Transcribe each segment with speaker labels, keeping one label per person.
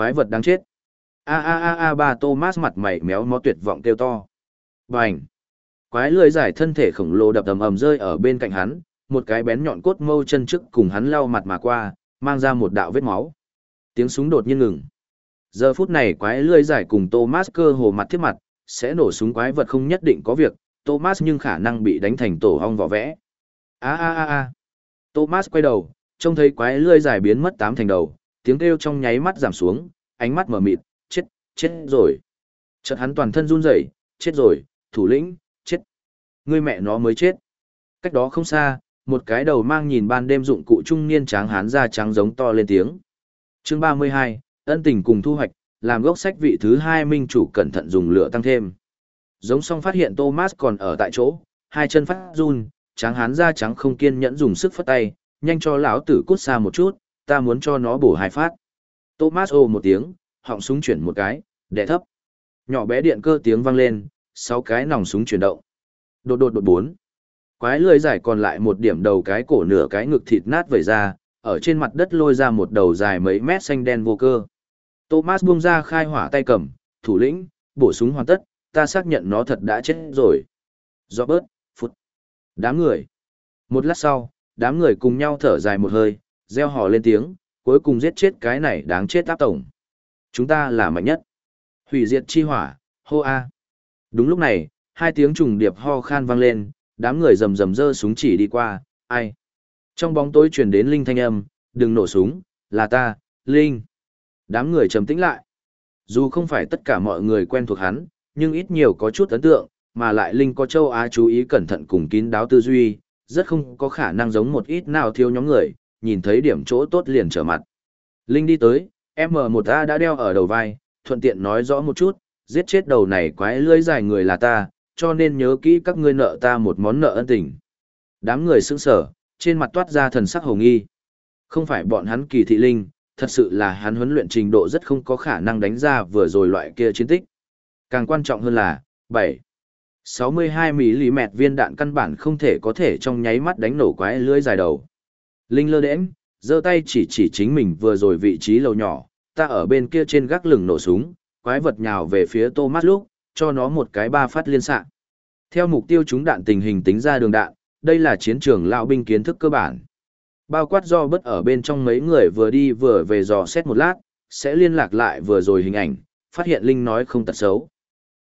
Speaker 1: quái vật đáng chết. A a a a ba Thomas mặt mày méo mó tuyệt vọng kêu to. Bành! Quái lưỡi giải thân thể khổng lồ đập ầm ầm rơi ở bên cạnh hắn, một cái bén nhọn cốt mâu chân trước cùng hắn lau mặt mà qua, mang ra một đạo vết máu. Tiếng súng đột nhiên ngừng. Giờ phút này quái lưỡi giải cùng Thomas cơ hồ mặt thiết mặt, sẽ nổ súng quái vật không nhất định có việc, Thomas nhưng khả năng bị đánh thành tổ hong vỏ vẽ. A a a a. Thomas quay đầu, trông thấy quái lưỡi giải biến mất tám thành đầu, tiếng kêu trong nháy mắt giảm xuống, ánh mắt mở mịt, chết, chết rồi. Chợt hắn toàn thân run rẩy, chết rồi, thủ lĩnh, chết. Người mẹ nó mới chết. Cách đó không xa, một cái đầu mang nhìn ban đêm dụng cụ trung niên tráng hán da trắng giống to lên tiếng. Chương 32, ân tình cùng thu hoạch, làm gốc sách vị thứ hai minh chủ cẩn thận dùng lửa tăng thêm. Giống song phát hiện Thomas còn ở tại chỗ, hai chân phát run, tráng hán da trắng không kiên nhẫn dùng sức phất tay, nhanh cho lão tử cút xa một chút, ta muốn cho nó bổ hai phát. Thomas ô một tiếng, họng súng chuyển một cái, đẻ thấp. Nhỏ bé điện cơ tiếng vang lên, sáu cái nòng súng chuyển động. Đột đột đột bốn. Quái lưỡi dài còn lại một điểm đầu cái cổ nửa cái ngực thịt nát vẩy ra, ở trên mặt đất lôi ra một đầu dài mấy mét xanh đen vô cơ. Thomas buông ra khai hỏa tay cầm, thủ lĩnh, bổ súng hoàn tất, ta xác nhận nó thật đã chết rồi. Robert, phút. Đám người. Một lát sau, đám người cùng nhau thở dài một hơi, Gieo hò lên tiếng, cuối cùng giết chết cái này đáng chết áp tổng. Chúng ta là mạnh nhất. Hủy diệt chi hỏa, hô a. Đúng lúc này, hai tiếng trùng điệp ho khan vang lên, đám người rầm rầm giơ súng chỉ đi qua, ai. Trong bóng tối truyền đến Linh thanh âm, đừng nổ súng, là ta, Linh. Đám người trầm tĩnh lại. Dù không phải tất cả mọi người quen thuộc hắn, nhưng ít nhiều có chút ấn tượng, mà lại Linh có châu Á chú ý cẩn thận cùng kín đáo tư duy, rất không có khả năng giống một ít nào thiếu nhóm người, nhìn thấy điểm chỗ tốt liền trở mặt. Linh đi tới, M1A đã đeo ở đầu vai, thuận tiện nói rõ một chút, giết chết đầu này quái lưỡi dài người là ta, cho nên nhớ kỹ các ngươi nợ ta một món nợ ân tình. Đám người sững sở, trên mặt toát ra thần sắc hồng nghi. Không phải bọn hắn kỳ thị linh, thật sự là hắn huấn luyện trình độ rất không có khả năng đánh ra vừa rồi loại kia chiến tích. Càng quan trọng hơn là, 7. 62mm viên đạn căn bản không thể có thể trong nháy mắt đánh nổ quái lưỡi dài đầu. Linh lơ đễnh, giơ tay chỉ chỉ chính mình vừa rồi vị trí lầu nhỏ, ta ở bên kia trên gác lửng nổ súng, quái vật nhào về phía Thomas lúc, cho nó một cái ba phát liên xạ. Theo mục tiêu chúng đạn tình hình tính ra đường đạn, đây là chiến trường lão binh kiến thức cơ bản. Bao quát do bất ở bên trong mấy người vừa đi vừa về dò xét một lát, sẽ liên lạc lại vừa rồi hình ảnh, phát hiện Linh nói không tật xấu.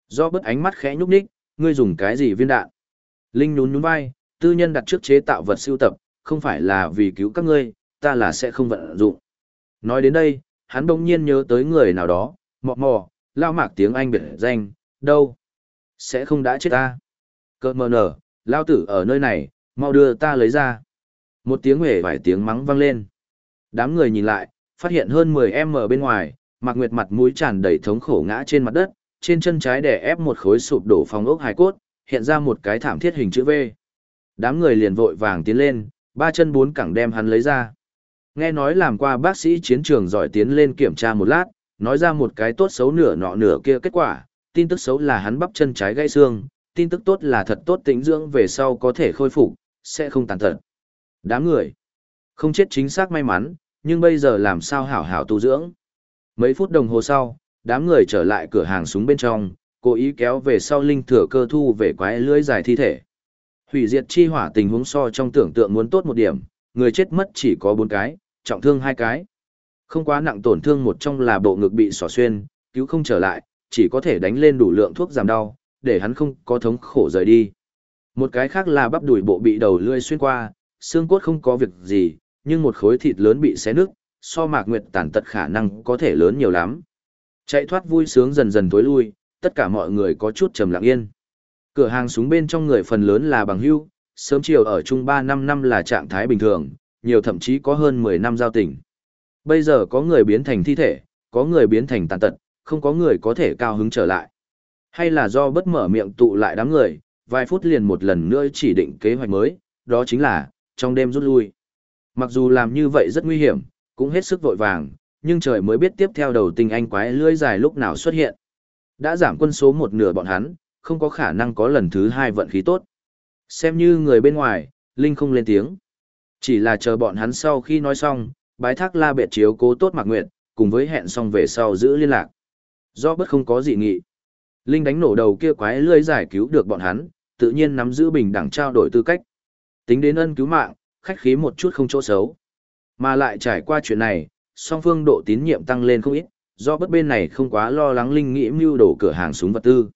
Speaker 1: Do bất ánh mắt khẽ nhúc nhích, ngươi dùng cái gì viên đạn? Linh nhún nhún vai, tư nhân đặt trước chế tạo vật siêu tập, không phải là vì cứu các ngươi, ta là sẽ không vận dụng. Nói đến đây, hắn bỗng nhiên nhớ tới người nào đó, mọ mò, lao mạc tiếng Anh biệt danh, đâu? Sẽ không đã chết ta. Cơ mờ nở, lao tử ở nơi này, mau đưa ta lấy ra. Một tiếng hề vài tiếng mắng vang lên. Đám người nhìn lại, phát hiện hơn 10 em ở bên ngoài, Mạc Nguyệt mặt mũi tràn đầy thống khổ ngã trên mặt đất, trên chân trái đè ép một khối sụp đổ phòng ốc hài cốt, hiện ra một cái thảm thiết hình chữ V. Đám người liền vội vàng tiến lên, ba chân bốn cẳng đem hắn lấy ra. Nghe nói làm qua bác sĩ chiến trường giỏi tiến lên kiểm tra một lát, nói ra một cái tốt xấu nửa nọ nửa kia kết quả, tin tức xấu là hắn bắp chân trái gãy xương, tin tức tốt là thật tốt tính dưỡng về sau có thể khôi phục, sẽ không tàn tật. Đám người, không chết chính xác may mắn, nhưng bây giờ làm sao hảo hảo tu dưỡng. Mấy phút đồng hồ sau, đám người trở lại cửa hàng súng bên trong, cố ý kéo về sau linh thừa cơ thu về quái lưới dài thi thể. Hủy diệt chi hỏa tình huống so trong tưởng tượng muốn tốt một điểm, người chết mất chỉ có bốn cái, trọng thương hai cái. Không quá nặng tổn thương một trong là bộ ngực bị xỏ xuyên, cứu không trở lại, chỉ có thể đánh lên đủ lượng thuốc giảm đau, để hắn không có thống khổ rời đi. Một cái khác là bắp đùi bộ bị đầu lươi xuyên qua, xương cốt không có việc gì, nhưng một khối thịt lớn bị xé nứt, so mạc nguyệt tàn tật khả năng có thể lớn nhiều lắm. Chạy thoát vui sướng dần dần tối lui, tất cả mọi người có chút trầm lặng yên. Cửa hàng súng bên trong người phần lớn là bằng hưu, sớm chiều ở chung 3 năm năm là trạng thái bình thường, nhiều thậm chí có hơn 10 năm giao tình. Bây giờ có người biến thành thi thể, có người biến thành tàn tật, không có người có thể cao hứng trở lại. Hay là do bất mở miệng tụ lại đám người, vài phút liền một lần nữa chỉ định kế hoạch mới, đó chính là, trong đêm rút lui. Mặc dù làm như vậy rất nguy hiểm, cũng hết sức vội vàng, nhưng trời mới biết tiếp theo đầu tình anh quái lưỡi dài lúc nào xuất hiện. Đã giảm quân số một nửa bọn hắn, không có khả năng có lần thứ hai vận khí tốt. Xem như người bên ngoài, Linh không lên tiếng. Chỉ là chờ bọn hắn sau khi nói xong, bái thác la bệ chiếu cố tốt mặc nguyện, cùng với hẹn xong về sau giữ liên lạc. Do bất không có gì nghị. Linh đánh nổ đầu kia quái lươi giải cứu được bọn hắn, tự nhiên nắm giữ bình đẳng trao đổi tư cách. Tính đến ân cứu mạng, khách khí một chút không chỗ xấu. Mà lại trải qua chuyện này, song phương độ tín nhiệm tăng lên không ít, do bất bên này không quá lo lắng linh nghĩ mưu đổ cửa hàng súng vật tư.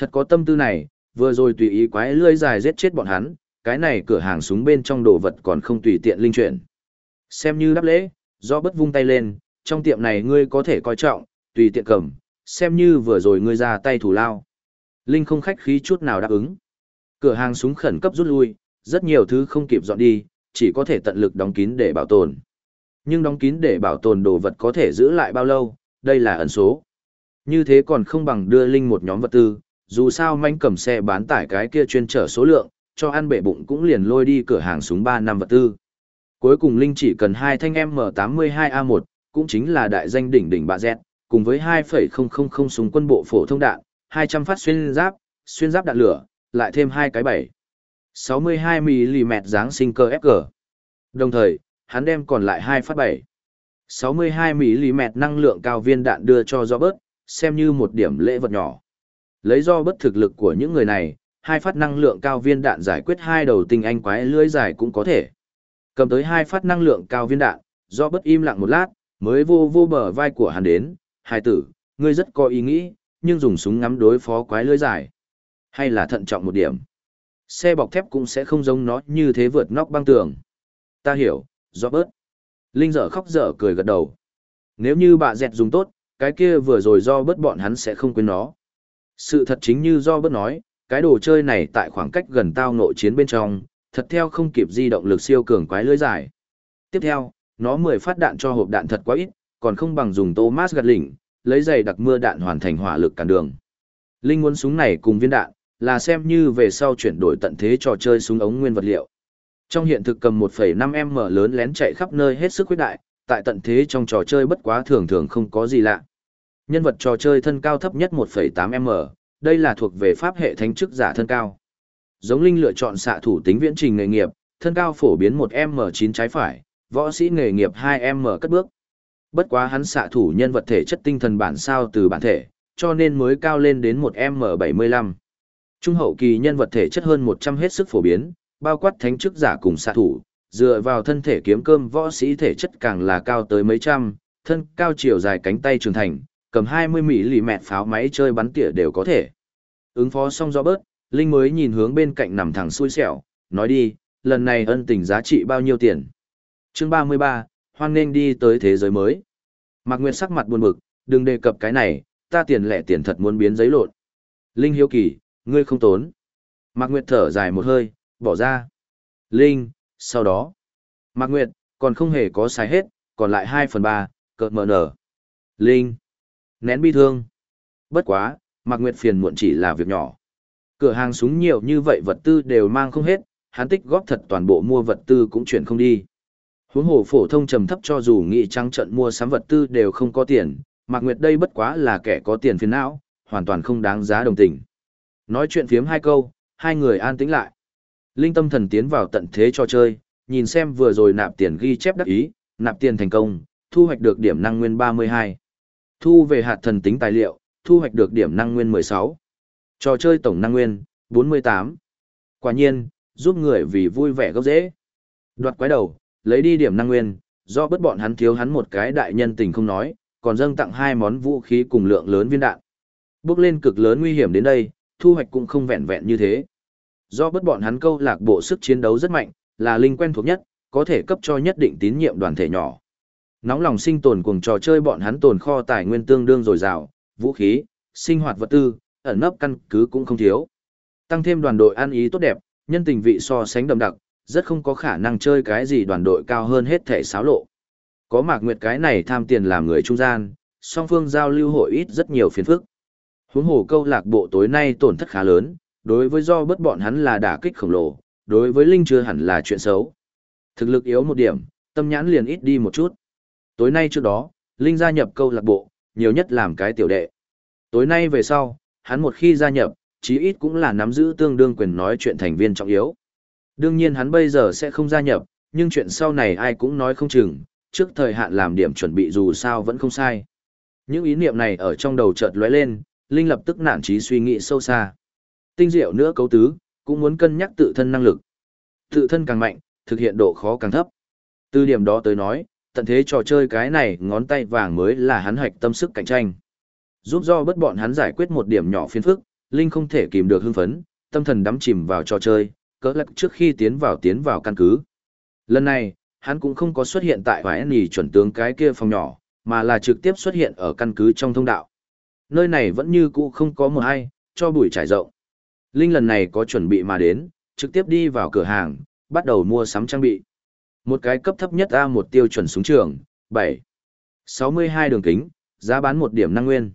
Speaker 1: Thật có tâm tư này, vừa rồi tùy ý quái lưỡi dài giết chết bọn hắn, cái này cửa hàng súng bên trong đồ vật còn không tùy tiện linh chuyển. Xem như đáp lễ, do bất vung tay lên, trong tiệm này ngươi có thể coi trọng, tùy tiện cầm, xem như vừa rồi ngươi ra tay thủ lao. Linh không khách khí chút nào đáp ứng. Cửa hàng súng khẩn cấp rút lui, rất nhiều thứ không kịp dọn đi, chỉ có thể tận lực đóng kín để bảo tồn. Nhưng đóng kín để bảo tồn đồ vật có thể giữ lại bao lâu, đây là ẩn số. Như thế còn không bằng đưa Linh một nhóm vật tư, dù sao manh cầm xe bán tải cái kia chuyên trở số lượng, cho ăn bể bụng cũng liền lôi đi cửa hàng súng 3 năm vật tư. Cuối cùng Linh chỉ cần hai thanh M82A1, cũng chính là đại danh đỉnh đỉnh bạ Z, cùng với 2,000 súng quân bộ phổ thông đạn, 200 phát xuyên giáp, xuyên giáp đạn lửa, lại thêm hai cái 7. 62mm dáng sinh cơ FG. Đồng thời, hắn đem còn lại hai phát 7. 62mm năng lượng cao viên đạn đưa cho Robert, xem như một điểm lễ vật nhỏ. Lấy do bất thực lực của những người này, hai phát năng lượng cao viên đạn giải quyết hai đầu tinh anh quái lưới dài cũng có thể. Cầm tới hai phát năng lượng cao viên đạn, do bất im lặng một lát, mới vô vô bờ vai của hắn đến, hai tử, ngươi rất có ý nghĩ, nhưng dùng súng ngắm đối phó quái lưới dài. Hay là thận trọng một điểm. Xe bọc thép cũng sẽ không giống nó như thế vượt nóc băng tường. Ta hiểu, do bớt. Linh dở khóc dở cười gật đầu. Nếu như bà dẹt dùng tốt, cái kia vừa rồi do bớt bọn hắn sẽ không quên nó. Sự thật chính như do bớt nói, cái đồ chơi này tại khoảng cách gần tao nội chiến bên trong, thật theo không kịp di động lực siêu cường quái lưới dài. Tiếp theo, nó mười phát đạn cho hộp đạn thật quá ít, còn không bằng dùng Thomas gạt lỉnh, lấy giày đặc mưa đạn hoàn thành hỏa lực cản đường. Linh muốn súng này cùng viên đạn, là xem như về sau chuyển đổi tận thế trò chơi súng ống nguyên vật liệu. Trong hiện thực cầm 1,5m lớn lén chạy khắp nơi hết sức quyết đại, tại tận thế trong trò chơi bất quá thường thường không có gì lạ. Nhân vật trò chơi thân cao thấp nhất 1,8m, đây là thuộc về pháp hệ thánh chức giả thân cao. Giống Linh lựa chọn xạ thủ tính viễn trình nghề nghiệp, thân cao phổ biến 1m9 trái phải, võ sĩ nghề nghiệp 2m cất bước. Bất quá hắn xạ thủ nhân vật thể chất tinh thần bản sao từ bản thể, cho nên mới cao lên đến 1m75. Trung hậu kỳ nhân vật thể chất hơn 100 hết sức phổ biến, bao quát thánh chức giả cùng xạ thủ, dựa vào thân thể kiếm cơm võ sĩ thể chất càng là cao tới mấy trăm, thân cao chiều dài cánh tay trưởng thành, cầm 20 mỹ lì mẹt pháo máy chơi bắn tỉa đều có thể. Ứng phó xong do bớt, Linh mới nhìn hướng bên cạnh nằm thẳng xui xẻo, nói đi, lần này ân tình giá trị bao nhiêu tiền. Chương 33, hoan nên đi tới thế giới mới. Mạc Nguyệt sắc mặt buồn bực, đừng đề cập cái này, ta tiền lẻ tiền thật muốn biến giấy lộn. Linh hiếu kỳ, ngươi không tốn. Mạc Nguyệt thở dài một hơi, bỏ ra. Linh, sau đó. Mạc Nguyệt, còn không hề có xài hết, còn lại 2 phần 3, cợt mở nở. Linh, nén bi thương. Bất quá, Mạc Nguyệt phiền muộn chỉ là việc nhỏ. Cửa hàng súng nhiều như vậy vật tư đều mang không hết, hắn tích góp thật toàn bộ mua vật tư cũng chuyển không đi. Huống hồ phổ thông trầm thấp cho dù nghị trắng trận mua sắm vật tư đều không có tiền, Mạc Nguyệt đây bất quá là kẻ có tiền phiền não, hoàn toàn không đáng giá đồng tình. Nói chuyện phiếm hai câu, hai người an tĩnh lại. Linh tâm thần tiến vào tận thế cho chơi, nhìn xem vừa rồi nạp tiền ghi chép đắc ý, nạp tiền thành công, thu hoạch được điểm năng nguyên 32. Thu về hạt thần tính tài liệu, thu hoạch được điểm năng nguyên 16. Trò chơi tổng năng nguyên, 48. Quả nhiên, giúp người vì vui vẻ gốc dễ. Đoạt quái đầu, lấy đi điểm năng nguyên, do bất bọn hắn thiếu hắn một cái đại nhân tình không nói, còn dâng tặng hai món vũ khí cùng lượng lớn viên đạn. Bước lên cực lớn nguy hiểm đến đây, thu hoạch cũng không vẹn vẹn như thế. Do bất bọn hắn câu lạc bộ sức chiến đấu rất mạnh, là linh quen thuộc nhất, có thể cấp cho nhất định tín nhiệm đoàn thể nhỏ. Nóng lòng sinh tồn cùng trò chơi bọn hắn tồn kho tài nguyên tương đương dồi dào, vũ khí, sinh hoạt vật tư, ẩn nấp căn cứ cũng không thiếu. Tăng thêm đoàn đội ăn ý tốt đẹp, nhân tình vị so sánh đậm đặc, rất không có khả năng chơi cái gì đoàn đội cao hơn hết thể xáo lộ. Có mạc nguyệt cái này tham tiền làm người trung gian, song phương giao lưu hội ít rất nhiều phiền phức. Huống hồ câu lạc bộ tối nay tổn thất khá lớn, đối với do bất bọn hắn là đả kích khổng lồ, đối với Linh chưa hẳn là chuyện xấu. Thực lực yếu một điểm, tâm nhãn liền ít đi một chút. Tối nay trước đó, Linh gia nhập câu lạc bộ, nhiều nhất làm cái tiểu đệ. Tối nay về sau, hắn một khi gia nhập, chí ít cũng là nắm giữ tương đương quyền nói chuyện thành viên trọng yếu. Đương nhiên hắn bây giờ sẽ không gia nhập, nhưng chuyện sau này ai cũng nói không chừng, trước thời hạn làm điểm chuẩn bị dù sao vẫn không sai. Những ý niệm này ở trong đầu chợt lóe lên, Linh lập tức nản trí suy nghĩ sâu xa. Tinh diệu nữa cấu tứ, cũng muốn cân nhắc tự thân năng lực. Tự thân càng mạnh, thực hiện độ khó càng thấp. Từ điểm đó tới nói, tận thế trò chơi cái này ngón tay vàng mới là hắn hoạch tâm sức cạnh tranh. Giúp do bất bọn hắn giải quyết một điểm nhỏ phiền phức, Linh không thể kìm được hưng phấn, tâm thần đắm chìm vào trò chơi, cỡ lắc trước khi tiến vào tiến vào căn cứ. Lần này, hắn cũng không có xuất hiện tại vài nì chuẩn tướng cái kia phòng nhỏ, mà là trực tiếp xuất hiện ở căn cứ trong thông đạo. Nơi này vẫn như cũ không có một ai, cho bụi trải rộng. Linh lần này có chuẩn bị mà đến, trực tiếp đi vào cửa hàng, bắt đầu mua sắm trang bị. Một cái cấp thấp nhất A một tiêu chuẩn súng trường, 7. 62 đường kính, giá bán một điểm năng nguyên.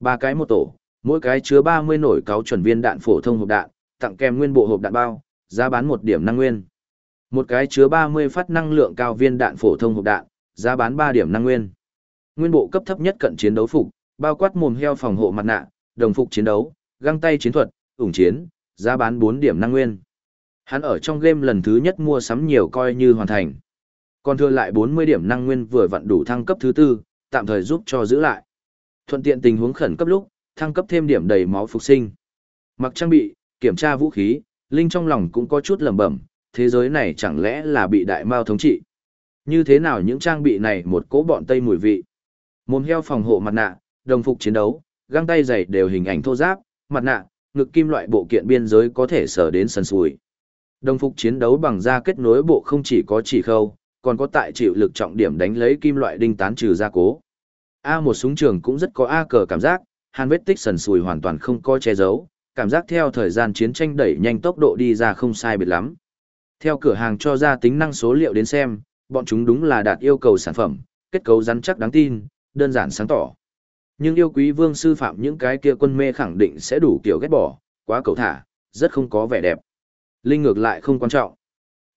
Speaker 1: ba cái một tổ, mỗi cái chứa 30 nổi cáo chuẩn viên đạn phổ thông hộp đạn, tặng kèm nguyên bộ hộp đạn bao, giá bán một điểm năng nguyên. Một cái chứa 30 phát năng lượng cao viên đạn phổ thông hộp đạn, giá bán 3 điểm năng nguyên. Nguyên bộ cấp thấp nhất cận chiến đấu phục, bao quát mồm heo phòng hộ mặt nạ, đồng phục chiến đấu, găng tay chiến thuật, ủng chiến, giá bán 4 điểm năng nguyên. Hắn ở trong game lần thứ nhất mua sắm nhiều coi như hoàn thành. Còn thừa lại 40 điểm năng nguyên vừa vặn đủ thăng cấp thứ tư, tạm thời giúp cho giữ lại. Thuận tiện tình huống khẩn cấp lúc, thăng cấp thêm điểm đầy máu phục sinh. Mặc trang bị, kiểm tra vũ khí, Linh trong lòng cũng có chút lẩm bẩm, thế giới này chẳng lẽ là bị đại mao thống trị. Như thế nào những trang bị này một cỗ bọn Tây mùi vị. Mồm heo phòng hộ mặt nạ, đồng phục chiến đấu, găng tay dày đều hình ảnh thô giáp, mặt nạ, ngực kim loại bộ kiện biên giới có thể sở đến sần sùi. Đồng phục chiến đấu bằng da kết nối bộ không chỉ có chỉ khâu, còn có tại chịu lực trọng điểm đánh lấy kim loại đinh tán trừ gia cố. A một súng trường cũng rất có A cờ cảm giác, hàn vết tích sần sùi hoàn toàn không có che giấu, cảm giác theo thời gian chiến tranh đẩy nhanh tốc độ đi ra không sai biệt lắm. Theo cửa hàng cho ra tính năng số liệu đến xem, bọn chúng đúng là đạt yêu cầu sản phẩm, kết cấu rắn chắc đáng tin, đơn giản sáng tỏ. Nhưng yêu quý vương sư phạm những cái kia quân mê khẳng định sẽ đủ kiểu ghét bỏ, quá cầu thả, rất không có vẻ đẹp. Linh ngược lại không quan trọng.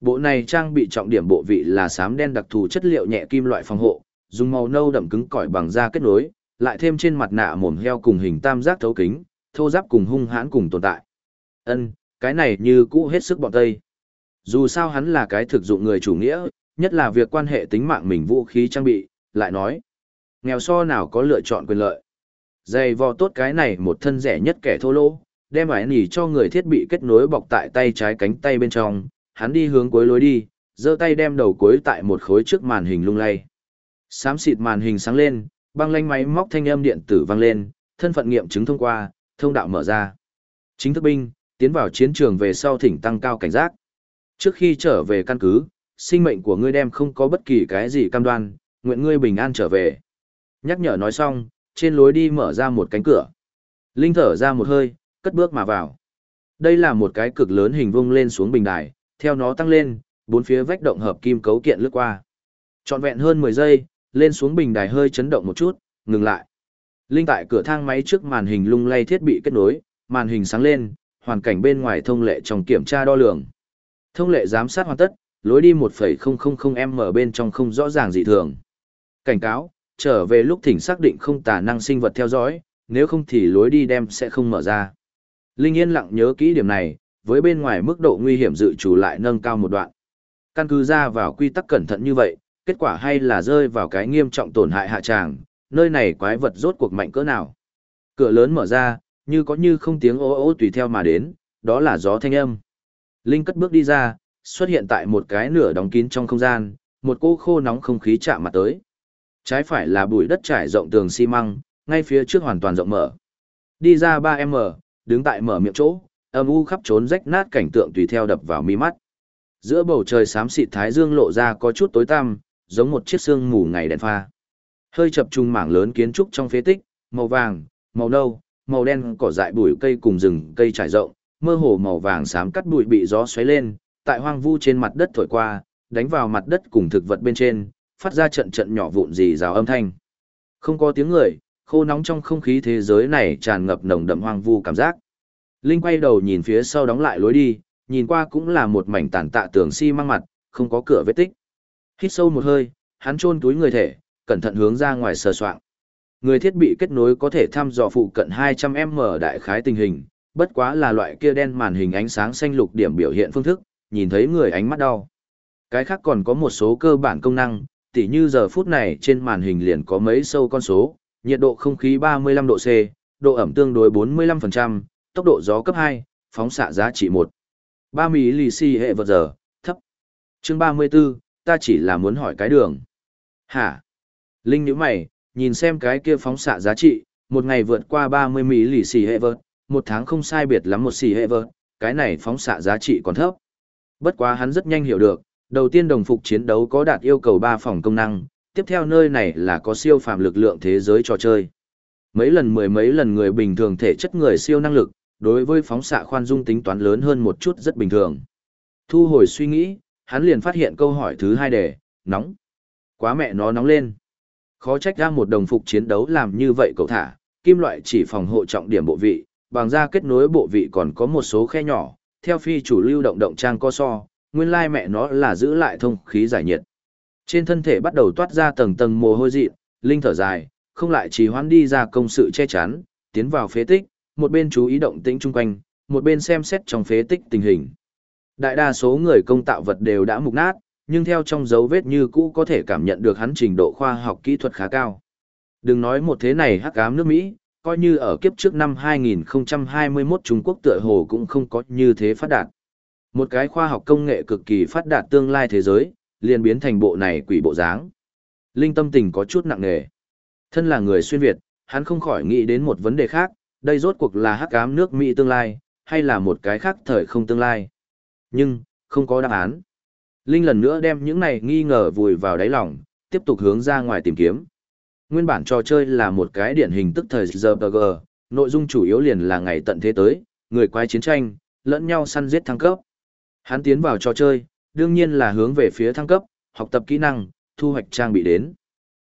Speaker 1: Bộ này trang bị trọng điểm bộ vị là sám đen đặc thù chất liệu nhẹ kim loại phòng hộ, dùng màu nâu đậm cứng cỏi bằng da kết nối, lại thêm trên mặt nạ mồm heo cùng hình tam giác thấu kính, thô giáp cùng hung hãn cùng tồn tại. Ân, cái này như cũ hết sức bọn Tây. Dù sao hắn là cái thực dụng người chủ nghĩa, nhất là việc quan hệ tính mạng mình vũ khí trang bị, lại nói. Nghèo so nào có lựa chọn quyền lợi. Dày vò tốt cái này một thân rẻ nhất kẻ thô lỗ, đem ải nỉ cho người thiết bị kết nối bọc tại tay trái cánh tay bên trong, hắn đi hướng cuối lối đi, giơ tay đem đầu cuối tại một khối trước màn hình lung lay. Xám xịt màn hình sáng lên, băng lanh máy móc thanh âm điện tử vang lên, thân phận nghiệm chứng thông qua, thông đạo mở ra. Chính thức binh, tiến vào chiến trường về sau thỉnh tăng cao cảnh giác. Trước khi trở về căn cứ, sinh mệnh của ngươi đem không có bất kỳ cái gì cam đoan, nguyện ngươi bình an trở về. Nhắc nhở nói xong, trên lối đi mở ra một cánh cửa. Linh thở ra một hơi, cất bước mà vào. Đây là một cái cực lớn hình vuông lên xuống bình đài, theo nó tăng lên, bốn phía vách động hợp kim cấu kiện lướt qua. Trọn vẹn hơn 10 giây, lên xuống bình đài hơi chấn động một chút, ngừng lại. Linh tại cửa thang máy trước màn hình lung lay thiết bị kết nối, màn hình sáng lên, hoàn cảnh bên ngoài thông lệ trong kiểm tra đo lường. Thông lệ giám sát hoàn tất, lối đi 1.000m bên trong không rõ ràng dị thường. Cảnh cáo, trở về lúc thỉnh xác định không tà năng sinh vật theo dõi, nếu không thì lối đi đem sẽ không mở ra. Linh yên lặng nhớ kỹ điểm này, với bên ngoài mức độ nguy hiểm dự trù lại nâng cao một đoạn. Căn cứ ra vào quy tắc cẩn thận như vậy, kết quả hay là rơi vào cái nghiêm trọng tổn hại hạ tràng, nơi này quái vật rốt cuộc mạnh cỡ nào. Cửa lớn mở ra, như có như không tiếng ố ố tùy theo mà đến, đó là gió thanh âm. Linh cất bước đi ra, xuất hiện tại một cái nửa đóng kín trong không gian, một cô khô nóng không khí chạm mặt tới. Trái phải là bụi đất trải rộng tường xi măng, ngay phía trước hoàn toàn rộng mở. Đi ra 3M, đứng tại mở miệng chỗ, âm u khắp trốn rách nát cảnh tượng tùy theo đập vào mi mắt. Giữa bầu trời xám xịt thái dương lộ ra có chút tối tăm, giống một chiếc xương mù ngày đèn pha. Hơi chập trung mảng lớn kiến trúc trong phế tích, màu vàng, màu nâu, màu đen cỏ dại bụi cây cùng rừng cây trải rộng, mơ hồ màu vàng xám cắt bụi bị gió xoáy lên, tại hoang vu trên mặt đất thổi qua, đánh vào mặt đất cùng thực vật bên trên, phát ra trận trận nhỏ vụn rì rào âm thanh. Không có tiếng người, khô nóng trong không khí thế giới này tràn ngập nồng đậm hoang vu cảm giác. Linh quay đầu nhìn phía sau đóng lại lối đi, nhìn qua cũng là một mảnh tàn tạ tường xi si măng mặt, không có cửa vết tích. Hít sâu một hơi, hắn chôn túi người thể, cẩn thận hướng ra ngoài sờ soạng. Người thiết bị kết nối có thể thăm dò phụ cận 200m đại khái tình hình, bất quá là loại kia đen màn hình ánh sáng xanh lục điểm biểu hiện phương thức, nhìn thấy người ánh mắt đau. Cái khác còn có một số cơ bản công năng, tỉ như giờ phút này trên màn hình liền có mấy sâu con số, nhiệt độ không khí 35 độ C, độ ẩm tương đối 45%, tốc độ gió cấp 2, phóng xạ giá trị 1. 3 lì xì hệ vật giờ, thấp. Chương 34, ta chỉ là muốn hỏi cái đường. Hả? Linh nữ mày, nhìn xem cái kia phóng xạ giá trị, một ngày vượt qua 30 lì xì hệ vật, một tháng không sai biệt lắm một xì hệ vật, cái này phóng xạ giá trị còn thấp. Bất quá hắn rất nhanh hiểu được, đầu tiên đồng phục chiến đấu có đạt yêu cầu 3 phòng công năng, tiếp theo nơi này là có siêu phàm lực lượng thế giới trò chơi. Mấy lần mười mấy lần người bình thường thể chất người siêu năng lực, đối với phóng xạ khoan dung tính toán lớn hơn một chút rất bình thường. Thu hồi suy nghĩ, hắn liền phát hiện câu hỏi thứ hai đề, nóng. Quá mẹ nó nóng lên. Khó trách ra một đồng phục chiến đấu làm như vậy cậu thả, kim loại chỉ phòng hộ trọng điểm bộ vị, bằng ra kết nối bộ vị còn có một số khe nhỏ, theo phi chủ lưu động động trang co so, nguyên lai mẹ nó là giữ lại thông khí giải nhiệt. Trên thân thể bắt đầu toát ra tầng tầng mồ hôi dị, linh thở dài, không lại trì hoãn đi ra công sự che chắn, tiến vào phế tích, một bên chú ý động tĩnh chung quanh, một bên xem xét trong phế tích tình hình. Đại đa số người công tạo vật đều đã mục nát, nhưng theo trong dấu vết như cũ có thể cảm nhận được hắn trình độ khoa học kỹ thuật khá cao. Đừng nói một thế này hắc ám nước Mỹ, coi như ở kiếp trước năm 2021 Trung Quốc tựa hồ cũng không có như thế phát đạt. Một cái khoa học công nghệ cực kỳ phát đạt tương lai thế giới, liền biến thành bộ này quỷ bộ dáng. Linh tâm tình có chút nặng nề. Thân là người xuyên Việt, hắn không khỏi nghĩ đến một vấn đề khác, đây rốt cuộc là hắc ám nước Mỹ tương lai, hay là một cái khác thời không tương lai. Nhưng, không có đáp án. Linh lần nữa đem những này nghi ngờ vùi vào đáy lòng, tiếp tục hướng ra ngoài tìm kiếm. Nguyên bản trò chơi là một cái điển hình tức thời RPG, nội dung chủ yếu liền là ngày tận thế tới, người quái chiến tranh, lẫn nhau săn giết thăng cấp. Hắn tiến vào trò chơi, đương nhiên là hướng về phía thăng cấp, học tập kỹ năng, thu hoạch trang bị đến.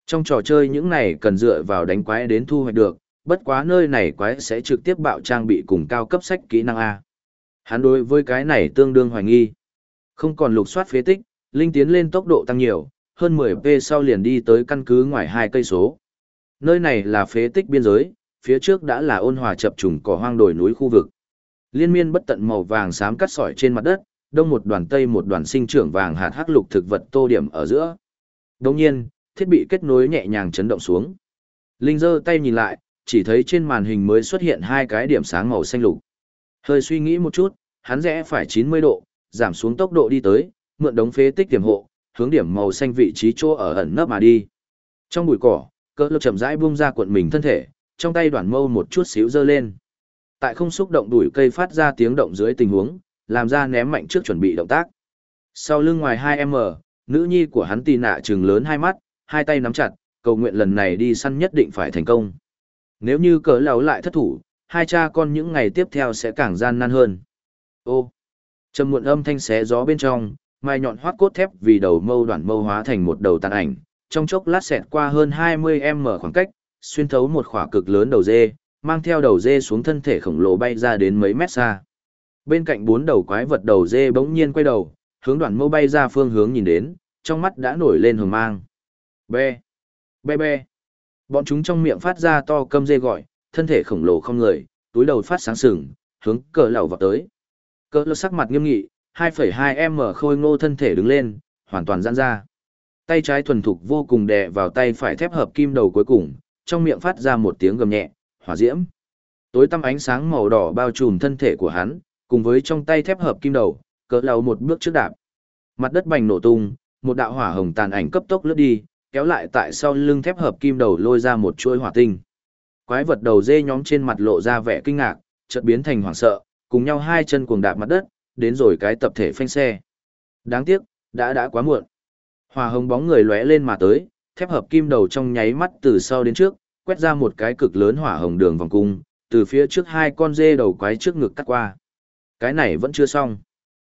Speaker 1: Trong trò chơi những này cần dựa vào đánh quái đến thu hoạch được, bất quá nơi này quái sẽ trực tiếp bạo trang bị cùng cao cấp sách kỹ năng A. Hắn đối với cái này tương đương hoài nghi. Không còn lục soát phế tích, linh tiến lên tốc độ tăng nhiều, hơn 10p sau liền đi tới căn cứ ngoài hai cây số. Nơi này là phế tích biên giới, phía trước đã là ôn hòa chập trùng cỏ hoang đồi núi khu vực. Liên miên bất tận màu vàng xám cắt sỏi trên mặt đất, đông một đoàn tây một đoàn sinh trưởng vàng hạt hắc lục thực vật tô điểm ở giữa. Đồng nhiên, thiết bị kết nối nhẹ nhàng chấn động xuống. Linh giơ tay nhìn lại, chỉ thấy trên màn hình mới xuất hiện hai cái điểm sáng màu xanh lục. Hơi suy nghĩ một chút, hắn rẽ phải 90 độ, giảm xuống tốc độ đi tới, mượn đống phế tích tiềm hộ, hướng điểm màu xanh vị trí chỗ ở ẩn nấp mà đi. Trong bụi cỏ, cỡ lực chậm rãi buông ra cuộn mình thân thể, trong tay đoàn mâu một chút xíu dơ lên. Tại không xúc động đuổi cây phát ra tiếng động dưới tình huống, làm ra ném mạnh trước chuẩn bị động tác. Sau lưng ngoài 2M, nữ nhi của hắn tì nạ trừng lớn hai mắt, hai tay nắm chặt, cầu nguyện lần này đi săn nhất định phải thành công. Nếu như cỡ lão lại thất thủ, hai cha con những ngày tiếp theo sẽ càng gian nan hơn. Ô, trầm muộn âm thanh xé gió bên trong, mai nhọn hoắt cốt thép vì đầu mâu đoạn mâu hóa thành một đầu tàn ảnh, trong chốc lát xẹt qua hơn 20m khoảng cách, xuyên thấu một khỏa cực lớn đầu dê, mang theo đầu dê xuống thân thể khổng lồ bay ra đến mấy mét xa. Bên cạnh bốn đầu quái vật đầu dê bỗng nhiên quay đầu, hướng đoàn mâu bay ra phương hướng nhìn đến, trong mắt đã nổi lên hồng mang. Be! Be be! Bọn chúng trong miệng phát ra to câm dê gọi, thân thể khổng lồ không người, túi đầu phát sáng sừng, hướng cờ lầu vào tới. Cờ lầu sắc mặt nghiêm nghị, 2,2m khôi ngô thân thể đứng lên, hoàn toàn giãn ra. Tay trái thuần thục vô cùng đè vào tay phải thép hợp kim đầu cuối cùng, trong miệng phát ra một tiếng gầm nhẹ, hỏa diễm. Tối tăm ánh sáng màu đỏ bao trùm thân thể của hắn, cùng với trong tay thép hợp kim đầu, cỡ lầu một bước trước đạp. Mặt đất bành nổ tung, một đạo hỏa hồng tàn ảnh cấp tốc lướt đi, kéo lại tại sau lưng thép hợp kim đầu lôi ra một chuỗi hỏa tinh. Quái vật đầu dê nhóm trên mặt lộ ra vẻ kinh ngạc, chợt biến thành hoảng sợ, cùng nhau hai chân cuồng đạp mặt đất, đến rồi cái tập thể phanh xe. Đáng tiếc, đã đã quá muộn. Hỏa hồng bóng người lóe lên mà tới, thép hợp kim đầu trong nháy mắt từ sau đến trước, quét ra một cái cực lớn hỏa hồng đường vòng cung, từ phía trước hai con dê đầu quái trước ngực cắt qua. Cái này vẫn chưa xong.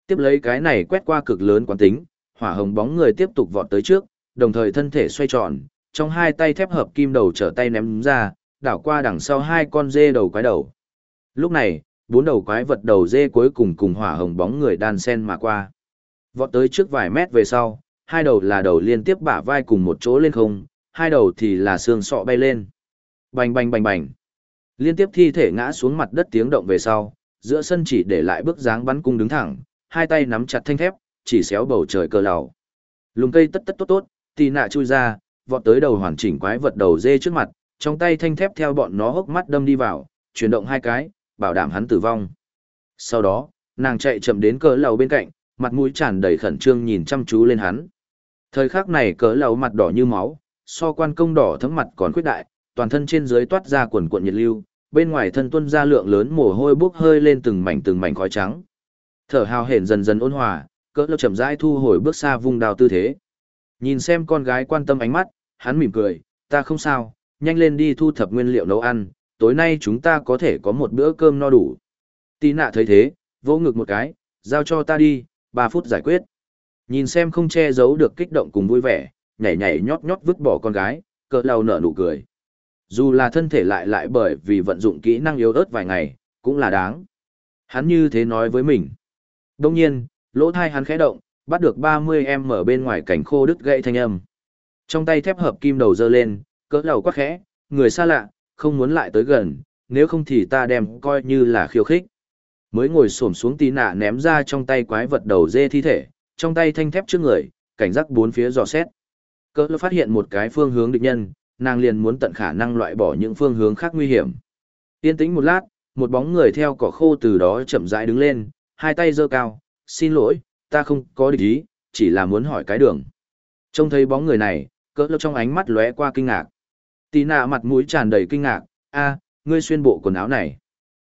Speaker 1: Tiếp lấy cái này quét qua cực lớn quán tính, hỏa hồng bóng người tiếp tục vọt tới trước, đồng thời thân thể xoay tròn, trong hai tay thép hợp kim đầu trở tay ném ra, đảo qua đằng sau hai con dê đầu quái đầu. Lúc này, bốn đầu quái vật đầu dê cuối cùng cùng hỏa hồng bóng người đan sen mà qua. Vọt tới trước vài mét về sau, hai đầu là đầu liên tiếp bả vai cùng một chỗ lên không, hai đầu thì là xương sọ bay lên. Bành bành bành bành. Liên tiếp thi thể ngã xuống mặt đất tiếng động về sau, giữa sân chỉ để lại bước dáng bắn cung đứng thẳng, hai tay nắm chặt thanh thép, chỉ xéo bầu trời cờ lầu. Lùng cây tất tất tốt tốt, Tì nạ chui ra, vọt tới đầu hoàn chỉnh quái vật đầu dê trước mặt, trong tay thanh thép theo bọn nó hốc mắt đâm đi vào, chuyển động hai cái, bảo đảm hắn tử vong. Sau đó, nàng chạy chậm đến cỡ lầu bên cạnh, mặt mũi tràn đầy khẩn trương nhìn chăm chú lên hắn. Thời khắc này cỡ lầu mặt đỏ như máu, so quan công đỏ thấm mặt còn khuyết đại, toàn thân trên dưới toát ra quần cuộn nhiệt lưu, bên ngoài thân tuân ra lượng lớn mồ hôi bốc hơi lên từng mảnh từng mảnh khói trắng. Thở hào hển dần dần ôn hòa, cỡ lâu chậm rãi thu hồi bước xa vung đào tư thế. Nhìn xem con gái quan tâm ánh mắt, hắn mỉm cười, ta không sao, nhanh lên đi thu thập nguyên liệu nấu ăn, tối nay chúng ta có thể có một bữa cơm no đủ. Tí nạ thấy thế, vỗ ngực một cái, giao cho ta đi, 3 phút giải quyết. Nhìn xem không che giấu được kích động cùng vui vẻ, nhảy nhảy nhót nhót vứt bỏ con gái, cỡ lau nở nụ cười. Dù là thân thể lại lại bởi vì vận dụng kỹ năng yếu ớt vài ngày, cũng là đáng. Hắn như thế nói với mình. Đông nhiên, lỗ thai hắn khẽ động, bắt được 30 em ở bên ngoài cảnh khô đứt gãy thanh âm. Trong tay thép hợp kim đầu dơ lên, cỡ đầu quắc khẽ, người xa lạ, không muốn lại tới gần, nếu không thì ta đem coi như là khiêu khích. Mới ngồi xổm xuống tí nạ ném ra trong tay quái vật đầu dê thi thể, trong tay thanh thép trước người, cảnh giác bốn phía dò xét. Cỡ phát hiện một cái phương hướng địch nhân, nàng liền muốn tận khả năng loại bỏ những phương hướng khác nguy hiểm. Yên tĩnh một lát, một bóng người theo cỏ khô từ đó chậm rãi đứng lên, hai tay giơ cao, xin lỗi, ta không có địch ý, chỉ là muốn hỏi cái đường. Trông thấy bóng người này, cỡ trong ánh mắt lóe qua kinh ngạc. Tì nạ mặt mũi tràn đầy kinh ngạc, a, ngươi xuyên bộ quần áo này.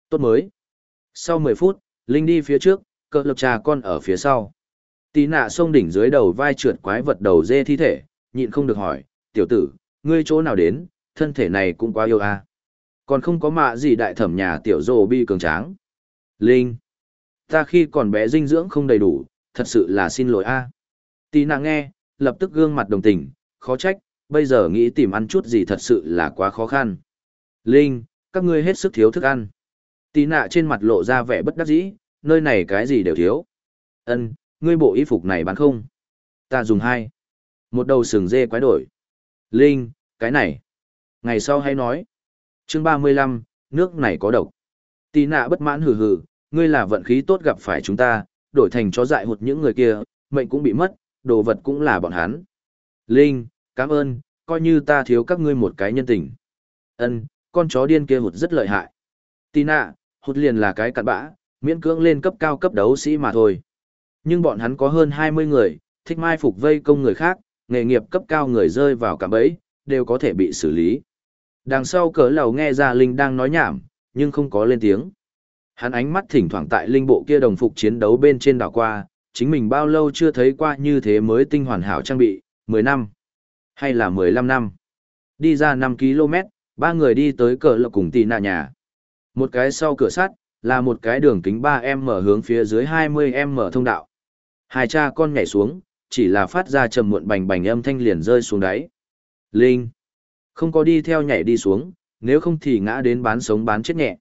Speaker 1: Tốt mới. Sau 10 phút, Linh đi phía trước, cỡ lộc trà con ở phía sau. Tì nạ sông đỉnh dưới đầu vai trượt quái vật đầu dê thi thể, nhịn không được hỏi, tiểu tử, ngươi chỗ nào đến, thân thể này cũng quá yêu a. Còn không có mạ gì đại thẩm nhà tiểu dô bi cường tráng. Linh. Ta khi còn bé dinh dưỡng không đầy đủ, thật sự là xin lỗi a. Tì nàng nghe, lập tức gương mặt đồng tình, khó trách, bây giờ nghĩ tìm ăn chút gì thật sự là quá khó khăn. Linh, các ngươi hết sức thiếu thức ăn. Tì nạ trên mặt lộ ra vẻ bất đắc dĩ, nơi này cái gì đều thiếu. Ân, ngươi bộ y phục này bán không? Ta dùng hai. Một đầu sừng dê quái đổi. Linh, cái này. Ngày sau hay nói. chương 35, nước này có độc. Tì nạ bất mãn hừ hừ, ngươi là vận khí tốt gặp phải chúng ta, đổi thành chó dại hụt những người kia, mệnh cũng bị mất, đồ vật cũng là bọn hắn. Linh, cảm ơn, coi như ta thiếu các ngươi một cái nhân tình. Ân, con chó điên kia hụt rất lợi hại. Tina, hụt liền là cái cặn bã, miễn cưỡng lên cấp cao cấp đấu sĩ mà thôi. Nhưng bọn hắn có hơn 20 người, thích mai phục vây công người khác, nghề nghiệp cấp cao người rơi vào cạm bẫy, đều có thể bị xử lý. Đằng sau cỡ lầu nghe ra Linh đang nói nhảm, nhưng không có lên tiếng. Hắn ánh mắt thỉnh thoảng tại Linh bộ kia đồng phục chiến đấu bên trên đảo qua, chính mình bao lâu chưa thấy qua như thế mới tinh hoàn hảo trang bị, 10 năm, hay là 15 năm. Đi ra 5 km, ba người đi tới cỡ lầu cùng tì nạ nhà. Một cái sau cửa sắt, là một cái đường kính 3M hướng phía dưới 20M thông đạo. Hai cha con nhảy xuống, chỉ là phát ra trầm muộn bành bành âm thanh liền rơi xuống đáy. Linh! Không có đi theo nhảy đi xuống, nếu không thì ngã đến bán sống bán chết nhẹ.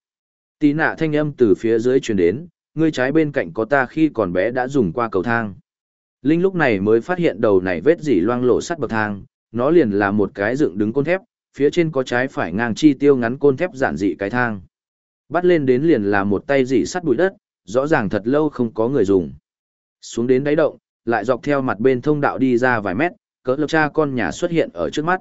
Speaker 1: Tì nạ thanh âm từ phía dưới truyền đến, ngươi trái bên cạnh có ta khi còn bé đã dùng qua cầu thang. Linh lúc này mới phát hiện đầu này vết dỉ loang lổ sắt bậc thang, nó liền là một cái dựng đứng côn thép, phía trên có trái phải ngang chi tiêu ngắn côn thép giản dị cái thang. Bắt lên đến liền là một tay dỉ sắt bụi đất, rõ ràng thật lâu không có người dùng. Xuống đến đáy động, lại dọc theo mặt bên thông đạo đi ra vài mét, cỡ lộc cha con nhà xuất hiện ở trước mắt.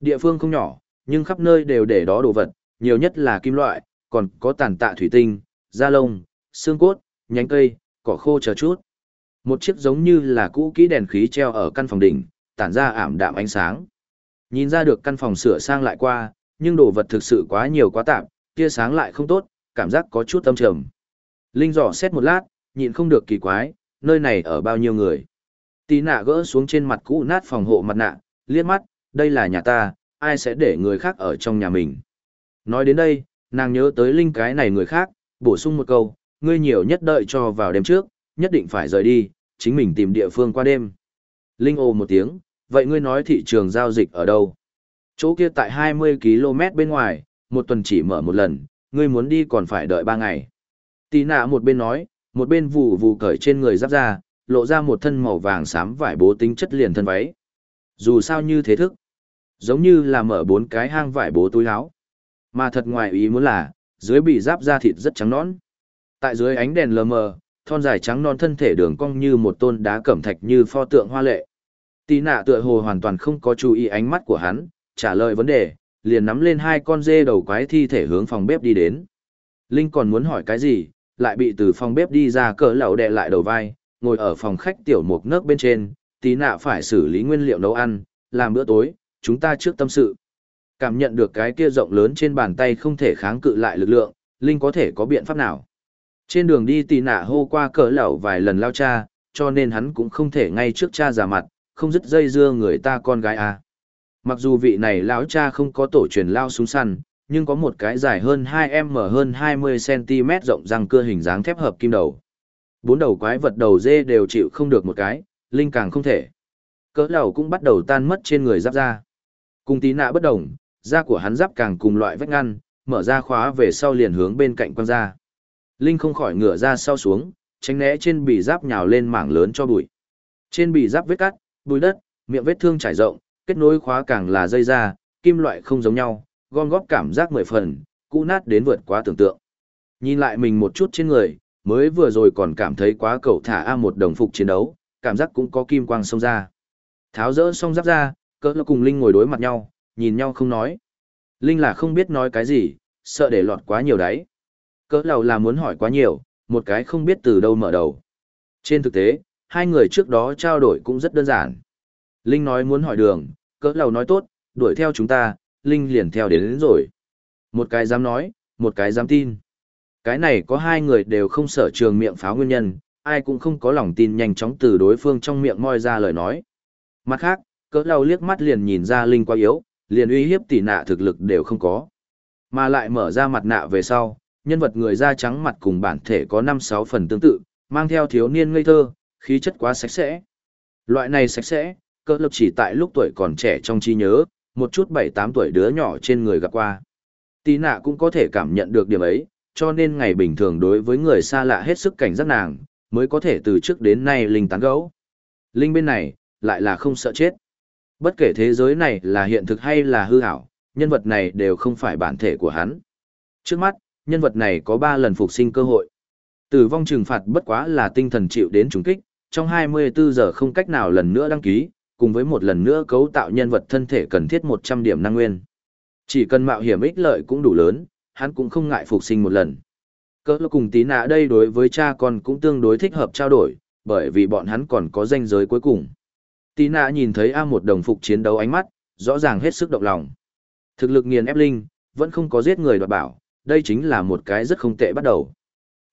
Speaker 1: Địa phương không nhỏ, nhưng khắp nơi đều để đó đồ vật, nhiều nhất là kim loại, còn có tàn tạ thủy tinh, da lông, xương cốt, nhánh cây, cỏ khô chờ chút. Một chiếc giống như là cũ kỹ đèn khí treo ở căn phòng đỉnh, tản ra ảm đạm ánh sáng. Nhìn ra được căn phòng sửa sang lại qua, nhưng đồ vật thực sự quá nhiều quá tạm, tia sáng lại không tốt, cảm giác có chút âm trầm. Linh dò xét một lát, nhịn không được kỳ quái, nơi này ở bao nhiêu người. Tí nạ gỡ xuống trên mặt cũ nát phòng hộ mặt nạ, liếc mắt, đây là nhà ta, ai sẽ để người khác ở trong nhà mình. Nói đến đây, nàng nhớ tới Linh cái này người khác, bổ sung một câu, ngươi nhiều nhất đợi cho vào đêm trước, nhất định phải rời đi, chính mình tìm địa phương qua đêm. Linh ồ một tiếng, vậy ngươi nói thị trường giao dịch ở đâu? Chỗ kia tại 20 km bên ngoài, một tuần chỉ mở một lần, ngươi muốn đi còn phải đợi 3 ngày. Tì nạ một bên nói, một bên vù vù cởi trên người giáp ra, lộ ra một thân màu vàng xám vải bố tính chất liền thân váy. Dù sao như thế thức, giống như là mở bốn cái hang vải bố túi áo. Mà thật ngoài ý muốn là, dưới bị giáp da thịt rất trắng nõn. Tại dưới ánh đèn lờ mờ, thon dài trắng non thân thể đường cong như một tôn đá cẩm thạch như pho tượng hoa lệ. Tí nạ tựa hồ hoàn toàn không có chú ý ánh mắt của hắn, trả lời vấn đề, liền nắm lên hai con dê đầu quái thi thể hướng phòng bếp đi đến. Linh còn muốn hỏi cái gì, lại bị từ phòng bếp đi ra cỡ lẩu đè lại đầu vai, ngồi ở phòng khách tiểu mục nước bên trên, tí nạ phải xử lý nguyên liệu nấu ăn, làm bữa tối, chúng ta trước tâm sự. Cảm nhận được cái kia rộng lớn trên bàn tay không thể kháng cự lại lực lượng, Linh có thể có biện pháp nào. Trên đường đi tì nạ hô qua cỡ lẩu vài lần lao cha, cho nên hắn cũng không thể ngay trước cha giả mặt, không dứt dây dưa người ta con gái à. Mặc dù vị này lão cha không có tổ truyền lao súng săn, nhưng có một cái dài hơn 2m hơn 20cm rộng răng cưa hình dáng thép hợp kim đầu. Bốn đầu quái vật đầu dê đều chịu không được một cái, linh càng không thể. Cỡ đầu cũng bắt đầu tan mất trên người giáp da. Cùng tí nạ bất đồng, da của hắn giáp càng cùng loại vách ngăn, mở ra khóa về sau liền hướng bên cạnh quăng ra. Linh không khỏi ngửa ra sau xuống, tránh né trên bì giáp nhào lên mảng lớn cho bụi. Trên bì giáp vết cắt, bụi đất, miệng vết thương trải rộng, kết nối khóa càng là dây da, kim loại không giống nhau, gom góp cảm giác mười phần, cũ nát đến vượt quá tưởng tượng. Nhìn lại mình một chút trên người, mới vừa rồi còn cảm thấy quá cầu thả A một đồng phục chiến đấu, cảm giác cũng có kim quang xông ra. Tháo rỡ xong giáp ra, cỡ là cùng Linh ngồi đối mặt nhau, nhìn nhau không nói. Linh là không biết nói cái gì, sợ để lọt quá nhiều đấy. Cỡ lầu là muốn hỏi quá nhiều, một cái không biết từ đâu mở đầu. Trên thực tế, hai người trước đó trao đổi cũng rất đơn giản. Linh nói muốn hỏi đường, cỡ lầu nói tốt, đuổi theo chúng ta, Linh liền theo đến, đến rồi. Một cái dám nói, một cái dám tin. Cái này có hai người đều không sở trường miệng pháo nguyên nhân, ai cũng không có lòng tin nhanh chóng từ đối phương trong miệng moi ra lời nói. Mặt khác, cỡ lau liếc mắt liền nhìn ra Linh quá yếu, liền uy hiếp tỷ nạ thực lực đều không có. Mà lại mở ra mặt nạ về sau, nhân vật người da trắng mặt cùng bản thể có 5-6 phần tương tự, mang theo thiếu niên ngây thơ, khí chất quá sạch sẽ. Loại này sạch sẽ, cỡ lập chỉ tại lúc tuổi còn trẻ trong trí nhớ, một chút 7-8 tuổi đứa nhỏ trên người gặp qua. Tí nạ cũng có thể cảm nhận được điểm ấy, cho nên ngày bình thường đối với người xa lạ hết sức cảnh giác nàng, mới có thể từ trước đến nay linh tán gấu. Linh bên này, lại là không sợ chết. Bất kể thế giới này là hiện thực hay là hư ảo, nhân vật này đều không phải bản thể của hắn. Trước mắt, nhân vật này có 3 lần phục sinh cơ hội. Tử vong trừng phạt bất quá là tinh thần chịu đến trùng kích, trong 24 giờ không cách nào lần nữa đăng ký, cùng với một lần nữa cấu tạo nhân vật thân thể cần thiết 100 điểm năng nguyên. Chỉ cần mạo hiểm ích lợi cũng đủ lớn, hắn cũng không ngại phục sinh một lần. Cỡ cùng tí nạ đây đối với cha con cũng tương đối thích hợp trao đổi, bởi vì bọn hắn còn có danh giới cuối cùng. Tí nạ nhìn thấy A một đồng phục chiến đấu ánh mắt, rõ ràng hết sức động lòng. Thực lực nghiền ép linh, vẫn không có giết người đoạt bảo, đây chính là một cái rất không tệ bắt đầu.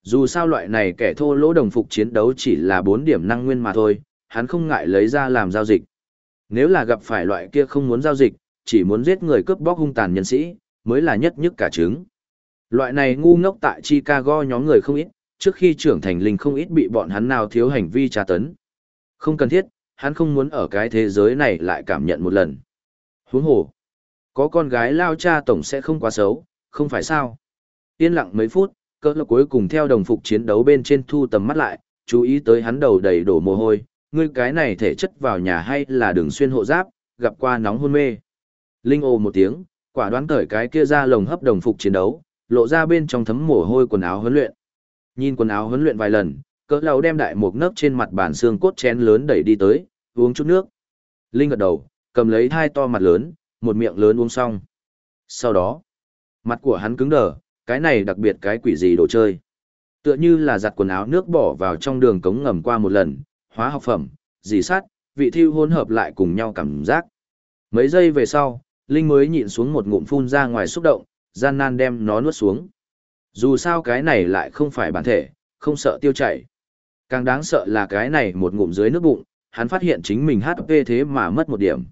Speaker 1: Dù sao loại này kẻ thô lỗ đồng phục chiến đấu chỉ là 4 điểm năng nguyên mà thôi, hắn không ngại lấy ra làm giao dịch. Nếu là gặp phải loại kia không muốn giao dịch, chỉ muốn giết người cướp bóc hung tàn nhân sĩ, mới là nhất nhất cả trứng. Loại này ngu ngốc tại Chicago nhóm người không ít, trước khi trưởng thành linh không ít bị bọn hắn nào thiếu hành vi tra tấn. Không cần thiết, hắn không muốn ở cái thế giới này lại cảm nhận một lần. Huống hồ, có con gái lao cha tổng sẽ không quá xấu, không phải sao? Yên lặng mấy phút, cỡ là cuối cùng theo đồng phục chiến đấu bên trên thu tầm mắt lại, chú ý tới hắn đầu đầy đổ mồ hôi, ngươi cái này thể chất vào nhà hay là đường xuyên hộ giáp, gặp qua nóng hôn mê. Linh ồ một tiếng, quả đoán cởi cái kia ra lồng hấp đồng phục chiến đấu, lộ ra bên trong thấm mồ hôi quần áo huấn luyện. Nhìn quần áo huấn luyện vài lần, cỡ lão đem đại một nấc trên mặt bàn xương cốt chén lớn đẩy đi tới, uống chút nước. Linh gật đầu, cầm lấy hai to mặt lớn, một miệng lớn uống xong. Sau đó, mặt của hắn cứng đờ, cái này đặc biệt cái quỷ gì đồ chơi. Tựa như là giặt quần áo nước bỏ vào trong đường cống ngầm qua một lần, hóa học phẩm, dì sát, vị thiêu hỗn hợp lại cùng nhau cảm giác. Mấy giây về sau, Linh mới nhịn xuống một ngụm phun ra ngoài xúc động, gian nan đem nó nuốt xuống. Dù sao cái này lại không phải bản thể, không sợ tiêu chảy. Càng đáng sợ là cái này một ngụm dưới nước bụng, hắn phát hiện chính mình HP thế mà mất một điểm.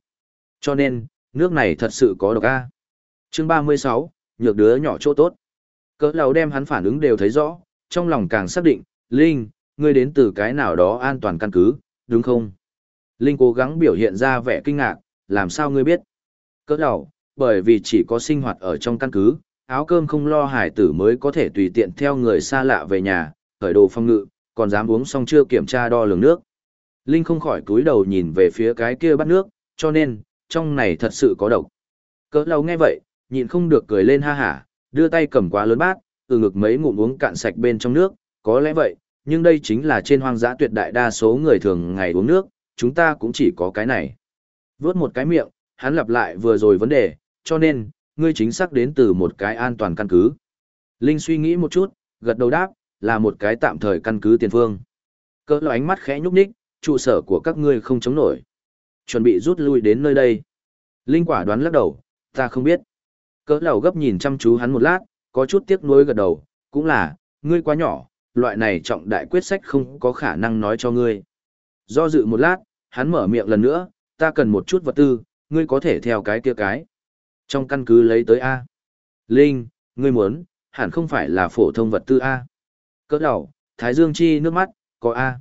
Speaker 1: Cho nên, nước này thật sự có độc A. Chương 36, nhược đứa nhỏ chỗ tốt. Cỡ lầu đem hắn phản ứng đều thấy rõ, trong lòng càng xác định, Linh, ngươi đến từ cái nào đó an toàn căn cứ, đúng không? Linh cố gắng biểu hiện ra vẻ kinh ngạc, làm sao ngươi biết? Cỡ đầu, bởi vì chỉ có sinh hoạt ở trong căn cứ, áo cơm không lo hải tử mới có thể tùy tiện theo người xa lạ về nhà, khởi đồ phong ngự, còn dám uống xong chưa kiểm tra đo lường nước. Linh không khỏi cúi đầu nhìn về phía cái kia bắt nước, cho nên, trong này thật sự có độc. Cỡ lâu nghe vậy, nhịn không được cười lên ha hả, đưa tay cầm quá lớn bát, từ ngực mấy ngụm uống cạn sạch bên trong nước, có lẽ vậy, nhưng đây chính là trên hoang dã tuyệt đại đa số người thường ngày uống nước, chúng ta cũng chỉ có cái này. Vớt một cái miệng, hắn lặp lại vừa rồi vấn đề, cho nên, ngươi chính xác đến từ một cái an toàn căn cứ. Linh suy nghĩ một chút, gật đầu đáp, là một cái tạm thời căn cứ tiền phương. Cỡ lo ánh mắt khẽ nhúc nhích, trụ sở của các ngươi không chống nổi. Chuẩn bị rút lui đến nơi đây. Linh quả đoán lắc đầu, ta không biết. Cỡ lầu gấp nhìn chăm chú hắn một lát, có chút tiếc nuối gật đầu, cũng là, ngươi quá nhỏ, loại này trọng đại quyết sách không có khả năng nói cho ngươi. Do dự một lát, hắn mở miệng lần nữa, ta cần một chút vật tư, ngươi có thể theo cái kia cái. Trong căn cứ lấy tới A. Linh, ngươi muốn, hẳn không phải là phổ thông vật tư A. Cỡ đầu, Thái Dương Chi nước mắt, có A.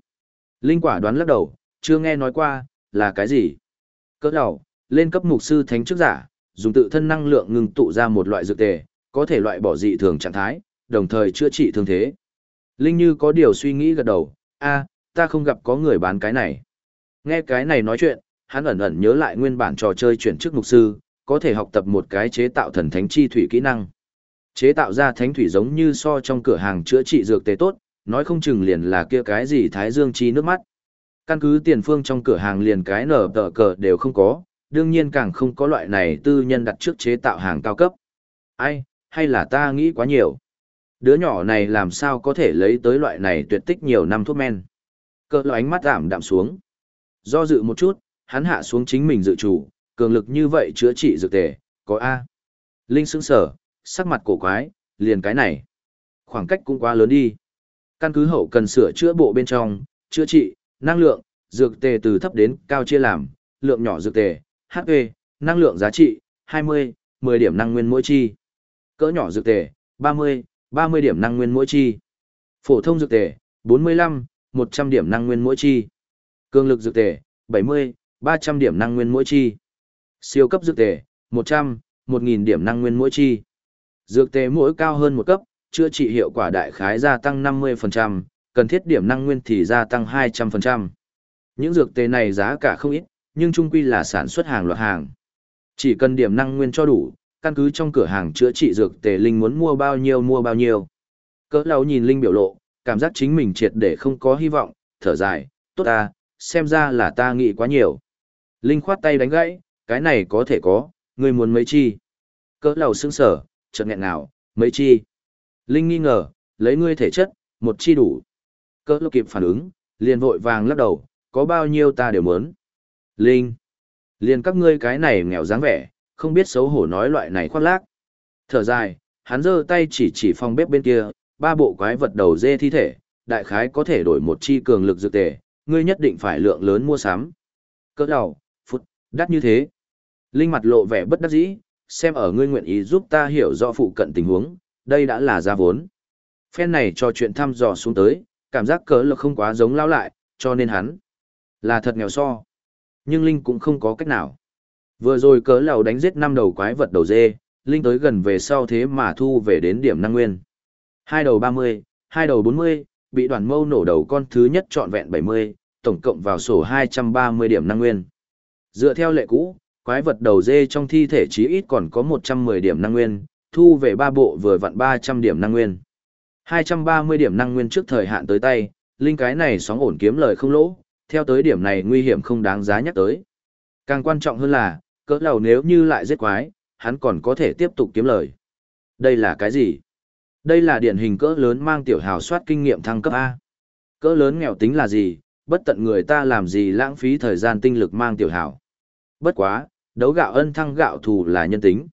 Speaker 1: Linh quả đoán lắc đầu, chưa nghe nói qua, là cái gì? Cỡ đầu, lên cấp mục sư thánh chức giả, dùng tự thân năng lượng ngừng tụ ra một loại dược tề, có thể loại bỏ dị thường trạng thái, đồng thời chữa trị thương thế. Linh như có điều suy nghĩ gật đầu, a, ta không gặp có người bán cái này. Nghe cái này nói chuyện, hắn ẩn ẩn nhớ lại nguyên bản trò chơi chuyển chức mục sư, có thể học tập một cái chế tạo thần thánh chi thủy kỹ năng. Chế tạo ra thánh thủy giống như so trong cửa hàng chữa trị dược tề tốt, nói không chừng liền là kia cái gì thái dương chi nước mắt. Căn cứ tiền phương trong cửa hàng liền cái nở tờ cờ đều không có, đương nhiên càng không có loại này tư nhân đặt trước chế tạo hàng cao cấp. Ai, hay là ta nghĩ quá nhiều. Đứa nhỏ này làm sao có thể lấy tới loại này tuyệt tích nhiều năm thuốc men. cờ lo ánh mắt giảm đạm xuống. Do dự một chút, hắn hạ xuống chính mình dự chủ, cường lực như vậy chữa trị dược tề, có A. Linh sững sở, sắc mặt cổ quái, liền cái này. Khoảng cách cũng quá lớn đi. Căn cứ hậu cần sửa chữa bộ bên trong, chữa trị, năng lượng, dược tề từ thấp đến cao chia làm, lượng nhỏ dược tề, HP, năng lượng giá trị, 20, 10 điểm năng nguyên mỗi chi. Cỡ nhỏ dược tề, 30, 30 điểm năng nguyên mỗi chi. Phổ thông dược tề, 45, 100 điểm năng nguyên mỗi chi. Cường lực dược tề, 70, 300 điểm năng nguyên mỗi chi. Siêu cấp dược tề, 100, 1000 điểm năng nguyên mỗi chi. Dược tề mỗi cao hơn một cấp, chữa trị hiệu quả đại khái gia tăng 50%, cần thiết điểm năng nguyên thì gia tăng 200%. Những dược tề này giá cả không ít, nhưng trung quy là sản xuất hàng loạt hàng. Chỉ cần điểm năng nguyên cho đủ, căn cứ trong cửa hàng chữa trị dược tề linh muốn mua bao nhiêu mua bao nhiêu. Cỡ lâu nhìn linh biểu lộ, cảm giác chính mình triệt để không có hy vọng, thở dài, tốt ta, xem ra là ta nghĩ quá nhiều. Linh khoát tay đánh gãy, cái này có thể có, ngươi muốn mấy chi. Cỡ lầu sững sở, chợt nghẹn nào, mấy chi. Linh nghi ngờ, lấy ngươi thể chất, một chi đủ. Cỡ lầu kịp phản ứng, liền vội vàng lắc đầu, có bao nhiêu ta đều muốn. Linh, liền các ngươi cái này nghèo dáng vẻ, không biết xấu hổ nói loại này khoác lác. Thở dài, hắn giơ tay chỉ chỉ phòng bếp bên kia, ba bộ quái vật đầu dê thi thể, đại khái có thể đổi một chi cường lực dược tề, ngươi nhất định phải lượng lớn mua sắm. Cỡ đầu, phút, đắt như thế. Linh mặt lộ vẻ bất đắc dĩ, xem ở ngươi nguyện ý giúp ta hiểu rõ phụ cận tình huống, đây đã là ra vốn. Phen này cho chuyện thăm dò xuống tới, cảm giác cỡ lực không quá giống lao lại, cho nên hắn là thật nghèo so. Nhưng Linh cũng không có cách nào. Vừa rồi cỡ lầu đánh giết năm đầu quái vật đầu dê, Linh tới gần về sau thế mà thu về đến điểm năng nguyên. Hai đầu 30, hai đầu 40, bị đoàn mâu nổ đầu con thứ nhất trọn vẹn 70, tổng cộng vào sổ 230 điểm năng nguyên. Dựa theo lệ cũ, quái vật đầu dê trong thi thể chí ít còn có 110 điểm năng nguyên, thu về ba bộ vừa vặn 300 điểm năng nguyên. 230 điểm năng nguyên trước thời hạn tới tay, linh cái này sóng ổn kiếm lời không lỗ, theo tới điểm này nguy hiểm không đáng giá nhắc tới. Càng quan trọng hơn là, cỡ lầu nếu như lại giết quái, hắn còn có thể tiếp tục kiếm lời. Đây là cái gì? Đây là điển hình cỡ lớn mang tiểu hào soát kinh nghiệm thăng cấp A. Cỡ lớn nghèo tính là gì, bất tận người ta làm gì lãng phí thời gian tinh lực mang tiểu hào. Bất quá, đấu gạo ân thăng gạo thù là nhân tính.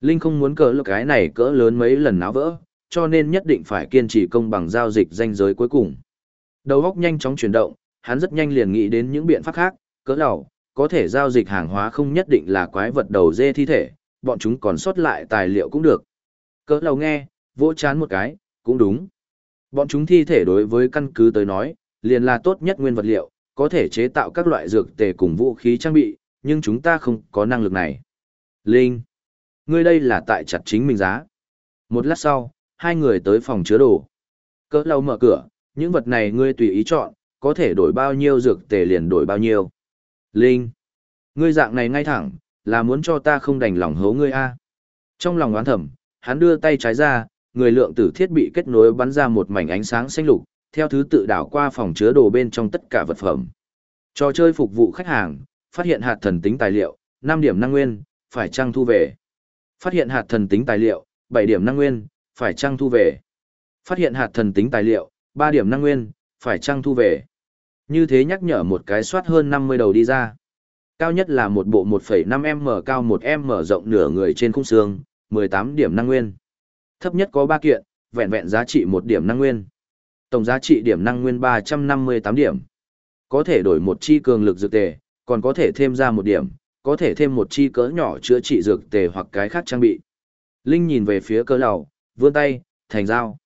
Speaker 1: Linh không muốn cỡ lực cái này cỡ lớn mấy lần náo vỡ, cho nên nhất định phải kiên trì công bằng giao dịch danh giới cuối cùng. Đầu óc nhanh chóng chuyển động, hắn rất nhanh liền nghĩ đến những biện pháp khác, cỡ đầu, có thể giao dịch hàng hóa không nhất định là quái vật đầu dê thi thể, bọn chúng còn sót lại tài liệu cũng được. Cỡ đầu nghe, vỗ chán một cái, cũng đúng. Bọn chúng thi thể đối với căn cứ tới nói, liền là tốt nhất nguyên vật liệu, có thể chế tạo các loại dược tề cùng vũ khí trang bị, nhưng chúng ta không có năng lực này. Linh, ngươi đây là tại chặt chính mình giá. Một lát sau, hai người tới phòng chứa đồ. Cỡ lâu mở cửa, những vật này ngươi tùy ý chọn, có thể đổi bao nhiêu dược tề liền đổi bao nhiêu. Linh, ngươi dạng này ngay thẳng, là muốn cho ta không đành lòng hố ngươi a. Trong lòng oán thầm, hắn đưa tay trái ra, người lượng tử thiết bị kết nối bắn ra một mảnh ánh sáng xanh lục, theo thứ tự đảo qua phòng chứa đồ bên trong tất cả vật phẩm. Trò chơi phục vụ khách hàng, phát hiện hạt thần tính tài liệu, 5 điểm năng nguyên, phải trăng thu về. Phát hiện hạt thần tính tài liệu, 7 điểm năng nguyên, phải trăng thu về. Phát hiện hạt thần tính tài liệu, 3 điểm năng nguyên, phải trăng thu về. Như thế nhắc nhở một cái soát hơn 50 đầu đi ra. Cao nhất là một bộ 1,5m cao 1m rộng nửa người trên khung xương, 18 điểm năng nguyên. Thấp nhất có 3 kiện, vẹn vẹn giá trị 1 điểm năng nguyên. Tổng giá trị điểm năng nguyên 358 điểm. Có thể đổi một chi cường lực dược tề, còn có thể thêm ra một điểm, có thể thêm một chi cỡ nhỏ chữa trị dược tề hoặc cái khác trang bị. Linh nhìn về phía cơ lầu, vươn tay, thành dao.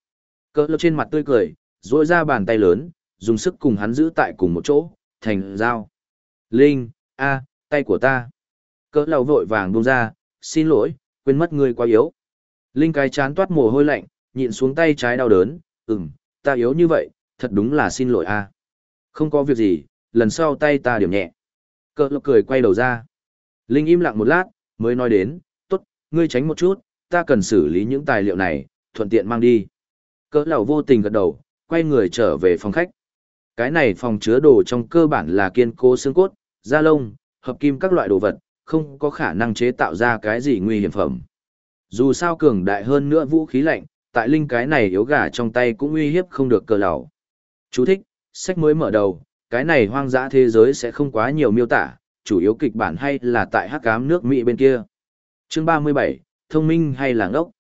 Speaker 1: Cơ lầu trên mặt tươi cười, duỗi ra bàn tay lớn, dùng sức cùng hắn giữ tại cùng một chỗ, thành dao. Linh, a, tay của ta. Cỡ lầu vội vàng buông ra, xin lỗi, quên mất ngươi quá yếu. Linh cái chán toát mồ hôi lạnh, nhịn xuống tay trái đau đớn, ừm, ta yếu như vậy, thật đúng là xin lỗi a. Không có việc gì, lần sau tay ta điểm nhẹ. Cỡ lộc cười quay đầu ra. Linh im lặng một lát, mới nói đến, tốt, ngươi tránh một chút, ta cần xử lý những tài liệu này, thuận tiện mang đi. Cỡ lầu vô tình gật đầu, quay người trở về phòng khách. Cái này phòng chứa đồ trong cơ bản là kiên cố xương cốt, da lông, hợp kim các loại đồ vật, không có khả năng chế tạo ra cái gì nguy hiểm phẩm. Dù sao cường đại hơn nữa vũ khí lạnh, tại linh cái này yếu gà trong tay cũng uy hiếp không được cờ lầu. Chú thích, sách mới mở đầu, cái này hoang dã thế giới sẽ không quá nhiều miêu tả, chủ yếu kịch bản hay là tại hắc ám nước Mỹ bên kia. Chương 37, thông minh hay là ngốc?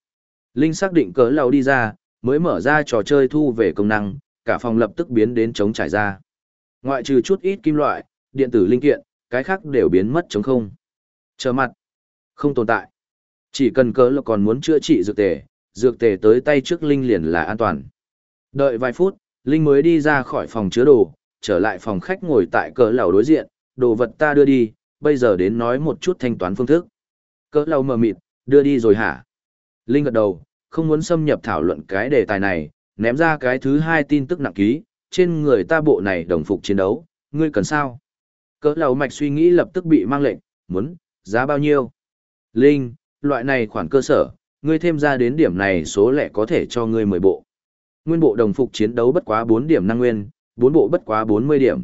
Speaker 1: Linh xác định cỡ lầu đi ra, mới mở ra trò chơi thu về công năng, cả phòng lập tức biến đến chống trải ra. Ngoại trừ chút ít kim loại, điện tử linh kiện, cái khác đều biến mất chống không. Chờ mặt, không tồn tại. Chỉ cần cỡ lầu còn muốn chữa trị dược tề, dược tề tới tay trước Linh liền là an toàn. Đợi vài phút, Linh mới đi ra khỏi phòng chứa đồ, trở lại phòng khách ngồi tại cỡ lầu đối diện, đồ vật ta đưa đi, bây giờ đến nói một chút thanh toán phương thức. Cỡ lầu mờ mịt, đưa đi rồi hả? Linh gật đầu, không muốn xâm nhập thảo luận cái đề tài này, ném ra cái thứ hai tin tức nặng ký, trên người ta bộ này đồng phục chiến đấu, ngươi cần sao? Cỡ lầu mạch suy nghĩ lập tức bị mang lệnh, muốn, giá bao nhiêu? Linh, loại này khoản cơ sở, ngươi thêm ra đến điểm này số lẻ có thể cho ngươi 10 bộ. Nguyên bộ đồng phục chiến đấu bất quá 4 điểm năng nguyên, bốn bộ bất quá 40 điểm.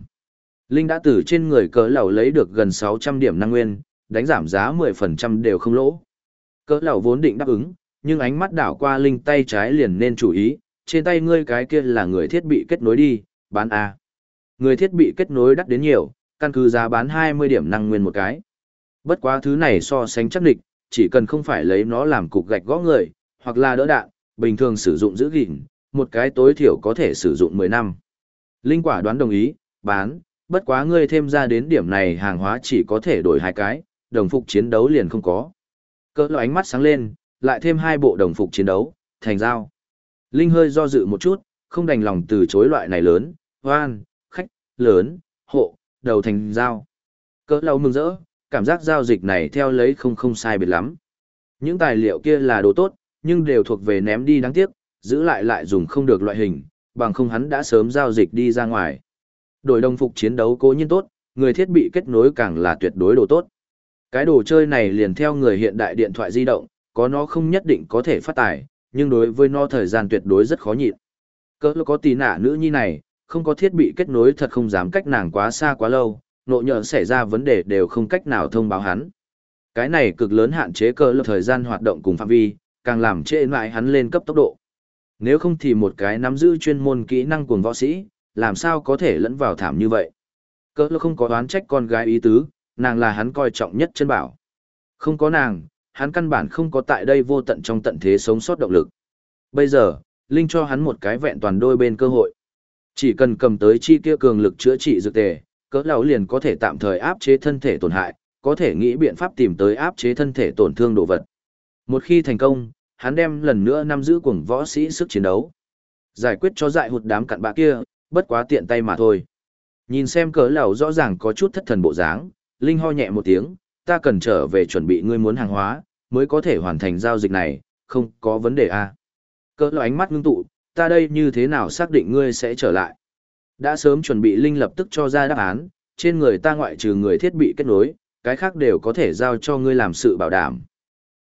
Speaker 1: Linh đã từ trên người cỡ lẩu lấy được gần 600 điểm năng nguyên, đánh giảm giá 10% đều không lỗ. Cỡ lẩu vốn định đáp ứng, nhưng ánh mắt đảo qua Linh tay trái liền nên chú ý, trên tay ngươi cái kia là người thiết bị kết nối đi, bán A. Người thiết bị kết nối đắt đến nhiều, căn cứ giá bán 20 điểm năng nguyên một cái. Bất quá thứ này so sánh chắc địch, chỉ cần không phải lấy nó làm cục gạch gõ người, hoặc là đỡ đạn, bình thường sử dụng giữ gìn, một cái tối thiểu có thể sử dụng 10 năm. Linh quả đoán đồng ý, bán, bất quá ngươi thêm ra đến điểm này hàng hóa chỉ có thể đổi hai cái, đồng phục chiến đấu liền không có. Cỡ lộ ánh mắt sáng lên, lại thêm hai bộ đồng phục chiến đấu, thành giao. Linh hơi do dự một chút, không đành lòng từ chối loại này lớn, hoan, khách, lớn, hộ, đầu thành giao. Cỡ lâu mừng rỡ, cảm giác giao dịch này theo lấy không không sai biệt lắm. Những tài liệu kia là đồ tốt, nhưng đều thuộc về ném đi đáng tiếc, giữ lại lại dùng không được loại hình, bằng không hắn đã sớm giao dịch đi ra ngoài. Đổi đồng phục chiến đấu cố nhiên tốt, người thiết bị kết nối càng là tuyệt đối đồ tốt. Cái đồ chơi này liền theo người hiện đại điện thoại di động, có nó không nhất định có thể phát tài, nhưng đối với nó thời gian tuyệt đối rất khó nhịn. Cỡ có tí nạ nữ nhi này, không có thiết bị kết nối thật không dám cách nàng quá xa quá lâu, nộ nhờ xảy ra vấn đề đều không cách nào thông báo hắn. Cái này cực lớn hạn chế cỡ lực thời gian hoạt động cùng phạm vi, càng làm trễ lại hắn lên cấp tốc độ. Nếu không thì một cái nắm giữ chuyên môn kỹ năng cuồng võ sĩ, làm sao có thể lẫn vào thảm như vậy. Cơ lô không có đoán trách con gái ý tứ, nàng là hắn coi trọng nhất chân bảo. Không có nàng, hắn căn bản không có tại đây vô tận trong tận thế sống sót động lực. Bây giờ, Linh cho hắn một cái vẹn toàn đôi bên cơ hội. Chỉ cần cầm tới chi kia cường lực chữa trị dược tề, cỡ lão liền có thể tạm thời áp chế thân thể tổn hại, có thể nghĩ biện pháp tìm tới áp chế thân thể tổn thương đồ vật. Một khi thành công, hắn đem lần nữa nắm giữ cuồng võ sĩ sức chiến đấu. Giải quyết cho dại hụt đám cặn bạ kia, bất quá tiện tay mà thôi. Nhìn xem cỡ lão rõ ràng có chút thất thần bộ dáng, Linh ho nhẹ một tiếng, ta cần trở về chuẩn bị ngươi muốn hàng hóa, mới có thể hoàn thành giao dịch này, không có vấn đề à. Cỡ lão ánh mắt ngưng tụ, ta đây như thế nào xác định ngươi sẽ trở lại. Đã sớm chuẩn bị Linh lập tức cho ra đáp án, trên người ta ngoại trừ người thiết bị kết nối, cái khác đều có thể giao cho ngươi làm sự bảo đảm.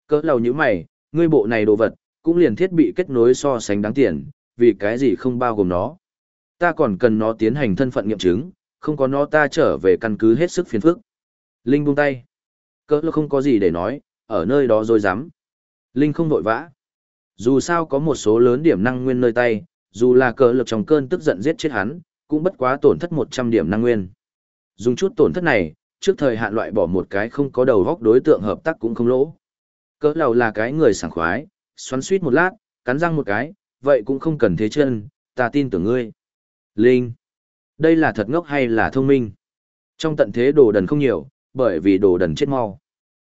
Speaker 1: Cỡ lầu như mày, ngươi bộ này đồ vật, cũng liền thiết bị kết nối so sánh đáng tiền, vì cái gì không bao gồm nó. Ta còn cần nó tiến hành thân phận nghiệm chứng, không có nó ta trở về căn cứ hết sức phiền phức. Linh buông tay. Cỡ lộc không có gì để nói, ở nơi đó rồi dám. Linh không vội vã. Dù sao có một số lớn điểm năng nguyên nơi tay, dù là cỡ lực trong cơn tức giận giết chết hắn, cũng bất quá tổn thất 100 điểm năng nguyên. Dùng chút tổn thất này, trước thời hạn loại bỏ một cái không có đầu góc đối tượng hợp tác cũng không lỗ. Cỡ lầu là cái người sảng khoái, xoắn suýt một lát, cắn răng một cái, vậy cũng không cần thế chân, ta tin tưởng ngươi. Linh, đây là thật ngốc hay là thông minh? Trong tận thế đồ đần không nhiều, bởi vì đồ đần chết mau.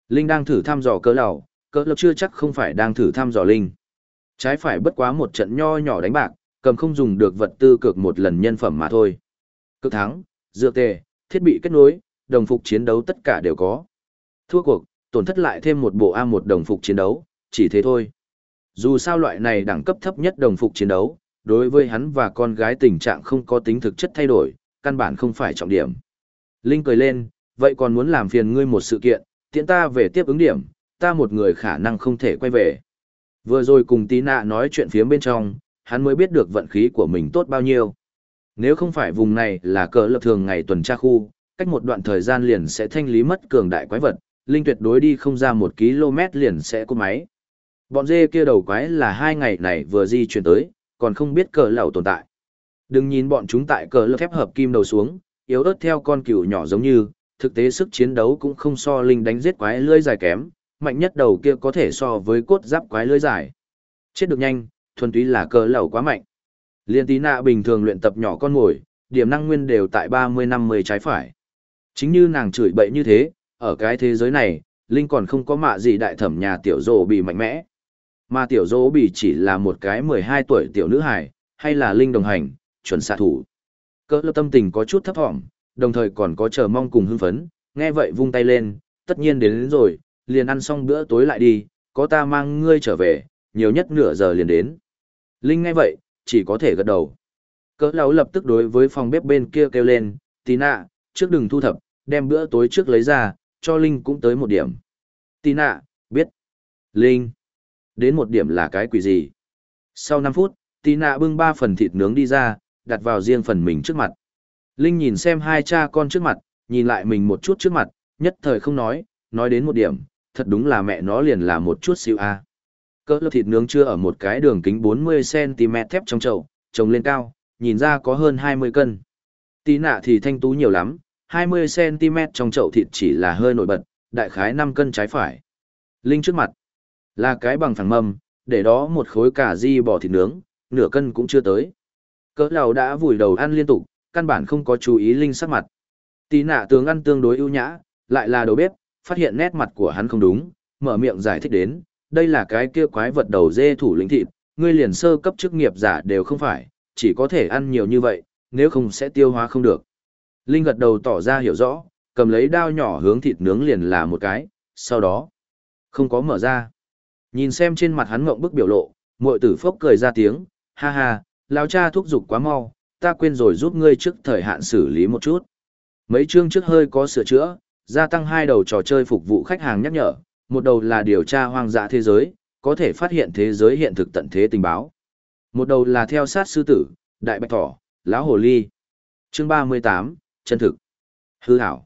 Speaker 1: Linh đang thử thăm dò cỡ lầu, cỡ lầu chưa chắc không phải đang thử thăm dò Linh. Trái phải bất quá một trận nho nhỏ đánh bạc, cầm không dùng được vật tư cược một lần nhân phẩm mà thôi. Cực thắng, dược tề, thiết bị kết nối, đồng phục chiến đấu tất cả đều có. Thua cuộc, tổn thất lại thêm một bộ A1 đồng phục chiến đấu, chỉ thế thôi. Dù sao loại này đẳng cấp thấp nhất đồng phục chiến đấu, đối với hắn và con gái tình trạng không có tính thực chất thay đổi, căn bản không phải trọng điểm. Linh cười lên, vậy còn muốn làm phiền ngươi một sự kiện, tiện ta về tiếp ứng điểm, ta một người khả năng không thể quay về. Vừa rồi cùng tí nạ nói chuyện phía bên trong, hắn mới biết được vận khí của mình tốt bao nhiêu. Nếu không phải vùng này là cờ lập thường ngày tuần tra khu, cách một đoạn thời gian liền sẽ thanh lý mất cường đại quái vật, linh tuyệt đối đi không ra một km liền sẽ cút máy. Bọn dê kia đầu quái là hai ngày này vừa di chuyển tới, còn không biết cờ lẩu tồn tại. Đừng nhìn bọn chúng tại cờ lẩu thép hợp kim đầu xuống, yếu ớt theo con cừu nhỏ giống như, thực tế sức chiến đấu cũng không so linh đánh giết quái lưỡi dài kém, mạnh nhất đầu kia có thể so với cốt giáp quái lưỡi dài. Chết được nhanh, thuần túy là cờ lẩu quá mạnh. Liên tí nạ bình thường luyện tập nhỏ con ngồi, điểm năng nguyên đều tại 30-50 trái phải. Chính như nàng chửi bậy như thế, ở cái thế giới này, Linh còn không có mạ gì đại thẩm nhà tiểu dỗ bị mạnh mẽ. Mà tiểu dỗ bị chỉ là một cái 12 tuổi tiểu nữ hài, hay là Linh đồng hành, chuẩn xạ thủ. Cơ lập tâm tình có chút thấp thỏm, đồng thời còn có chờ mong cùng hưng phấn, nghe vậy vung tay lên, tất nhiên đến, đến rồi, liền ăn xong bữa tối lại đi, có ta mang ngươi trở về, nhiều nhất nửa giờ liền đến. Linh nghe vậy, chỉ có thể gật đầu. Cỡ lão lập tức đối với phòng bếp bên kia kêu lên, tí nạ, trước đừng thu thập, đem bữa tối trước lấy ra, cho Linh cũng tới một điểm. tina nạ, biết. Linh. Đến một điểm là cái quỷ gì? Sau 5 phút, tina nạ bưng ba phần thịt nướng đi ra, đặt vào riêng phần mình trước mặt. Linh nhìn xem hai cha con trước mặt, nhìn lại mình một chút trước mặt, nhất thời không nói, nói đến một điểm, thật đúng là mẹ nó liền là một chút xíu a. Cỡ lớp thịt nướng chưa ở một cái đường kính 40cm thép trong chậu, trồng lên cao, nhìn ra có hơn 20 cân. Tí nạ thì thanh tú nhiều lắm, 20cm trong chậu thịt chỉ là hơi nổi bật, đại khái 5 cân trái phải. Linh trước mặt, là cái bằng phẳng mâm, để đó một khối cà ri bò thịt nướng, nửa cân cũng chưa tới. Cỡ lầu đã vùi đầu ăn liên tục, căn bản không có chú ý Linh sắc mặt. Tí nạ tướng ăn tương đối ưu nhã, lại là đầu bếp, phát hiện nét mặt của hắn không đúng, mở miệng giải thích đến, đây là cái kia quái vật đầu dê thủ lĩnh thịt, ngươi liền sơ cấp chức nghiệp giả đều không phải, chỉ có thể ăn nhiều như vậy, nếu không sẽ tiêu hóa không được. Linh gật đầu tỏ ra hiểu rõ, cầm lấy đao nhỏ hướng thịt nướng liền là một cái, sau đó, không có mở ra. Nhìn xem trên mặt hắn ngộng bức biểu lộ, muội tử phốc cười ra tiếng, ha ha, lão cha thúc giục quá mau, ta quên rồi giúp ngươi trước thời hạn xử lý một chút. Mấy chương trước hơi có sửa chữa, gia tăng hai đầu trò chơi phục vụ khách hàng nhắc nhở, một đầu là điều tra hoang dã thế giới, có thể phát hiện thế giới hiện thực tận thế tình báo. Một đầu là theo sát sư tử, đại bạch thỏ, lão hồ ly. Chương 38, chân thực. Hư hảo.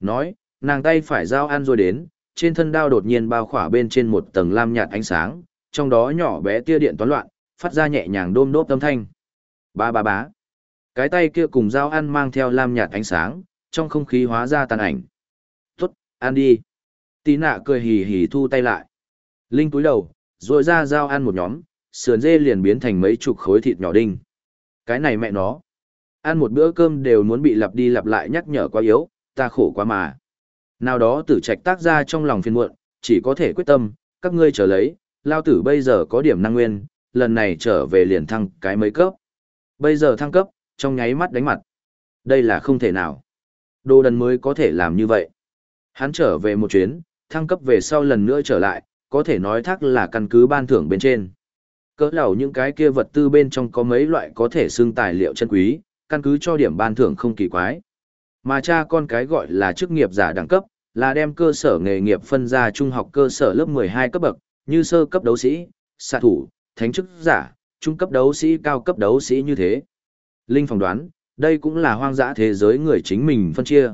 Speaker 1: Nói, nàng tay phải giao ăn rồi đến, trên thân đao đột nhiên bao khỏa bên trên một tầng lam nhạt ánh sáng, trong đó nhỏ bé tia điện toán loạn, phát ra nhẹ nhàng đôm đốp âm thanh. Ba ba bá. Cái tay kia cùng dao ăn mang theo lam nhạt ánh sáng, trong không khí hóa ra tàn ảnh. Tốt, ăn đi. Tí nạ cười hì hì thu tay lại. Linh túi đầu, rồi ra dao ăn một nhóm, sườn dê liền biến thành mấy chục khối thịt nhỏ đinh. Cái này mẹ nó. Ăn một bữa cơm đều muốn bị lặp đi lặp lại nhắc nhở quá yếu, ta khổ quá mà. Nào đó tử trạch tác ra trong lòng phiền muộn, chỉ có thể quyết tâm, các ngươi trở lấy, lao tử bây giờ có điểm năng nguyên, lần này trở về liền thăng cái mấy cấp. Bây giờ thăng cấp, trong nháy mắt đánh mặt. Đây là không thể nào. Đồ đần mới có thể làm như vậy. Hắn trở về một chuyến, thăng cấp về sau lần nữa trở lại, có thể nói thắc là căn cứ ban thưởng bên trên. Cỡ lầu những cái kia vật tư bên trong có mấy loại có thể xưng tài liệu chân quý, căn cứ cho điểm ban thưởng không kỳ quái. Mà cha con cái gọi là chức nghiệp giả đẳng cấp, là đem cơ sở nghề nghiệp phân ra trung học cơ sở lớp 12 cấp bậc, như sơ cấp đấu sĩ, xạ thủ, thánh chức giả, trung cấp đấu sĩ cao cấp đấu sĩ như thế. Linh phỏng đoán, đây cũng là hoang dã thế giới người chính mình phân chia.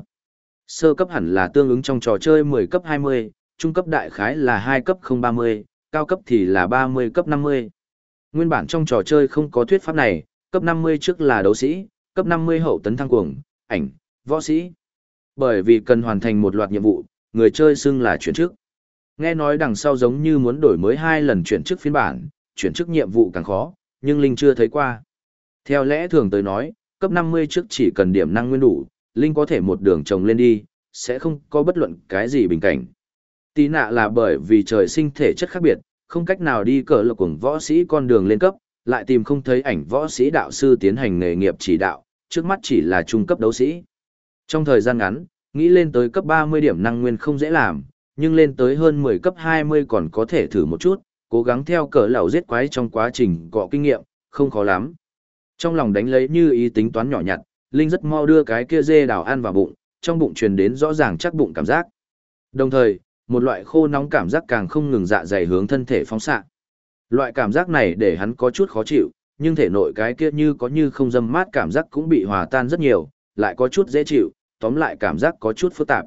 Speaker 1: Sơ cấp hẳn là tương ứng trong trò chơi 10 cấp 20, trung cấp đại khái là 2 cấp 030, cao cấp thì là 30 cấp 50. Nguyên bản trong trò chơi không có thuyết pháp này, cấp 50 trước là đấu sĩ, cấp 50 hậu tấn thăng cuồng, ảnh, võ sĩ. Bởi vì cần hoàn thành một loạt nhiệm vụ, người chơi xưng là chuyển chức. Nghe nói đằng sau giống như muốn đổi mới hai lần chuyển chức phiên bản, chuyển chức nhiệm vụ càng khó, nhưng Linh chưa thấy qua. Theo lẽ thường tới nói, cấp 50 trước chỉ cần điểm năng nguyên đủ, Linh có thể một đường trồng lên đi, sẽ không có bất luận cái gì bình cảnh. Tí nạ là bởi vì trời sinh thể chất khác biệt, không cách nào đi cờ lực cùng võ sĩ con đường lên cấp, lại tìm không thấy ảnh võ sĩ đạo sư tiến hành nghề nghiệp chỉ đạo, trước mắt chỉ là trung cấp đấu sĩ. Trong thời gian ngắn, nghĩ lên tới cấp 30 điểm năng nguyên không dễ làm, nhưng lên tới hơn 10 cấp 20 còn có thể thử một chút, cố gắng theo cỡ lão giết quái trong quá trình gọ kinh nghiệm, không khó lắm. Trong lòng đánh lấy như ý tính toán nhỏ nhặt, Linh rất mau đưa cái kia dê đào ăn vào bụng, trong bụng truyền đến rõ ràng chắc bụng cảm giác. Đồng thời, một loại khô nóng cảm giác càng không ngừng dạ dày hướng thân thể phóng xạ. Loại cảm giác này để hắn có chút khó chịu, nhưng thể nội cái kia như có như không dâm mát cảm giác cũng bị hòa tan rất nhiều, lại có chút dễ chịu, tóm lại cảm giác có chút phức tạp.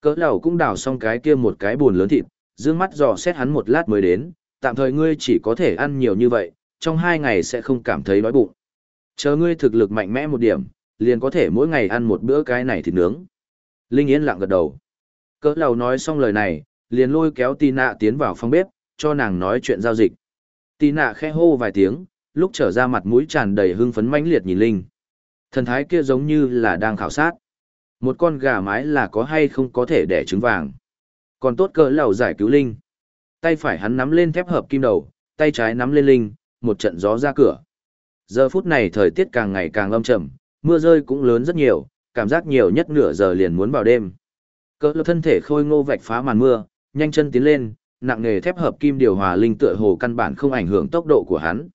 Speaker 1: Cỡ lầu cũng đào xong cái kia một cái buồn lớn thịt, dương mắt dò xét hắn một lát mới đến, tạm thời ngươi chỉ có thể ăn nhiều như vậy, trong hai ngày sẽ không cảm thấy đói bụng. Chờ ngươi thực lực mạnh mẽ một điểm, liền có thể mỗi ngày ăn một bữa cái này thịt nướng. Linh Yên lặng gật đầu. Cỡ lầu nói xong lời này, liền lôi kéo tina tiến vào phòng bếp, cho nàng nói chuyện giao dịch. tina khẽ hô vài tiếng, lúc trở ra mặt mũi tràn đầy hưng phấn mãnh liệt nhìn Linh. Thần thái kia giống như là đang khảo sát. Một con gà mái là có hay không có thể đẻ trứng vàng. Còn tốt cỡ lầu giải cứu Linh. Tay phải hắn nắm lên thép hợp kim đầu, tay trái nắm lên Linh, một trận gió ra cửa. Giờ phút này thời tiết càng ngày càng âm trầm, mưa rơi cũng lớn rất nhiều, cảm giác nhiều nhất nửa giờ liền muốn vào đêm. Cỡ lầu thân thể khôi ngô vạch phá màn mưa, nhanh chân tiến lên, nặng nghề thép hợp kim điều hòa linh tựa hồ căn bản không ảnh hưởng tốc độ của hắn.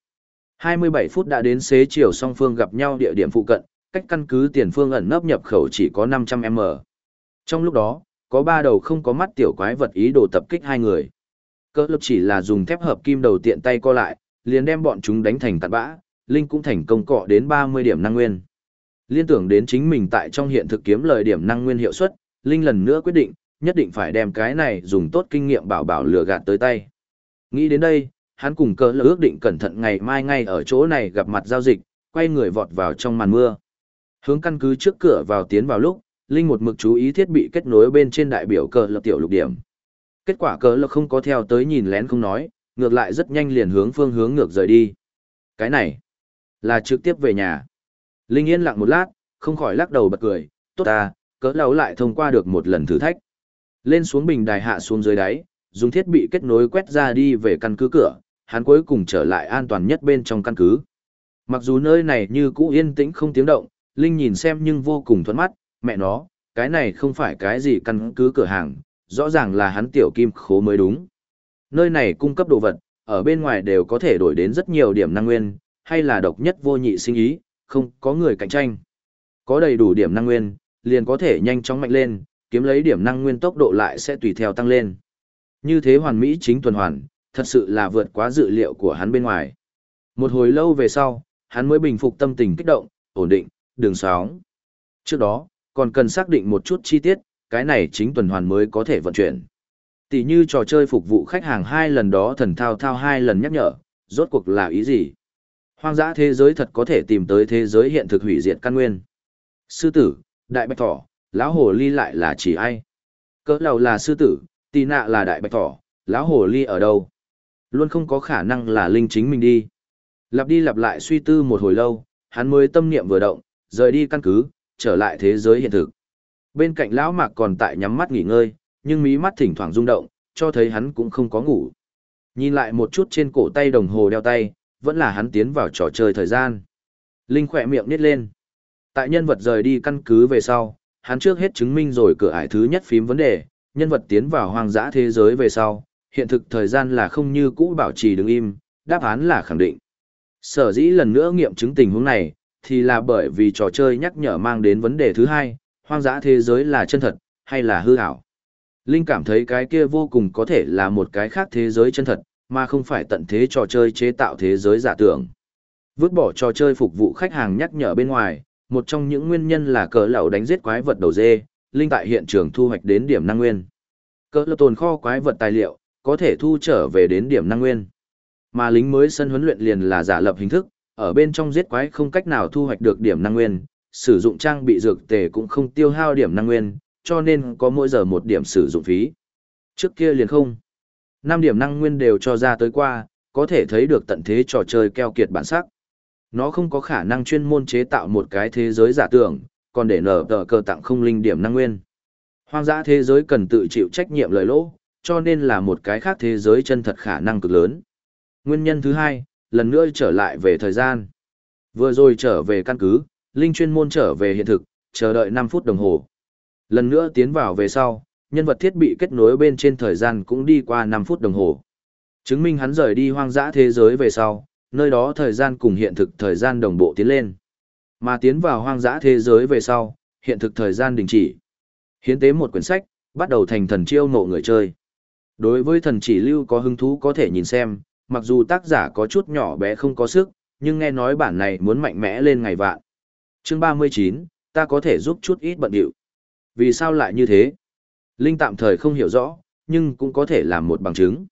Speaker 1: 27 phút đã đến xế chiều song phương gặp nhau địa điểm phụ cận, cách căn cứ tiền phương ẩn nấp nhập khẩu chỉ có 500m. Trong lúc đó, có ba đầu không có mắt tiểu quái vật ý đồ tập kích hai người. Cỡ lực chỉ là dùng thép hợp kim đầu tiện tay co lại, liền đem bọn chúng đánh thành tạt bã, Linh cũng thành công cọ đến 30 điểm năng nguyên. Liên tưởng đến chính mình tại trong hiện thực kiếm lời điểm năng nguyên hiệu suất, Linh lần nữa quyết định, nhất định phải đem cái này dùng tốt kinh nghiệm bảo bảo lừa gạt tới tay. Nghĩ đến đây, hắn cùng cỡ ước định cẩn thận ngày mai ngay ở chỗ này gặp mặt giao dịch, quay người vọt vào trong màn mưa. Hướng căn cứ trước cửa vào tiến vào lúc, Linh một mực chú ý thiết bị kết nối bên trên đại biểu cờ lập tiểu lục điểm. Kết quả cờ lập không có theo tới nhìn lén không nói, ngược lại rất nhanh liền hướng phương hướng ngược rời đi. Cái này, là trực tiếp về nhà. Linh yên lặng một lát, không khỏi lắc đầu bật cười, tốt ta, cỡ lâu lại thông qua được một lần thử thách. Lên xuống bình đài hạ xuống dưới đáy, dùng thiết bị kết nối quét ra đi về căn cứ cửa, hắn cuối cùng trở lại an toàn nhất bên trong căn cứ. Mặc dù nơi này như cũ yên tĩnh không tiếng động, Linh nhìn xem nhưng vô cùng thuẫn mắt, mẹ nó, cái này không phải cái gì căn cứ cửa hàng, rõ ràng là hắn tiểu kim khố mới đúng. Nơi này cung cấp đồ vật, ở bên ngoài đều có thể đổi đến rất nhiều điểm năng nguyên, hay là độc nhất vô nhị sinh ý, không có người cạnh tranh. Có đầy đủ điểm năng nguyên, liền có thể nhanh chóng mạnh lên, kiếm lấy điểm năng nguyên tốc độ lại sẽ tùy theo tăng lên. Như thế hoàn mỹ chính tuần hoàn, thật sự là vượt quá dự liệu của hắn bên ngoài. Một hồi lâu về sau, hắn mới bình phục tâm tình kích động, ổn định, đường sóng. Trước đó, còn cần xác định một chút chi tiết, cái này chính tuần hoàn mới có thể vận chuyển. Tỷ như trò chơi phục vụ khách hàng hai lần đó thần thao thao hai lần nhắc nhở, rốt cuộc là ý gì? Hoang dã thế giới thật có thể tìm tới thế giới hiện thực hủy diệt căn nguyên. Sư tử, đại bạch thỏ, lão hồ ly lại là chỉ ai? Cỡ đầu là sư tử, tì nạ là đại bạch thỏ, lão hồ ly ở đâu? Luôn không có khả năng là linh chính mình đi. Lặp đi lặp lại suy tư một hồi lâu, hắn mới tâm niệm vừa động, rời đi căn cứ, trở lại thế giới hiện thực. Bên cạnh lão mạc còn tại nhắm mắt nghỉ ngơi, nhưng mí mắt thỉnh thoảng rung động, cho thấy hắn cũng không có ngủ. Nhìn lại một chút trên cổ tay đồng hồ đeo tay, vẫn là hắn tiến vào trò chơi thời gian. Linh khỏe miệng nít lên. Tại nhân vật rời đi căn cứ về sau, hắn trước hết chứng minh rồi cửa ải thứ nhất phím vấn đề, nhân vật tiến vào hoang dã thế giới về sau, hiện thực thời gian là không như cũ bảo trì đứng im, đáp án là khẳng định. Sở dĩ lần nữa nghiệm chứng tình huống này, thì là bởi vì trò chơi nhắc nhở mang đến vấn đề thứ hai, hoang dã thế giới là chân thật, hay là hư ảo. Linh cảm thấy cái kia vô cùng có thể là một cái khác thế giới chân thật, mà không phải tận thế trò chơi chế tạo thế giới giả tưởng. Vứt bỏ trò chơi phục vụ khách hàng nhắc nhở bên ngoài, một trong những nguyên nhân là cỡ lẩu đánh giết quái vật đầu dê, linh tại hiện trường thu hoạch đến điểm năng nguyên. Cỡ lẩu tồn kho quái vật tài liệu, có thể thu trở về đến điểm năng nguyên. Mà lính mới sân huấn luyện liền là giả lập hình thức, ở bên trong giết quái không cách nào thu hoạch được điểm năng nguyên, sử dụng trang bị dược tề cũng không tiêu hao điểm năng nguyên, cho nên có mỗi giờ một điểm sử dụng phí. Trước kia liền không. năm điểm năng nguyên đều cho ra tới qua, có thể thấy được tận thế trò chơi keo kiệt bản sắc. Nó không có khả năng chuyên môn chế tạo một cái thế giới giả tưởng, còn để nở tờ cơ tặng không linh điểm năng nguyên. Hoang dã thế giới cần tự chịu trách nhiệm lời lỗ, cho nên là một cái khác thế giới chân thật khả năng cực lớn. Nguyên nhân thứ hai, lần nữa trở lại về thời gian. Vừa rồi trở về căn cứ, Linh chuyên môn trở về hiện thực, chờ đợi 5 phút đồng hồ. Lần nữa tiến vào về sau, nhân vật thiết bị kết nối bên trên thời gian cũng đi qua 5 phút đồng hồ. Chứng minh hắn rời đi hoang dã thế giới về sau, nơi đó thời gian cùng hiện thực thời gian đồng bộ tiến lên. Mà tiến vào hoang dã thế giới về sau, hiện thực thời gian đình chỉ. Hiến tế một quyển sách, bắt đầu thành thần chiêu nộ người chơi. Đối với thần chỉ lưu có hứng thú có thể nhìn xem, mặc dù tác giả có chút nhỏ bé không có sức, nhưng nghe nói bản này muốn mạnh mẽ lên ngày vạn. Chương 39, ta có thể giúp chút ít bận điệu. Vì sao lại như thế? Linh tạm thời không hiểu rõ, nhưng cũng có thể làm một bằng chứng.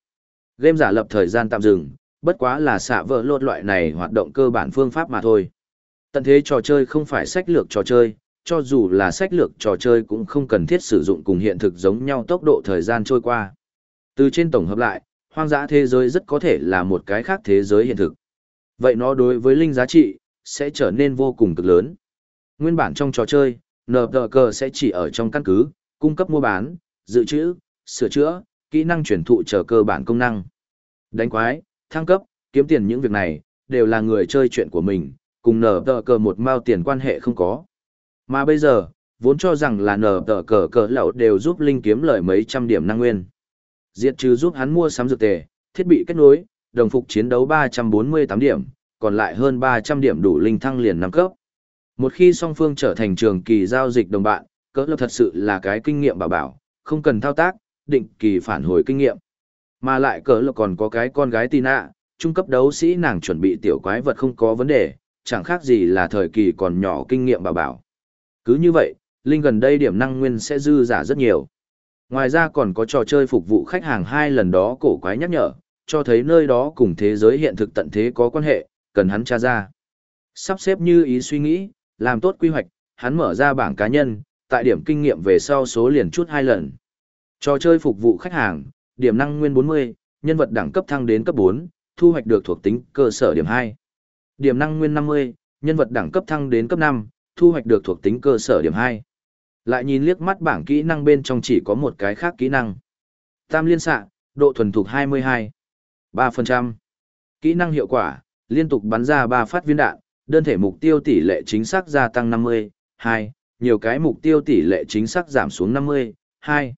Speaker 1: Game giả lập thời gian tạm dừng, bất quá là xạ vỡ lột loại này hoạt động cơ bản phương pháp mà thôi. Tận thế trò chơi không phải sách lược trò chơi, cho dù là sách lược trò chơi cũng không cần thiết sử dụng cùng hiện thực giống nhau tốc độ thời gian trôi qua. Từ trên tổng hợp lại, hoang dã thế giới rất có thể là một cái khác thế giới hiện thực. Vậy nó đối với linh giá trị, sẽ trở nên vô cùng cực lớn. Nguyên bản trong trò chơi, nờ tờ cờ sẽ chỉ ở trong căn cứ, cung cấp mua bán, dự trữ, sửa chữa, kỹ năng chuyển thụ trở cơ bản công năng. Đánh quái, thăng cấp, kiếm tiền những việc này, đều là người chơi chuyện của mình, cùng nở tờ cờ một mao tiền quan hệ không có. Mà bây giờ, vốn cho rằng là nở tờ cờ cờ lậu đều giúp Linh kiếm lời mấy trăm điểm năng nguyên. Diệt trừ giúp hắn mua sắm dược tề, thiết bị kết nối, đồng phục chiến đấu 348 điểm, còn lại hơn 300 điểm đủ Linh thăng liền năm cấp. Một khi song phương trở thành trường kỳ giao dịch đồng bạn, cỡ lập thật sự là cái kinh nghiệm bảo bảo, không cần thao tác, định kỳ phản hồi kinh nghiệm. Mà lại cỡ lập còn có cái con gái Tina, trung cấp đấu sĩ nàng chuẩn bị tiểu quái vật không có vấn đề, chẳng khác gì là thời kỳ còn nhỏ kinh nghiệm bảo bảo. Cứ như vậy, Linh gần đây điểm năng nguyên sẽ dư giả rất nhiều. Ngoài ra còn có trò chơi phục vụ khách hàng hai lần đó cổ quái nhắc nhở, cho thấy nơi đó cùng thế giới hiện thực tận thế có quan hệ, cần hắn tra ra. Sắp xếp như ý suy nghĩ, làm tốt quy hoạch, hắn mở ra bảng cá nhân, tại điểm kinh nghiệm về sau số liền chút hai lần. Trò chơi phục vụ khách hàng, điểm năng nguyên 40, nhân vật đẳng cấp thăng đến cấp 4, thu hoạch được thuộc tính cơ sở điểm 2. Điểm năng nguyên 50, nhân vật đẳng cấp thăng đến cấp 5, thu hoạch được thuộc tính cơ sở điểm 2. Lại nhìn liếc mắt bảng kỹ năng bên trong chỉ có một cái khác kỹ năng. Tam liên xạ, độ thuần thục 22. 3%. Kỹ năng hiệu quả, liên tục bắn ra 3 phát viên đạn, đơn thể mục tiêu tỷ lệ chính xác gia tăng 50, 2, nhiều cái mục tiêu tỷ lệ chính xác giảm xuống 50, 2.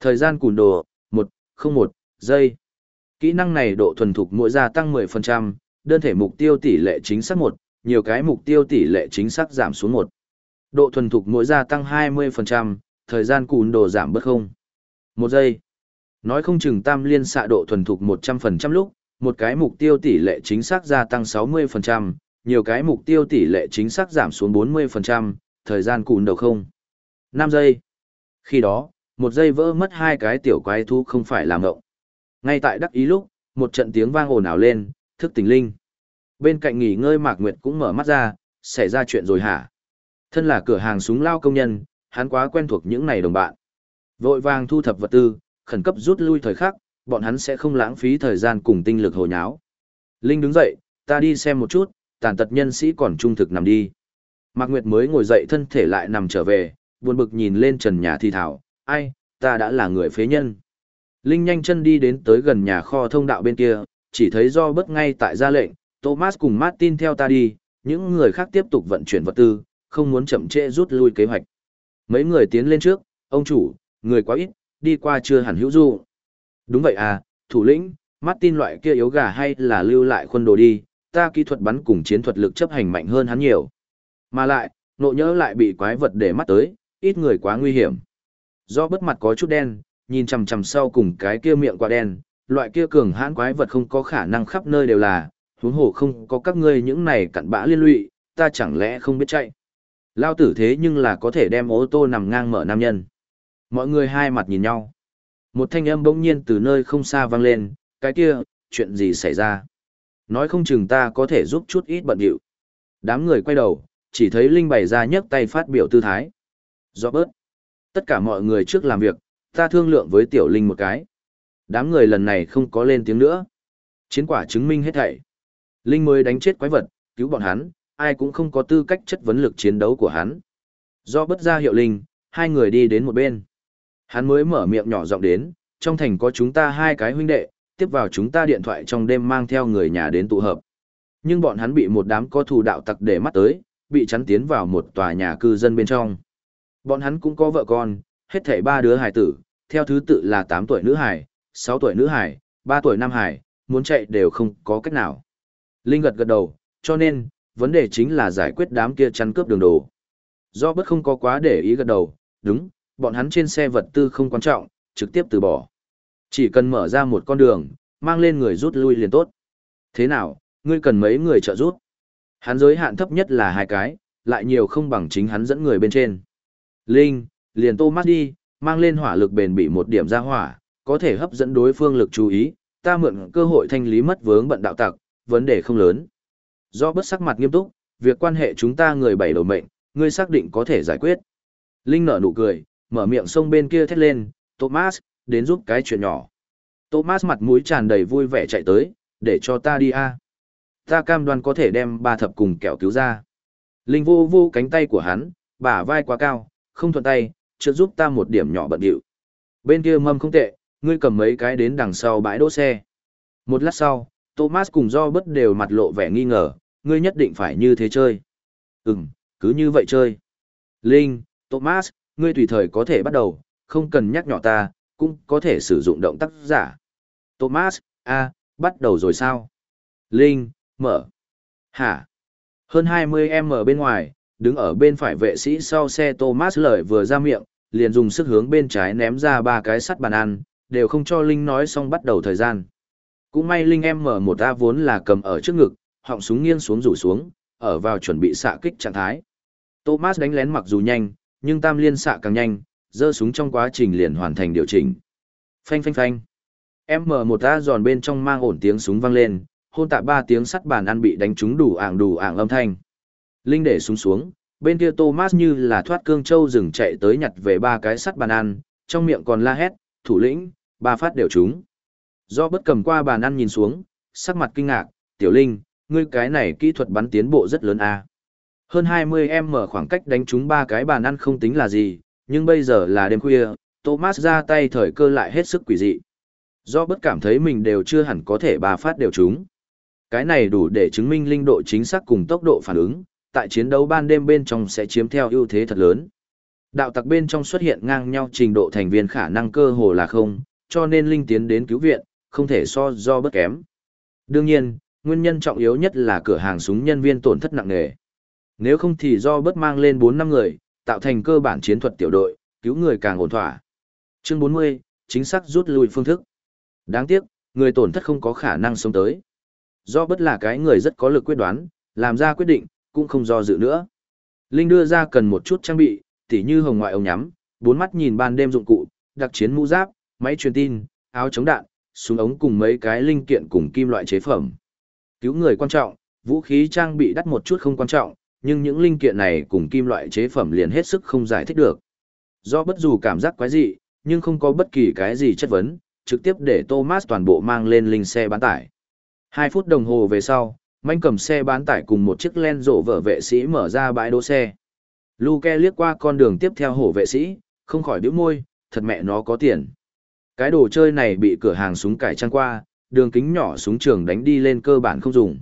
Speaker 1: Thời gian cùn đồ, 1, 01, giây. Kỹ năng này độ thuần thục mỗi gia tăng 10%, đơn thể mục tiêu tỷ lệ chính xác 1, nhiều cái mục tiêu tỷ lệ chính xác giảm xuống 1. Độ thuần thục mỗi gia tăng 20%, thời gian cùn đồ giảm bất không. một giây. Nói không chừng tam liên xạ độ thuần thục 100% lúc, một cái mục tiêu tỷ lệ chính xác gia tăng 60%, nhiều cái mục tiêu tỷ lệ chính xác giảm xuống 40%, thời gian cùn đầu không. 5 giây. Khi đó, một giây vỡ mất hai cái tiểu quái thú không phải làm ngộng. Ngay tại đắc ý lúc, một trận tiếng vang ồn ào lên, thức tỉnh linh. Bên cạnh nghỉ ngơi Mạc Nguyệt cũng mở mắt ra, xảy ra chuyện rồi hả? Thân là cửa hàng súng lao công nhân, hắn quá quen thuộc những này đồng bạn. Vội vàng thu thập vật tư, khẩn cấp rút lui thời khắc, bọn hắn sẽ không lãng phí thời gian cùng tinh lực hồi nháo. Linh đứng dậy, ta đi xem một chút, tàn tật nhân sĩ còn trung thực nằm đi. Mạc Nguyệt mới ngồi dậy thân thể lại nằm trở về, buồn bực nhìn lên trần nhà thi thảo, ai, ta đã là người phế nhân. Linh nhanh chân đi đến tới gần nhà kho thông đạo bên kia, chỉ thấy do bất ngay tại ra lệnh, Thomas cùng Martin theo ta đi, những người khác tiếp tục vận chuyển vật tư, không muốn chậm trễ rút lui kế hoạch. Mấy người tiến lên trước, ông chủ, người quá ít, đi qua chưa hẳn hữu du. Đúng vậy à, thủ lĩnh, Martin loại kia yếu gà hay là lưu lại khuôn đồ đi, ta kỹ thuật bắn cùng chiến thuật lực chấp hành mạnh hơn hắn nhiều. Mà lại, nộ nhớ lại bị quái vật để mắt tới, ít người quá nguy hiểm. Do bất mặt có chút đen, nhìn chằm chằm sau cùng cái kia miệng quả đen, loại kia cường hãn quái vật không có khả năng khắp nơi đều là, huống hồ không có các ngươi những này cặn bã liên lụy, ta chẳng lẽ không biết chạy. Lao tử thế nhưng là có thể đem ô tô nằm ngang mở nam nhân. Mọi người hai mặt nhìn nhau. Một thanh âm bỗng nhiên từ nơi không xa vang lên, cái kia, chuyện gì xảy ra? Nói không chừng ta có thể giúp chút ít bận điệu. Đám người quay đầu, chỉ thấy Linh bày ra nhấc tay phát biểu tư thái. Do bớt. Tất cả mọi người trước làm việc, ta thương lượng với Tiểu Linh một cái. Đám người lần này không có lên tiếng nữa. Chiến quả chứng minh hết thảy. Linh mới đánh chết quái vật, cứu bọn hắn, ai cũng không có tư cách chất vấn lực chiến đấu của hắn. Do bất ra hiệu Linh, hai người đi đến một bên. Hắn mới mở miệng nhỏ giọng đến, trong thành có chúng ta hai cái huynh đệ, tiếp vào chúng ta điện thoại trong đêm mang theo người nhà đến tụ hợp. Nhưng bọn hắn bị một đám có thù đạo tặc để mắt tới, bị chắn tiến vào một tòa nhà cư dân bên trong. Bọn hắn cũng có vợ con, hết thảy ba đứa hài tử, theo thứ tự là 8 tuổi nữ hài, 6 tuổi nữ hài, 3 tuổi nam hài, muốn chạy đều không có cách nào. Linh gật gật đầu, cho nên, vấn đề chính là giải quyết đám kia chắn cướp đường đồ. Do bất không có quá để ý gật đầu, đúng, bọn hắn trên xe vật tư không quan trọng, trực tiếp từ bỏ. Chỉ cần mở ra một con đường, mang lên người rút lui liền tốt. Thế nào, ngươi cần mấy người trợ rút Hắn giới hạn thấp nhất là hai cái, lại nhiều không bằng chính hắn dẫn người bên trên. Linh, liền tô mắt đi, mang lên hỏa lực bền bị một điểm ra hỏa, có thể hấp dẫn đối phương lực chú ý, ta mượn cơ hội thanh lý mất vướng bận đạo tặc, vấn đề không lớn. Do bất sắc mặt nghiêm túc, việc quan hệ chúng ta người bảy đầu mệnh, ngươi xác định có thể giải quyết. Linh nở nụ cười, mở miệng sông bên kia thét lên, Thomas, đến giúp cái chuyện nhỏ. Thomas mặt mũi tràn đầy vui vẻ chạy tới, để cho ta đi a. Ta cam đoan có thể đem ba thập cùng kẹo cứu ra. Linh vô vô cánh tay của hắn, bả vai quá cao, không thuận tay, chưa giúp ta một điểm nhỏ bận điệu. Bên kia mâm không tệ, ngươi cầm mấy cái đến đằng sau bãi đỗ xe. Một lát sau, Thomas cùng do bất đều mặt lộ vẻ nghi ngờ, ngươi nhất định phải như thế chơi. Ừm, cứ như vậy chơi. Linh, Thomas, ngươi tùy thời có thể bắt đầu, không cần nhắc nhỏ ta, cũng có thể sử dụng động tác giả. Thomas, a, bắt đầu rồi sao? Linh, mở. Hả? Hơn 20 em ở bên ngoài, đứng ở bên phải vệ sĩ sau xe Thomas lời vừa ra miệng, liền dùng sức hướng bên trái ném ra ba cái sắt bàn ăn, đều không cho Linh nói xong bắt đầu thời gian. Cũng may Linh em mở một ta vốn là cầm ở trước ngực, họng súng nghiêng xuống rủ xuống, ở vào chuẩn bị xạ kích trạng thái. Thomas đánh lén mặc dù nhanh, nhưng tam liên xạ càng nhanh, giơ súng trong quá trình liền hoàn thành điều chỉnh. Phanh phanh phanh. M1A giòn bên trong mang ổn tiếng súng vang lên, hôn tạ ba tiếng sắt bàn ăn bị đánh trúng đủ ảng đủ ảng âm thanh. Linh để súng xuống, bên kia Thomas như là thoát cương châu rừng chạy tới nhặt về ba cái sắt bàn ăn, trong miệng còn la hét, thủ lĩnh, ba phát đều trúng. Do bất cầm qua bàn ăn nhìn xuống, sắc mặt kinh ngạc, tiểu linh, ngươi cái này kỹ thuật bắn tiến bộ rất lớn a. À. Hơn 20 em mở khoảng cách đánh trúng ba cái bàn ăn không tính là gì, nhưng bây giờ là đêm khuya, Thomas ra tay thời cơ lại hết sức quỷ dị. Do bất cảm thấy mình đều chưa hẳn có thể ba phát đều trúng. Cái này đủ để chứng minh linh độ chính xác cùng tốc độ phản ứng, tại chiến đấu ban đêm bên trong sẽ chiếm theo ưu thế thật lớn. Đạo tặc bên trong xuất hiện ngang nhau trình độ thành viên khả năng cơ hồ là không, cho nên linh tiến đến cứu viện, không thể so do bất kém. Đương nhiên, nguyên nhân trọng yếu nhất là cửa hàng súng nhân viên tổn thất nặng nề. Nếu không thì do bất mang lên 4 năm người, tạo thành cơ bản chiến thuật tiểu đội, cứu người càng ổn thỏa. Chương 40, chính xác rút lui phương thức. Đáng tiếc, người tổn thất không có khả năng sống tới. Do bất là cái người rất có lực quyết đoán, làm ra quyết định, cũng không do dự nữa. Linh đưa ra cần một chút trang bị, tỉ như hồng ngoại ống nhắm, bốn mắt nhìn ban đêm dụng cụ, đặc chiến mũ giáp, máy truyền tin, áo chống đạn, súng ống cùng mấy cái linh kiện cùng kim loại chế phẩm. Cứu người quan trọng, vũ khí trang bị đắt một chút không quan trọng, nhưng những linh kiện này cùng kim loại chế phẩm liền hết sức không giải thích được. Do bất dù cảm giác quái dị, nhưng không có bất kỳ cái gì chất vấn, trực tiếp để Thomas toàn bộ mang lên linh xe bán tải. Hai phút đồng hồ về sau, manh cầm xe bán tải cùng một chiếc len rộ vợ vệ sĩ mở ra bãi đỗ xe. Luke liếc qua con đường tiếp theo hổ vệ sĩ, không khỏi điếu môi, thật mẹ nó có tiền. Cái đồ chơi này bị cửa hàng súng cải trang qua, đường kính nhỏ súng trường đánh đi lên cơ bản không dùng.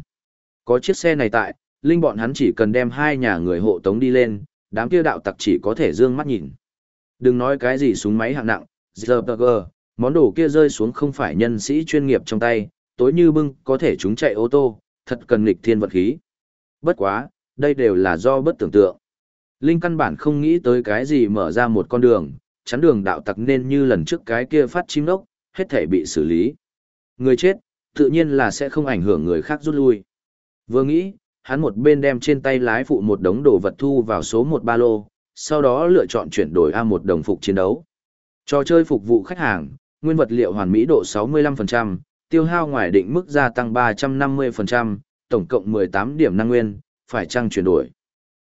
Speaker 1: Có chiếc xe này tại, linh bọn hắn chỉ cần đem hai nhà người hộ tống đi lên, đám kia đạo tặc chỉ có thể dương mắt nhìn. Đừng nói cái gì súng máy hạng nặng, ZPG, món đồ kia rơi xuống không phải nhân sĩ chuyên nghiệp trong tay, tối như bưng có thể chúng chạy ô tô, thật cần nghịch thiên vật khí. Bất quá, đây đều là do bất tưởng tượng. Linh căn bản không nghĩ tới cái gì mở ra một con đường, chắn đường đạo tặc nên như lần trước cái kia phát chim đốc, hết thể bị xử lý. Người chết, tự nhiên là sẽ không ảnh hưởng người khác rút lui. Vừa nghĩ, hắn một bên đem trên tay lái phụ một đống đồ vật thu vào số một ba lô, sau đó lựa chọn chuyển đổi A một đồng phục chiến đấu. Trò chơi phục vụ khách hàng, nguyên vật liệu hoàn mỹ độ 65%, tiêu hao ngoài định mức gia tăng 350%, tổng cộng 18 điểm năng nguyên, phải chăng chuyển đổi.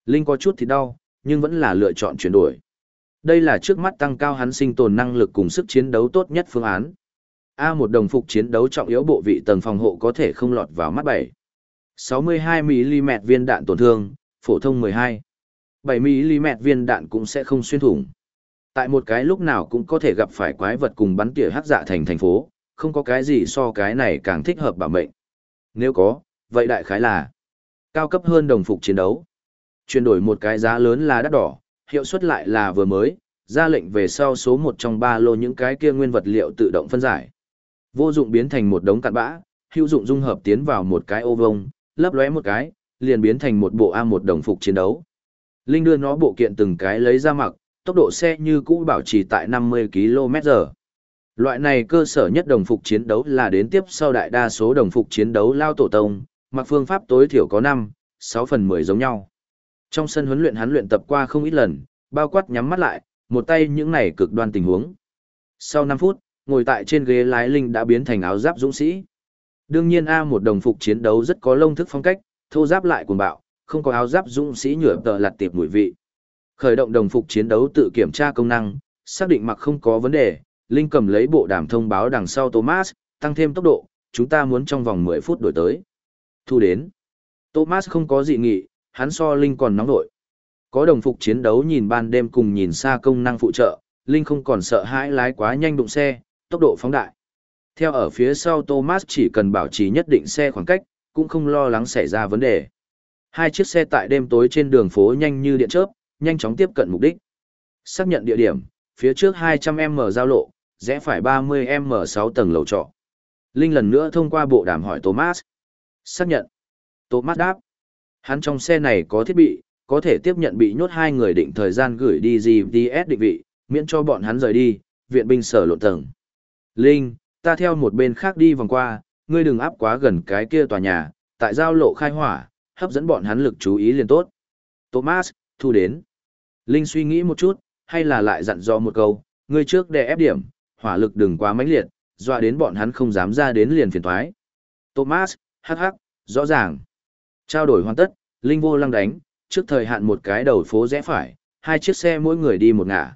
Speaker 1: Linh có chút thì đau, nhưng vẫn là lựa chọn chuyển đổi. Đây là trước mắt tăng cao hắn sinh tồn năng lực cùng sức chiến đấu tốt nhất phương án. A một đồng phục chiến đấu trọng yếu bộ vị tầng phòng hộ có thể không lọt vào mắt bảy. 62mm viên đạn tổn thương, phổ thông 12. 7mm viên đạn cũng sẽ không xuyên thủng. Tại một cái lúc nào cũng có thể gặp phải quái vật cùng bắn tỉa hắc dạ thành thành phố, không có cái gì so cái này càng thích hợp bảo mệnh. Nếu có, vậy đại khái là cao cấp hơn đồng phục chiến đấu. Chuyển đổi một cái giá lớn là đắt đỏ, hiệu suất lại là vừa mới, ra lệnh về sau số một trong ba lô những cái kia nguyên vật liệu tự động phân giải. Vô dụng biến thành một đống cặn bã, hữu dụng dung hợp tiến vào một cái ô vông, lấp lóe một cái, liền biến thành một bộ A1 đồng phục chiến đấu. Linh đưa nó bộ kiện từng cái lấy ra mặc, tốc độ xe như cũ bảo trì tại 50 km/h. Loại này cơ sở nhất đồng phục chiến đấu là đến tiếp sau đại đa số đồng phục chiến đấu lao tổ tông, mặc phương pháp tối thiểu có 5, 6 phần 10 giống nhau. Trong sân huấn luyện hắn luyện tập qua không ít lần, bao quát nhắm mắt lại, một tay những này cực đoan tình huống. Sau 5 phút, ngồi tại trên ghế lái linh đã biến thành áo giáp dũng sĩ. Đương nhiên A một đồng phục chiến đấu rất có lông thức phong cách, thô giáp lại cuồng bạo, không có áo giáp dũng sĩ nhựa tờ lặt tiệp mùi vị. Khởi động đồng phục chiến đấu tự kiểm tra công năng, xác định mặc không có vấn đề, Linh cầm lấy bộ đàm thông báo đằng sau Thomas, tăng thêm tốc độ, chúng ta muốn trong vòng 10 phút đổi tới. Thu đến. Thomas không có dị nghị, hắn so Linh còn nóng nổi. Có đồng phục chiến đấu nhìn ban đêm cùng nhìn xa công năng phụ trợ, Linh không còn sợ hãi lái quá nhanh đụng xe, tốc độ phóng đại. Theo ở phía sau Thomas chỉ cần bảo trì nhất định xe khoảng cách, cũng không lo lắng xảy ra vấn đề. Hai chiếc xe tại đêm tối trên đường phố nhanh như điện chớp, nhanh chóng tiếp cận mục đích. Xác nhận địa điểm, phía trước 200m giao lộ, rẽ phải 30m 6 tầng lầu trọ. Linh lần nữa thông qua bộ đàm hỏi Thomas. Xác nhận. Thomas đáp. Hắn trong xe này có thiết bị, có thể tiếp nhận bị nhốt hai người định thời gian gửi đi GPS định vị, miễn cho bọn hắn rời đi, viện binh sở lộ tầng. Linh, ta theo một bên khác đi vòng qua, ngươi đừng áp quá gần cái kia tòa nhà, tại giao lộ khai hỏa, hấp dẫn bọn hắn lực chú ý liền tốt. Thomas, thu đến. Linh suy nghĩ một chút, hay là lại dặn dò một câu, ngươi trước đè ép điểm, hỏa lực đừng quá mãnh liệt, dọa đến bọn hắn không dám ra đến liền phiền thoái. Thomas, hắc hắc, rõ ràng. Trao đổi hoàn tất, Linh vô lăng đánh, trước thời hạn một cái đầu phố rẽ phải, hai chiếc xe mỗi người đi một ngả.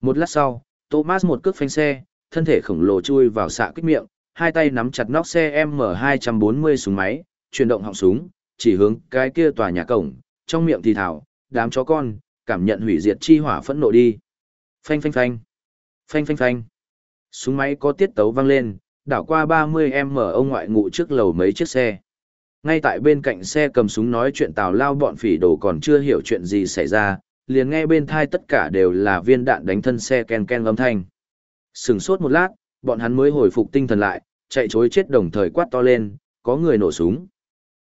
Speaker 1: Một lát sau, Thomas một cước phanh xe, thân thể khổng lồ chui vào xạ kích miệng, hai tay nắm chặt nóc xe M240 súng máy, chuyển động họng súng, chỉ hướng cái kia tòa nhà cổng, trong miệng thì thảo, đám chó con, cảm nhận hủy diệt chi hỏa phẫn nộ đi. Phanh phanh phanh. Phanh phanh phanh. Súng máy có tiết tấu vang lên, đảo qua 30M ông ngoại ngụ trước lầu mấy chiếc xe. Ngay tại bên cạnh xe cầm súng nói chuyện tào lao bọn phỉ đồ còn chưa hiểu chuyện gì xảy ra, liền nghe bên thai tất cả đều là viên đạn đánh thân xe ken ken âm thanh. Sừng sốt một lát, bọn hắn mới hồi phục tinh thần lại, chạy chối chết đồng thời quát to lên, có người nổ súng.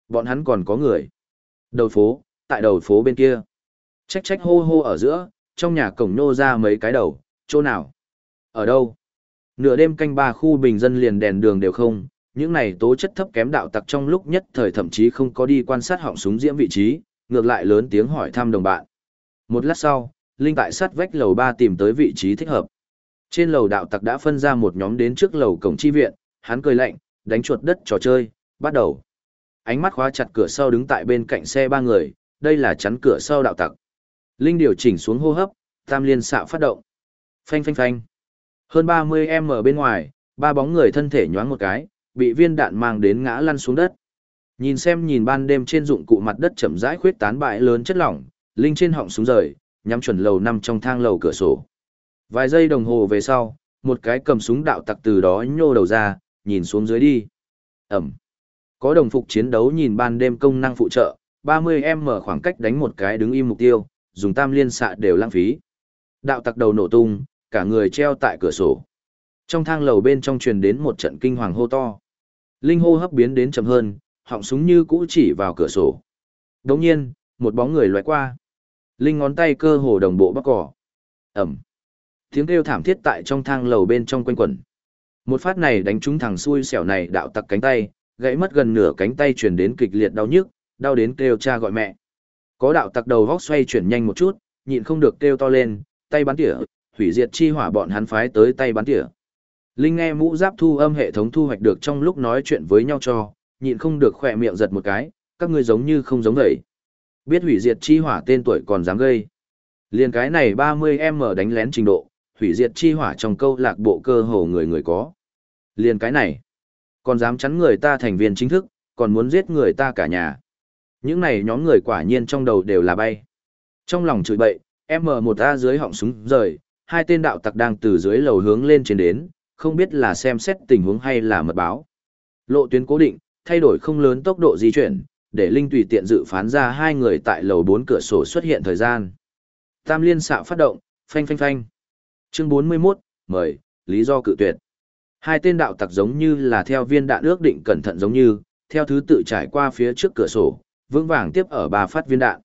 Speaker 1: Bọn hắn còn có người. Đầu phố, tại đầu phố bên kia. Trách trách hô hô ở giữa, trong nhà cổng nô ra mấy cái đầu, chỗ nào? Ở đâu? Nửa đêm canh ba khu bình dân liền đèn đường đều không, những này tố chất thấp kém đạo tặc trong lúc nhất thời thậm chí không có đi quan sát họng súng diễm vị trí, ngược lại lớn tiếng hỏi thăm đồng bạn. Một lát sau, Linh tại sát vách lầu ba tìm tới vị trí thích hợp. Trên lầu đạo tặc đã phân ra một nhóm đến trước lầu cổng chi viện, hắn cười lạnh, đánh chuột đất trò chơi, bắt đầu. Ánh mắt khóa chặt cửa sau đứng tại bên cạnh xe ba người, đây là chắn cửa sau đạo tặc. Linh điều chỉnh xuống hô hấp, tam liên xạ phát động. Phanh phanh phanh. Hơn 30m bên ngoài, ba bóng người thân thể nhoáng một cái, bị viên đạn mang đến ngã lăn xuống đất. Nhìn xem nhìn ban đêm trên dụng cụ mặt đất chậm rãi khuyết tán bại lớn chất lỏng, Linh trên họng xuống rời, nhắm chuẩn lầu năm trong thang lầu cửa sổ. Vài giây đồng hồ về sau, một cái cầm súng đạo tặc từ đó nhô đầu ra, nhìn xuống dưới đi. Ẩm. Có đồng phục chiến đấu nhìn ban đêm công năng phụ trợ, 30m khoảng cách đánh một cái đứng im mục tiêu, dùng tam liên xạ đều lãng phí. Đạo tặc đầu nổ tung, cả người treo tại cửa sổ. Trong thang lầu bên trong truyền đến một trận kinh hoàng hô to. Linh hô hấp biến đến chậm hơn, họng súng như cũ chỉ vào cửa sổ. Đồng nhiên, một bóng người loại qua. Linh ngón tay cơ hồ đồng bộ bắc cỏ. Ẩm. Tiếng kêu thảm thiết tại trong thang lầu bên trong quanh quẩn. Một phát này đánh trúng thằng xui xẻo này đạo tặc cánh tay, gãy mất gần nửa cánh tay truyền đến kịch liệt đau nhức, đau đến kêu cha gọi mẹ. Có đạo tặc đầu góc xoay chuyển nhanh một chút, nhịn không được kêu to lên, tay bắn tỉa, hủy diệt chi hỏa bọn hắn phái tới tay bắn tỉa. Linh nghe mũ giáp thu âm hệ thống thu hoạch được trong lúc nói chuyện với nhau cho, nhịn không được khỏe miệng giật một cái, các ngươi giống như không giống vậy. Biết hủy diệt chi hỏa tên tuổi còn dám gây. Liên cái này 30M đánh lén trình độ, hủy diệt chi hỏa trong câu lạc bộ cơ hồ người người có. liền cái này, còn dám chắn người ta thành viên chính thức, còn muốn giết người ta cả nhà. Những này nhóm người quả nhiên trong đầu đều là bay. Trong lòng chửi bậy, M1A dưới họng súng rời, hai tên đạo tặc đang từ dưới lầu hướng lên trên đến, không biết là xem xét tình huống hay là mật báo. Lộ tuyến cố định, thay đổi không lớn tốc độ di chuyển, để Linh tùy tiện dự phán ra hai người tại lầu bốn cửa sổ xuất hiện thời gian. Tam liên xạ phát động, phanh phanh phanh. Chương 41, mời, lý do cự tuyệt. Hai tên đạo tặc giống như là theo viên đạn ước định cẩn thận giống như, theo thứ tự trải qua phía trước cửa sổ, vững vàng tiếp ở ba phát viên đạn.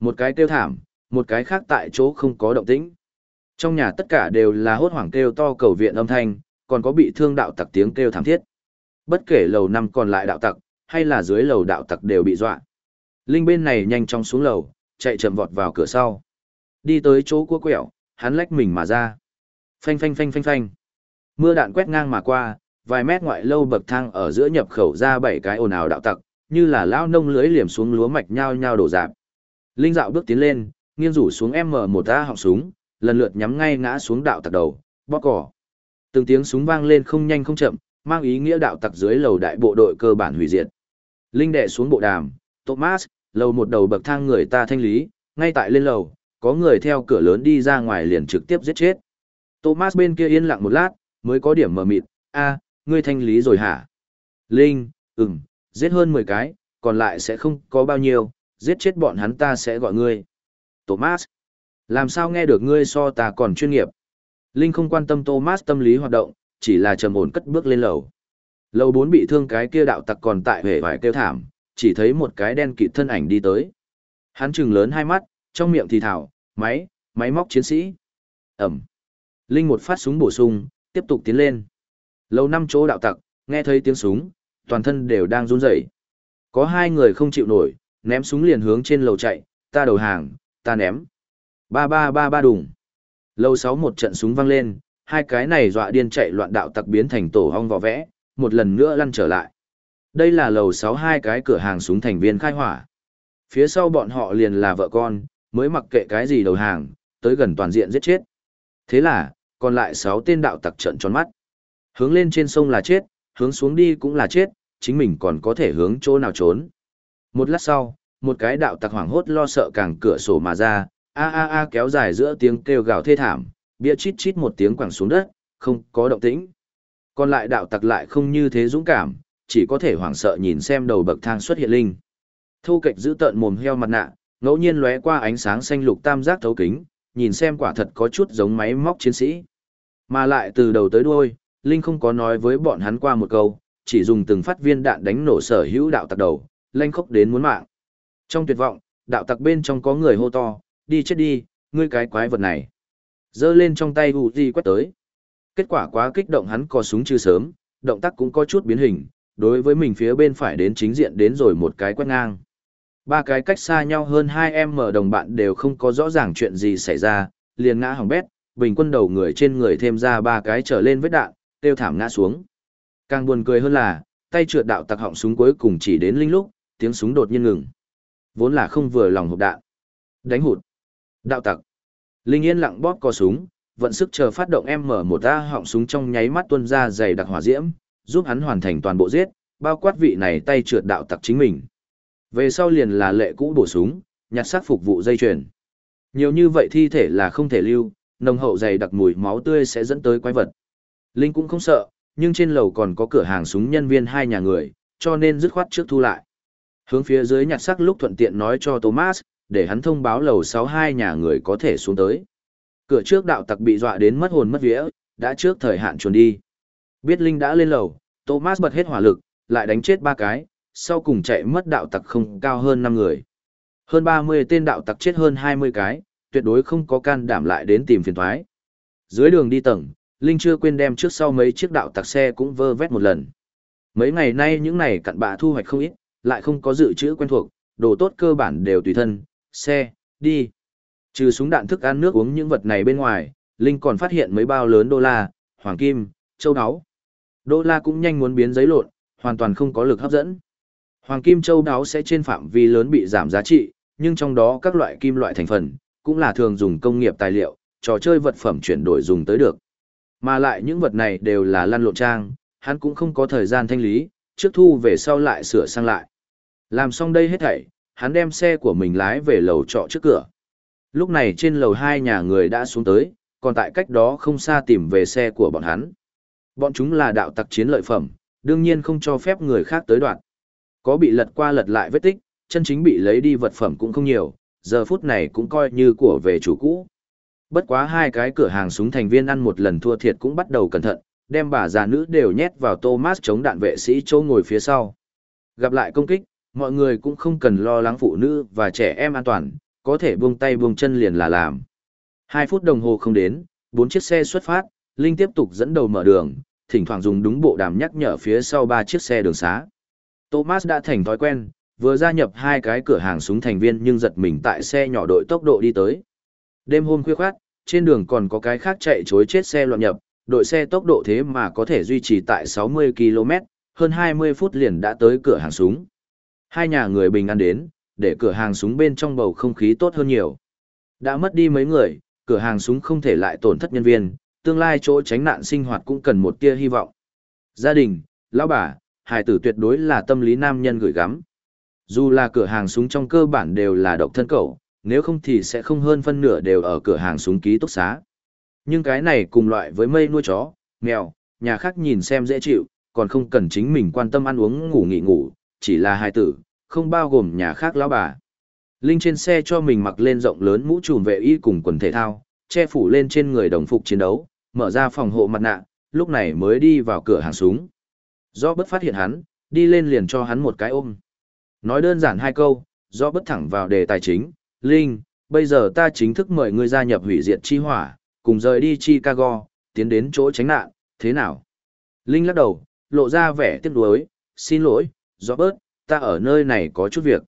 Speaker 1: Một cái kêu thảm, một cái khác tại chỗ không có động tĩnh. Trong nhà tất cả đều là hốt hoảng kêu to cầu viện âm thanh, còn có bị thương đạo tặc tiếng kêu thảm thiết. Bất kể lầu năm còn lại đạo tặc, hay là dưới lầu đạo tặc đều bị dọa. Linh bên này nhanh chóng xuống lầu, chạy chậm vọt vào cửa sau. Đi tới chỗ cua quẹo, hắn lách mình mà ra. Phanh phanh phanh phanh phanh. Mưa đạn quét ngang mà qua, vài mét ngoại lâu bậc thang ở giữa nhập khẩu ra bảy cái ồn ào đạo tặc, như là lao nông lưới liềm xuống lúa mạch nhao nhao đổ dạp. Linh dạo bước tiến lên, nghiêng rủ xuống M1A họng súng, lần lượt nhắm ngay ngã xuống đạo tặc đầu, bóp cỏ. Từng tiếng súng vang lên không nhanh không chậm, mang ý nghĩa đạo tặc dưới lầu đại bộ đội cơ bản hủy diệt. Linh đệ xuống bộ đàm, Thomas, lầu một đầu bậc thang người ta thanh lý, ngay tại lên lầu, có người theo cửa lớn đi ra ngoài liền trực tiếp giết chết. Thomas bên kia yên lặng một lát, mới có điểm mở mịt, a, ngươi thanh lý rồi hả? Linh, ừm, giết hơn 10 cái, còn lại sẽ không có bao nhiêu, giết chết bọn hắn ta sẽ gọi ngươi. Thomas, làm sao nghe được ngươi so ta còn chuyên nghiệp? Linh không quan tâm Thomas tâm lý hoạt động, chỉ là trầm ổn cất bước lên lầu. Lầu 4 bị thương cái kia đạo tặc còn tại hề hoài kêu thảm, chỉ thấy một cái đen kịt thân ảnh đi tới. Hắn trừng lớn hai mắt, trong miệng thì thảo, máy, máy móc chiến sĩ. Ẩm. Linh một phát súng bổ sung, tiếp tục tiến lên. Lầu năm chỗ đạo tặc, nghe thấy tiếng súng, toàn thân đều đang run rẩy. Có hai người không chịu nổi, ném súng liền hướng trên lầu chạy, ta đầu hàng, ta ném. Ba ba ba ba đùng. Lầu sáu một trận súng vang lên, hai cái này dọa điên chạy loạn đạo tặc biến thành tổ hong vỏ vẽ, một lần nữa lăn trở lại. Đây là lầu sáu hai cái cửa hàng súng thành viên khai hỏa. Phía sau bọn họ liền là vợ con, mới mặc kệ cái gì đầu hàng, tới gần toàn diện giết chết. Thế là, còn lại sáu tên đạo tặc trận tròn mắt. Hướng lên trên sông là chết, hướng xuống đi cũng là chết, chính mình còn có thể hướng chỗ nào trốn. Một lát sau, một cái đạo tặc hoảng hốt lo sợ càng cửa sổ mà ra, a a a kéo dài giữa tiếng kêu gào thê thảm, bia chít chít một tiếng quẳng xuống đất, không có động tĩnh. Còn lại đạo tặc lại không như thế dũng cảm, chỉ có thể hoảng sợ nhìn xem đầu bậc thang xuất hiện linh. Thu kịch giữ tợn mồm heo mặt nạ, ngẫu nhiên lóe qua ánh sáng xanh lục tam giác thấu kính, nhìn xem quả thật có chút giống máy móc chiến sĩ. Mà lại từ đầu tới đuôi, Linh không có nói với bọn hắn qua một câu, chỉ dùng từng phát viên đạn đánh nổ sở hữu đạo tặc đầu, lanh khốc đến muốn mạng. Trong tuyệt vọng, đạo tặc bên trong có người hô to, đi chết đi, ngươi cái quái vật này. Giơ lên trong tay Uzi quét tới. Kết quả quá kích động hắn có súng chưa sớm, động tác cũng có chút biến hình, đối với mình phía bên phải đến chính diện đến rồi một cái quét ngang. Ba cái cách xa nhau hơn 2 em mở đồng bạn đều không có rõ ràng chuyện gì xảy ra, liền ngã hỏng bét, bình quân đầu người trên người thêm ra ba cái trở lên vết đạn, tiêu thảm ngã xuống. Càng buồn cười hơn là, tay trượt đạo tặc họng súng cuối cùng chỉ đến linh lúc, tiếng súng đột nhiên ngừng. Vốn là không vừa lòng hộp đạn. Đánh hụt. Đạo tặc. Linh yên lặng bóp co súng, vận sức chờ phát động M1A họng súng trong nháy mắt tuôn ra dày đặc hỏa diễm, giúp hắn hoàn thành toàn bộ giết, bao quát vị này tay trượt đạo tặc chính mình. Về sau liền là lệ cũ bổ súng, nhặt xác phục vụ dây chuyền. Nhiều như vậy thi thể là không thể lưu, nồng hậu dày đặc mùi máu tươi sẽ dẫn tới quái vật. Linh cũng không sợ, nhưng trên lầu còn có cửa hàng súng nhân viên hai nhà người, cho nên dứt khoát trước thu lại. Hướng phía dưới nhặt sắc lúc thuận tiện nói cho Thomas, để hắn thông báo lầu 62 nhà người có thể xuống tới. Cửa trước đạo tặc bị dọa đến mất hồn mất vía, đã trước thời hạn chuồn đi. Biết Linh đã lên lầu, Thomas bật hết hỏa lực, lại đánh chết ba cái, sau cùng chạy mất đạo tặc không cao hơn 5 người. Hơn 30 tên đạo tặc chết hơn 20 cái, tuyệt đối không có can đảm lại đến tìm phiền thoái. Dưới đường đi tầng, Linh chưa quên đem trước sau mấy chiếc đạo tặc xe cũng vơ vét một lần. Mấy ngày nay những này cặn bạ thu hoạch không ít, lại không có dự trữ quen thuộc, đồ tốt cơ bản đều tùy thân, xe, đi. Trừ súng đạn thức ăn nước uống những vật này bên ngoài, Linh còn phát hiện mấy bao lớn đô la, hoàng kim, châu áo. Đô la cũng nhanh muốn biến giấy lộn, hoàn toàn không có lực hấp dẫn. Hoàng kim châu đáo sẽ trên phạm vi lớn bị giảm giá trị, nhưng trong đó các loại kim loại thành phần, cũng là thường dùng công nghiệp tài liệu, trò chơi vật phẩm chuyển đổi dùng tới được. Mà lại những vật này đều là lăn lộn trang, hắn cũng không có thời gian thanh lý, trước thu về sau lại sửa sang lại. Làm xong đây hết thảy, hắn đem xe của mình lái về lầu trọ trước cửa. Lúc này trên lầu hai nhà người đã xuống tới, còn tại cách đó không xa tìm về xe của bọn hắn. Bọn chúng là đạo tặc chiến lợi phẩm, đương nhiên không cho phép người khác tới đoạn. Có bị lật qua lật lại vết tích, chân chính bị lấy đi vật phẩm cũng không nhiều, giờ phút này cũng coi như của về chủ cũ. Bất quá hai cái cửa hàng súng thành viên ăn một lần thua thiệt cũng bắt đầu cẩn thận, đem bà già nữ đều nhét vào Thomas chống đạn vệ sĩ chỗ ngồi phía sau. Gặp lại công kích, mọi người cũng không cần lo lắng phụ nữ và trẻ em an toàn, có thể buông tay buông chân liền là làm. Hai phút đồng hồ không đến, bốn chiếc xe xuất phát, Linh tiếp tục dẫn đầu mở đường, thỉnh thoảng dùng đúng bộ đàm nhắc nhở phía sau ba chiếc xe đường xá. Thomas đã thành thói quen, vừa gia nhập hai cái cửa hàng súng thành viên nhưng giật mình tại xe nhỏ đội tốc độ đi tới. Đêm hôm khuya khoát, trên đường còn có cái khác chạy chối chết xe loạn nhập, đội xe tốc độ thế mà có thể duy trì tại 60 km, hơn 20 phút liền đã tới cửa hàng súng. Hai nhà người bình an đến, để cửa hàng súng bên trong bầu không khí tốt hơn nhiều. Đã mất đi mấy người, cửa hàng súng không thể lại tổn thất nhân viên, tương lai chỗ tránh nạn sinh hoạt cũng cần một tia hy vọng. Gia đình, lão bà, hài tử tuyệt đối là tâm lý nam nhân gửi gắm. Dù là cửa hàng súng trong cơ bản đều là độc thân cậu, nếu không thì sẽ không hơn phân nửa đều ở cửa hàng súng ký túc xá. Nhưng cái này cùng loại với mây nuôi chó, mèo, nhà khác nhìn xem dễ chịu, còn không cần chính mình quan tâm ăn uống ngủ nghỉ ngủ, chỉ là hai tử, không bao gồm nhà khác lão bà. Linh trên xe cho mình mặc lên rộng lớn mũ trùm vệ y cùng quần thể thao, che phủ lên trên người đồng phục chiến đấu, mở ra phòng hộ mặt nạ, lúc này mới đi vào cửa hàng súng. Do bất phát hiện hắn, đi lên liền cho hắn một cái ôm. Nói đơn giản hai câu, do bất thẳng vào đề tài chính, Linh, bây giờ ta chính thức mời ngươi gia nhập hủy diệt chi hỏa, cùng rời đi Chicago, tiến đến chỗ tránh nạn, thế nào? Linh lắc đầu, lộ ra vẻ tiếc nuối, xin lỗi, do bớt, ta ở nơi này có chút việc.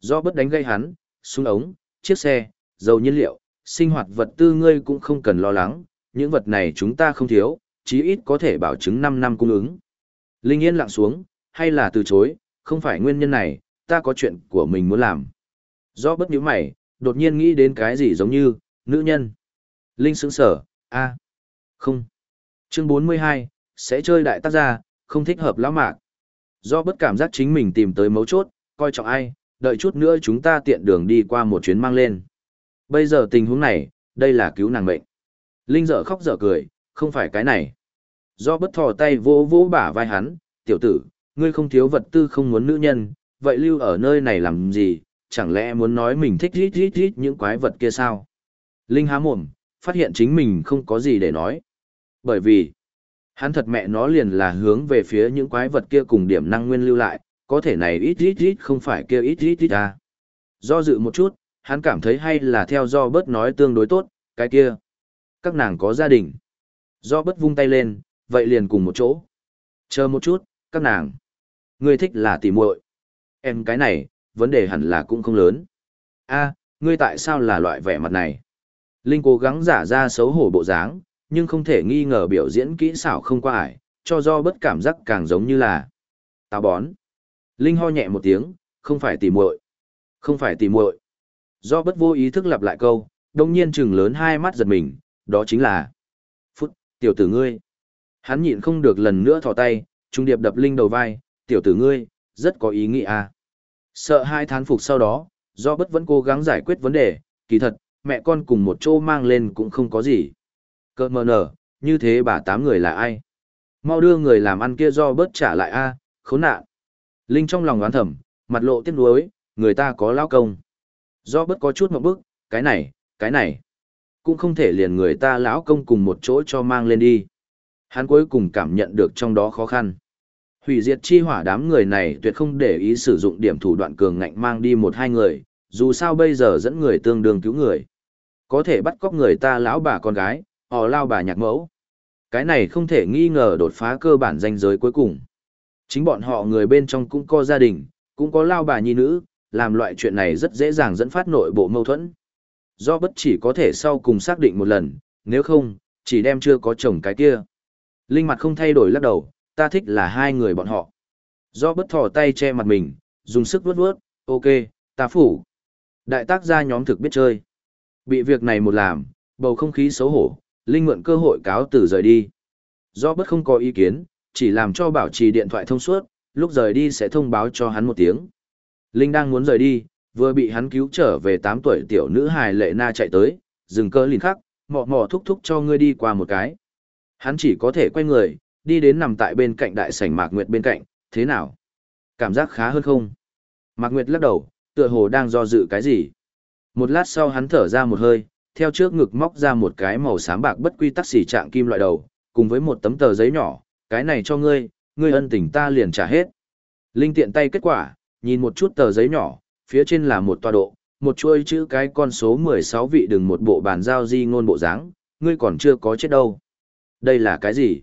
Speaker 1: Do bớt đánh gây hắn, súng ống, chiếc xe, dầu nhiên liệu, sinh hoạt vật tư ngươi cũng không cần lo lắng, những vật này chúng ta không thiếu, chí ít có thể bảo chứng 5 năm cung ứng. Linh yên lặng xuống, hay là từ chối, không phải nguyên nhân này, ta có chuyện của mình muốn làm. Do bất nhíu mày, đột nhiên nghĩ đến cái gì giống như, nữ nhân. Linh sững sở, a không. Chương 42, sẽ chơi đại tác gia, không thích hợp lão mạc. Do bất cảm giác chính mình tìm tới mấu chốt, coi trọng ai, đợi chút nữa chúng ta tiện đường đi qua một chuyến mang lên. Bây giờ tình huống này, đây là cứu nàng mệnh. Linh dở khóc dở cười, không phải cái này. Do bất thò tay vô vô bả vai hắn, tiểu tử, ngươi không thiếu vật tư không muốn nữ nhân, vậy lưu ở nơi này làm gì, chẳng lẽ muốn nói mình thích rít rít rít những quái vật kia sao? Linh há mồm, phát hiện chính mình không có gì để nói. Bởi vì, hắn thật mẹ nó liền là hướng về phía những quái vật kia cùng điểm năng nguyên lưu lại, có thể này ít ít ít không phải kia ít ít ít à. Do dự một chút, hắn cảm thấy hay là theo do bớt nói tương đối tốt, cái kia. Các nàng có gia đình. Do bớt vung tay lên, vậy liền cùng một chỗ. Chờ một chút, các nàng. người thích là tỉ muội. Em cái này, vấn đề hẳn là cũng không lớn. a ngươi tại sao là loại vẻ mặt này? Linh cố gắng giả ra xấu hổ bộ dáng, nhưng không thể nghi ngờ biểu diễn kỹ xảo không qua ải, cho do bất cảm giác càng giống như là táo bón. Linh ho nhẹ một tiếng, không phải tỉ muội, không phải tỉ muội. Do bất vô ý thức lặp lại câu, đông nhiên chừng lớn hai mắt giật mình, đó chính là Phút, tiểu tử ngươi. Hắn nhịn không được lần nữa thò tay, trung điệp đập Linh đầu vai, tiểu tử ngươi, rất có ý nghĩa à. Sợ hai thán phục sau đó, do bất vẫn cố gắng giải quyết vấn đề, kỳ thật, mẹ con cùng một chỗ mang lên cũng không có gì. Cơ mờ nở, như thế bà tám người là ai? Mau đưa người làm ăn kia do bớt trả lại a khốn nạn. Linh trong lòng đoán thầm, mặt lộ tiếc nuối, người ta có lao công. Do bớt có chút một bức, cái này, cái này. Cũng không thể liền người ta lão công cùng một chỗ cho mang lên đi. Hắn cuối cùng cảm nhận được trong đó khó khăn. Hủy diệt chi hỏa đám người này tuyệt không để ý sử dụng điểm thủ đoạn cường ngạnh mang đi một hai người, dù sao bây giờ dẫn người tương đương cứu người. Có thể bắt cóc người ta lão bà con gái, họ lao bà nhạc mẫu. Cái này không thể nghi ngờ đột phá cơ bản danh giới cuối cùng. Chính bọn họ người bên trong cũng có gia đình, cũng có lao bà nhi nữ, làm loại chuyện này rất dễ dàng dẫn phát nội bộ mâu thuẫn. Do bất chỉ có thể sau cùng xác định một lần, nếu không, chỉ đem chưa có chồng cái kia. Linh mặt không thay đổi lắc đầu, ta thích là hai người bọn họ. Do bất thò tay che mặt mình, dùng sức vướt vướt, ok, ta phủ. Đại tác gia nhóm thực biết chơi. Bị việc này một làm, bầu không khí xấu hổ, Linh mượn cơ hội cáo từ rời đi. Do bất không có ý kiến, chỉ làm cho bảo trì điện thoại thông suốt, lúc rời đi sẽ thông báo cho hắn một tiếng. Linh đang muốn rời đi, vừa bị hắn cứu trở về 8 tuổi tiểu nữ hài lệ na chạy tới, dừng cơ liền khắc, mò mò thúc thúc cho ngươi đi qua một cái. Hắn chỉ có thể quay người, đi đến nằm tại bên cạnh đại sảnh Mạc Nguyệt bên cạnh, thế nào? Cảm giác khá hơn không? Mạc Nguyệt lắc đầu, tựa hồ đang do dự cái gì. Một lát sau hắn thở ra một hơi, theo trước ngực móc ra một cái màu xám bạc bất quy tắc xỉ trạng kim loại đầu, cùng với một tấm tờ giấy nhỏ, cái này cho ngươi, ngươi ân tình ta liền trả hết. Linh tiện tay kết quả, nhìn một chút tờ giấy nhỏ, phía trên là một tọa độ, một chuôi chữ cái con số 16 vị đừng một bộ bàn giao di ngôn bộ dáng, ngươi còn chưa có chết đâu. Đây là cái gì?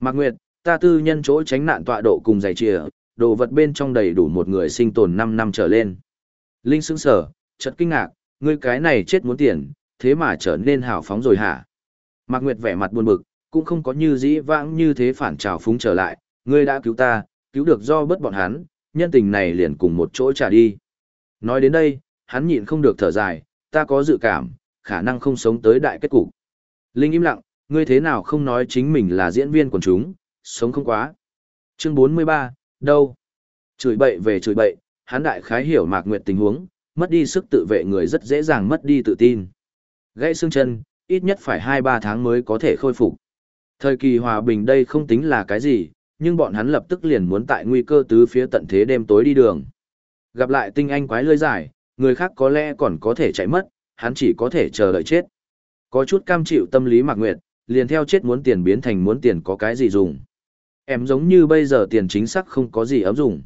Speaker 1: Mạc Nguyệt, ta tư nhân chỗ tránh nạn tọa độ cùng giải chìa, đồ vật bên trong đầy đủ một người sinh tồn 5 năm trở lên. Linh sững sở, chợt kinh ngạc, ngươi cái này chết muốn tiền, thế mà trở nên hào phóng rồi hả? Mạc Nguyệt vẻ mặt buồn bực, cũng không có như dĩ vãng như thế phản trào phúng trở lại, ngươi đã cứu ta, cứu được do bớt bọn hắn, nhân tình này liền cùng một chỗ trả đi. Nói đến đây, hắn nhịn không được thở dài, ta có dự cảm, khả năng không sống tới đại kết cục. Linh im lặng, ngươi thế nào không nói chính mình là diễn viên quần chúng, sống không quá. Chương 43, đâu? Chửi bậy về chửi bậy, hắn đại khái hiểu Mạc Nguyệt tình huống, mất đi sức tự vệ người rất dễ dàng mất đi tự tin. Gãy xương chân, ít nhất phải 2-3 tháng mới có thể khôi phục. Thời kỳ hòa bình đây không tính là cái gì, nhưng bọn hắn lập tức liền muốn tại nguy cơ tứ phía tận thế đêm tối đi đường. Gặp lại tinh anh quái lơi dài, người khác có lẽ còn có thể chạy mất, hắn chỉ có thể chờ đợi chết. Có chút cam chịu tâm lý Mạc Nguyệt, liền theo chết muốn tiền biến thành muốn tiền có cái gì dùng. Em giống như bây giờ tiền chính xác không có gì ấm dùng.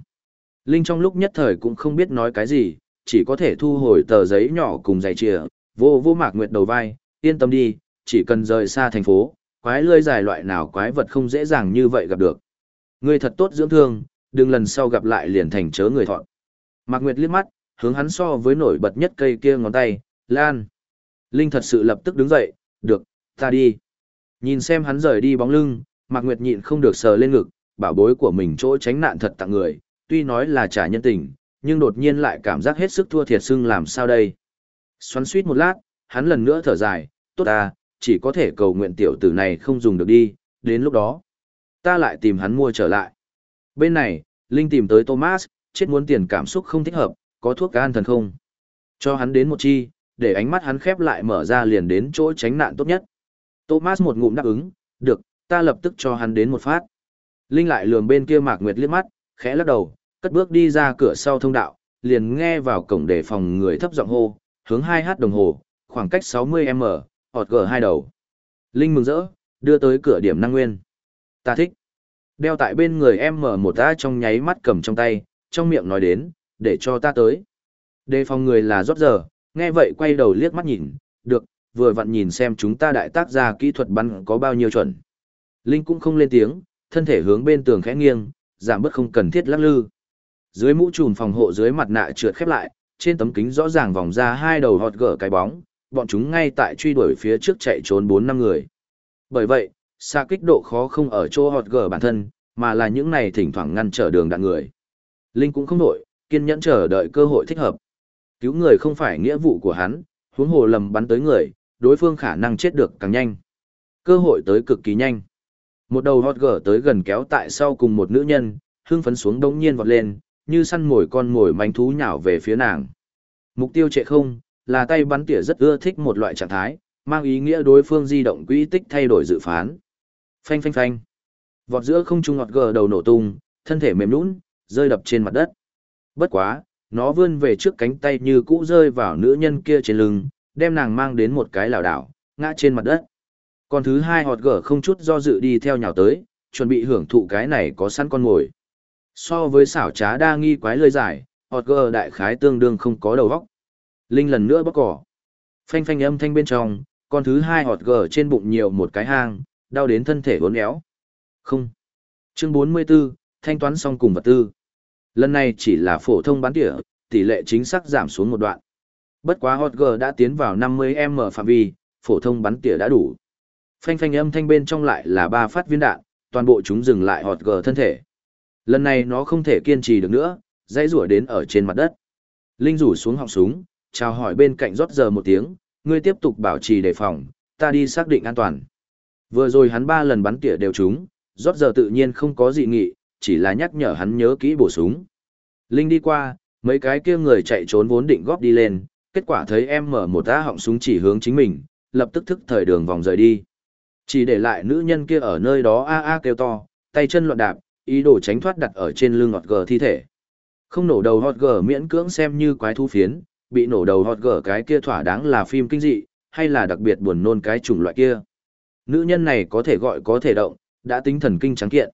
Speaker 1: Linh trong lúc nhất thời cũng không biết nói cái gì, chỉ có thể thu hồi tờ giấy nhỏ cùng giày chìa, vô vô Mạc Nguyệt đầu vai, yên tâm đi, chỉ cần rời xa thành phố, quái lơi dài loại nào quái vật không dễ dàng như vậy gặp được. Ngươi thật tốt dưỡng thương, đừng lần sau gặp lại liền thành chớ người thọn. Mạc Nguyệt liếc mắt, hướng hắn so với nổi bật nhất cây kia ngón tay, Lan. Linh thật sự lập tức đứng dậy, được, ta đi. Nhìn xem hắn rời đi bóng lưng, Mạc Nguyệt nhịn không được sờ lên ngực, bảo bối của mình chỗ tránh nạn thật tặng người, tuy nói là trả nhân tình, nhưng đột nhiên lại cảm giác hết sức thua thiệt sưng làm sao đây. Xoắn suýt một lát, hắn lần nữa thở dài, tốt à, chỉ có thể cầu nguyện tiểu tử này không dùng được đi, đến lúc đó, ta lại tìm hắn mua trở lại. Bên này, Linh tìm tới Thomas, chết muốn tiền cảm xúc không thích hợp, có thuốc an thần không? Cho hắn đến một chi, để ánh mắt hắn khép lại mở ra liền đến chỗ tránh nạn tốt nhất. Thomas một ngụm đáp ứng, được, ta lập tức cho hắn đến một phát. Linh lại lườm bên kia Mạc Nguyệt liếc mắt, khẽ lắc đầu, cất bước đi ra cửa sau thông đạo, liền nghe vào cổng để phòng người thấp giọng hô, hướng 2h đồng hồ, khoảng cách 60m, hột gờ hai đầu. Linh mừng rỡ, đưa tới cửa điểm năng nguyên. Ta thích. Đeo tại bên người em mở một ta trong nháy mắt cầm trong tay, trong miệng nói đến, để cho ta tới. Đề phòng người là rót giờ, nghe vậy quay đầu liếc mắt nhìn, được, vừa vặn nhìn xem chúng ta đại tác gia kỹ thuật bắn có bao nhiêu chuẩn. Linh cũng không lên tiếng, thân thể hướng bên tường khẽ nghiêng, giảm bớt không cần thiết lắc lư. Dưới mũ trùm phòng hộ dưới mặt nạ trượt khép lại, trên tấm kính rõ ràng vòng ra hai đầu hot gở cái bóng, bọn chúng ngay tại truy đuổi phía trước chạy trốn bốn năm người. Bởi vậy, xa kích độ khó không ở chỗ hot gở bản thân, mà là những này thỉnh thoảng ngăn trở đường đạn người. Linh cũng không nổi, kiên nhẫn chờ đợi cơ hội thích hợp. Cứu người không phải nghĩa vụ của hắn, huống hồ lầm bắn tới người, đối phương khả năng chết được càng nhanh. Cơ hội tới cực kỳ nhanh. Một đầu hot gở tới gần kéo tại sau cùng một nữ nhân, hưng phấn xuống đống nhiên vọt lên, như săn mồi con mồi manh thú nhào về phía nàng. Mục tiêu trệ không, là tay bắn tỉa rất ưa thích một loại trạng thái, mang ý nghĩa đối phương di động quỹ tích thay đổi dự phán. Phanh phanh phanh. Vọt giữa không trung ngọt gờ đầu nổ tung, thân thể mềm nhũn, rơi đập trên mặt đất. Bất quá, nó vươn về trước cánh tay như cũ rơi vào nữ nhân kia trên lưng, đem nàng mang đến một cái lảo đảo, ngã trên mặt đất. Còn thứ hai họt gở không chút do dự đi theo nhào tới, chuẩn bị hưởng thụ cái này có sẵn con mồi. So với xảo trá đa nghi quái lơi dài, họt gở đại khái tương đương không có đầu óc. Linh lần nữa bóc cỏ. Phanh phanh âm thanh bên trong, con thứ hai họt gở trên bụng nhiều một cái hang, đau đến thân thể uốn éo. Không. Chương 44, thanh toán xong cùng vật tư. Lần này chỉ là phổ thông bán tỉa, tỷ lệ chính xác giảm xuống một đoạn. Bất quá Hot đã tiến vào 50m phạm vi, phổ thông bắn tỉa đã đủ. Phanh phanh âm thanh bên trong lại là ba phát viên đạn, toàn bộ chúng dừng lại Hot thân thể. Lần này nó không thể kiên trì được nữa, dãy rủa đến ở trên mặt đất. Linh rủ xuống họng súng, chào hỏi bên cạnh rót giờ một tiếng, ngươi tiếp tục bảo trì đề phòng, ta đi xác định an toàn. Vừa rồi hắn ba lần bắn tỉa đều trúng, rót giờ tự nhiên không có dị nghị, chỉ là nhắc nhở hắn nhớ kỹ bổ súng. Linh đi qua, mấy cái kia người chạy trốn vốn định góp đi lên, kết quả thấy em mở một tá họng súng chỉ hướng chính mình, lập tức thức thời đường vòng rời đi. Chỉ để lại nữ nhân kia ở nơi đó a a kêu to, tay chân loạn đạp, ý đồ tránh thoát đặt ở trên lưng ngọt gờ thi thể. Không nổ đầu hot gờ miễn cưỡng xem như quái thu phiến, bị nổ đầu hot gờ cái kia thỏa đáng là phim kinh dị, hay là đặc biệt buồn nôn cái chủng loại kia. Nữ nhân này có thể gọi có thể động, đã tính thần kinh trắng kiện.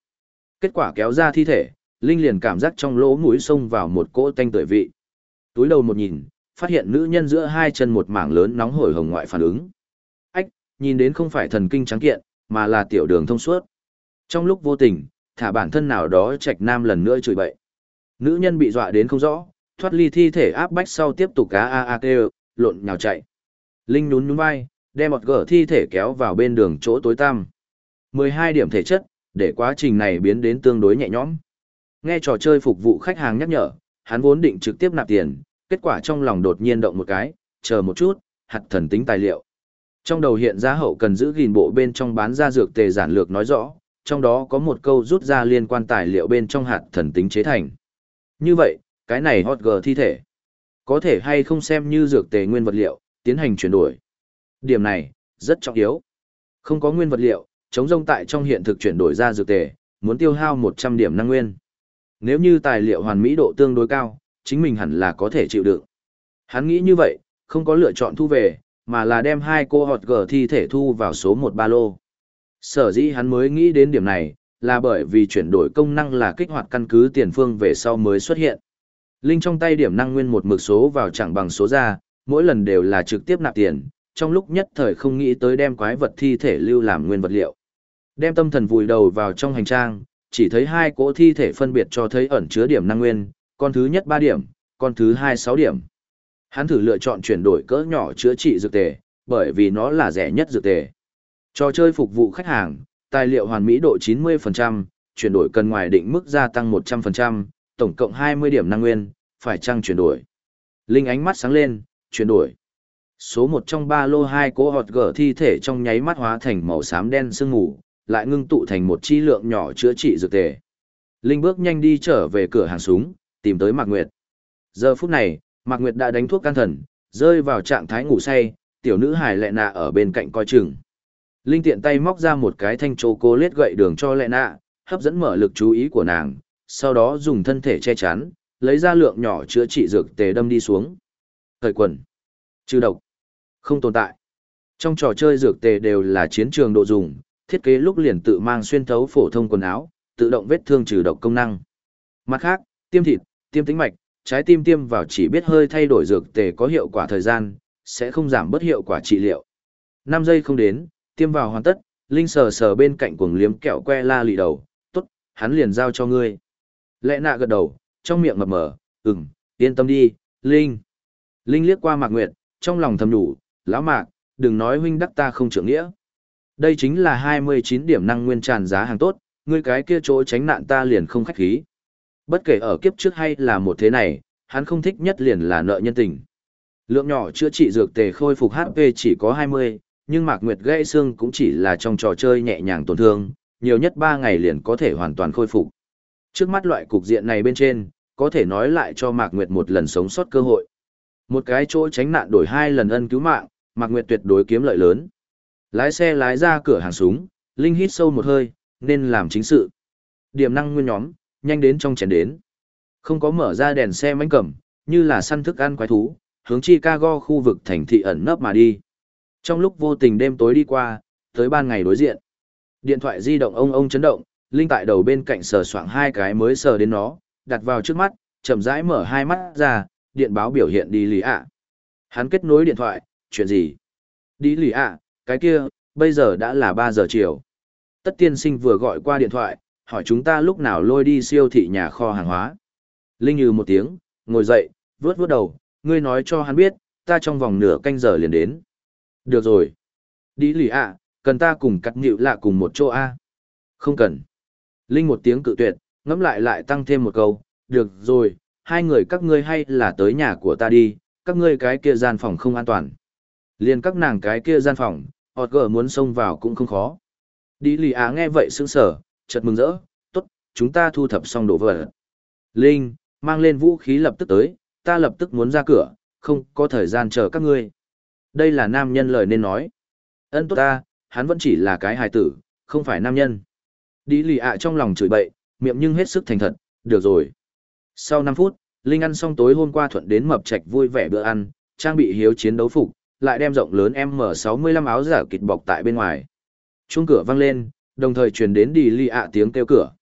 Speaker 1: Kết quả kéo ra thi thể, Linh liền cảm giác trong lỗ mũi xông vào một cỗ tanh tưởi vị. Túi đầu một nhìn, phát hiện nữ nhân giữa hai chân một mảng lớn nóng hổi hồng ngoại phản ứng. Ách, nhìn đến không phải thần kinh trắng kiện, mà là tiểu đường thông suốt. Trong lúc vô tình, thả bản thân nào đó trạch nam lần nữa chửi bậy. Nữ nhân bị dọa đến không rõ, thoát ly thi thể áp bách sau tiếp tục cá a a kêu, lộn nhào chạy. Linh nhún nhún vai, đem một gở thi thể kéo vào bên đường chỗ tối tăm. 12 điểm thể chất, để quá trình này biến đến tương đối nhẹ nhõm. Nghe trò chơi phục vụ khách hàng nhắc nhở, hắn vốn định trực tiếp nạp tiền, kết quả trong lòng đột nhiên động một cái, chờ một chút, hạt thần tính tài liệu. Trong đầu hiện ra hậu cần giữ gìn bộ bên trong bán ra dược tề giản lược nói rõ, trong đó có một câu rút ra liên quan tài liệu bên trong hạt thần tính chế thành. Như vậy, cái này hot g thi thể, có thể hay không xem như dược tề nguyên vật liệu, tiến hành chuyển đổi. Điểm này, rất trọng yếu. Không có nguyên vật liệu, chống rông tại trong hiện thực chuyển đổi ra dược tề, muốn tiêu hao 100 điểm năng nguyên. Nếu như tài liệu hoàn mỹ độ tương đối cao, chính mình hẳn là có thể chịu đựng. Hắn nghĩ như vậy, không có lựa chọn thu về, mà là đem hai cô họt gờ thi thể thu vào số một ba lô. Sở dĩ hắn mới nghĩ đến điểm này, là bởi vì chuyển đổi công năng là kích hoạt căn cứ tiền phương về sau mới xuất hiện. Linh trong tay điểm năng nguyên một mực số vào chẳng bằng số ra, mỗi lần đều là trực tiếp nạp tiền, trong lúc nhất thời không nghĩ tới đem quái vật thi thể lưu làm nguyên vật liệu. Đem tâm thần vùi đầu vào trong hành trang, chỉ thấy hai cỗ thi thể phân biệt cho thấy ẩn chứa điểm năng nguyên, con thứ nhất 3 điểm, con thứ hai 6 điểm. Hắn thử lựa chọn chuyển đổi cỡ nhỏ chữa trị dược tề, bởi vì nó là rẻ nhất dược tề. Trò chơi phục vụ khách hàng, tài liệu hoàn mỹ độ 90%, chuyển đổi cần ngoài định mức gia tăng 100%, tổng cộng 20 điểm năng nguyên, phải chăng chuyển đổi. Linh ánh mắt sáng lên, chuyển đổi. Số 1 trong ba lô hai cố hột gở thi thể trong nháy mắt hóa thành màu xám đen sương mù, lại ngưng tụ thành một chi lượng nhỏ chữa trị dược tề. Linh bước nhanh đi trở về cửa hàng súng, tìm tới Mạc Nguyệt. Giờ phút này, Mạc Nguyệt đã đánh thuốc can thần, rơi vào trạng thái ngủ say, tiểu nữ hài lệ nạ ở bên cạnh coi chừng. Linh tiện tay móc ra một cái thanh chô cô lết gậy đường cho lệ nạ, hấp dẫn mở lực chú ý của nàng, sau đó dùng thân thể che chắn, lấy ra lượng nhỏ chữa trị dược tề đâm đi xuống. Thời quần. Trừ độc. Không tồn tại. Trong trò chơi dược tề đều là chiến trường độ dùng, thiết kế lúc liền tự mang xuyên thấu phổ thông quần áo, tự động vết thương trừ độc công năng. Mặt khác, tiêm thịt, tiêm tĩnh mạch, trái tim tiêm vào chỉ biết hơi thay đổi dược tề có hiệu quả thời gian, sẽ không giảm bất hiệu quả trị liệu. 5 giây không đến, tiêm vào hoàn tất, Linh sờ sờ bên cạnh cuồng liếm kẹo que la lì đầu, tốt, hắn liền giao cho ngươi. Lệ nạ gật đầu, trong miệng mập mờ, ừm, yên tâm đi, Linh. Linh liếc qua Mạc Nguyệt, trong lòng thầm đủ, lão Mạc, đừng nói huynh đắc ta không trưởng nghĩa. Đây chính là 29 điểm năng nguyên tràn giá hàng tốt, ngươi cái kia chỗ tránh nạn ta liền không khách khí. Bất kể ở kiếp trước hay là một thế này, hắn không thích nhất liền là nợ nhân tình. Lượng nhỏ chữa trị dược tề khôi phục HP chỉ có 20, nhưng Mạc Nguyệt gãy xương cũng chỉ là trong trò chơi nhẹ nhàng tổn thương, nhiều nhất 3 ngày liền có thể hoàn toàn khôi phục. Trước mắt loại cục diện này bên trên, có thể nói lại cho Mạc Nguyệt một lần sống sót cơ hội. Một cái chỗ tránh nạn đổi hai lần ân cứu mạng, Mạc Nguyệt tuyệt đối kiếm lợi lớn. Lái xe lái ra cửa hàng súng, Linh hít sâu một hơi, nên làm chính sự. Điểm năng nguyên nhóm, nhanh đến trong chén đến. Không có mở ra đèn xe mánh cầm, như là săn thức ăn quái thú, hướng Chicago khu vực thành thị ẩn nấp mà đi. Trong lúc vô tình đêm tối đi qua, tới ban ngày đối diện. Điện thoại di động ông ông chấn động, Linh tại đầu bên cạnh sờ soạng hai cái mới sờ đến nó, đặt vào trước mắt, chậm rãi mở hai mắt ra, điện báo biểu hiện đi lì ạ. Hắn kết nối điện thoại, chuyện gì? Đi lì ạ, cái kia, bây giờ đã là 3 giờ chiều. Tất tiên sinh vừa gọi qua điện thoại, hỏi chúng ta lúc nào lôi đi siêu thị nhà kho hàng hóa. Linh như một tiếng, ngồi dậy, vướt vướt đầu, ngươi nói cho hắn biết, ta trong vòng nửa canh giờ liền đến. Được rồi. Đi lì ạ, cần ta cùng cắt nhịu lạ cùng một chỗ A. Không cần. Linh một tiếng cự tuyệt, ngẫm lại lại tăng thêm một câu, được rồi, hai người các ngươi hay là tới nhà của ta đi, các ngươi cái kia gian phòng không an toàn. liền các nàng cái kia gian phòng, họt gở muốn xông vào cũng không khó. Đi lì á nghe vậy sững sở, chợt mừng rỡ, tốt, chúng ta thu thập xong đồ vật. Linh, mang lên vũ khí lập tức tới, ta lập tức muốn ra cửa, không có thời gian chờ các ngươi. Đây là nam nhân lời nên nói. Ân tốt ta, hắn vẫn chỉ là cái hài tử, không phải nam nhân. Đi lì ạ trong lòng chửi bậy, miệng nhưng hết sức thành thật, được rồi. Sau 5 phút, Linh ăn xong tối hôm qua thuận đến mập trạch vui vẻ bữa ăn, trang bị hiếu chiến đấu phục, lại đem rộng lớn M65 áo giả kịch bọc tại bên ngoài. Chuông cửa vang lên, đồng thời truyền đến đi ly ạ tiếng kêu cửa.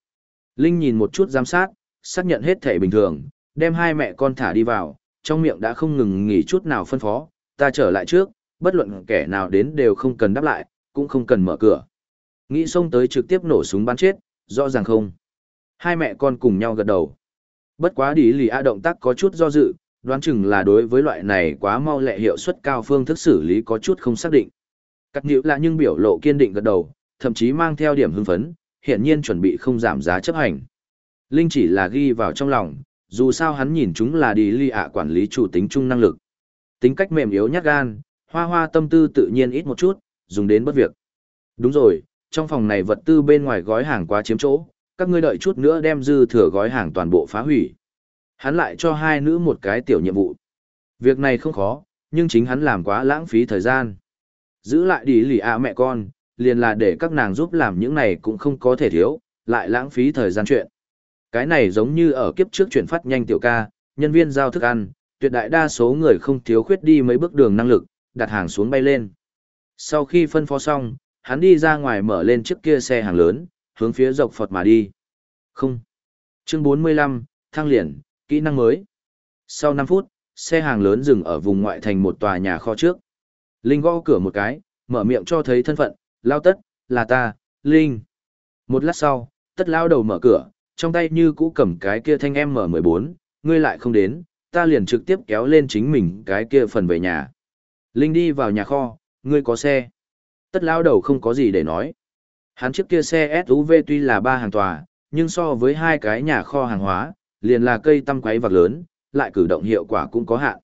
Speaker 1: Linh nhìn một chút giám sát, xác nhận hết thể bình thường, đem hai mẹ con thả đi vào, trong miệng đã không ngừng nghỉ chút nào phân phó, ta trở lại trước, bất luận kẻ nào đến đều không cần đáp lại, cũng không cần mở cửa. Nghĩ xông tới trực tiếp nổ súng bắn chết, rõ ràng không. Hai mẹ con cùng nhau gật đầu. Bất quá đi lì A động tác có chút do dự, đoán chừng là đối với loại này quá mau lẹ hiệu suất cao phương thức xử lý có chút không xác định. Cắt nhữ là nhưng biểu lộ kiên định gật đầu, thậm chí mang theo điểm hưng phấn, hiện nhiên chuẩn bị không giảm giá chấp hành. Linh chỉ là ghi vào trong lòng, dù sao hắn nhìn chúng là đi ly ạ quản lý chủ tính chung năng lực. Tính cách mềm yếu nhát gan, hoa hoa tâm tư tự nhiên ít một chút, dùng đến bất việc. Đúng rồi, trong phòng này vật tư bên ngoài gói hàng quá chiếm chỗ, các ngươi đợi chút nữa đem dư thừa gói hàng toàn bộ phá hủy. Hắn lại cho hai nữ một cái tiểu nhiệm vụ. Việc này không khó, nhưng chính hắn làm quá lãng phí thời gian. Giữ lại đi lì ạ mẹ con, liền là để các nàng giúp làm những này cũng không có thể thiếu, lại lãng phí thời gian chuyện. Cái này giống như ở kiếp trước chuyển phát nhanh tiểu ca, nhân viên giao thức ăn, tuyệt đại đa số người không thiếu khuyết đi mấy bước đường năng lực, đặt hàng xuống bay lên. Sau khi phân phó xong, hắn đi ra ngoài mở lên chiếc kia xe hàng lớn, hướng phía dọc Phật mà đi. Không. Chương 45, thang liền, kỹ năng mới. Sau 5 phút, xe hàng lớn dừng ở vùng ngoại thành một tòa nhà kho trước. Linh gõ cửa một cái, mở miệng cho thấy thân phận, lao tất, là ta, Linh. Một lát sau, tất lao đầu mở cửa, trong tay như cũ cầm cái kia thanh em M14, ngươi lại không đến, ta liền trực tiếp kéo lên chính mình cái kia phần về nhà. Linh đi vào nhà kho, ngươi có xe. Tất lao đầu không có gì để nói. Hắn chiếc kia xe SUV tuy là ba hàng tòa, nhưng so với hai cái nhà kho hàng hóa, liền là cây tăm quấy vạc lớn, lại cử động hiệu quả cũng có hạn.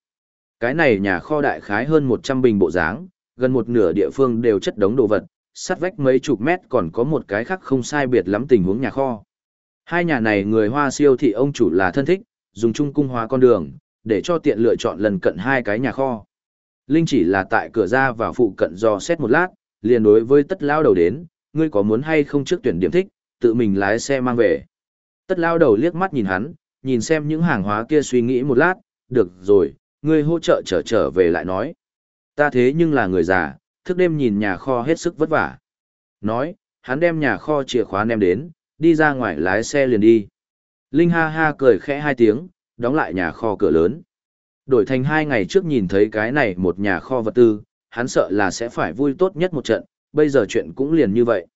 Speaker 1: Cái này nhà kho đại khái hơn 100 bình bộ dáng, gần một nửa địa phương đều chất đống đồ vật, sắt vách mấy chục mét còn có một cái khác không sai biệt lắm tình huống nhà kho. Hai nhà này người Hoa siêu thị ông chủ là thân thích, dùng chung cung hóa con đường, để cho tiện lựa chọn lần cận hai cái nhà kho. Linh chỉ là tại cửa ra vào phụ cận do xét một lát, liền đối với tất lao đầu đến, ngươi có muốn hay không trước tuyển điểm thích, tự mình lái xe mang về. Tất lao đầu liếc mắt nhìn hắn, nhìn xem những hàng hóa kia suy nghĩ một lát, được rồi, ngươi hỗ trợ trở trở về lại nói. Ta thế nhưng là người già, thức đêm nhìn nhà kho hết sức vất vả. Nói, hắn đem nhà kho chìa khóa đem đến, đi ra ngoài lái xe liền đi. Linh ha ha cười khẽ hai tiếng, đóng lại nhà kho cửa lớn. Đổi thành hai ngày trước nhìn thấy cái này một nhà kho vật tư, hắn sợ là sẽ phải vui tốt nhất một trận, bây giờ chuyện cũng liền như vậy.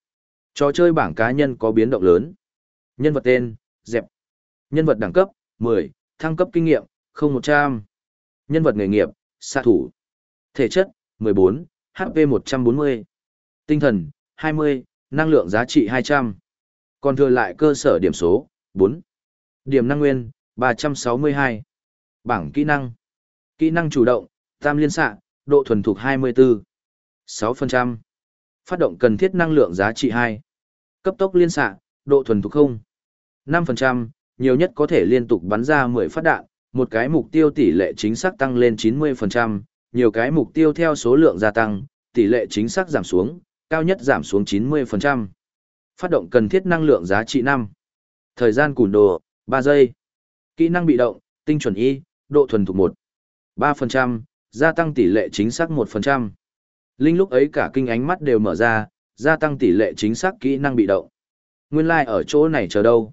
Speaker 1: Trò chơi bảng cá nhân có biến động lớn. Nhân vật tên, dẹp. Nhân vật đẳng cấp, 10, thăng cấp kinh nghiệm, 0100. Nhân vật nghề nghiệp, xạ thủ. Thể chất, 14, HP 140. Tinh thần, 20, năng lượng giá trị 200. Còn thừa lại cơ sở điểm số, 4. Điểm năng nguyên, 362. Bảng kỹ năng. Kỹ năng chủ động, tam liên xạ, độ thuần thục 24. 6%. Phát động cần thiết năng lượng giá trị 2. Cấp tốc liên xạ, độ thuần thục 0. 5%, nhiều nhất có thể liên tục bắn ra 10 phát đạn, một cái mục tiêu tỷ lệ chính xác tăng lên 90%, nhiều cái mục tiêu theo số lượng gia tăng, tỷ lệ chính xác giảm xuống, cao nhất giảm xuống 90%. Phát động cần thiết năng lượng giá trị 5. Thời gian củn đồ, 3 giây. Kỹ năng bị động, tinh chuẩn y, độ thuần thục 1. 3%, gia tăng tỷ lệ chính xác 1%. Linh lúc ấy cả kinh ánh mắt đều mở ra, gia tăng tỷ lệ chính xác kỹ năng bị động. Nguyên lai like ở chỗ này chờ đâu.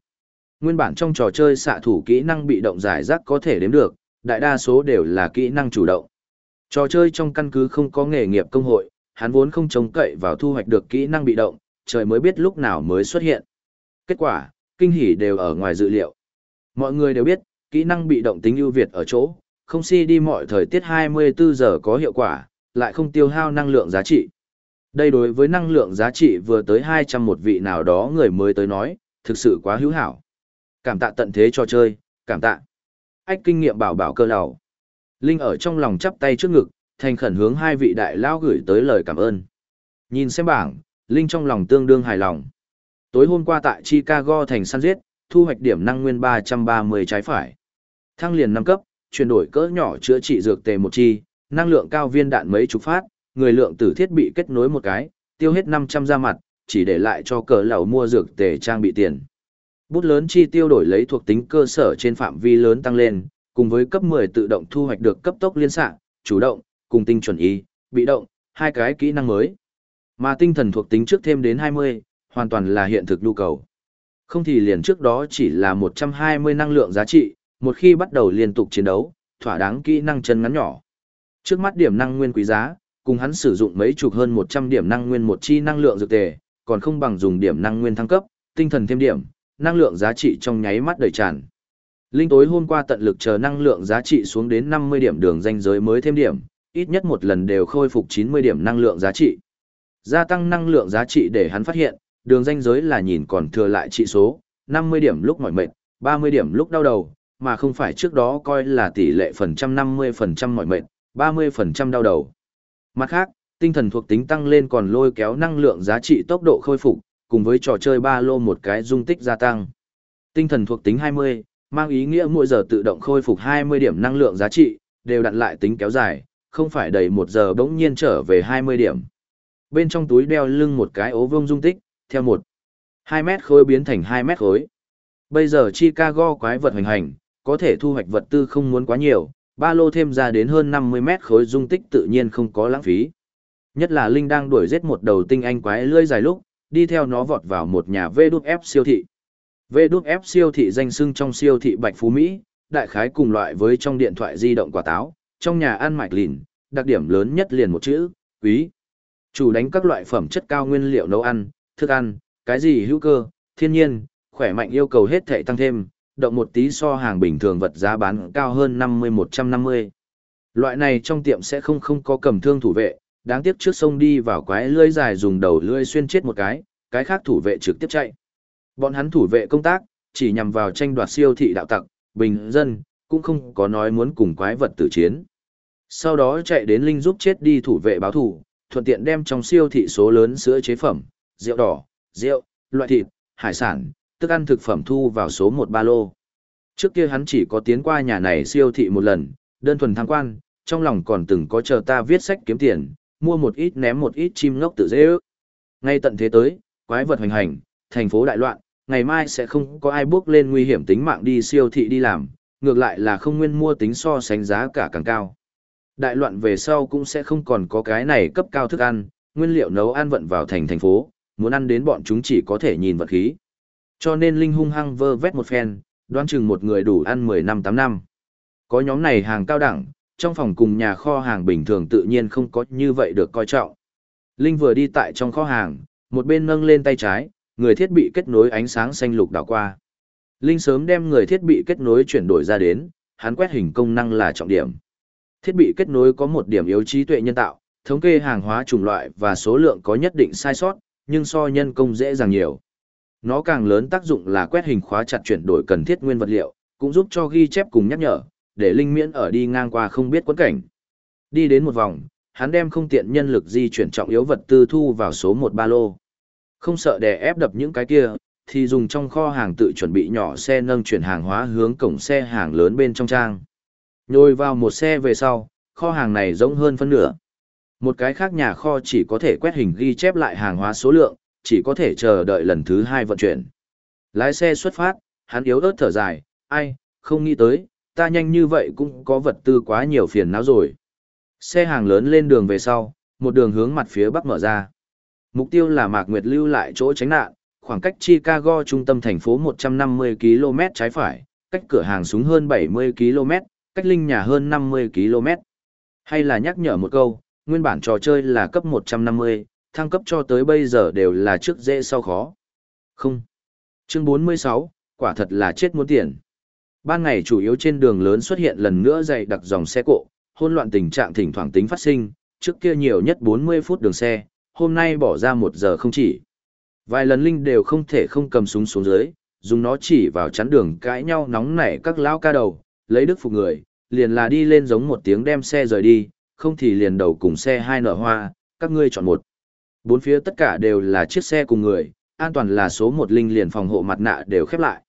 Speaker 1: Nguyên bản trong trò chơi xạ thủ kỹ năng bị động giải rác có thể đếm được, đại đa số đều là kỹ năng chủ động. Trò chơi trong căn cứ không có nghề nghiệp công hội, hắn vốn không trông cậy vào thu hoạch được kỹ năng bị động, trời mới biết lúc nào mới xuất hiện. Kết quả, kinh hỉ đều ở ngoài dự liệu. Mọi người đều biết, kỹ năng bị động tính ưu việt ở chỗ, không si đi mọi thời tiết 24 giờ có hiệu quả, lại không tiêu hao năng lượng giá trị. Đây đối với năng lượng giá trị vừa tới 200 một vị nào đó người mới tới nói, thực sự quá hữu hảo. Cảm tạ tận thế cho chơi, cảm tạ. Ách kinh nghiệm bảo bảo cơ lầu. Linh ở trong lòng chắp tay trước ngực, thành khẩn hướng hai vị đại lao gửi tới lời cảm ơn. Nhìn xem bảng, Linh trong lòng tương đương hài lòng. Tối hôm qua tại Chicago thành săn giết, thu hoạch điểm năng nguyên 330 trái phải. Thăng liền năm cấp, chuyển đổi cỡ nhỏ chữa trị dược tề một chi, năng lượng cao viên đạn mấy chục phát, người lượng tử thiết bị kết nối một cái, tiêu hết 500 ra mặt, chỉ để lại cho cờ lầu mua dược tề trang bị tiền. Bút lớn chi tiêu đổi lấy thuộc tính cơ sở trên phạm vi lớn tăng lên, cùng với cấp 10 tự động thu hoạch được cấp tốc liên xạ, chủ động, cùng tinh chuẩn y, bị động, hai cái kỹ năng mới. Mà tinh thần thuộc tính trước thêm đến 20, hoàn toàn là hiện thực nhu cầu. Không thì liền trước đó chỉ là 120 năng lượng giá trị, một khi bắt đầu liên tục chiến đấu, thỏa đáng kỹ năng chân ngắn nhỏ. Trước mắt điểm năng nguyên quý giá, cùng hắn sử dụng mấy chục hơn 100 điểm năng nguyên một chi năng lượng dược tề, còn không bằng dùng điểm năng nguyên thăng cấp, tinh thần thêm điểm, năng lượng giá trị trong nháy mắt đầy tràn. Linh tối hôm qua tận lực chờ năng lượng giá trị xuống đến 50 điểm đường danh giới mới thêm điểm, ít nhất một lần đều khôi phục 90 điểm năng lượng giá trị. Gia tăng năng lượng giá trị để hắn phát hiện, đường danh giới là nhìn còn thừa lại trị số, 50 điểm lúc mỏi mệt, 30 điểm lúc đau đầu, mà không phải trước đó coi là tỷ lệ phần trăm 50% mỏi mệt, 30% đau đầu. Mặt khác, tinh thần thuộc tính tăng lên còn lôi kéo năng lượng giá trị tốc độ khôi phục, cùng với trò chơi ba lô một cái dung tích gia tăng. Tinh thần thuộc tính 20, mang ý nghĩa mỗi giờ tự động khôi phục 20 điểm năng lượng giá trị, đều đặt lại tính kéo dài, không phải đầy một giờ bỗng nhiên trở về 20 điểm. Bên trong túi đeo lưng một cái ố vông dung tích, theo một 2 mét khối biến thành 2 mét khối. Bây giờ Chicago quái vật hành hành, có thể thu hoạch vật tư không muốn quá nhiều, ba lô thêm ra đến hơn 50 mét khối dung tích tự nhiên không có lãng phí. Nhất là Linh đang đuổi giết một đầu tinh anh quái lươi dài lúc, đi theo nó vọt vào một nhà VF siêu thị. VF siêu thị danh sưng trong siêu thị Bạch Phú Mỹ, đại khái cùng loại với trong điện thoại di động quả táo, trong nhà ăn mạch lìn, đặc điểm lớn nhất liền một chữ, quý. Chủ đánh các loại phẩm chất cao nguyên liệu nấu ăn, thức ăn, cái gì hữu cơ, thiên nhiên, khỏe mạnh yêu cầu hết thảy tăng thêm, động một tí so hàng bình thường vật giá bán cao hơn 50-150. Loại này trong tiệm sẽ không không có cầm thương thủ vệ, đáng tiếc trước sông đi vào quái lưỡi dài dùng đầu lưỡi xuyên chết một cái, cái khác thủ vệ trực tiếp chạy. Bọn hắn thủ vệ công tác, chỉ nhằm vào tranh đoạt siêu thị đạo tặc, bình dân, cũng không có nói muốn cùng quái vật tử chiến. Sau đó chạy đến Linh giúp chết đi thủ vệ báo thủ, thuận tiện đem trong siêu thị số lớn sữa chế phẩm, rượu đỏ, rượu, loại thịt, hải sản, thức ăn thực phẩm thu vào số một ba lô. Trước kia hắn chỉ có tiến qua nhà này siêu thị một lần, đơn thuần tham quan, trong lòng còn từng có chờ ta viết sách kiếm tiền, mua một ít ném một ít chim ngốc tự dễ ước. Ngay tận thế tới, quái vật hoành hành, thành phố đại loạn, ngày mai sẽ không có ai bước lên nguy hiểm tính mạng đi siêu thị đi làm, ngược lại là không nguyên mua tính so sánh giá cả càng cao. Đại loạn về sau cũng sẽ không còn có cái này cấp cao thức ăn, nguyên liệu nấu ăn vận vào thành thành phố, muốn ăn đến bọn chúng chỉ có thể nhìn vật khí. Cho nên Linh hung hăng vơ vét một phen, đoán chừng một người đủ ăn 10 năm 8 năm. Có nhóm này hàng cao đẳng, trong phòng cùng nhà kho hàng bình thường tự nhiên không có như vậy được coi trọng. Linh vừa đi tại trong kho hàng, một bên nâng lên tay trái, người thiết bị kết nối ánh sáng xanh lục đảo qua. Linh sớm đem người thiết bị kết nối chuyển đổi ra đến, hắn quét hình công năng là trọng điểm. Thiết bị kết nối có một điểm yếu trí tuệ nhân tạo, thống kê hàng hóa chủng loại và số lượng có nhất định sai sót, nhưng so nhân công dễ dàng nhiều. Nó càng lớn tác dụng là quét hình khóa chặt chuyển đổi cần thiết nguyên vật liệu, cũng giúp cho ghi chép cùng nhắc nhở, để linh miễn ở đi ngang qua không biết quấn cảnh. Đi đến một vòng, hắn đem không tiện nhân lực di chuyển trọng yếu vật tư thu vào số một ba lô. Không sợ đè ép đập những cái kia, thì dùng trong kho hàng tự chuẩn bị nhỏ xe nâng chuyển hàng hóa hướng cổng xe hàng lớn bên trong trang. Nhồi vào một xe về sau, kho hàng này rỗng hơn phân nửa. Một cái khác nhà kho chỉ có thể quét hình ghi chép lại hàng hóa số lượng, chỉ có thể chờ đợi lần thứ hai vận chuyển. Lái xe xuất phát, hắn yếu ớt thở dài, ai, không nghĩ tới, ta nhanh như vậy cũng có vật tư quá nhiều phiền não rồi. Xe hàng lớn lên đường về sau, một đường hướng mặt phía bắc mở ra. Mục tiêu là Mạc Nguyệt lưu lại chỗ tránh nạn, khoảng cách Chicago trung tâm thành phố 150 km trái phải, cách cửa hàng súng hơn 70 km, cách linh nhà hơn 50 km. Hay là nhắc nhở một câu, nguyên bản trò chơi là cấp 150, thăng cấp cho tới bây giờ đều là trước dễ sau khó. Không. Chương 46, quả thật là chết muốn tiền. Ban ngày chủ yếu trên đường lớn xuất hiện lần nữa dày đặc dòng xe cộ, hỗn loạn tình trạng thỉnh thoảng tính phát sinh, trước kia nhiều nhất 40 phút đường xe, hôm nay bỏ ra một giờ không chỉ. Vài lần Linh đều không thể không cầm súng xuống dưới, dùng nó chỉ vào chắn đường cãi nhau nóng nảy các lão ca đầu, lấy đức phục người, liền là đi lên giống một tiếng đem xe rời đi, không thì liền đầu cùng xe hai nở hoa, các ngươi chọn một. Bốn phía tất cả đều là chiếc xe cùng người, an toàn là số một linh liền phòng hộ mặt nạ đều khép lại.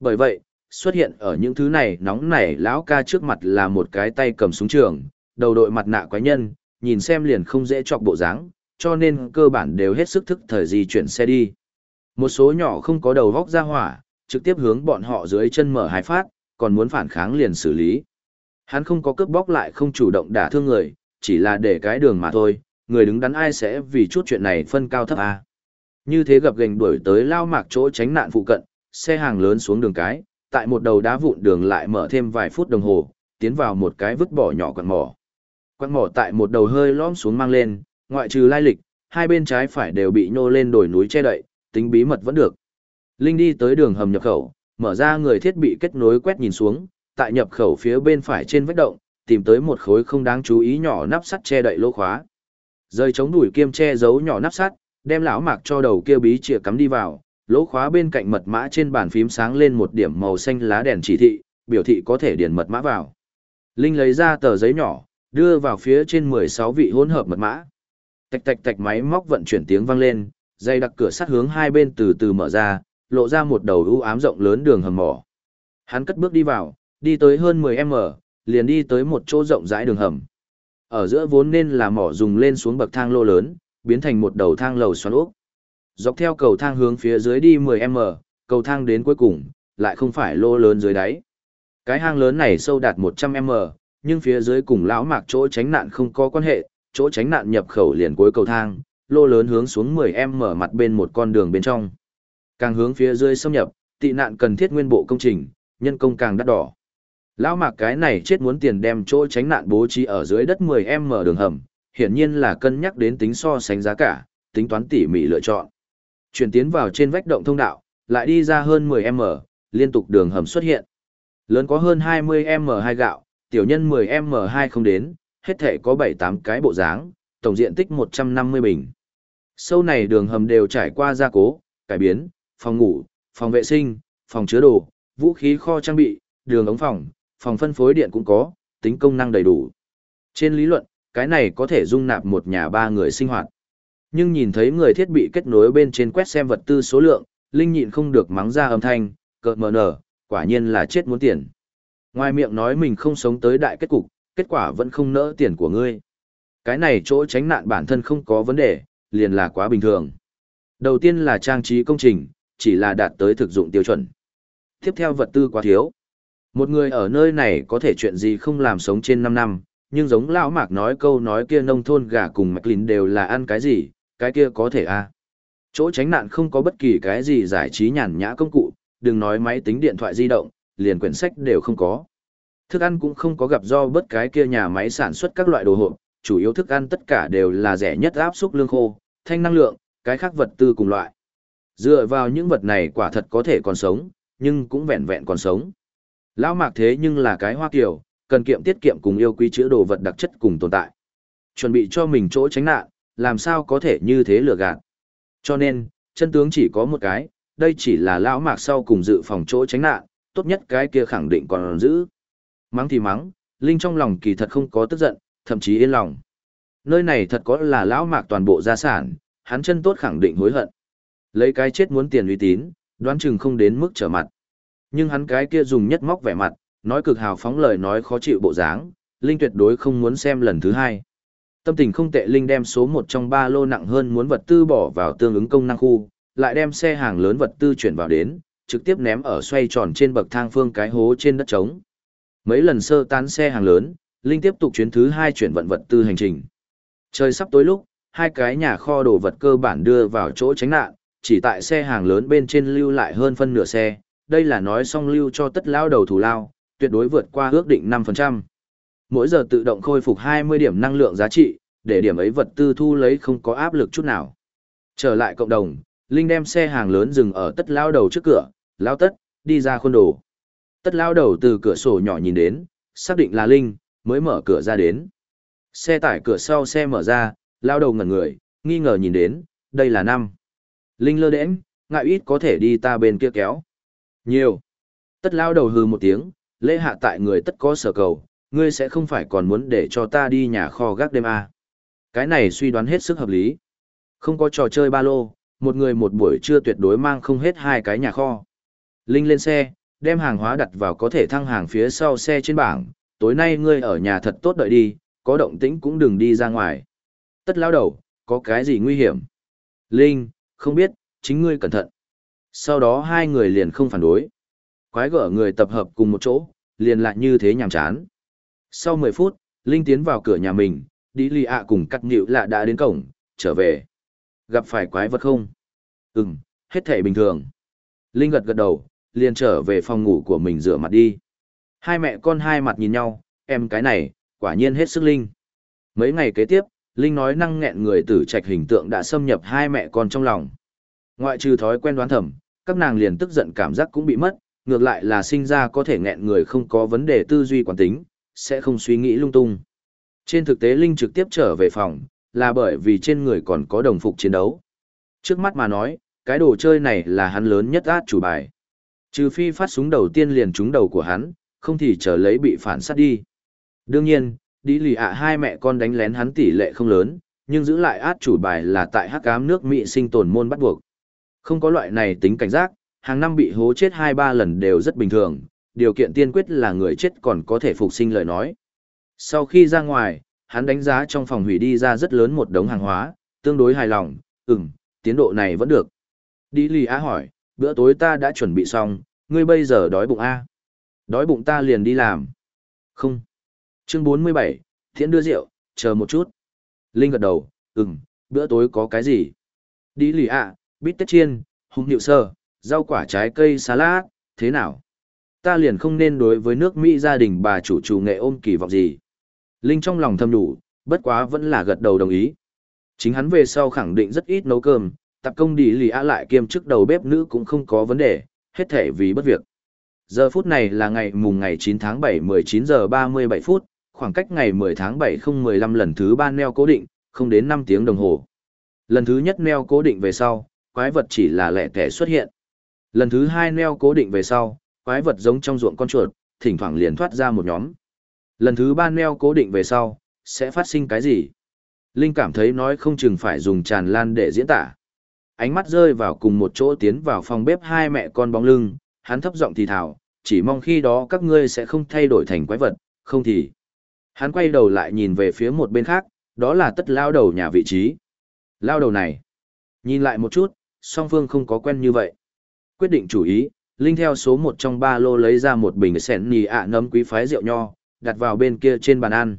Speaker 1: Bởi vậy, xuất hiện ở những thứ này nóng nảy lão ca trước mặt là một cái tay cầm súng trường, đầu đội mặt nạ quái nhân, nhìn xem liền không dễ chọc bộ dáng, cho nên cơ bản đều hết sức thức thời di chuyển xe đi. Một số nhỏ không có đầu vóc ra hỏa, trực tiếp hướng bọn họ dưới chân mở hai phát, còn muốn phản kháng liền xử lý. Hắn không có cướp bóc lại không chủ động đả thương người, chỉ là để cái đường mà thôi, người đứng đắn ai sẽ vì chút chuyện này phân cao thấp à. Như thế gặp gành đuổi tới lao mạc chỗ tránh nạn phụ cận, xe hàng lớn xuống đường cái, tại một đầu đá vụn đường lại mở thêm vài phút đồng hồ, tiến vào một cái vứt bỏ nhỏ quặng mỏ. Quặng mỏ tại một đầu hơi lõm xuống mang lên, ngoại trừ lai lịch, hai bên trái phải đều bị nhô lên đồi núi che đậy, tính bí mật vẫn được. Linh đi tới đường hầm nhập khẩu, mở ra người thiết bị kết nối quét nhìn xuống, tại nhập khẩu phía bên phải trên vách động, tìm tới một khối không đáng chú ý nhỏ nắp sắt che đậy lỗ khóa. Rơi chống đuổi kiêm che giấu nhỏ nắp sắt, đem lão mạc cho đầu kia bí chìa cắm đi vào, lỗ khóa bên cạnh mật mã trên bàn phím sáng lên một điểm màu xanh lá đèn chỉ thị, biểu thị có thể điền mật mã vào. Linh lấy ra tờ giấy nhỏ, đưa vào phía trên 16 vị hỗn hợp mật mã. Tạch tạch tạch máy móc vận chuyển tiếng vang lên, dây đặc cửa sắt hướng hai bên từ từ mở ra, lộ ra một đầu u ám rộng lớn đường hầm mỏ. Hắn cất bước đi vào, đi tới hơn 10m, liền đi tới một chỗ rộng rãi đường hầm. Ở giữa vốn nên là mỏ dùng lên xuống bậc thang lô lớn, biến thành một đầu thang lầu xoắn ốc. Dọc theo cầu thang hướng phía dưới đi 10m, cầu thang đến cuối cùng, lại không phải lô lớn dưới đáy. Cái hang lớn này sâu đạt 100m, nhưng phía dưới cùng lão mạc chỗ tránh nạn không có quan hệ, chỗ tránh nạn nhập khẩu liền cuối cầu thang, lô lớn hướng xuống 10m mặt bên một con đường bên trong. Càng hướng phía dưới xâm nhập, tị nạn cần thiết nguyên bộ công trình, nhân công càng đắt đỏ. Lão mạc cái này chết muốn tiền đem chỗ tránh nạn bố trí ở dưới đất 10m đường hầm, hiển nhiên là cân nhắc đến tính so sánh giá cả, tính toán tỉ mỉ lựa chọn. Chuyển tiến vào trên vách động thông đạo, lại đi ra hơn 10m, liên tục đường hầm xuất hiện. Lớn có hơn 20m hai gạo, tiểu nhân 10m hai không đến, hết thể có 7-8 cái bộ dáng, tổng diện tích 150 bình. Sâu này đường hầm đều trải qua gia cố, cải biến, phòng ngủ, phòng vệ sinh, phòng chứa đồ, vũ khí kho trang bị, đường ống phòng, phòng phân phối điện cũng có, tính công năng đầy đủ. Trên lý luận, cái này có thể dung nạp một nhà ba người sinh hoạt. Nhưng nhìn thấy người thiết bị kết nối bên trên quét xem vật tư số lượng, Linh nhịn không được mắng ra âm thanh, cợt mờ nở, quả nhiên là chết muốn tiền. Ngoài miệng nói mình không sống tới đại kết cục, kết quả vẫn không nỡ tiền của ngươi. Cái này chỗ tránh nạn bản thân không có vấn đề, liền là quá bình thường. Đầu tiên là trang trí công trình, chỉ là đạt tới thực dụng tiêu chuẩn. Tiếp theo vật tư quá thiếu. Một người ở nơi này có thể chuyện gì không làm sống trên 5 năm, nhưng giống lão mạc nói câu nói kia nông thôn gà cùng mạch lín đều là ăn cái gì, cái kia có thể a à. Chỗ tránh nạn không có bất kỳ cái gì giải trí nhàn nhã công cụ, đừng nói máy tính điện thoại di động, liền quyển sách đều không có. Thức ăn cũng không có gặp do bất cái kia nhà máy sản xuất các loại đồ hộp, chủ yếu thức ăn tất cả đều là rẻ nhất áp xúc lương khô, thanh năng lượng, cái khác vật tư cùng loại. Dựa vào những vật này quả thật có thể còn sống, nhưng cũng vẹn vẹn còn sống. Lão mạc thế nhưng là cái hoa kiểu, cần kiệm tiết kiệm cùng yêu quý chữa đồ vật đặc chất cùng tồn tại. Chuẩn bị cho mình chỗ tránh nạn, làm sao có thể như thế lừa gạt. Cho nên, chân tướng chỉ có một cái, đây chỉ là lão mạc sau cùng dự phòng chỗ tránh nạn, tốt nhất cái kia khẳng định còn giữ. Mắng thì mắng, Linh trong lòng kỳ thật không có tức giận, thậm chí yên lòng. Nơi này thật có là lão mạc toàn bộ gia sản, hắn chân tốt khẳng định hối hận. Lấy cái chết muốn tiền uy tín, đoán chừng không đến mức trở mặt. Nhưng hắn cái kia dùng nhất móc vẻ mặt, nói cực hào phóng lời nói khó chịu bộ dáng, Linh tuyệt đối không muốn xem lần thứ hai. Tâm tình không tệ Linh đem số một trong ba lô nặng hơn muốn vật tư bỏ vào tương ứng công năng khu, lại đem xe hàng lớn vật tư chuyển vào đến, trực tiếp ném ở xoay tròn trên bậc thang phương cái hố trên đất trống. Mấy lần sơ tán xe hàng lớn, Linh tiếp tục chuyến thứ hai chuyển vận vật tư hành trình. Trời sắp tối lúc, hai cái nhà kho đồ vật cơ bản đưa vào chỗ tránh nạn, chỉ tại xe hàng lớn bên trên lưu lại hơn phân nửa xe, đây là nói xong lưu cho tất lao đầu thủ lao, tuyệt đối vượt qua ước định 5%. Mỗi giờ tự động khôi phục 20 điểm năng lượng giá trị, để điểm ấy vật tư thu lấy không có áp lực chút nào. Trở lại cộng đồng, Linh đem xe hàng lớn dừng ở tất lao đầu trước cửa, lao tất, đi ra khuôn đồ. Tất lao đầu từ cửa sổ nhỏ nhìn đến, xác định là Linh, mới mở cửa ra đến. Xe tải cửa sau xe mở ra, lao đầu ngẩn người, nghi ngờ nhìn đến, đây là năm. Linh lơ đễnh, ngại ít có thể đi ta bên kia kéo. Nhiều. Tất lao đầu hừ một tiếng, lễ hạ tại người tất có sở cầu, ngươi sẽ không phải còn muốn để cho ta đi nhà kho gác đêm à. Cái này suy đoán hết sức hợp lý. Không có trò chơi ba lô, một người một buổi trưa tuyệt đối mang không hết hai cái nhà kho. Linh lên xe, đem hàng hóa đặt vào có thể thăng hàng phía sau xe trên bảng, tối nay ngươi ở nhà thật tốt đợi đi, có động tĩnh cũng đừng đi ra ngoài. Tất lao đầu, có cái gì nguy hiểm? Linh, không biết, chính ngươi cẩn thận. Sau đó hai người liền không phản đối. Quái gở người tập hợp cùng một chỗ, liền lại như thế nhàm chán. Sau 10 phút, Linh tiến vào cửa nhà mình, đi lì ạ cùng cắt nhịu lạ đã đến cổng, trở về. Gặp phải quái vật không? Ừm, hết thể bình thường. Linh gật gật đầu, liền trở về phòng ngủ của mình rửa mặt đi. Hai mẹ con hai mặt nhìn nhau, em cái này, quả nhiên hết sức Linh. Mấy ngày kế tiếp, Linh nói năng nghẹn người tử trạch hình tượng đã xâm nhập hai mẹ con trong lòng. Ngoại trừ thói quen đoán thầm, các nàng liền tức giận cảm giác cũng bị mất, ngược lại là sinh ra có thể nghẹn người không có vấn đề tư duy quản tính, sẽ không suy nghĩ lung tung. Trên thực tế Linh trực tiếp trở về phòng, là bởi vì trên người còn có đồng phục chiến đấu. Trước mắt mà nói, cái đồ chơi này là hắn lớn nhất át chủ bài. Trừ phi phát súng đầu tiên liền trúng đầu của hắn, không thì chờ lấy bị phản sát đi. Đương nhiên, đi lì ạ hai mẹ con đánh lén hắn tỷ lệ không lớn, nhưng giữ lại át chủ bài là tại hắc ám nước Mỹ sinh tồn môn bắt buộc. Không có loại này tính cảnh giác, hàng năm bị hố chết hai ba lần đều rất bình thường, điều kiện tiên quyết là người chết còn có thể phục sinh lời nói. Sau khi ra ngoài, hắn đánh giá trong phòng hủy đi ra rất lớn một đống hàng hóa, tương đối hài lòng, ừm, tiến độ này vẫn được. Đi lì á hỏi, bữa tối ta đã chuẩn bị xong, ngươi bây giờ đói bụng A. Đói bụng ta liền đi làm. Không. Chương 47, thiện đưa rượu, chờ một chút. Linh gật đầu, ừm, bữa tối có cái gì? Đi lì ạ, bít tết chiên, húng nhịu sơ, rau quả trái cây salad, thế nào? Ta liền không nên đối với nước Mỹ gia đình bà chủ chủ nghệ ôm kỳ vọng gì. Linh trong lòng thầm đủ, bất quá vẫn là gật đầu đồng ý. Chính hắn về sau khẳng định rất ít nấu cơm, tập công đi lì á lại kiêm chức đầu bếp nữ cũng không có vấn đề, hết thể vì bất việc. Giờ phút này là ngày mùng ngày 9 tháng 7 19 giờ 37 phút, khoảng cách ngày 10 tháng 7 không 15 lần thứ ba neo cố định, không đến 5 tiếng đồng hồ. Lần thứ nhất neo cố định về sau, quái vật chỉ là lẻ tẻ xuất hiện. Lần thứ hai neo cố định về sau, quái vật giống trong ruộng con chuột, thỉnh thoảng liền thoát ra một nhóm. Lần thứ ba neo cố định về sau, sẽ phát sinh cái gì? Linh cảm thấy nói không chừng phải dùng tràn lan để diễn tả. Ánh mắt rơi vào cùng một chỗ tiến vào phòng bếp hai mẹ con bóng lưng, hắn thấp giọng thì thào, chỉ mong khi đó các ngươi sẽ không thay đổi thành quái vật, không thì. Hắn quay đầu lại nhìn về phía một bên khác, đó là tất lao đầu nhà vị trí. Lao đầu này. Nhìn lại một chút, song phương không có quen như vậy. Quyết định chủ ý, Linh theo số một trong ba lô lấy ra một bình sẻn nì ạ nấm quý phái rượu nho, đặt vào bên kia trên bàn ăn.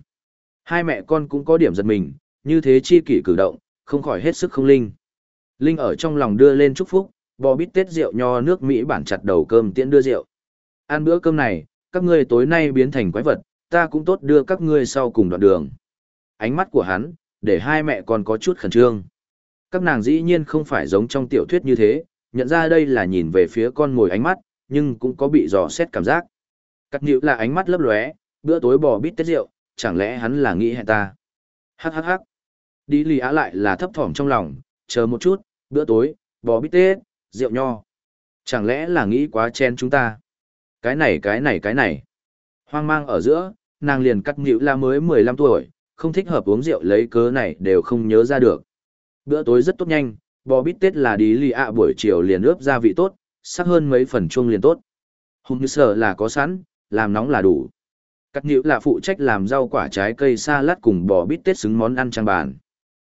Speaker 1: Hai mẹ con cũng có điểm giật mình, như thế chi kỷ cử động, không khỏi hết sức không linh. Linh ở trong lòng đưa lên chúc phúc, bò bít tết rượu nho nước Mỹ bản chặt đầu cơm tiễn đưa rượu. Ăn bữa cơm này, các ngươi tối nay biến thành quái vật, ta cũng tốt đưa các ngươi sau cùng đoạn đường. Ánh mắt của hắn, để hai mẹ con có chút khẩn trương. Các nàng dĩ nhiên không phải giống trong tiểu thuyết như thế, nhận ra đây là nhìn về phía con ngồi ánh mắt, nhưng cũng có bị dò xét cảm giác. Cắt nhịu là ánh mắt lấp lóe, bữa tối bò bít tết rượu, chẳng lẽ hắn là nghĩ hẹn ta? Hắc hắc hắc. Đi lì á lại là thấp thỏm trong lòng, chờ một chút, bữa tối, bò bít tết, rượu nho. Chẳng lẽ là nghĩ quá chen chúng ta? Cái này cái này cái này. Hoang mang ở giữa, nàng liền cắt nhịu là mới 15 tuổi, không thích hợp uống rượu lấy cớ này đều không nhớ ra được. Bữa tối rất tốt nhanh, bò bít tết là đi lì ạ buổi chiều liền ướp gia vị tốt, sắc hơn mấy phần chuông liền tốt. Hùng như sở là có sẵn, làm nóng là đủ. Cắt nhịu là phụ trách làm rau quả trái cây salad cùng bò bít tết xứng món ăn trang bàn.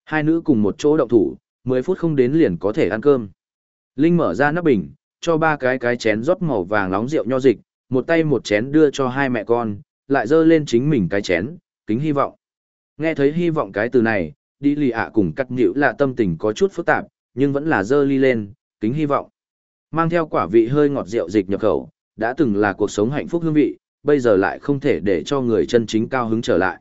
Speaker 1: Hai nữ cùng một chỗ động thủ, 10 phút không đến liền có thể ăn cơm. Linh mở ra nắp bình, cho ba cái cái chén rót màu vàng nóng rượu nho dịch, một tay một chén đưa cho hai mẹ con, lại dơ lên chính mình cái chén, kính hy vọng. Nghe thấy hy vọng cái từ này, đi lì ạ cùng cắt nhữ là tâm tình có chút phức tạp, nhưng vẫn là dơ ly lên, kính hy vọng. Mang theo quả vị hơi ngọt rượu dịch nhập khẩu, đã từng là cuộc sống hạnh phúc hương vị, bây giờ lại không thể để cho người chân chính cao hứng trở lại.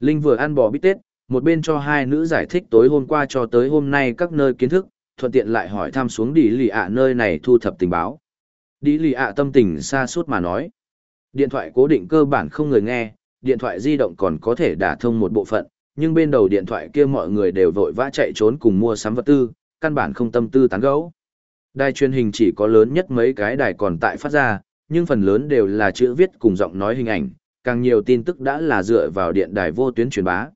Speaker 1: Linh vừa ăn bò bít tết, một bên cho hai nữ giải thích tối hôm qua cho tới hôm nay các nơi kiến thức, thuận tiện lại hỏi thăm xuống đi lì ạ nơi này thu thập tình báo. Đi lì ạ tâm tình xa suốt mà nói. Điện thoại cố định cơ bản không người nghe, điện thoại di động còn có thể đả thông một bộ phận, nhưng bên đầu điện thoại kia mọi người đều vội vã chạy trốn cùng mua sắm vật tư, căn bản không tâm tư tán gẫu. Đài truyền hình chỉ có lớn nhất mấy cái đài còn tại phát ra, nhưng phần lớn đều là chữ viết cùng giọng nói hình ảnh, càng nhiều tin tức đã là dựa vào điện đài vô tuyến truyền bá.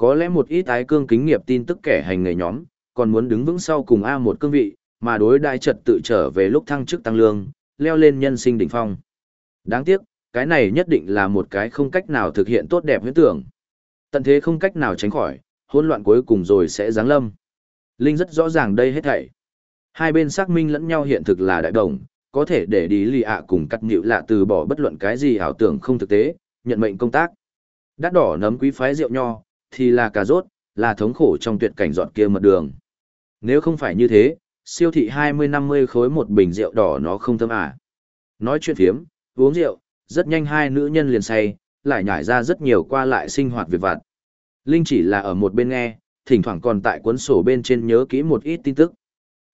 Speaker 1: Có lẽ một ít ái cương kính nghiệp tin tức kẻ hành nghề nhóm, còn muốn đứng vững sau cùng A một cương vị, mà đối đại trật tự trở về lúc thăng chức tăng lương, leo lên nhân sinh đỉnh phong. Đáng tiếc, cái này nhất định là một cái không cách nào thực hiện tốt đẹp huyễn tưởng. Tận thế không cách nào tránh khỏi, hỗn loạn cuối cùng rồi sẽ giáng lâm. Linh rất rõ ràng đây hết thảy. Hai bên xác minh lẫn nhau hiện thực là đại đồng, có thể để đi lì ạ cùng cắt nhịu lạ từ bỏ bất luận cái gì ảo tưởng không thực tế, nhận mệnh công tác. Đắt đỏ nấm quý phái rượu nho, thì là cà rốt, là thống khổ trong tuyệt cảnh dọn kia mật đường. Nếu không phải như thế, siêu thị 20-50 khối một bình rượu đỏ nó không thơm à. Nói chuyện phiếm, uống rượu, rất nhanh hai nữ nhân liền say, lại nhảy ra rất nhiều qua lại sinh hoạt việc vặt. Linh chỉ là ở một bên nghe, thỉnh thoảng còn tại cuốn sổ bên trên nhớ kỹ một ít tin tức.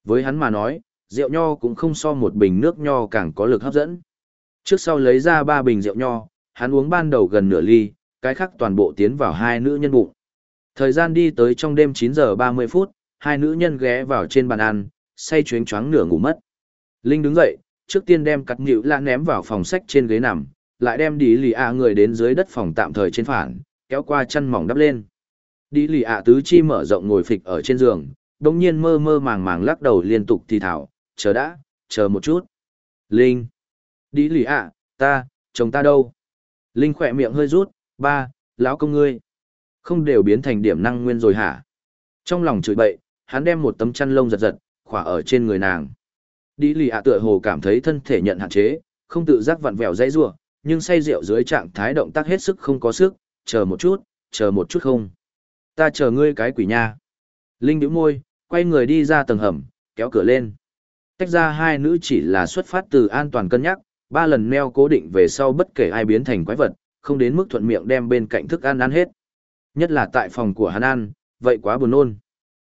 Speaker 1: Với hắn mà nói, rượu nho cũng không so một bình nước nho càng có lực hấp dẫn. Trước sau lấy ra ba bình rượu nho, hắn uống ban đầu gần nửa ly, cái khác toàn bộ tiến vào hai nữ nhân bụng. Thời gian đi tới trong đêm 9 giờ 30 phút, hai nữ nhân ghé vào trên bàn ăn, say chuyến choáng nửa ngủ mất. Linh đứng dậy, trước tiên đem cắt nhịu lạ ném vào phòng sách trên ghế nằm, lại đem đi lì ạ người đến dưới đất phòng tạm thời trên phản, kéo qua chân mỏng đắp lên. Đi lì ạ tứ chi mở rộng ngồi phịch ở trên giường, đồng nhiên mơ mơ màng màng lắc đầu liên tục thì thảo, chờ đã, chờ một chút. Linh! Đi lì ạ, ta, chồng ta đâu? Linh khỏe miệng hơi rút, ba, lão công ngươi. Không đều biến thành điểm năng nguyên rồi hả? Trong lòng chửi bậy, hắn đem một tấm chăn lông giật giật, khỏa ở trên người nàng. Đi lì ạ tựa hồ cảm thấy thân thể nhận hạn chế, không tự giác vặn vẹo dãy rủa, nhưng say rượu dưới trạng thái động tác hết sức không có sức, chờ một chút, chờ một chút không. Ta chờ ngươi cái quỷ nha. Linh bĩu môi, quay người đi ra tầng hầm, kéo cửa lên. Tách ra hai nữ chỉ là xuất phát từ an toàn cân nhắc, ba lần neo cố định về sau bất kể ai biến thành quái vật, không đến mức thuận miệng đem bên cạnh thức ăn ăn hết. Nhất là tại phòng của hắn ăn, vậy quá buồn nôn.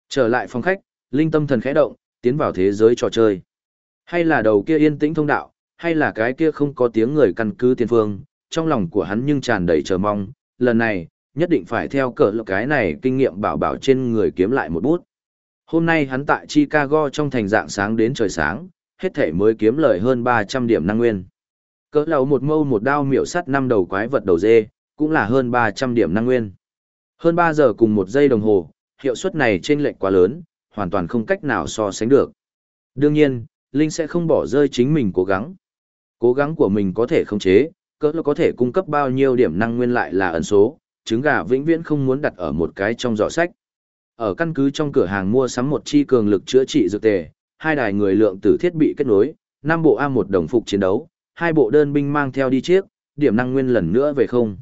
Speaker 1: Trở lại phòng khách, Linh tâm thần khẽ động, tiến vào thế giới trò chơi. Hay là đầu kia yên tĩnh thông đạo, hay là cái kia không có tiếng người căn cứ tiền phương, trong lòng của hắn nhưng tràn đầy chờ mong, lần này, nhất định phải theo cỡ lộc cái này kinh nghiệm bảo bảo trên người kiếm lại một bút. Hôm nay hắn tại Chicago trong thành dạng sáng đến trời sáng, hết thể mới kiếm lời hơn 300 điểm năng nguyên. Cỡ lầu một mâu một đao miểu sắt năm đầu quái vật đầu dê, cũng là hơn 300 điểm năng nguyên. Hơn 3 giờ cùng một giây đồng hồ, hiệu suất này trên lệch quá lớn, hoàn toàn không cách nào so sánh được. Đương nhiên, Linh sẽ không bỏ rơi chính mình cố gắng. Cố gắng của mình có thể không chế, cỡ lầu có thể cung cấp bao nhiêu điểm năng nguyên lại là ẩn số, trứng gà vĩnh viễn không muốn đặt ở một cái trong giỏ sách. Ở căn cứ trong cửa hàng mua sắm một chi cường lực chữa trị dược tề, hai đài người lượng tử thiết bị kết nối, năm bộ A1 đồng phục chiến đấu, hai bộ đơn binh mang theo đi chiếc, điểm năng nguyên lần nữa về không.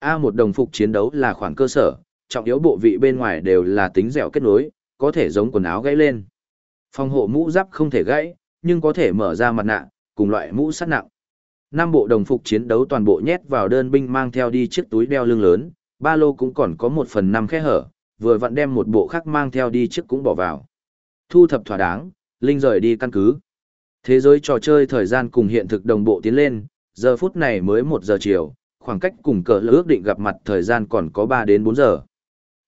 Speaker 1: A1 đồng phục chiến đấu là khoản cơ sở, trọng yếu bộ vị bên ngoài đều là tính dẻo kết nối, có thể giống quần áo gãy lên. Phòng hộ mũ giáp không thể gãy, nhưng có thể mở ra mặt nạ, cùng loại mũ sắt nặng. Năm bộ đồng phục chiến đấu toàn bộ nhét vào đơn binh mang theo đi chiếc túi đeo lưng lớn, ba lô cũng còn có một phần năm khe hở, vừa vặn đem một bộ khác mang theo đi chiếc cũng bỏ vào. Thu thập thỏa đáng, Linh rời đi căn cứ. Thế giới trò chơi thời gian cùng hiện thực đồng bộ tiến lên, giờ phút này mới một giờ chiều, khoảng cách cùng cỡ ước định gặp mặt thời gian còn có 3 đến 4 giờ.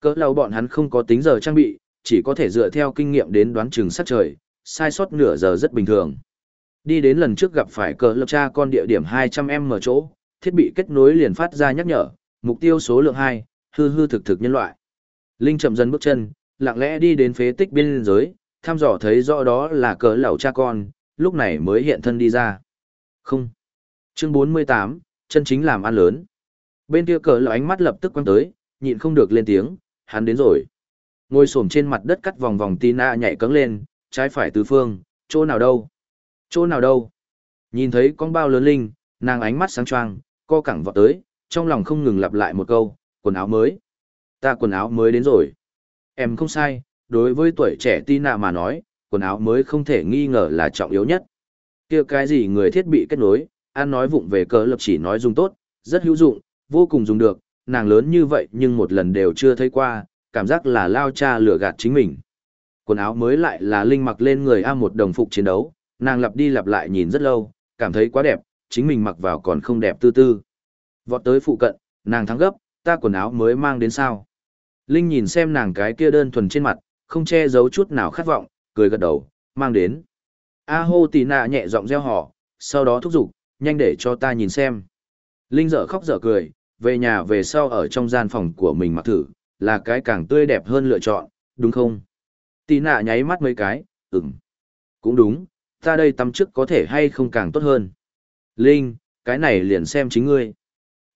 Speaker 1: Cỡ lâu bọn hắn không có tính giờ trang bị, chỉ có thể dựa theo kinh nghiệm đến đoán chừng sát trời, sai sót nửa giờ rất bình thường. Đi đến lần trước gặp phải cỡ lập cha con địa điểm 200M chỗ, thiết bị kết nối liền phát ra nhắc nhở, mục tiêu số lượng 2, hư hư thực thực nhân loại. Linh chậm dần bước chân, lặng lẽ đi đến phế tích biên giới, thăm dò thấy rõ đó là cỡ lẩu cha con, lúc này mới hiện thân đi ra. Không. Chương 48, chân chính làm ăn lớn. Bên kia cờ lão ánh mắt lập tức quăng tới, nhịn không được lên tiếng, hắn đến rồi. Ngồi xổm trên mặt đất cắt vòng vòng Tina nhảy cẫng lên, trái phải tứ phương, chỗ nào đâu? Chỗ nào đâu? Nhìn thấy con bao lớn linh, nàng ánh mắt sáng choang, co cẳng vọt tới, trong lòng không ngừng lặp lại một câu, quần áo mới. Ta quần áo mới đến rồi. Em không sai, đối với tuổi trẻ Tina mà nói, quần áo mới không thể nghi ngờ là trọng yếu nhất. kia cái gì người thiết bị kết nối, an nói vụng về cờ lập chỉ nói dùng tốt, rất hữu dụng, vô cùng dùng được, nàng lớn như vậy nhưng một lần đều chưa thấy qua, cảm giác là lao cha lừa gạt chính mình. Quần áo mới lại là linh mặc lên người A một đồng phục chiến đấu, nàng lặp đi lặp lại nhìn rất lâu, cảm thấy quá đẹp, chính mình mặc vào còn không đẹp tư tư. Vọt tới phụ cận, nàng thắng gấp, ta quần áo mới mang đến sao. Linh nhìn xem nàng cái kia đơn thuần trên mặt, không che giấu chút nào khát vọng, cười gật đầu, mang đến. A hô tì nạ nhẹ giọng reo hò, sau đó thúc giục, nhanh để cho ta nhìn xem. Linh dở khóc dở cười, về nhà về sau ở trong gian phòng của mình mặc thử, là cái càng tươi đẹp hơn lựa chọn, đúng không? Tì nạ nháy mắt mấy cái, ừm. Cũng đúng, ta đây tắm trước có thể hay không càng tốt hơn. Linh, cái này liền xem chính ngươi.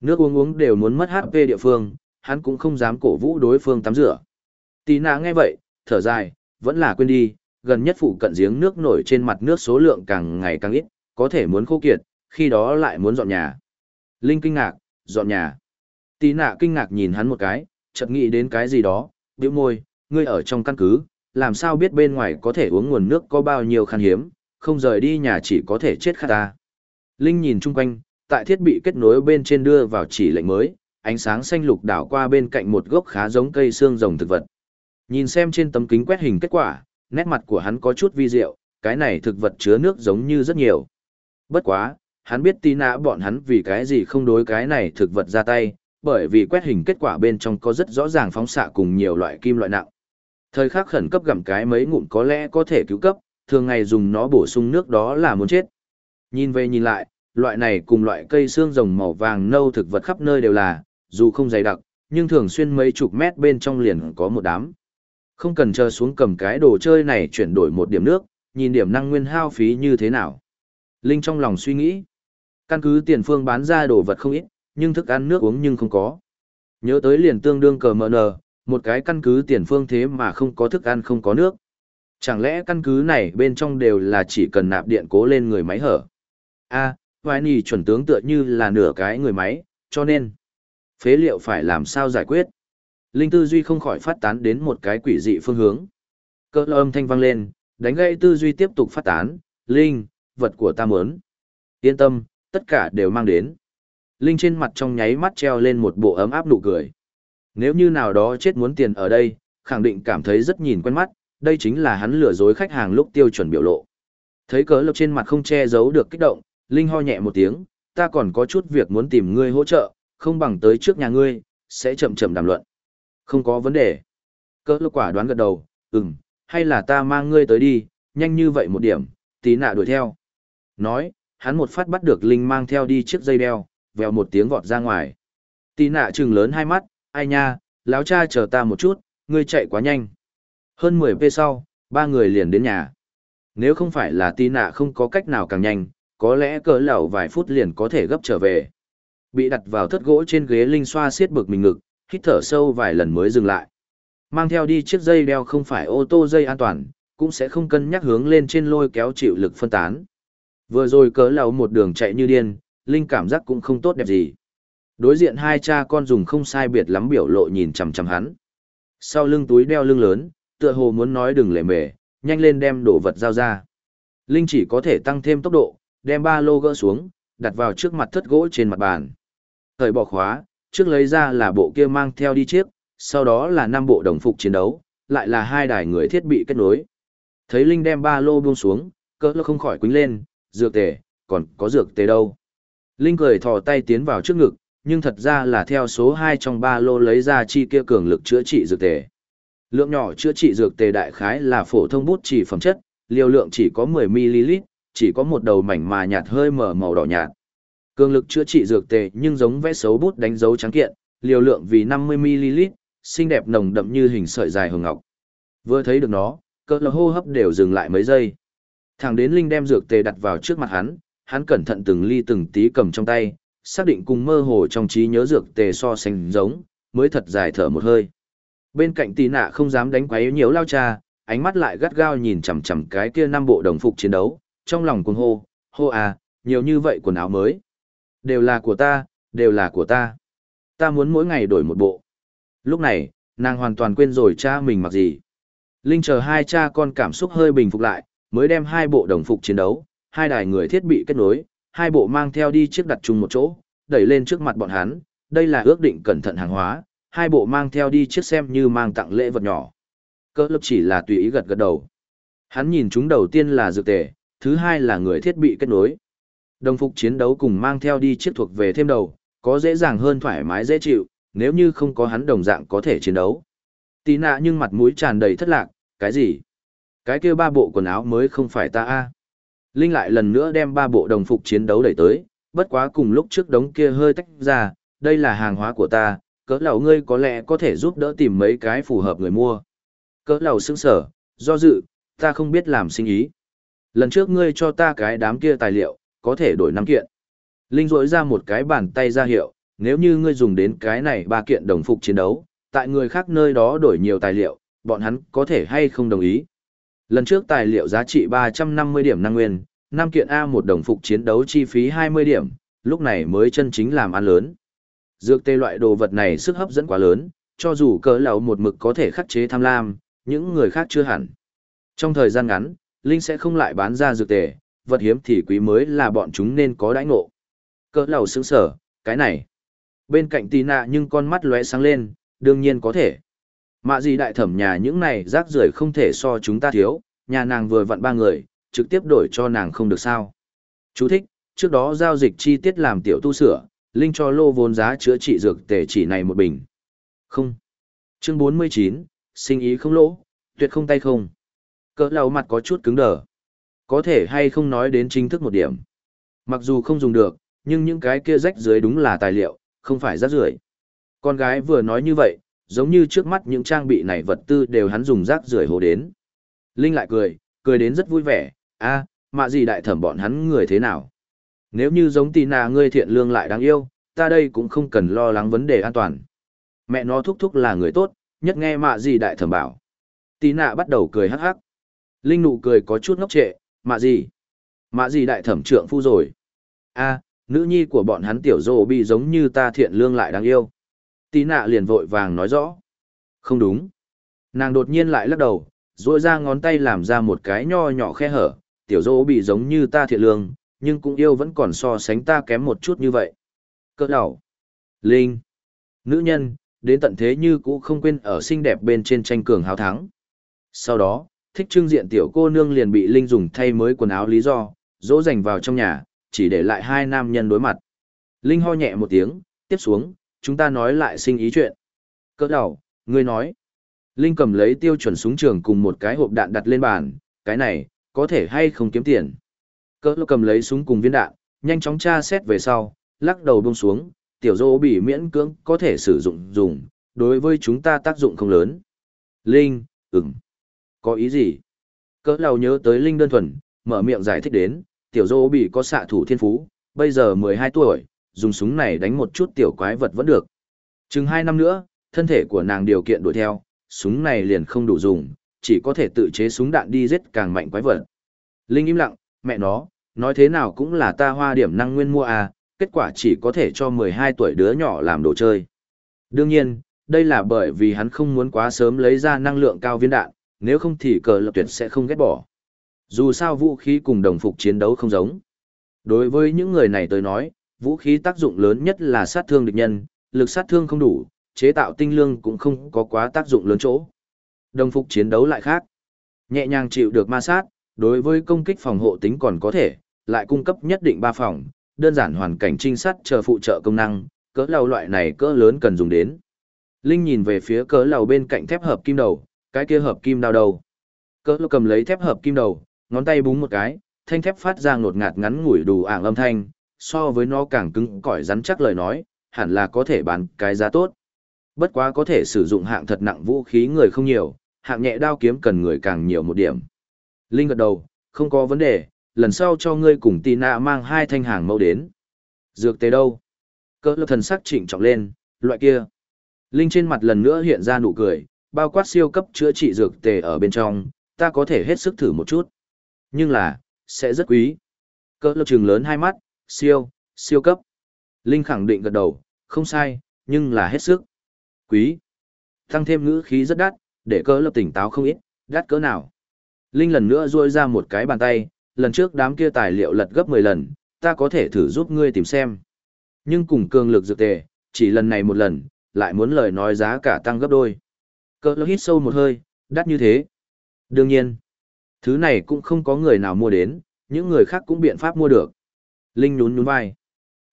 Speaker 1: Nước uống uống đều muốn mất HP địa phương, hắn cũng không dám cổ vũ đối phương tắm rửa. Tì nạ nghe vậy, thở dài, vẫn là quên đi, gần nhất phụ cận giếng nước nổi trên mặt nước số lượng càng ngày càng ít, có thể muốn khô kiệt, khi đó lại muốn dọn nhà. Linh kinh ngạc, dọn nhà. Tí nạ kinh ngạc nhìn hắn một cái, chợt nghĩ đến cái gì đó, bĩu môi, ngươi ở trong căn cứ, làm sao biết bên ngoài có thể uống nguồn nước có bao nhiêu khan hiếm, không rời đi nhà chỉ có thể chết khát ta. Linh nhìn chung quanh, tại thiết bị kết nối bên trên đưa vào chỉ lệnh mới, ánh sáng xanh lục đảo qua bên cạnh một gốc khá giống cây xương rồng thực vật. Nhìn xem trên tấm kính quét hình kết quả, nét mặt của hắn có chút vi diệu, cái này thực vật chứa nước giống như rất nhiều. Bất quá, hắn biết tí nã bọn hắn vì cái gì không đối cái này thực vật ra tay, bởi vì quét hình kết quả bên trong có rất rõ ràng phóng xạ cùng nhiều loại kim loại nặng. Thời khắc khẩn cấp gặm cái mấy ngụm có lẽ có thể cứu cấp, thường ngày dùng nó bổ sung nước đó là muốn chết. Nhìn về nhìn lại, loại này cùng loại cây xương rồng màu vàng nâu thực vật khắp nơi đều là, dù không dày đặc, nhưng thường xuyên mấy chục mét bên trong liền có một đám. Không cần chờ xuống cầm cái đồ chơi này chuyển đổi một điểm nước, nhìn điểm năng nguyên hao phí như thế nào. Linh trong lòng suy nghĩ, căn cứ tiền phương bán ra đồ vật không ít, nhưng thức ăn nước uống nhưng không có. Nhớ tới liền tương đương cờ mờ nờ, một cái căn cứ tiền phương thế mà không có thức ăn không có nước. Chẳng lẽ căn cứ này bên trong đều là chỉ cần nạp điện cố lên người máy hở? A, à, Hoài Nì chuẩn tướng tựa như là nửa cái người máy, cho nên, phế liệu phải làm sao giải quyết? Linh tư duy không khỏi phát tán đến một cái quỷ dị phương hướng. Cơ âm thanh vang lên, đánh gãy tư duy tiếp tục phát tán, Linh, vật của ta muốn. Yên tâm, tất cả đều mang đến. Linh trên mặt trong nháy mắt treo lên một bộ ấm áp nụ cười. Nếu như nào đó chết muốn tiền ở đây, khẳng định cảm thấy rất nhìn quen mắt, đây chính là hắn lừa dối khách hàng lúc tiêu chuẩn biểu lộ. Thấy cớ lộc trên mặt không che giấu được kích động, Linh ho nhẹ một tiếng, ta còn có chút việc muốn tìm ngươi hỗ trợ, không bằng tới trước nhà ngươi, sẽ chậm chậm đàm luận. Không có vấn đề. cỡ lộc quả đoán gật đầu, ừm, hay là ta mang ngươi tới đi, nhanh như vậy một điểm, tí nạ đuổi theo. Nói, hắn một phát bắt được Linh mang theo đi chiếc dây đeo, vèo một tiếng vọt ra ngoài. Tí nạ trừng lớn hai mắt, ai nha, lão cha chờ ta một chút, ngươi chạy quá nhanh. Hơn 10 p sau, ba người liền đến nhà. Nếu không phải là tí nạ không có cách nào càng nhanh, có lẽ cỡ lẩu vài phút liền có thể gấp trở về. Bị đặt vào thất gỗ trên ghế linh xoa xiết bực mình ngực, hít thở sâu vài lần mới dừng lại. Mang theo đi chiếc dây đeo không phải ô tô dây an toàn, cũng sẽ không cân nhắc hướng lên trên lôi kéo chịu lực phân tán. Vừa rồi cỡ lầu một đường chạy như điên, linh cảm giác cũng không tốt đẹp gì. Đối diện hai cha con dùng không sai biệt lắm biểu lộ nhìn chằm chằm hắn. Sau lưng túi đeo lưng lớn, tựa hồ muốn nói đừng lề mề, nhanh lên đem đồ vật giao ra. Linh chỉ có thể tăng thêm tốc độ, đem ba lô gỡ xuống, đặt vào trước mặt thất gỗ trên mặt bàn. Thời bỏ khóa, trước lấy ra là bộ kia mang theo đi chiếc, sau đó là năm bộ đồng phục chiến đấu, lại là hai đài người thiết bị kết nối. Thấy Linh đem ba lô buông xuống, cỡ lơ không khỏi quính lên, dược tề, còn có dược tề đâu. Linh cười thò tay tiến vào trước ngực, nhưng thật ra là theo số 2 trong ba lô lấy ra chi kia cường lực chữa trị dược tề. Lượng nhỏ chữa trị dược tề đại khái là phổ thông bút chỉ phẩm chất, liều lượng chỉ có 10ml, chỉ có một đầu mảnh mà nhạt hơi mở màu đỏ nhạt. Cường lực chữa trị dược tề nhưng giống vẽ xấu bút đánh dấu trắng kiện, liều lượng vì 50ml, xinh đẹp nồng đậm như hình sợi dài hồng ngọc. Vừa thấy được nó, cơ là hô hấp đều dừng lại mấy giây. Thằng đến Linh đem dược tề đặt vào trước mặt hắn, hắn cẩn thận từng ly từng tí cầm trong tay, xác định cùng mơ hồ trong trí nhớ dược tề so sánh giống, mới thật dài thở một hơi. Bên cạnh tì nạ không dám đánh quấy nhiều lao cha, ánh mắt lại gắt gao nhìn chằm chằm cái kia năm bộ đồng phục chiến đấu, trong lòng cuồng hô, hô à, nhiều như vậy quần áo mới. Đều là của ta, đều là của ta. Ta muốn mỗi ngày đổi một bộ. Lúc này, nàng hoàn toàn quên rồi cha mình mặc gì. Linh chờ hai cha con cảm xúc hơi bình phục lại, mới đem hai bộ đồng phục chiến đấu, hai đài người thiết bị kết nối, hai bộ mang theo đi chiếc đặt chung một chỗ, đẩy lên trước mặt bọn hắn, đây là ước định cẩn thận hàng hóa, hai bộ mang theo đi chiếc xem như mang tặng lễ vật nhỏ. Cơ lập chỉ là tùy ý gật gật đầu. Hắn nhìn chúng đầu tiên là dược tề, thứ hai là người thiết bị kết nối. Đồng phục chiến đấu cùng mang theo đi chiếc thuộc về thêm đầu, có dễ dàng hơn thoải mái dễ chịu, nếu như không có hắn đồng dạng có thể chiến đấu. Tí nạ nhưng mặt mũi tràn đầy thất lạc, cái gì? Cái kia ba bộ quần áo mới không phải ta a Linh lại lần nữa đem ba bộ đồng phục chiến đấu đẩy tới, bất quá cùng lúc trước đống kia hơi tách ra, đây là hàng hóa của ta, cỡ lão ngươi có lẽ có thể giúp đỡ tìm mấy cái phù hợp người mua. Cỡ lão sững sở, do dự, ta không biết làm sinh ý. Lần trước ngươi cho ta cái đám kia tài liệu, có thể đổi năm kiện. Linh rỗi ra một cái bàn tay ra hiệu, nếu như ngươi dùng đến cái này ba kiện đồng phục chiến đấu, tại người khác nơi đó đổi nhiều tài liệu, bọn hắn có thể hay không đồng ý. Lần trước tài liệu giá trị 350 điểm năng nguyên, 5 kiện A một đồng phục chiến đấu chi phí 20 điểm, lúc này mới chân chính làm ăn lớn. Dược tê loại đồ vật này sức hấp dẫn quá lớn, cho dù cỡ lão một mực có thể khắc chế tham lam, những người khác chưa hẳn. Trong thời gian ngắn, Linh sẽ không lại bán ra dược tề, vật hiếm thì quý mới là bọn chúng nên có đãi ngộ. Cỡ lầu sững sở, cái này. Bên cạnh tì nạ nhưng con mắt lóe sáng lên, đương nhiên có thể. Mạ gì đại thẩm nhà những này rác rưởi không thể so chúng ta thiếu, nhà nàng vừa vặn ba người, trực tiếp đổi cho nàng không được sao. Chú thích, trước đó giao dịch chi tiết làm tiểu tu sửa, Linh cho lô vốn giá chữa trị dược tề chỉ này một bình. Không. Chương 49, sinh ý không lỗ, tuyệt không tay không. Cỡ lầu mặt có chút cứng đờ. Có thể hay không nói đến chính thức một điểm. Mặc dù không dùng được, nhưng những cái kia rách dưới đúng là tài liệu, không phải rác rưởi. Con gái vừa nói như vậy, giống như trước mắt những trang bị này vật tư đều hắn dùng rác rưởi hồ đến. Linh lại cười, cười đến rất vui vẻ, a, à, mạ gì đại thẩm bọn hắn người thế nào? Nếu như giống tì nà ngươi thiện lương lại đáng yêu, ta đây cũng không cần lo lắng vấn đề an toàn. Mẹ nó thúc thúc là người tốt, nhất nghe mạ gì đại thẩm bảo. Tì nà bắt đầu cười hắc hắc. Linh nụ cười có chút ngốc trệ, mạ gì? Mạ gì đại thẩm trượng phu rồi? a nữ nhi của bọn hắn tiểu dô bị giống như ta thiện lương lại đáng yêu. Tí nạ liền vội vàng nói rõ. Không đúng. Nàng đột nhiên lại lắc đầu, duỗi ra ngón tay làm ra một cái nho nhỏ khe hở, tiểu dỗ bị giống như ta thiện lương, nhưng cũng yêu vẫn còn so sánh ta kém một chút như vậy. Cỡ đầu. Linh. Nữ nhân, đến tận thế như cũ không quên ở xinh đẹp bên trên tranh cường hào thắng. Sau đó, thích trưng diện tiểu cô nương liền bị Linh dùng thay mới quần áo lý do, dỗ dành vào trong nhà, chỉ để lại hai nam nhân đối mặt. Linh ho nhẹ một tiếng, tiếp xuống, chúng ta nói lại sinh ý chuyện. Cỡ đầu, ngươi nói. Linh cầm lấy tiêu chuẩn súng trường cùng một cái hộp đạn đặt lên bàn, cái này, có thể hay không kiếm tiền. Cỡ cầm lấy súng cùng viên đạn, nhanh chóng tra xét về sau, lắc đầu buông xuống, tiểu dô bị miễn cưỡng có thể sử dụng dùng, đối với chúng ta tác dụng không lớn. Linh, ừm, có ý gì? Cỡ lầu nhớ tới Linh đơn thuần, mở miệng giải thích đến, tiểu dô bị có xạ thủ thiên phú, bây giờ 12 tuổi, dùng súng này đánh một chút tiểu quái vật vẫn được. Chừng 2 năm nữa, thân thể của nàng điều kiện đuổi theo, súng này liền không đủ dùng, chỉ có thể tự chế súng đạn đi giết càng mạnh quái vật. Linh im lặng, mẹ nó, nói thế nào cũng là ta hoa điểm năng nguyên mua à, kết quả chỉ có thể cho 12 tuổi đứa nhỏ làm đồ chơi. Đương nhiên, đây là bởi vì hắn không muốn quá sớm lấy ra năng lượng cao viên đạn, nếu không thì cờ lập tuyệt sẽ không ghét bỏ. Dù sao vũ khí cùng đồng phục chiến đấu không giống. Đối với những người này tôi nói, vũ khí tác dụng lớn nhất là sát thương địch nhân, lực sát thương không đủ, chế tạo tinh lương cũng không có quá tác dụng lớn chỗ. Đồng phục chiến đấu lại khác. Nhẹ nhàng chịu được ma sát, đối với công kích phòng hộ tính còn có thể, lại cung cấp nhất định ba phòng, đơn giản hoàn cảnh trinh sát chờ phụ trợ công năng, cỡ lầu loại này cỡ lớn cần dùng đến. Linh nhìn về phía cỡ lầu bên cạnh thép hợp kim đầu, cái kia hợp kim đao đầu. Cỡ lô cầm lấy thép hợp kim đầu, ngón tay búng một cái, thanh thép phát ra ngột ngạt ngắn ngủi đủ ảng âm thanh, so với nó càng cứng cỏi rắn chắc lời nói, hẳn là có thể bán cái giá tốt. Bất quá có thể sử dụng hạng thật nặng vũ khí người không nhiều, hạng nhẹ đao kiếm cần người càng nhiều một điểm. Linh gật đầu, không có vấn đề, lần sau cho ngươi cùng Tina mang hai thanh hàng mẫu đến. Dược tế đâu? cỡ lập thần sắc chỉnh trọng lên, loại kia. Linh trên mặt lần nữa hiện ra nụ cười, bao quát siêu cấp chữa trị dược tề ở bên trong, ta có thể hết sức thử một chút. Nhưng là, sẽ rất quý. Cơ lập trừng lớn hai mắt, siêu, siêu cấp. Linh khẳng định gật đầu, không sai, nhưng là hết sức. Quý. Tăng thêm ngữ khí rất đắt, để cơ lập tỉnh táo không ít, đắt cỡ nào. Linh lần nữa duỗi ra một cái bàn tay, lần trước đám kia tài liệu lật gấp 10 lần, ta có thể thử giúp ngươi tìm xem. Nhưng cùng cường lực dược tề, chỉ lần này một lần, lại muốn lời nói giá cả tăng gấp đôi. Cơ lập hít sâu một hơi, đắt như thế. Đương nhiên, thứ này cũng không có người nào mua đến, những người khác cũng biện pháp mua được. Linh nhún nhún vai.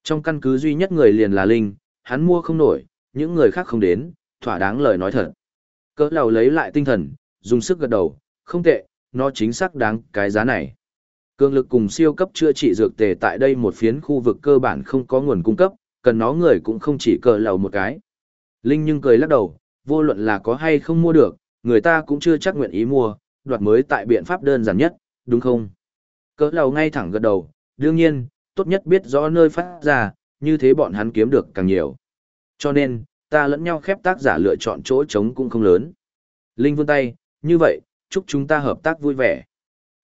Speaker 1: Trong căn cứ duy nhất người liền là Linh, hắn mua không nổi, những người khác không đến, thỏa đáng lời nói thật. Cỡ lầu lấy lại tinh thần, dùng sức gật đầu, không tệ, nó chính xác đáng cái giá này. Cường lực cùng siêu cấp chữa trị dược tề tại đây một phiến khu vực cơ bản không có nguồn cung cấp, cần nó người cũng không chỉ cờ lầu một cái. Linh nhưng cười lắc đầu, vô luận là có hay không mua được, người ta cũng chưa chắc nguyện ý mua, đoạt mới tại biện pháp đơn giản nhất, đúng không? Cỡ lầu ngay thẳng gật đầu, đương nhiên, tốt nhất biết rõ nơi phát ra, như thế bọn hắn kiếm được càng nhiều. Cho nên, ta lẫn nhau khép tác giả lựa chọn chỗ trống cũng không lớn. Linh vươn tay, như vậy, chúc chúng ta hợp tác vui vẻ.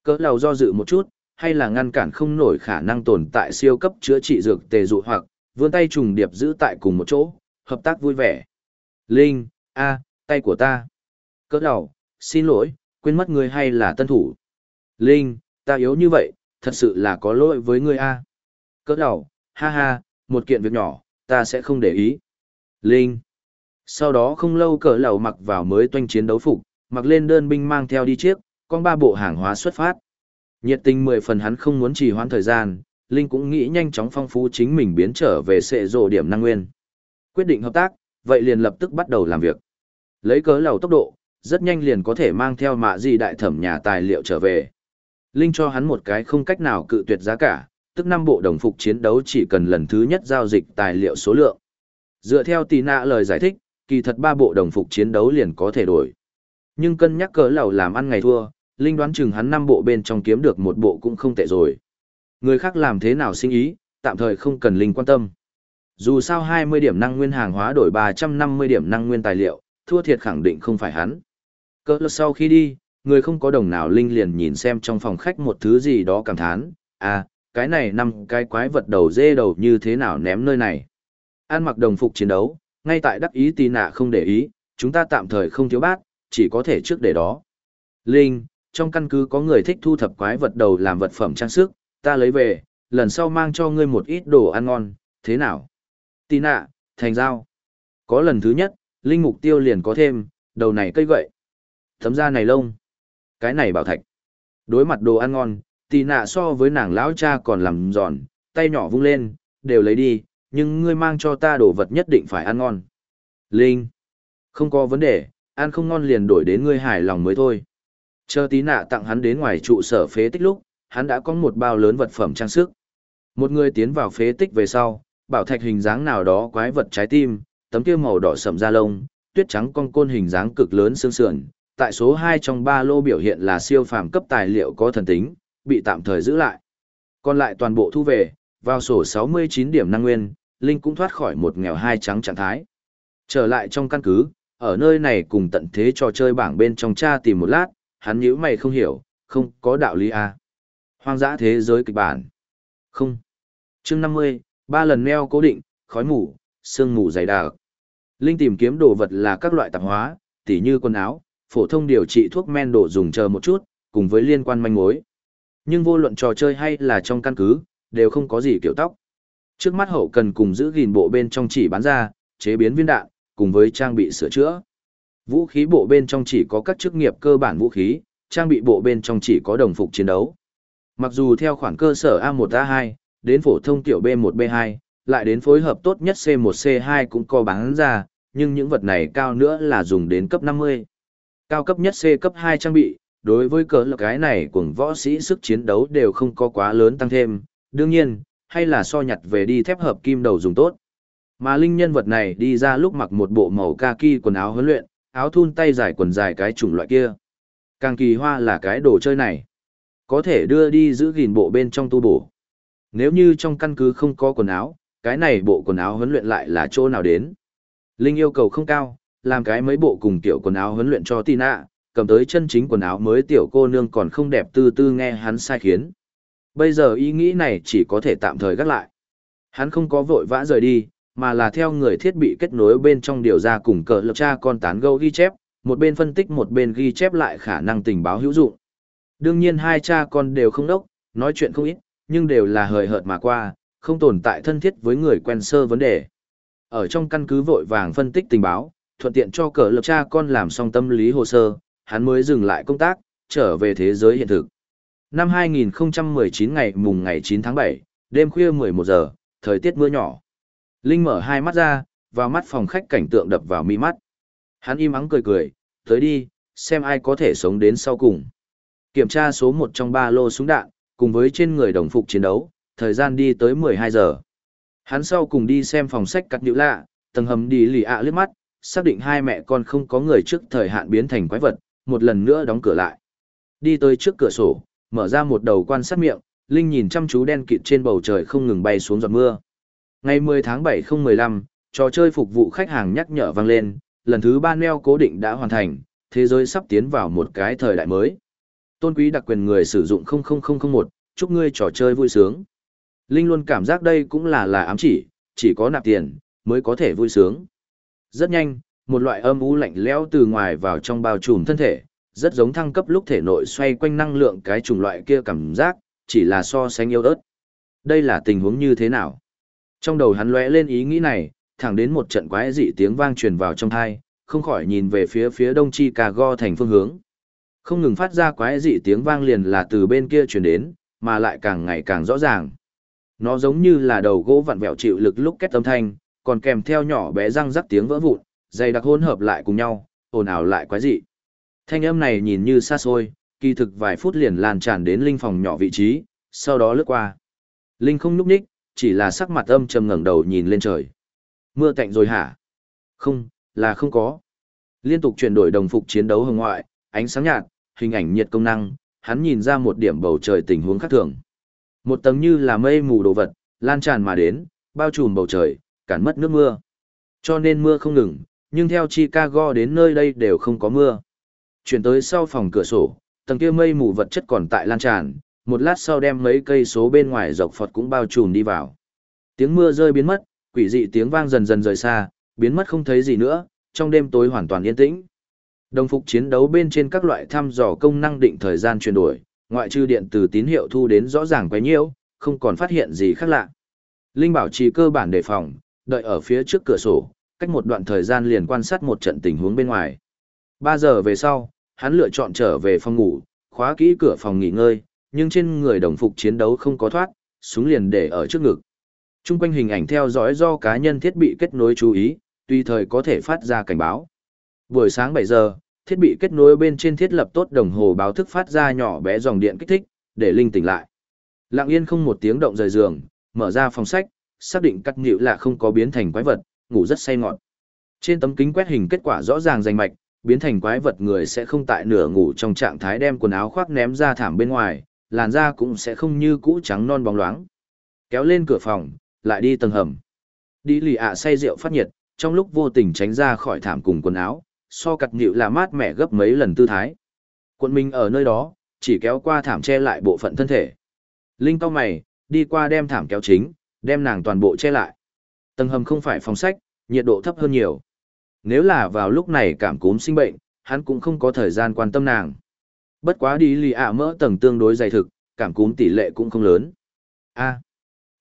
Speaker 1: Cỡ lầu do dự một chút, hay là ngăn cản không nổi khả năng tồn tại siêu cấp chữa trị dược tề dụ hoặc, vươn tay trùng điệp giữ tại cùng một chỗ, hợp tác vui vẻ. Linh, a, tay của ta. Cỡ đầu, xin lỗi, quên mất người hay là tân thủ. Linh, ta yếu như vậy, thật sự là có lỗi với ngươi a. Cỡ đầu, ha ha, một kiện việc nhỏ, ta sẽ không để ý. Linh. Sau đó không lâu cỡ lầu mặc vào mới toanh chiến đấu phục, mặc lên đơn binh mang theo đi chiếc, con ba bộ hàng hóa xuất phát. Nhiệt tình mười phần hắn không muốn trì hoãn thời gian, Linh cũng nghĩ nhanh chóng phong phú chính mình biến trở về sệ rộ điểm năng nguyên. Quyết định hợp tác, vậy liền lập tức bắt đầu làm việc. Lấy cớ lầu tốc độ, rất nhanh liền có thể mang theo mạ gì đại thẩm nhà tài liệu trở về. Linh cho hắn một cái không cách nào cự tuyệt giá cả, tức năm bộ đồng phục chiến đấu chỉ cần lần thứ nhất giao dịch tài liệu số lượng. Dựa theo tì nạ lời giải thích, kỳ thật ba bộ đồng phục chiến đấu liền có thể đổi. Nhưng cân nhắc cớ lầu làm ăn ngày thua, Linh đoán chừng hắn năm bộ bên trong kiếm được một bộ cũng không tệ rồi. Người khác làm thế nào sinh ý, tạm thời không cần Linh quan tâm. Dù sao 20 điểm năng nguyên hàng hóa đổi 350 điểm năng nguyên tài liệu, thua thiệt khẳng định không phải hắn. Cỡ lực sau khi đi, người không có đồng nào Linh liền nhìn xem trong phòng khách một thứ gì đó cảm thán, à, cái này năm cái quái vật đầu dê đầu như thế nào ném nơi này. An mặc đồng phục chiến đấu, ngay tại đắc ý tì nạ không để ý, chúng ta tạm thời không thiếu bát, chỉ có thể trước để đó. Linh, trong căn cứ có người thích thu thập quái vật đầu làm vật phẩm trang sức, ta lấy về, lần sau mang cho ngươi một ít đồ ăn ngon, thế nào? Tì nạ, thành giao. Có lần thứ nhất, linh mục tiêu liền có thêm, đầu này cây gậy. Thấm da này lông. Cái này bảo thạch. Đối mặt đồ ăn ngon, tì nạ so với nàng lão cha còn làm giòn, tay nhỏ vung lên, đều lấy đi, nhưng ngươi mang cho ta đồ vật nhất định phải ăn ngon. Linh. Không có vấn đề, ăn không ngon liền đổi đến ngươi hài lòng mới thôi. Chờ tí nạ tặng hắn đến ngoài trụ sở phế tích lúc, hắn đã có một bao lớn vật phẩm trang sức. Một người tiến vào phế tích về sau, bảo thạch hình dáng nào đó quái vật trái tim, tấm kia màu đỏ sậm da lông, tuyết trắng con côn hình dáng cực lớn xương sườn, tại số 2 trong ba lô biểu hiện là siêu phàm cấp tài liệu có thần tính, bị tạm thời giữ lại. Còn lại toàn bộ thu về, vào sổ 69 điểm năng nguyên, Linh cũng thoát khỏi một nghèo hai trắng trạng thái. Trở lại trong căn cứ, ở nơi này cùng tận thế trò chơi bảng bên trong cha tìm một lát, hắn nhíu mày không hiểu, không có đạo lý à. Hoang dã thế giới kịch bản. Không. chương 50, ba lần neo cố định, khói mù, sương mù dày đặc. Linh tìm kiếm đồ vật là các loại tạp hóa, tỉ như quần áo, phổ thông điều trị thuốc men đồ dùng chờ một chút, cùng với liên quan manh mối. Nhưng vô luận trò chơi hay là trong căn cứ, đều không có gì kiểu tóc. Trước mắt hậu cần cùng giữ gìn bộ bên trong chỉ bán ra, chế biến viên đạn, cùng với trang bị sửa chữa. Vũ khí bộ bên trong chỉ có các chức nghiệp cơ bản vũ khí, trang bị bộ bên trong chỉ có đồng phục chiến đấu. Mặc dù theo khoản cơ sở A1A2, đến phổ thông tiểu B1B2, lại đến phối hợp tốt nhất C1C2 cũng có bán ra, nhưng những vật này cao nữa là dùng đến cấp 50. Cao cấp nhất C cấp 2 trang bị, đối với cỡ lực cái này cùng võ sĩ sức chiến đấu đều không có quá lớn tăng thêm, đương nhiên, hay là so nhặt về đi thép hợp kim đầu dùng tốt. Mà linh nhân vật này đi ra lúc mặc một bộ màu kaki quần áo huấn luyện, áo thun tay dài quần dài cái chủng loại kia. Càng kỳ hoa là cái đồ chơi này. Có thể đưa đi giữ gìn bộ bên trong tu bổ. Nếu như trong căn cứ không có quần áo, cái này bộ quần áo huấn luyện lại là chỗ nào đến. Linh yêu cầu không cao, làm cái mấy bộ cùng tiểu quần áo huấn luyện cho Tina, cầm tới chân chính quần áo mới tiểu cô nương còn không đẹp tư tư nghe hắn sai khiến. Bây giờ ý nghĩ này chỉ có thể tạm thời gác lại. Hắn không có vội vã rời đi, mà là theo người thiết bị kết nối bên trong điều ra cùng cờ lập cha con tán gẫu ghi chép, một bên phân tích một bên ghi chép lại khả năng tình báo hữu dụng. Đương nhiên hai cha con đều không đốc, nói chuyện không ít, nhưng đều là hời hợt mà qua, không tồn tại thân thiết với người quen sơ vấn đề. Ở trong căn cứ vội vàng phân tích tình báo, thuận tiện cho cờ lập cha con làm xong tâm lý hồ sơ, hắn mới dừng lại công tác, trở về thế giới hiện thực. Năm 2019 ngày mùng ngày 9 tháng 7, đêm khuya 11 giờ, thời tiết mưa nhỏ. Linh mở hai mắt ra, vào mắt phòng khách cảnh tượng đập vào mi mắt. Hắn im ắng cười cười, tới đi, xem ai có thể sống đến sau cùng. Kiểm tra số 1 trong ba lô súng đạn, cùng với trên người đồng phục chiến đấu, thời gian đi tới 12 giờ. Hắn sau cùng đi xem phòng sách cắt nhữ lạ, tầng hầm đi lì ạ liếc mắt, xác định hai mẹ con không có người trước thời hạn biến thành quái vật, một lần nữa đóng cửa lại. Đi tới trước cửa sổ, mở ra một đầu quan sát miệng, Linh nhìn chăm chú đen kịt trên bầu trời không ngừng bay xuống giọt mưa. Ngày 10 tháng 7 015, trò chơi phục vụ khách hàng nhắc nhở vang lên, lần thứ ba neo cố định đã hoàn thành, thế giới sắp tiến vào một cái thời đại mới. Tôn quý đặc quyền người sử dụng 00001, chúc ngươi trò chơi vui sướng. Linh luôn cảm giác đây cũng là là ám chỉ, chỉ có nạp tiền, mới có thể vui sướng. Rất nhanh, một loại âm u lạnh lẽo từ ngoài vào trong bao trùm thân thể, rất giống thăng cấp lúc thể nội xoay quanh năng lượng cái chủng loại kia cảm giác, chỉ là so sánh yêu ớt. Đây là tình huống như thế nào? Trong đầu hắn lóe lên ý nghĩ này, thẳng đến một trận quái dị tiếng vang truyền vào trong thai, không khỏi nhìn về phía phía đông Chicago thành phương hướng. Không ngừng phát ra quái dị tiếng vang liền là từ bên kia truyền đến, mà lại càng ngày càng rõ ràng. Nó giống như là đầu gỗ vặn vẹo chịu lực lúc kết âm thanh, còn kèm theo nhỏ bé răng rắc tiếng vỡ vụn, dày đặc hỗn hợp lại cùng nhau, ồn ào lại quái dị. Thanh âm này nhìn như xa xôi, kỳ thực vài phút liền lan tràn đến linh phòng nhỏ vị trí, sau đó lướt qua. Linh không nhúc nhích, chỉ là sắc mặt âm trầm ngẩng đầu nhìn lên trời. Mưa tạnh rồi hả? Không, là không có. Liên tục chuyển đổi đồng phục chiến đấu hồng ngoại, ánh sáng nhạt, hình ảnh nhiệt công năng, hắn nhìn ra một điểm bầu trời tình huống khác thường. Một tầng như là mây mù đồ vật, lan tràn mà đến, bao trùm bầu trời, cản mất nước mưa. Cho nên mưa không ngừng, nhưng theo Chicago đến nơi đây đều không có mưa. Chuyển tới sau phòng cửa sổ, tầng kia mây mù vật chất còn tại lan tràn, một lát sau đem mấy cây số bên ngoài dọc Phật cũng bao trùm đi vào. Tiếng mưa rơi biến mất, quỷ dị tiếng vang dần dần rời xa, biến mất không thấy gì nữa, trong đêm tối hoàn toàn yên tĩnh. Đồng phục chiến đấu bên trên các loại thăm dò công năng định thời gian chuyển đổi, ngoại trừ điện từ tín hiệu thu đến rõ ràng quấy nhiễu, không còn phát hiện gì khác lạ. Linh bảo trì cơ bản đề phòng, đợi ở phía trước cửa sổ, cách một đoạn thời gian liền quan sát một trận tình huống bên ngoài. 3 giờ về sau, hắn lựa chọn trở về phòng ngủ, khóa kỹ cửa phòng nghỉ ngơi, nhưng trên người đồng phục chiến đấu không có thoát, súng liền để ở trước ngực. Trung quanh hình ảnh theo dõi do cá nhân thiết bị kết nối chú ý, tùy thời có thể phát ra cảnh báo. Buổi sáng 7 giờ, thiết bị kết nối bên trên thiết lập tốt đồng hồ báo thức phát ra nhỏ bé dòng điện kích thích, để linh tỉnh lại. Lặng yên không một tiếng động rời giường, mở ra phòng sách, xác định cắt nhịu là không có biến thành quái vật, ngủ rất say ngọt. Trên tấm kính quét hình kết quả rõ ràng rành mạch, biến thành quái vật người sẽ không tại nửa ngủ trong trạng thái đem quần áo khoác ném ra thảm bên ngoài, làn da cũng sẽ không như cũ trắng non bóng loáng. Kéo lên cửa phòng, lại đi tầng hầm. Đi lì ạ say rượu phát nhiệt, trong lúc vô tình tránh ra khỏi thảm cùng quần áo, so cặt nhịu là mát mẻ gấp mấy lần tư thái. Quận mình ở nơi đó, chỉ kéo qua thảm che lại bộ phận thân thể. Linh cao mày, đi qua đem thảm kéo chính, đem nàng toàn bộ che lại. Tầng hầm không phải phòng sách, nhiệt độ thấp hơn nhiều. Nếu là vào lúc này cảm cúm sinh bệnh, hắn cũng không có thời gian quan tâm nàng. Bất quá đi lì ạ mỡ tầng tương đối dày thực, cảm cúm tỷ lệ cũng không lớn. A.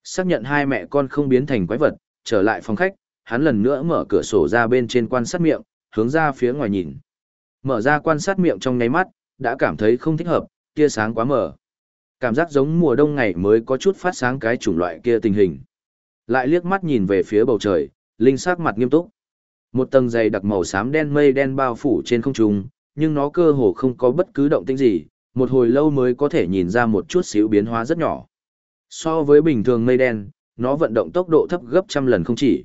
Speaker 1: xác nhận hai mẹ con không biến thành quái vật, trở lại phòng khách, hắn lần nữa mở cửa sổ ra bên trên quan sát miệng, hướng ra phía ngoài nhìn. Mở ra quan sát miệng trong nháy mắt, đã cảm thấy không thích hợp, tia sáng quá mở. Cảm giác giống mùa đông ngày mới có chút phát sáng cái chủng loại kia tình hình. Lại liếc mắt nhìn về phía bầu trời, linh sắc mặt nghiêm túc. Một tầng dày đặc màu xám đen mây đen bao phủ trên không trung, nhưng nó cơ hồ không có bất cứ động tĩnh gì, một hồi lâu mới có thể nhìn ra một chút xíu biến hóa rất nhỏ. So với bình thường mây đen, nó vận động tốc độ thấp gấp trăm lần không chỉ.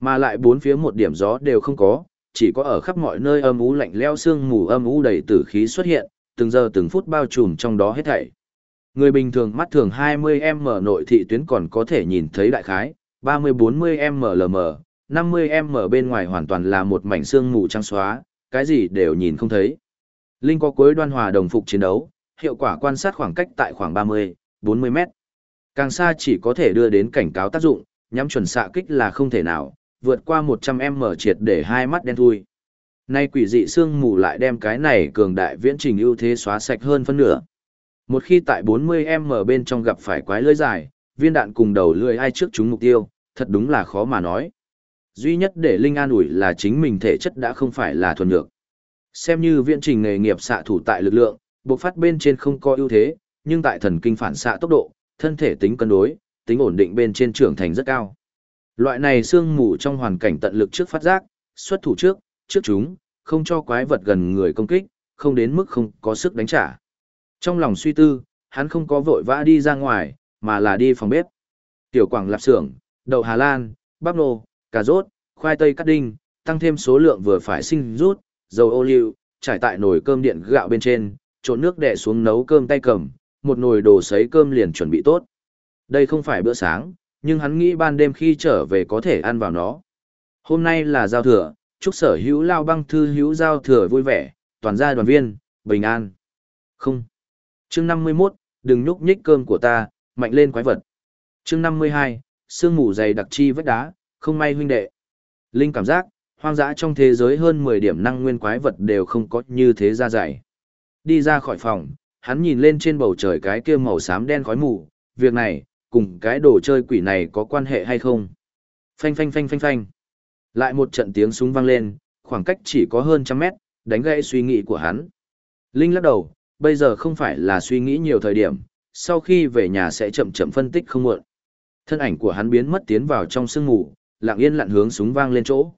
Speaker 1: Mà lại bốn phía một điểm gió đều không có, chỉ có ở khắp mọi nơi âm u lạnh leo sương mù âm u đầy tử khí xuất hiện, từng giờ từng phút bao trùm trong đó hết thảy. Người bình thường mắt thường 20m nội thị tuyến còn có thể nhìn thấy đại khái, 30-40m lm, 50m bên ngoài hoàn toàn là một mảnh sương mù trắng xóa, cái gì đều nhìn không thấy. Linh có cuối đoan hòa đồng phục chiến đấu, hiệu quả quan sát khoảng cách tại khoảng 30, 40 mét. Càng xa chỉ có thể đưa đến cảnh cáo tác dụng, nhắm chuẩn xạ kích là không thể nào, vượt qua 100m triệt để hai mắt đen thui. Nay quỷ dị xương mù lại đem cái này cường đại viễn trình ưu thế xóa sạch hơn phân nửa. Một khi tại 40m bên trong gặp phải quái lưỡi dài, viên đạn cùng đầu lưỡi ai trước chúng mục tiêu, thật đúng là khó mà nói. Duy nhất để Linh an ủi là chính mình thể chất đã không phải là thuần nhược. Xem như viễn trình nghề nghiệp xạ thủ tại lực lượng, bộc phát bên trên không có ưu thế, nhưng tại thần kinh phản xạ tốc độ, thân thể tính cân đối, tính ổn định bên trên trưởng thành rất cao. Loại này sương mù trong hoàn cảnh tận lực trước phát giác, xuất thủ trước, trước chúng, không cho quái vật gần người công kích, không đến mức không có sức đánh trả. Trong lòng suy tư, hắn không có vội vã đi ra ngoài, mà là đi phòng bếp. Tiểu quảng lạp xưởng, đậu Hà Lan, bắp nô, cà rốt, khoai tây cắt đinh, tăng thêm số lượng vừa phải sinh rút, dầu ô liu, trải tại nồi cơm điện gạo bên trên, trộn nước đè xuống nấu cơm tay cầm, một nồi đồ sấy cơm liền chuẩn bị tốt. Đây không phải bữa sáng, nhưng hắn nghĩ ban đêm khi trở về có thể ăn vào nó. Hôm nay là giao thừa, chúc sở hữu lao băng thư hữu giao thừa vui vẻ, toàn gia đoàn viên, bình an. Không. Chương 51, đừng nhúc nhích cơm của ta, mạnh lên quái vật. Chương 52, sương mù dày đặc chi vách đá, không may huynh đệ. Linh cảm giác, hoang dã trong thế giới hơn 10 điểm năng nguyên quái vật đều không có như thế ra dày. Đi ra khỏi phòng, hắn nhìn lên trên bầu trời cái kia màu xám đen khói mù, việc này, cùng cái đồ chơi quỷ này có quan hệ hay không? Phanh phanh phanh phanh phanh. Lại một trận tiếng súng vang lên, khoảng cách chỉ có hơn trăm mét, đánh gãy suy nghĩ của hắn. Linh lắc đầu, bây giờ không phải là suy nghĩ nhiều thời điểm, sau khi về nhà sẽ chậm chậm phân tích không muộn. Thân ảnh của hắn biến mất tiến vào trong sương mù, lặng yên lặn hướng súng vang lên chỗ.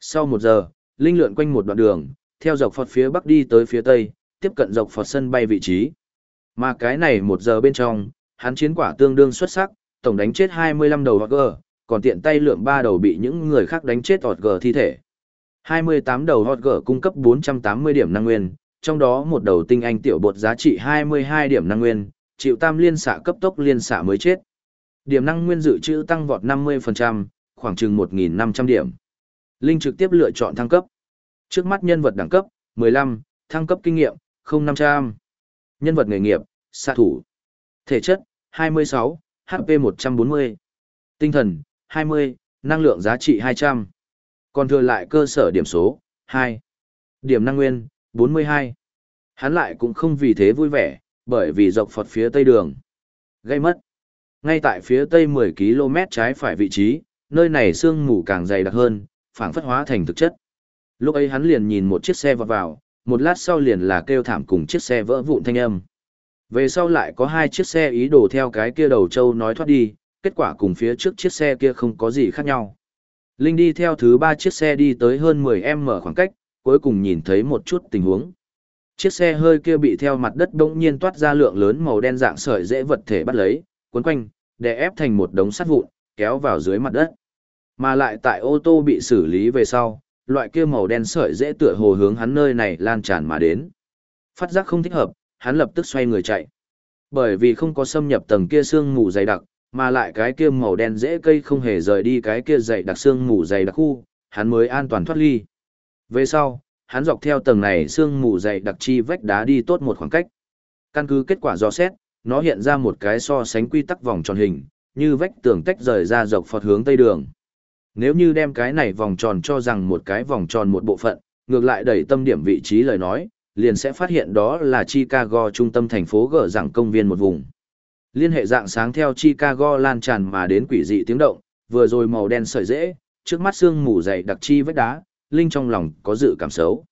Speaker 1: Sau một giờ, Linh lượn quanh một đoạn đường, theo dọc phật phía bắc đi tới phía tây, tiếp cận dọc phật sân bay vị trí. Mà cái này một giờ bên trong, hắn chiến quả tương đương xuất sắc, tổng đánh chết 25 đầu hoặc gờ, còn tiện tay lượm ba đầu bị những người khác đánh chết hoặc gờ thi thể. 28 đầu hoặc gờ cung cấp 480 điểm năng nguyên, trong đó một đầu tinh anh tiểu bột giá trị 22 điểm năng nguyên, chịu tam liên xạ cấp tốc liên xạ mới chết. Điểm năng nguyên dự trữ tăng vọt 50%, khoảng chừng 1.500 điểm. Linh trực tiếp lựa chọn thăng cấp. Trước mắt nhân vật đẳng cấp, 15, thăng cấp kinh nghiệm, 0500. Nhân vật nghề nghiệp, xạ thủ. Thể chất, 26, HP 140. Tinh thần, 20, năng lượng giá trị 200. Còn thừa lại cơ sở điểm số, 2. Điểm năng nguyên, 42. Hắn lại cũng không vì thế vui vẻ, bởi vì dọc phật phía tây đường. Gây mất. Ngay tại phía tây 10 km trái phải vị trí, nơi này sương mù càng dày đặc hơn, phảng phất hóa thành thực chất. Lúc ấy hắn liền nhìn một chiếc xe vọt vào, một lát sau liền là kêu thảm cùng chiếc xe vỡ vụn thanh âm. Về sau lại có hai chiếc xe ý đồ theo cái kia đầu châu nói thoát đi, kết quả cùng phía trước chiếc xe kia không có gì khác nhau. Linh đi theo thứ ba chiếc xe đi tới hơn 10m khoảng cách, cuối cùng nhìn thấy một chút tình huống. Chiếc xe hơi kia bị theo mặt đất bỗng nhiên toát ra lượng lớn màu đen dạng sợi dễ vật thể bắt lấy, cuốn quanh, đè ép thành một đống sắt vụn, kéo vào dưới mặt đất. Mà lại tại ô tô bị xử lý về sau, loại kia màu đen sợi dễ tựa hồ hướng hắn nơi này lan tràn mà đến. Phát giác không thích hợp, hắn lập tức xoay người chạy. Bởi vì không có xâm nhập tầng kia xương mù dày đặc, mà lại cái kia màu đen dễ cây không hề rời đi cái kia dày đặc xương mù dày đặc khu, hắn mới an toàn thoát ly. Về sau, hắn dọc theo tầng này xương mù dày đặc chi vách đá đi tốt một khoảng cách. Căn cứ kết quả dò xét, nó hiện ra một cái so sánh quy tắc vòng tròn hình, như vách tường tách rời ra dọc phật hướng tây đường. Nếu như đem cái này vòng tròn cho rằng một cái vòng tròn một bộ phận, ngược lại đẩy tâm điểm vị trí lời nói, liền sẽ phát hiện đó là Chicago trung tâm thành phố gở dạng công viên một vùng. Liên hệ dạng sáng theo Chicago lan tràn mà đến quỷ dị tiếng động, vừa rồi màu đen sợi dễ, trước mắt xương mù dày đặc chi vách đá, Linh trong lòng có dự cảm xấu.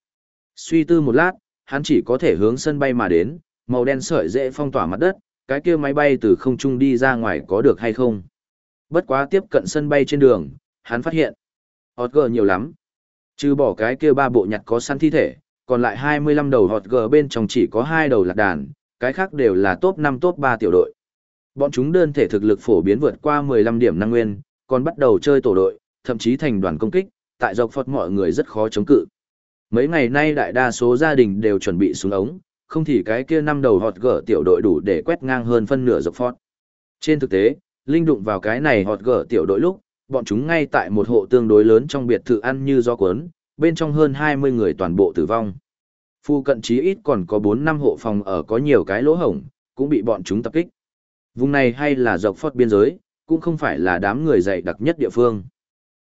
Speaker 1: Suy tư một lát, hắn chỉ có thể hướng sân bay mà đến, màu đen sợi dễ phong tỏa mặt đất, cái kia máy bay từ không trung đi ra ngoài có được hay không. Bất quá tiếp cận sân bay trên đường, hắn phát hiện. Hot gờ nhiều lắm. Trừ bỏ cái kia ba bộ nhặt có săn thi thể, còn lại 25 đầu hot g bên trong chỉ có hai đầu lạc đàn, cái khác đều là top 5 top 3 tiểu đội. Bọn chúng đơn thể thực lực phổ biến vượt qua 15 điểm năng nguyên, còn bắt đầu chơi tổ đội, thậm chí thành đoàn công kích, tại dọc phật mọi người rất khó chống cự. Mấy ngày nay đại đa số gia đình đều chuẩn bị xuống ống, không thì cái kia năm đầu hot g tiểu đội đủ để quét ngang hơn phân nửa dọc phật. Trên thực tế, Linh đụng vào cái này hot g tiểu đội lúc, bọn chúng ngay tại một hộ tương đối lớn trong biệt thự ăn như do cuốn, bên trong hơn 20 người toàn bộ tử vong. Phu cận chí ít còn có 4 năm hộ phòng ở có nhiều cái lỗ hổng, cũng bị bọn chúng tập kích. Vùng này hay là dọc phót biên giới, cũng không phải là đám người dày đặc nhất địa phương.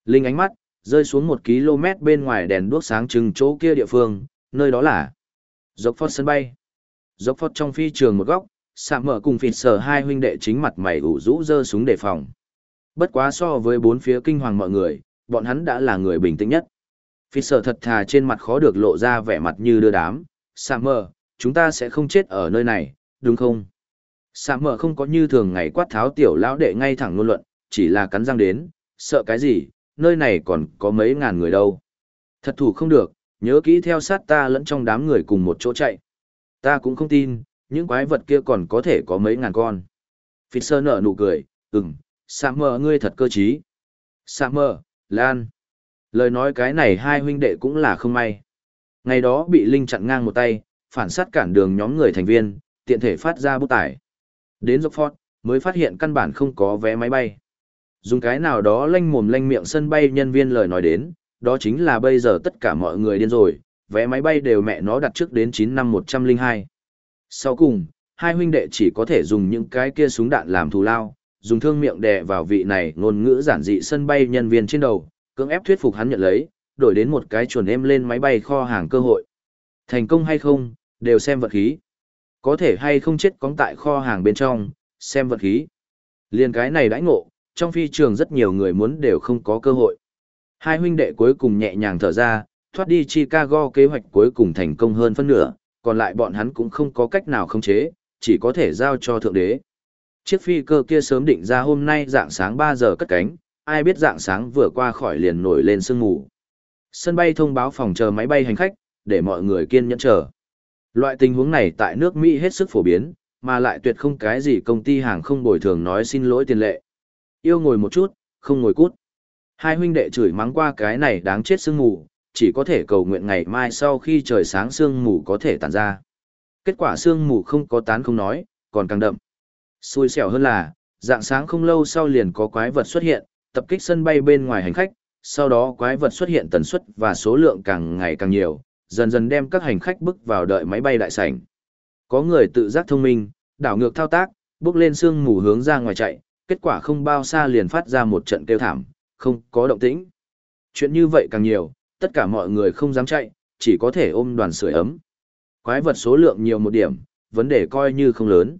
Speaker 1: Linh ánh mắt, rơi xuống một km bên ngoài đèn đuốc sáng trưng chỗ kia địa phương, nơi đó là dọc phót sân bay. Dọc phót trong phi trường một góc, sạm mở cùng phịt sở hai huynh đệ chính mặt mày ủ rũ dơ súng đề phòng. Bất quá so với bốn phía kinh hoàng mọi người, bọn hắn đã là người bình tĩnh nhất. Phi sở thật thà trên mặt khó được lộ ra vẻ mặt như đưa đám. Summer, chúng ta sẽ không chết ở nơi này, đúng không? Sạ mở không có như thường ngày quát tháo tiểu lão đệ ngay thẳng ngôn luận, chỉ là cắn răng đến, sợ cái gì, nơi này còn có mấy ngàn người đâu. Thật thủ không được, nhớ kỹ theo sát ta lẫn trong đám người cùng một chỗ chạy. Ta cũng không tin, những quái vật kia còn có thể có mấy ngàn con. Fisher nở nụ cười, ừm, Sạ mở ngươi thật cơ trí. Sạ mở, Lan. Lời nói cái này hai huynh đệ cũng là không may. Ngày đó bị Linh chặn ngang một tay, phản sát cản đường nhóm người thành viên, tiện thể phát ra bút tải. Đến Rockford, mới phát hiện căn bản không có vé máy bay. Dùng cái nào đó lanh mồm lanh miệng sân bay nhân viên lời nói đến, đó chính là bây giờ tất cả mọi người điên rồi, vé máy bay đều mẹ nó đặt trước đến 9 năm 102. Sau cùng, hai huynh đệ chỉ có thể dùng những cái kia súng đạn làm thù lao, dùng thương miệng đè vào vị này ngôn ngữ giản dị sân bay nhân viên trên đầu, cưỡng ép thuyết phục hắn nhận lấy, đổi đến một cái chuồn em lên máy bay kho hàng cơ hội. Thành công hay không, đều xem vật khí. Có thể hay không chết cóng tại kho hàng bên trong, xem vật khí. Liên cái này đãi ngộ, trong phi trường rất nhiều người muốn đều không có cơ hội. Hai huynh đệ cuối cùng nhẹ nhàng thở ra, thoát đi Chicago kế hoạch cuối cùng thành công hơn phân nửa, còn lại bọn hắn cũng không có cách nào khống chế, chỉ có thể giao cho thượng đế. Chiếc phi cơ kia sớm định ra hôm nay dạng sáng 3 giờ cất cánh, ai biết dạng sáng vừa qua khỏi liền nổi lên sương mù. Sân bay thông báo phòng chờ máy bay hành khách, để mọi người kiên nhẫn chờ. Loại tình huống này tại nước Mỹ hết sức phổ biến, mà lại tuyệt không cái gì công ty hàng không bồi thường nói xin lỗi tiền lệ. Yêu ngồi một chút, không ngồi cút. Hai huynh đệ chửi mắng qua cái này đáng chết sương mù, chỉ có thể cầu nguyện ngày mai sau khi trời sáng sương mù có thể tàn ra. Kết quả sương mù không có tán không nói, còn càng đậm. Xui xẻo hơn là, dạng sáng không lâu sau liền có quái vật xuất hiện, tập kích sân bay bên ngoài hành khách, sau đó quái vật xuất hiện tần suất và số lượng càng ngày càng nhiều, dần dần đem các hành khách bước vào đợi máy bay đại sảnh. Có người tự giác thông minh, đảo ngược thao tác, bước lên sương mù hướng ra ngoài chạy, kết quả không bao xa liền phát ra một trận kêu thảm, không có động tĩnh. Chuyện như vậy càng nhiều, tất cả mọi người không dám chạy, chỉ có thể ôm đoàn sưởi ấm. Quái vật số lượng nhiều một điểm, vấn đề coi như không lớn.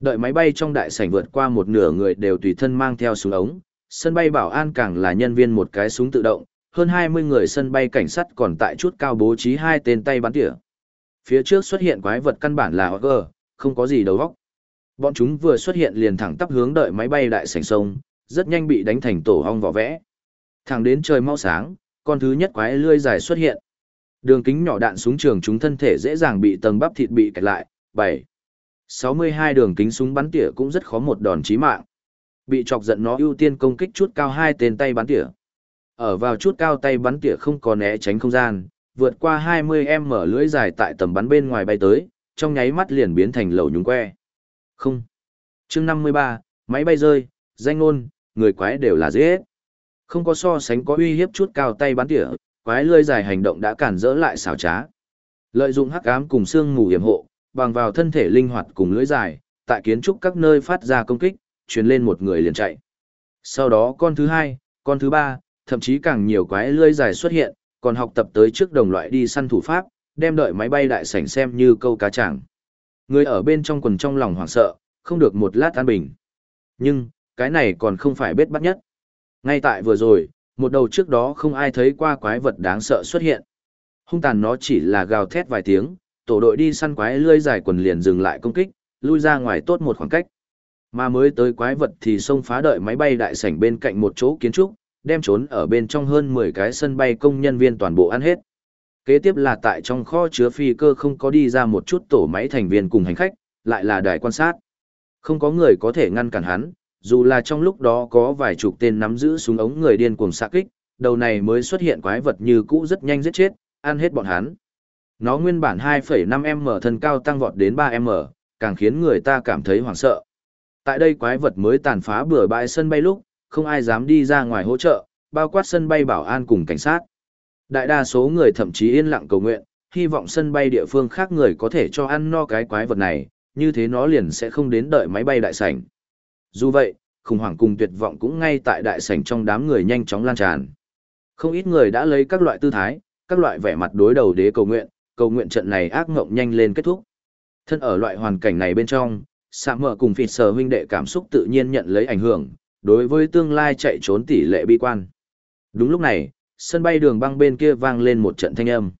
Speaker 1: Đợi máy bay trong đại sảnh vượt qua một nửa người đều tùy thân mang theo súng ống, sân bay bảo an càng là nhân viên một cái súng tự động, hơn 20 người sân bay cảnh sát còn tại chút cao bố trí hai tên tay bắn tỉa. Phía trước xuất hiện quái vật căn bản là Ogre, không có gì đầu vóc. Bọn chúng vừa xuất hiện liền thẳng tắp hướng đợi máy bay đại sảnh sông, rất nhanh bị đánh thành tổ hong vỏ vẽ. Thẳng đến trời mau sáng, con thứ nhất quái lươi dài xuất hiện. Đường kính nhỏ đạn súng trường chúng thân thể dễ dàng bị tầng bắp thịt bị kẹt lại, 7. 62 đường kính súng bắn tỉa cũng rất khó một đòn chí mạng. Bị chọc giận nó ưu tiên công kích chút cao hai tên tay bắn tỉa. Ở vào chút cao tay bắn tỉa không có né tránh không gian, vượt qua 20 em mở lưỡi dài tại tầm bắn bên ngoài bay tới, trong nháy mắt liền biến thành lẩu nhúng que. Không. chương 53, máy bay rơi, danh ngôn, người quái đều là dễ Không có so sánh có uy hiếp chút cao tay bắn tỉa, quái lưỡi dài hành động đã cản rỡ lại xảo trá. Lợi dụng hắc ám cùng xương mù hiểm hộ, bằng vào thân thể linh hoạt cùng lưỡi dài, tại kiến trúc các nơi phát ra công kích, truyền lên một người liền chạy. Sau đó con thứ hai, con thứ ba, thậm chí càng nhiều quái lưỡi dài xuất hiện, còn học tập tới trước đồng loại đi săn thủ pháp, đem đợi máy bay đại sảnh xem như câu cá chẳng. Người ở bên trong quần trong lòng hoảng sợ, không được một lát an bình. Nhưng, cái này còn không phải bết bắt nhất. Ngay tại vừa rồi, một đầu trước đó không ai thấy qua quái vật đáng sợ xuất hiện. Hung tàn nó chỉ là gào thét vài tiếng, tổ đội đi săn quái lươi dài quần liền dừng lại công kích, lui ra ngoài tốt một khoảng cách. Mà mới tới quái vật thì xông phá đợi máy bay đại sảnh bên cạnh một chỗ kiến trúc, đem trốn ở bên trong hơn 10 cái sân bay công nhân viên toàn bộ ăn hết. Kế tiếp là tại trong kho chứa phi cơ không có đi ra một chút tổ máy thành viên cùng hành khách, lại là đài quan sát. Không có người có thể ngăn cản hắn, dù là trong lúc đó có vài chục tên nắm giữ súng ống người điên cuồng xạ kích, đầu này mới xuất hiện quái vật như cũ rất nhanh giết chết, ăn hết bọn hắn. Nó nguyên bản 2,5m thân cao tăng vọt đến 3m, càng khiến người ta cảm thấy hoảng sợ. Tại đây quái vật mới tàn phá bừa bãi sân bay lúc, không ai dám đi ra ngoài hỗ trợ, bao quát sân bay bảo an cùng cảnh sát. Đại đa số người thậm chí yên lặng cầu nguyện, hy vọng sân bay địa phương khác người có thể cho ăn no cái quái vật này, như thế nó liền sẽ không đến đợi máy bay đại sảnh. Dù vậy, khủng hoảng cùng tuyệt vọng cũng ngay tại đại sảnh trong đám người nhanh chóng lan tràn. Không ít người đã lấy các loại tư thái, các loại vẻ mặt đối đầu đế cầu nguyện, cầu nguyện trận này ác ngộng nhanh lên kết thúc. Thân ở loại hoàn cảnh này bên trong, xạ mở cùng phịt sờ huynh đệ cảm xúc tự nhiên nhận lấy ảnh hưởng, đối với tương lai chạy trốn tỷ lệ bi quan. Đúng lúc này, sân bay đường băng bên kia vang lên một trận thanh âm.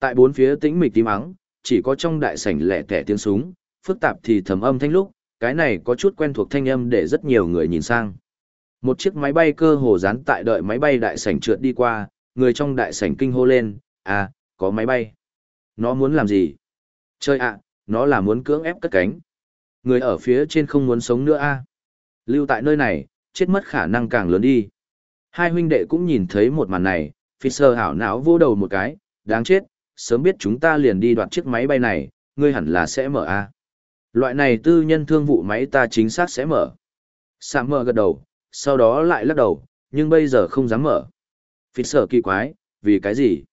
Speaker 1: Tại bốn phía tĩnh mịch tím ắng, chỉ có trong đại sảnh lẻ tẻ tiếng súng, phức tạp thì thầm âm thanh lúc, cái này có chút quen thuộc thanh âm để rất nhiều người nhìn sang. Một chiếc máy bay cơ hồ dán tại đợi máy bay đại sảnh trượt đi qua, người trong đại sảnh kinh hô lên, à, có máy bay. Nó muốn làm gì? Chơi ạ, nó là muốn cưỡng ép cất cánh. Người ở phía trên không muốn sống nữa a à? Lưu tại nơi này, chết mất khả năng càng lớn đi. Hai huynh đệ cũng nhìn thấy một màn này, Fisher hảo não vô đầu một cái, đáng chết, sớm biết chúng ta liền đi đoạt chiếc máy bay này, ngươi hẳn là sẽ mở a. Loại này tư nhân thương vụ máy ta chính xác sẽ mở. Sam mở gật đầu, sau đó lại lắc đầu, nhưng bây giờ không dám mở. Fisher kỳ quái, vì cái gì?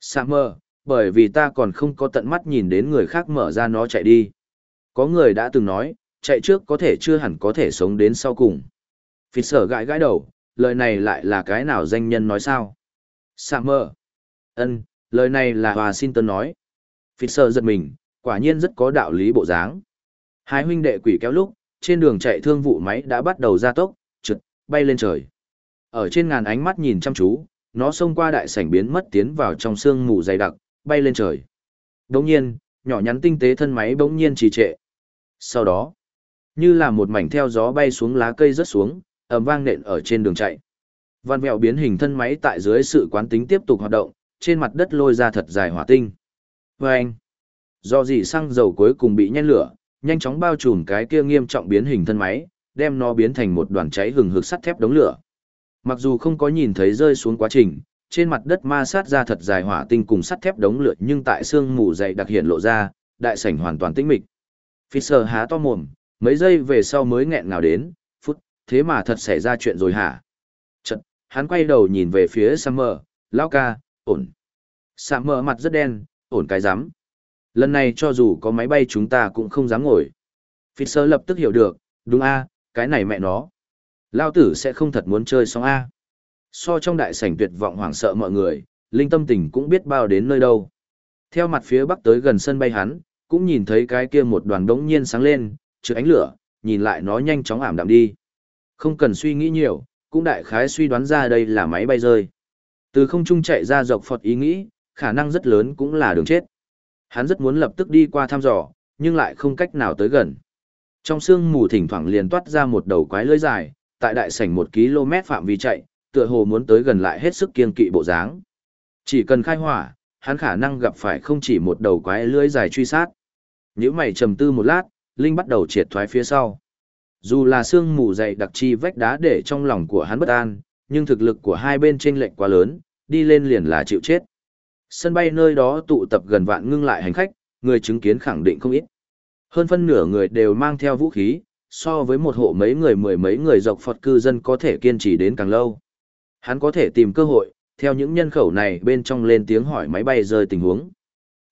Speaker 1: Sam mở, bởi vì ta còn không có tận mắt nhìn đến người khác mở ra nó chạy đi. Có người đã từng nói, chạy trước có thể chưa hẳn có thể sống đến sau cùng. Fisher gãi gãi đầu, lời này lại là cái nào danh nhân nói sao? Summer. Ân, lời này là Washington nói. Fisher giật mình, quả nhiên rất có đạo lý bộ dáng. Hai huynh đệ quỷ kéo lúc, trên đường chạy thương vụ máy đã bắt đầu ra tốc, trượt, bay lên trời. Ở trên ngàn ánh mắt nhìn chăm chú, nó xông qua đại sảnh biến mất tiến vào trong sương mù dày đặc, bay lên trời. Đồng nhiên, nhỏ nhắn tinh tế thân máy bỗng nhiên trì trệ. Sau đó, như là một mảnh theo gió bay xuống lá cây rớt xuống, ầm vang nện ở trên đường chạy. Văn mèo biến hình thân máy tại dưới sự quán tính tiếp tục hoạt động, trên mặt đất lôi ra thật dài hỏa tinh. Vâng! Do gì xăng dầu cuối cùng bị nhen lửa, nhanh chóng bao trùm cái kia nghiêm trọng biến hình thân máy, đem nó biến thành một đoàn cháy hừng hực sắt thép đống lửa. Mặc dù không có nhìn thấy rơi xuống quá trình, trên mặt đất ma sát ra thật dài hỏa tinh cùng sắt thép đống lửa nhưng tại xương mù dày đặc hiện lộ ra, đại sảnh hoàn toàn tĩnh mịch. Fisher há to mồm, mấy giây về sau mới nghẹn ngào đến, phút, thế mà thật xảy ra chuyện rồi hả? Chật, hắn quay đầu nhìn về phía Summer, Lao ca, ổn. Summer mặt rất đen, ổn cái rắm Lần này cho dù có máy bay chúng ta cũng không dám ngồi. Fisher lập tức hiểu được, đúng a, cái này mẹ nó. Lao tử sẽ không thật muốn chơi xong a. So trong đại sảnh tuyệt vọng hoảng sợ mọi người, linh tâm tình cũng biết bao đến nơi đâu. Theo mặt phía bắc tới gần sân bay hắn, cũng nhìn thấy cái kia một đoàn đống nhiên sáng lên, trừ ánh lửa, nhìn lại nó nhanh chóng ảm đạm đi. Không cần suy nghĩ nhiều, cũng đại khái suy đoán ra đây là máy bay rơi. Từ không trung chạy ra dọc phật ý nghĩ, khả năng rất lớn cũng là đường chết. Hắn rất muốn lập tức đi qua thăm dò, nhưng lại không cách nào tới gần. Trong sương mù thỉnh thoảng liền toát ra một đầu quái lưới dài, tại đại sảnh một km phạm vi chạy, tựa hồ muốn tới gần lại hết sức kiên kỵ bộ dáng. Chỉ cần khai hỏa, hắn khả năng gặp phải không chỉ một đầu quái lưới dài truy sát. Nếu mày trầm tư một lát, Linh bắt đầu triệt thoái phía sau. Dù là sương mù dày đặc chi vách đá để trong lòng của hắn bất an, nhưng thực lực của hai bên chênh lệch quá lớn, đi lên liền là chịu chết. Sân bay nơi đó tụ tập gần vạn ngưng lại hành khách, người chứng kiến khẳng định không ít. Hơn phân nửa người đều mang theo vũ khí, so với một hộ mấy người mười mấy người dọc Phật cư dân có thể kiên trì đến càng lâu. Hắn có thể tìm cơ hội, theo những nhân khẩu này bên trong lên tiếng hỏi máy bay rơi tình huống.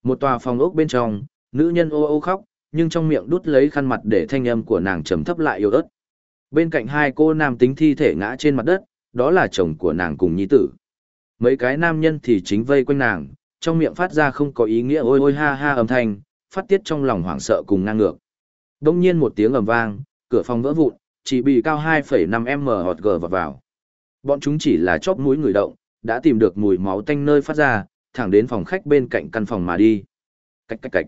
Speaker 1: Một tòa phòng ốc bên trong, nữ nhân ô ô khóc, nhưng trong miệng đút lấy khăn mặt để thanh âm của nàng trầm thấp lại yếu ớt. Bên cạnh hai cô nam tính thi thể ngã trên mặt đất, đó là chồng của nàng cùng nhi tử. Mấy cái nam nhân thì chính vây quanh nàng, trong miệng phát ra không có ý nghĩa ôi ôi ha ha âm thanh, phát tiết trong lòng hoảng sợ cùng ngang ngược. Đông nhiên một tiếng ầm vang, cửa phòng vỡ vụn, chỉ bị cao 2,5m hột gờ vào vào. Bọn chúng chỉ là chóp mũi người động, đã tìm được mùi máu tanh nơi phát ra, thẳng đến phòng khách bên cạnh căn phòng mà đi. Cách cách cách.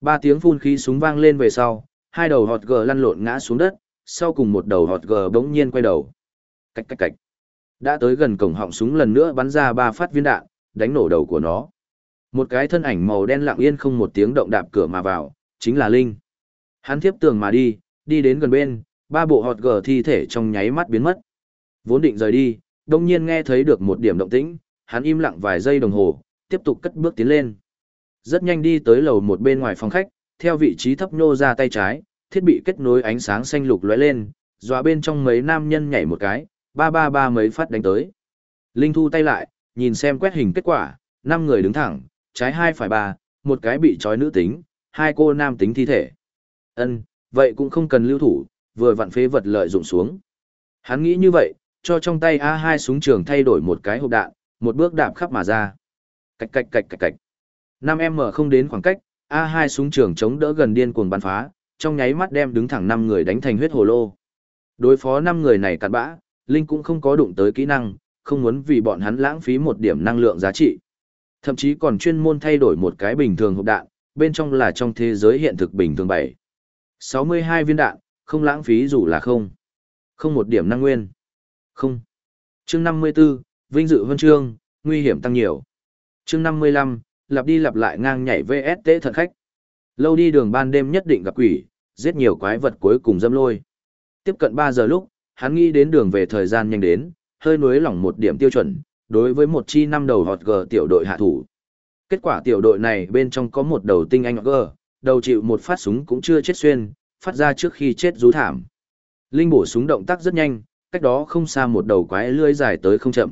Speaker 1: Ba tiếng phun khí súng vang lên về sau, hai đầu họt gờ lăn lộn ngã xuống đất, sau cùng một đầu họt gờ bỗng nhiên quay đầu. Cách cách cách. Đã tới gần cổng họng súng lần nữa bắn ra ba phát viên đạn, đánh nổ đầu của nó. Một cái thân ảnh màu đen lặng yên không một tiếng động đạp cửa mà vào, chính là Linh. Hắn tiếp tường mà đi, đi đến gần bên, ba bộ họt gờ thi thể trong nháy mắt biến mất. Vốn định rời đi, đông nhiên nghe thấy được một điểm động tĩnh, hắn im lặng vài giây đồng hồ, tiếp tục cất bước tiến lên. Rất nhanh đi tới lầu một bên ngoài phòng khách, theo vị trí thấp nhô ra tay trái, thiết bị kết nối ánh sáng xanh lục lóe lên, dọa bên trong mấy nam nhân nhảy một cái, ba ba ba mấy phát đánh tới. Linh thu tay lại, nhìn xem quét hình kết quả, năm người đứng thẳng, trái hai phải ba, một cái bị trói nữ tính, hai cô nam tính thi thể. Ân, vậy cũng không cần lưu thủ, vừa vặn phế vật lợi dụng xuống. Hắn nghĩ như vậy, cho trong tay A2 súng trường thay đổi một cái hộp đạn, một bước đạp khắp mà ra. Cạch cạch cạch cạch cạch năm em mở không đến khoảng cách, A2 súng trường chống đỡ gần điên cuồng bắn phá, trong nháy mắt đem đứng thẳng năm người đánh thành huyết hồ lô. Đối phó năm người này cặn bã, Linh cũng không có đụng tới kỹ năng, không muốn vì bọn hắn lãng phí một điểm năng lượng giá trị. Thậm chí còn chuyên môn thay đổi một cái bình thường hộp đạn, bên trong là trong thế giới hiện thực bình thường bảy. 62 viên đạn, không lãng phí dù là không. Không một điểm năng nguyên. Không. Chương 54, vinh dự huân chương, nguy hiểm tăng nhiều. Chương 55, lặp đi lặp lại ngang nhảy VST thần khách. Lâu đi đường ban đêm nhất định gặp quỷ, giết nhiều quái vật cuối cùng dâm lôi. Tiếp cận 3 giờ lúc, hắn nghĩ đến đường về thời gian nhanh đến, hơi nuối lỏng một điểm tiêu chuẩn, đối với một chi năm đầu hot G tiểu đội hạ thủ. Kết quả tiểu đội này bên trong có một đầu tinh anh G, đầu chịu một phát súng cũng chưa chết xuyên, phát ra trước khi chết rú thảm. Linh bổ súng động tác rất nhanh, cách đó không xa một đầu quái lưỡi dài tới không chậm.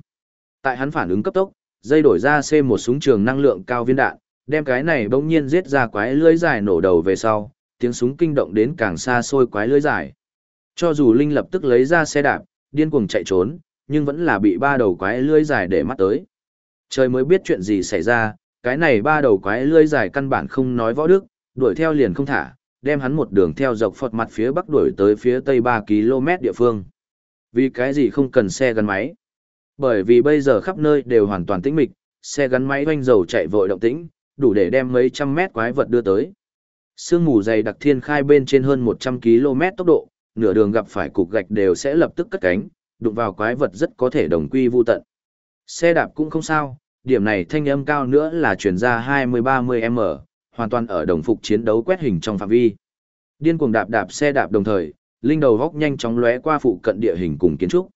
Speaker 1: Tại hắn phản ứng cấp tốc, dây đổi ra C một súng trường năng lượng cao viên đạn, đem cái này bỗng nhiên giết ra quái lưỡi dài nổ đầu về sau, tiếng súng kinh động đến càng xa xôi quái lưỡi dài. Cho dù Linh lập tức lấy ra xe đạp, điên cuồng chạy trốn, nhưng vẫn là bị ba đầu quái lưỡi dài để mắt tới. Trời mới biết chuyện gì xảy ra, cái này ba đầu quái lưỡi dài căn bản không nói võ đức, đuổi theo liền không thả, đem hắn một đường theo dọc phật mặt phía bắc đuổi tới phía tây 3 km địa phương. Vì cái gì không cần xe gắn máy? Bởi vì bây giờ khắp nơi đều hoàn toàn tĩnh mịch, xe gắn máy doanh dầu chạy vội động tĩnh, đủ để đem mấy trăm mét quái vật đưa tới. Sương mù dày đặc thiên khai bên trên hơn 100 km tốc độ, nửa đường gặp phải cục gạch đều sẽ lập tức cất cánh, đụng vào quái vật rất có thể đồng quy vu tận. Xe đạp cũng không sao, điểm này thanh âm cao nữa là chuyển ra 20-30m, hoàn toàn ở đồng phục chiến đấu quét hình trong phạm vi. Điên cuồng đạp đạp xe đạp đồng thời, linh đầu góc nhanh chóng lóe qua phụ cận địa hình cùng kiến trúc.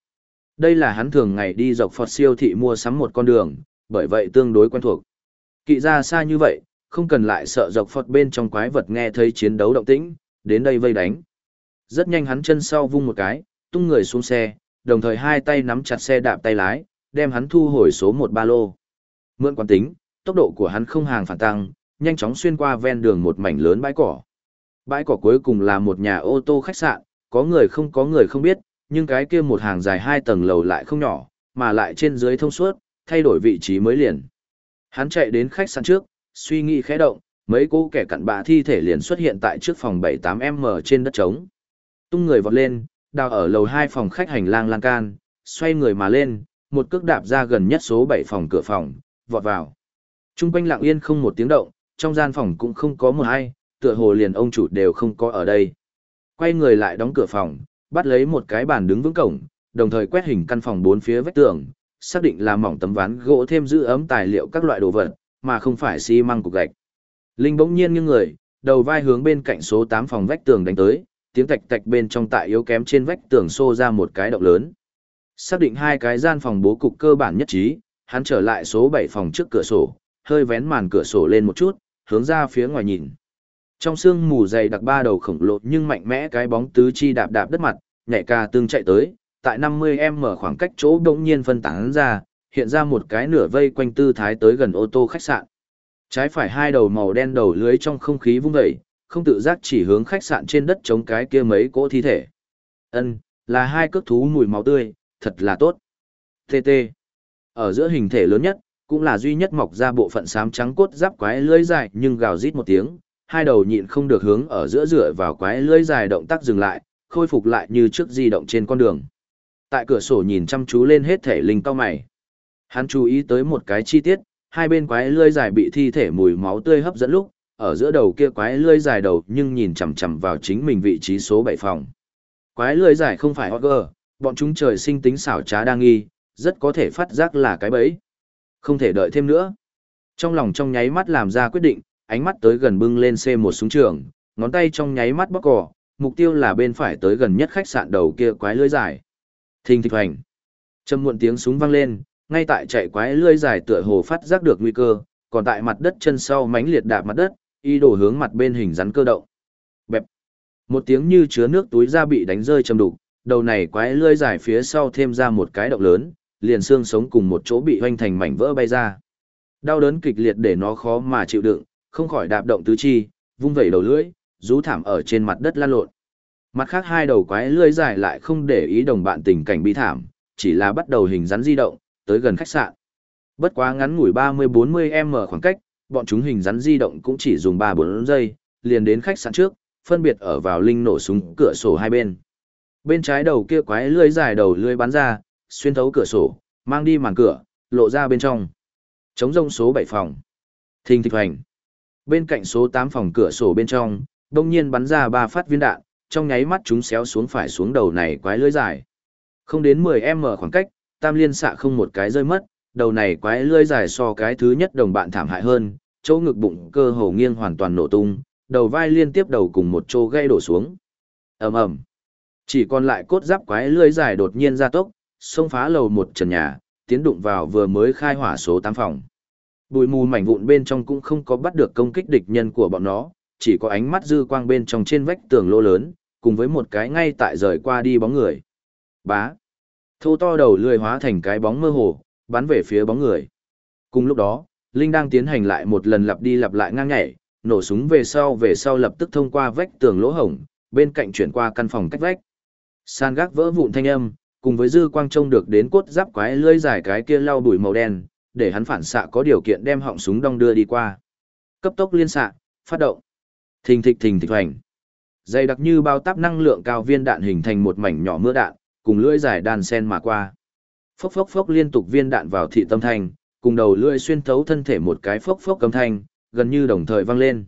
Speaker 1: Đây là hắn thường ngày đi dọc Phật siêu thị mua sắm một con đường, bởi vậy tương đối quen thuộc. Kỵ ra xa như vậy, không cần lại sợ dọc Phật bên trong quái vật nghe thấy chiến đấu động tĩnh, đến đây vây đánh. Rất nhanh hắn chân sau vung một cái, tung người xuống xe, đồng thời hai tay nắm chặt xe đạp tay lái, đem hắn thu hồi số một ba lô. Mượn quán tính, tốc độ của hắn không hàng phản tăng, nhanh chóng xuyên qua ven đường một mảnh lớn bãi cỏ. Bãi cỏ cuối cùng là một nhà ô tô khách sạn, có người không có người không biết, nhưng cái kia một hàng dài hai tầng lầu lại không nhỏ, mà lại trên dưới thông suốt, thay đổi vị trí mới liền. Hắn chạy đến khách sạn trước, suy nghĩ khẽ động, mấy cô kẻ cặn bạ thi thể liền xuất hiện tại trước phòng 78M trên đất trống. Tung người vọt lên, đào ở lầu 2 phòng khách hành lang lan can, xoay người mà lên, một cước đạp ra gần nhất số 7 phòng cửa phòng, vọt vào. Trung quanh lặng yên không một tiếng động, trong gian phòng cũng không có một ai, tựa hồ liền ông chủ đều không có ở đây. Quay người lại đóng cửa phòng, bắt lấy một cái bàn đứng vững cổng, đồng thời quét hình căn phòng bốn phía vách tường, xác định là mỏng tấm ván gỗ thêm giữ ấm tài liệu các loại đồ vật, mà không phải xi măng cục gạch. Linh bỗng nhiên nghiêng người, đầu vai hướng bên cạnh số 8 phòng vách tường đánh tới, tiếng tạch tạch bên trong tại yếu kém trên vách tường xô ra một cái động lớn. Xác định hai cái gian phòng bố cục cơ bản nhất trí, hắn trở lại số 7 phòng trước cửa sổ, hơi vén màn cửa sổ lên một chút, hướng ra phía ngoài nhìn. Trong sương mù dày đặc ba đầu khổng lồ nhưng mạnh mẽ cái bóng tứ chi đạp đạp đất mặt, nhảy ca tương chạy tới, tại 50m khoảng cách chỗ đống nhiên phân tán ra, hiện ra một cái nửa vây quanh tư thái tới gần ô tô khách sạn. Trái phải hai đầu màu đen đầu lưới trong không khí vung dậy, không tự giác chỉ hướng khách sạn trên đất chống cái kia mấy cỗ thi thể. Ân, là hai cước thú mùi máu tươi, thật là tốt. TT. Ở giữa hình thể lớn nhất, cũng là duy nhất mọc ra bộ phận xám trắng cốt giáp quái lưới dài nhưng gào rít một tiếng, hai đầu nhịn không được hướng ở giữa rửa vào quái lưỡi dài động tác dừng lại, khôi phục lại như trước di động trên con đường. Tại cửa sổ nhìn chăm chú lên hết thể linh cao mày. Hắn chú ý tới một cái chi tiết, hai bên quái lưỡi dài bị thi thể mùi máu tươi hấp dẫn lúc, ở giữa đầu kia quái lưỡi dài đầu nhưng nhìn chằm chằm vào chính mình vị trí số 7 phòng. Quái lưỡi dài không phải Hogger, bọn chúng trời sinh tính xảo trá đa nghi, rất có thể phát giác là cái bẫy. Không thể đợi thêm nữa. Trong lòng trong nháy mắt làm ra quyết định, ánh mắt tới gần bưng lên c một súng trường, ngón tay trong nháy mắt bóc cỏ, mục tiêu là bên phải tới gần nhất khách sạn đầu kia quái lưới dài. Thình thịch hoành. Trầm muộn tiếng súng vang lên, ngay tại chạy quái lưới dài tựa hồ phát giác được nguy cơ, còn tại mặt đất chân sau mánh liệt đạp mặt đất, y đổ hướng mặt bên hình rắn cơ động. Bẹp. Một tiếng như chứa nước túi da bị đánh rơi châm đục, đầu này quái lưới dài phía sau thêm ra một cái động lớn, liền xương sống cùng một chỗ bị hoanh thành mảnh vỡ bay ra. Đau đớn kịch liệt để nó khó mà chịu đựng, không khỏi đạp động tứ chi, vung vẩy đầu lưỡi, rú thảm ở trên mặt đất lan lộn. Mặt khác hai đầu quái lưỡi dài lại không để ý đồng bạn tình cảnh bi thảm, chỉ là bắt đầu hình rắn di động, tới gần khách sạn. Bất quá ngắn ngủi 30-40m khoảng cách, bọn chúng hình rắn di động cũng chỉ dùng 3-4 giây, liền đến khách sạn trước, phân biệt ở vào linh nổ súng cửa sổ hai bên. Bên trái đầu kia quái lưỡi dài đầu lưỡi bắn ra, xuyên thấu cửa sổ, mang đi màn cửa, lộ ra bên trong. Chống rông số 7 phòng. Thình thịch hoành. Bên cạnh số 8 phòng cửa sổ bên trong, đông nhiên bắn ra ba phát viên đạn, trong nháy mắt chúng xéo xuống phải xuống đầu này quái lưới dài. Không đến 10m khoảng cách, tam liên xạ không một cái rơi mất, đầu này quái lưới dài so cái thứ nhất đồng bạn thảm hại hơn, chỗ ngực bụng cơ hồ nghiêng hoàn toàn nổ tung, đầu vai liên tiếp đầu cùng một chỗ gây đổ xuống. ầm ầm, Chỉ còn lại cốt giáp quái lưới dài đột nhiên ra tốc, xông phá lầu một trần nhà, tiến đụng vào vừa mới khai hỏa số 8 phòng bụi mù mảnh vụn bên trong cũng không có bắt được công kích địch nhân của bọn nó, chỉ có ánh mắt dư quang bên trong trên vách tường lô lớn, cùng với một cái ngay tại rời qua đi bóng người. Bá. Thô to đầu lười hóa thành cái bóng mơ hồ, bắn về phía bóng người. Cùng lúc đó, Linh đang tiến hành lại một lần lặp đi lặp lại ngang nhảy, nổ súng về sau về sau lập tức thông qua vách tường lỗ hổng, bên cạnh chuyển qua căn phòng cách vách. San gác vỡ vụn thanh âm, cùng với dư quang trông được đến cốt giáp quái lưỡi dài cái kia lau bụi màu đen, để hắn phản xạ có điều kiện đem họng súng đong đưa đi qua. Cấp tốc liên xạ, phát động. Thình thịch thình thịch hoành. dây đặc như bao táp năng lượng cao viên đạn hình thành một mảnh nhỏ mưa đạn, cùng lưỡi dài đàn sen mà qua. Phốc phốc phốc liên tục viên đạn vào thị tâm thành, cùng đầu lưỡi xuyên thấu thân thể một cái phốc phốc cấm thanh, gần như đồng thời vang lên.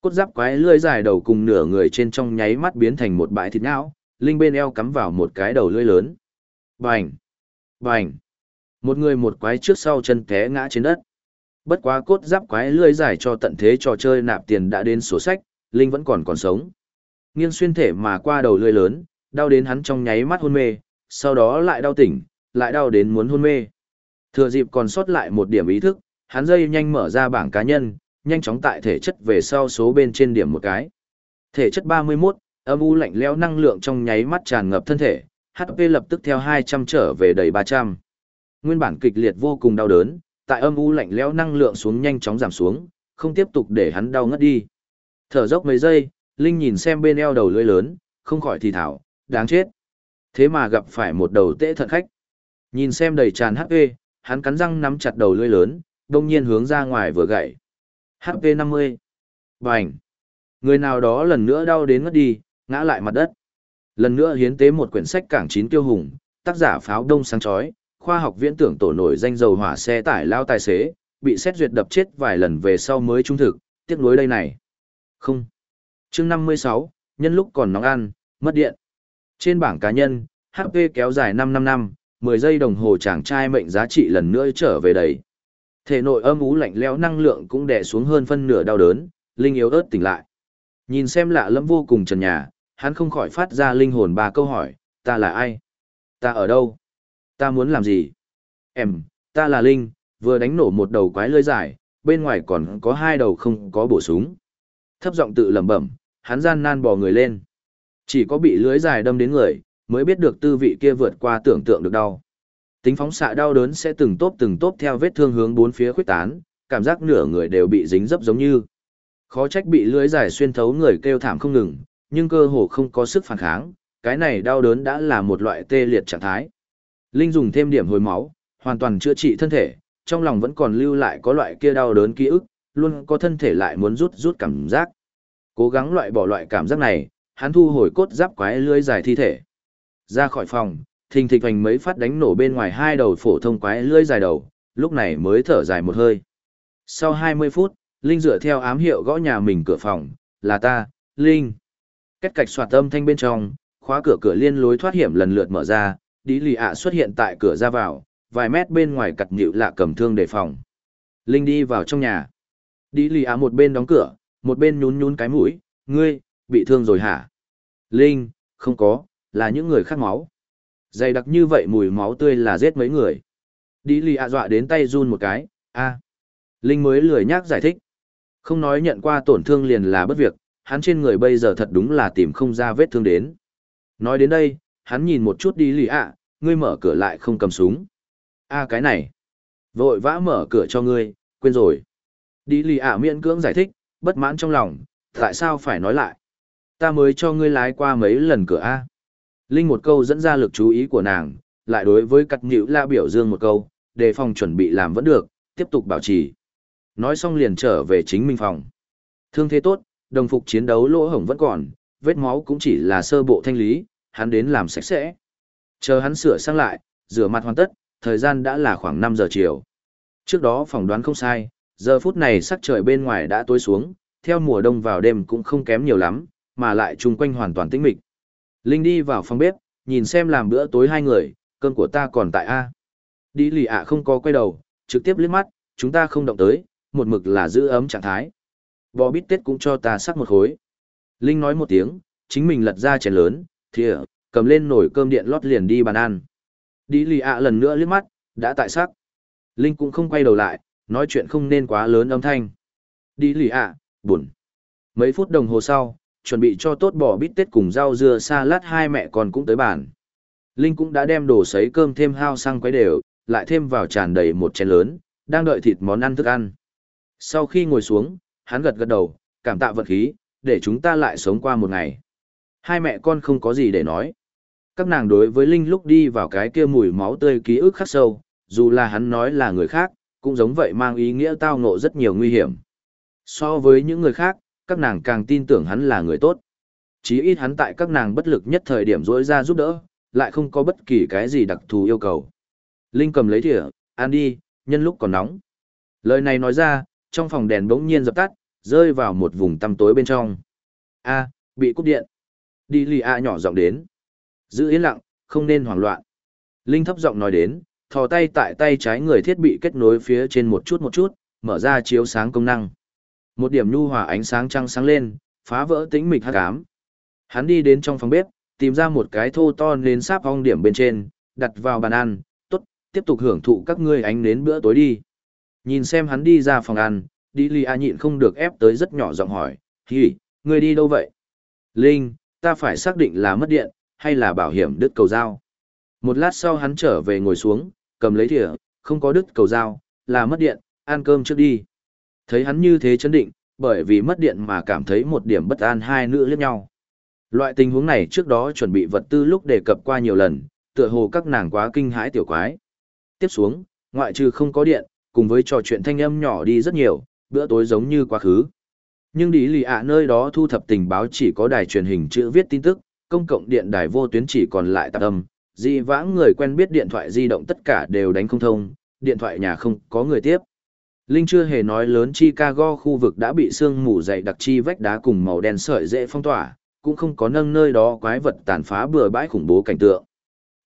Speaker 1: Cốt giáp quái lưỡi dài đầu cùng nửa người trên trong nháy mắt biến thành một bãi thịt não, linh bên eo cắm vào một cái đầu lưỡi lớn. Bành! Bành! Một người một quái trước sau chân té ngã trên đất. Bất quá cốt giáp quái lưỡi dài cho tận thế trò chơi nạp tiền đã đến sổ sách, linh vẫn còn còn sống. Nghiêng xuyên thể mà qua đầu lưỡi lớn, đau đến hắn trong nháy mắt hôn mê, sau đó lại đau tỉnh, lại đau đến muốn hôn mê. Thừa dịp còn sót lại một điểm ý thức, hắn dây nhanh mở ra bảng cá nhân, nhanh chóng tại thể chất về sau số bên trên điểm một cái. Thể chất 31, âm u lạnh lẽo năng lượng trong nháy mắt tràn ngập thân thể, HP lập tức theo 200 trở về đầy 300. Nguyên bản kịch liệt vô cùng đau đớn, tại âm u lạnh lẽo năng lượng xuống nhanh chóng giảm xuống, không tiếp tục để hắn đau ngất đi. Thở dốc mấy giây, Linh nhìn xem bên eo đầu lưỡi lớn, không khỏi thì thảo, đáng chết. Thế mà gặp phải một đầu tệ thận khách. Nhìn xem đầy tràn HP, hắn cắn răng nắm chặt đầu lưỡi lớn, đông nhiên hướng ra ngoài vừa gậy. HP 50. Bành. Người nào đó lần nữa đau đến ngất đi, ngã lại mặt đất. Lần nữa hiến tế một quyển sách cảng chín tiêu hùng, tác giả pháo đông sáng chói, khoa học viễn tưởng tổ nổi danh dầu hỏa xe tải lao tài xế, bị xét duyệt đập chết vài lần về sau mới trung thực, tiếc nuối đây này. Không. chương 56, nhân lúc còn nóng ăn, mất điện. Trên bảng cá nhân, HP kéo dài 5 năm năm, 10 giây đồng hồ chàng trai mệnh giá trị lần nữa trở về đầy. Thể nội âm ú lạnh lẽo năng lượng cũng đè xuống hơn phân nửa đau đớn, linh yếu ớt tỉnh lại. Nhìn xem lạ lẫm vô cùng trần nhà, hắn không khỏi phát ra linh hồn ba câu hỏi, ta là ai? Ta ở đâu? Ta muốn làm gì? Em, ta là Linh, vừa đánh nổ một đầu quái lưỡi dài, bên ngoài còn có hai đầu không có bổ súng. Thấp giọng tự lẩm bẩm, hắn gian nan bò người lên. Chỉ có bị lưới dài đâm đến người, mới biết được tư vị kia vượt qua tưởng tượng được đau. Tính phóng xạ đau đớn sẽ từng tốp từng tốp theo vết thương hướng bốn phía khuếch tán, cảm giác nửa người đều bị dính dấp giống như. Khó trách bị lưới dài xuyên thấu người kêu thảm không ngừng, nhưng cơ hồ không có sức phản kháng, cái này đau đớn đã là một loại tê liệt trạng thái. Linh dùng thêm điểm hồi máu, hoàn toàn chữa trị thân thể, trong lòng vẫn còn lưu lại có loại kia đau đớn ký ức, luôn có thân thể lại muốn rút rút cảm giác. Cố gắng loại bỏ loại cảm giác này, hắn thu hồi cốt giáp quái lưới dài thi thể. Ra khỏi phòng, thình thịch hoành mấy phát đánh nổ bên ngoài hai đầu phổ thông quái lưới dài đầu, lúc này mới thở dài một hơi. Sau 20 phút, Linh dựa theo ám hiệu gõ nhà mình cửa phòng, là ta, Linh. Cách cạch soạt âm thanh bên trong, khóa cửa cửa liên lối thoát hiểm lần lượt mở ra, đi lì ạ xuất hiện tại cửa ra vào, vài mét bên ngoài cặt nhịu lạ cầm thương đề phòng. Linh đi vào trong nhà. Đi lì ạ một bên đóng cửa, một bên nhún nhún cái mũi, ngươi, bị thương rồi hả? Linh, không có, là những người khác máu. Dày đặc như vậy mùi máu tươi là giết mấy người. Đi lì ạ dọa đến tay run một cái, a Linh mới lười nhác giải thích. Không nói nhận qua tổn thương liền là bất việc, hắn trên người bây giờ thật đúng là tìm không ra vết thương đến. Nói đến đây, hắn nhìn một chút đi lì ạ, ngươi mở cửa lại không cầm súng. a cái này. Vội vã mở cửa cho ngươi, quên rồi. Đi lì ạ miễn cưỡng giải thích, bất mãn trong lòng, tại sao phải nói lại. Ta mới cho ngươi lái qua mấy lần cửa A. Linh một câu dẫn ra lực chú ý của nàng, lại đối với cắt nhữ la biểu dương một câu, đề phòng chuẩn bị làm vẫn được, tiếp tục bảo trì. Nói xong liền trở về chính minh phòng. Thương thế tốt, đồng phục chiến đấu lỗ hổng vẫn còn, vết máu cũng chỉ là sơ bộ thanh lý, hắn đến làm sạch sẽ. Chờ hắn sửa sang lại, rửa mặt hoàn tất, thời gian đã là khoảng 5 giờ chiều. Trước đó phỏng đoán không sai, giờ phút này sắc trời bên ngoài đã tối xuống, theo mùa đông vào đêm cũng không kém nhiều lắm, mà lại chung quanh hoàn toàn tĩnh mịch. Linh đi vào phòng bếp, nhìn xem làm bữa tối hai người, cơm của ta còn tại A. Đi lì ạ không có quay đầu, trực tiếp liếc mắt, chúng ta không động tới, một mực là giữ ấm trạng thái. Bò bít tết cũng cho ta sắc một khối. Linh nói một tiếng, chính mình lật ra chén lớn, thìa, cầm lên nồi cơm điện lót liền đi bàn ăn. Đi lì ạ lần nữa liếc mắt, đã tại sắc. Linh cũng không quay đầu lại, nói chuyện không nên quá lớn âm thanh. Đi lì ạ, buồn. Mấy phút đồng hồ sau, chuẩn bị cho tốt bò bít tết cùng rau dưa salad hai mẹ con cũng tới bàn. Linh cũng đã đem đồ sấy cơm thêm hao xăng quấy đều, lại thêm vào tràn đầy một chén lớn, đang đợi thịt món ăn thức ăn. Sau khi ngồi xuống, hắn gật gật đầu, cảm tạ vật khí, để chúng ta lại sống qua một ngày. Hai mẹ con không có gì để nói. Các nàng đối với Linh lúc đi vào cái kia mùi máu tươi ký ức khắc sâu, dù là hắn nói là người khác, cũng giống vậy mang ý nghĩa tao ngộ rất nhiều nguy hiểm. So với những người khác, các nàng càng tin tưởng hắn là người tốt. Chí ít hắn tại các nàng bất lực nhất thời điểm rỗi ra giúp đỡ, lại không có bất kỳ cái gì đặc thù yêu cầu. Linh cầm lấy thìa, ăn đi, nhân lúc còn nóng. Lời này nói ra, trong phòng đèn bỗng nhiên dập tắt, rơi vào một vùng tăm tối bên trong. A, bị cúp điện. Đi lì A nhỏ giọng đến. Giữ yên lặng, không nên hoảng loạn. Linh thấp giọng nói đến, thò tay tại tay trái người thiết bị kết nối phía trên một chút một chút, mở ra chiếu sáng công năng. Một điểm nhu hòa ánh sáng trăng sáng lên, phá vỡ tĩnh mịch hắc ám. Hắn đi đến trong phòng bếp, tìm ra một cái thô to nến sáp ong điểm bên trên, đặt vào bàn ăn, tốt, tiếp tục hưởng thụ các ngươi ánh nến bữa tối đi. Nhìn xem hắn đi ra phòng ăn, đi lì a nhịn không được ép tới rất nhỏ giọng hỏi, hì, ngươi đi đâu vậy? Linh, ta phải xác định là mất điện, hay là bảo hiểm đứt cầu dao. Một lát sau hắn trở về ngồi xuống, cầm lấy thìa, không có đứt cầu dao, là mất điện, ăn cơm trước đi. Thấy hắn như thế chấn định, bởi vì mất điện mà cảm thấy một điểm bất an hai nữ liếc nhau. Loại tình huống này trước đó chuẩn bị vật tư lúc đề cập qua nhiều lần, tựa hồ các nàng quá kinh hãi tiểu quái. Tiếp xuống, ngoại trừ không có điện, cùng với trò chuyện thanh âm nhỏ đi rất nhiều, bữa tối giống như quá khứ. Nhưng đi lì ạ nơi đó thu thập tình báo chỉ có đài truyền hình chữ viết tin tức, công cộng điện đài vô tuyến chỉ còn lại tạp âm, di vãng người quen biết điện thoại di động tất cả đều đánh không thông, điện thoại nhà không có người tiếp. Linh chưa hề nói lớn Chicago khu vực đã bị sương mù dày đặc chi vách đá cùng màu đen sợi dễ phong tỏa, cũng không có nâng nơi đó quái vật tàn phá bừa bãi khủng bố cảnh tượng.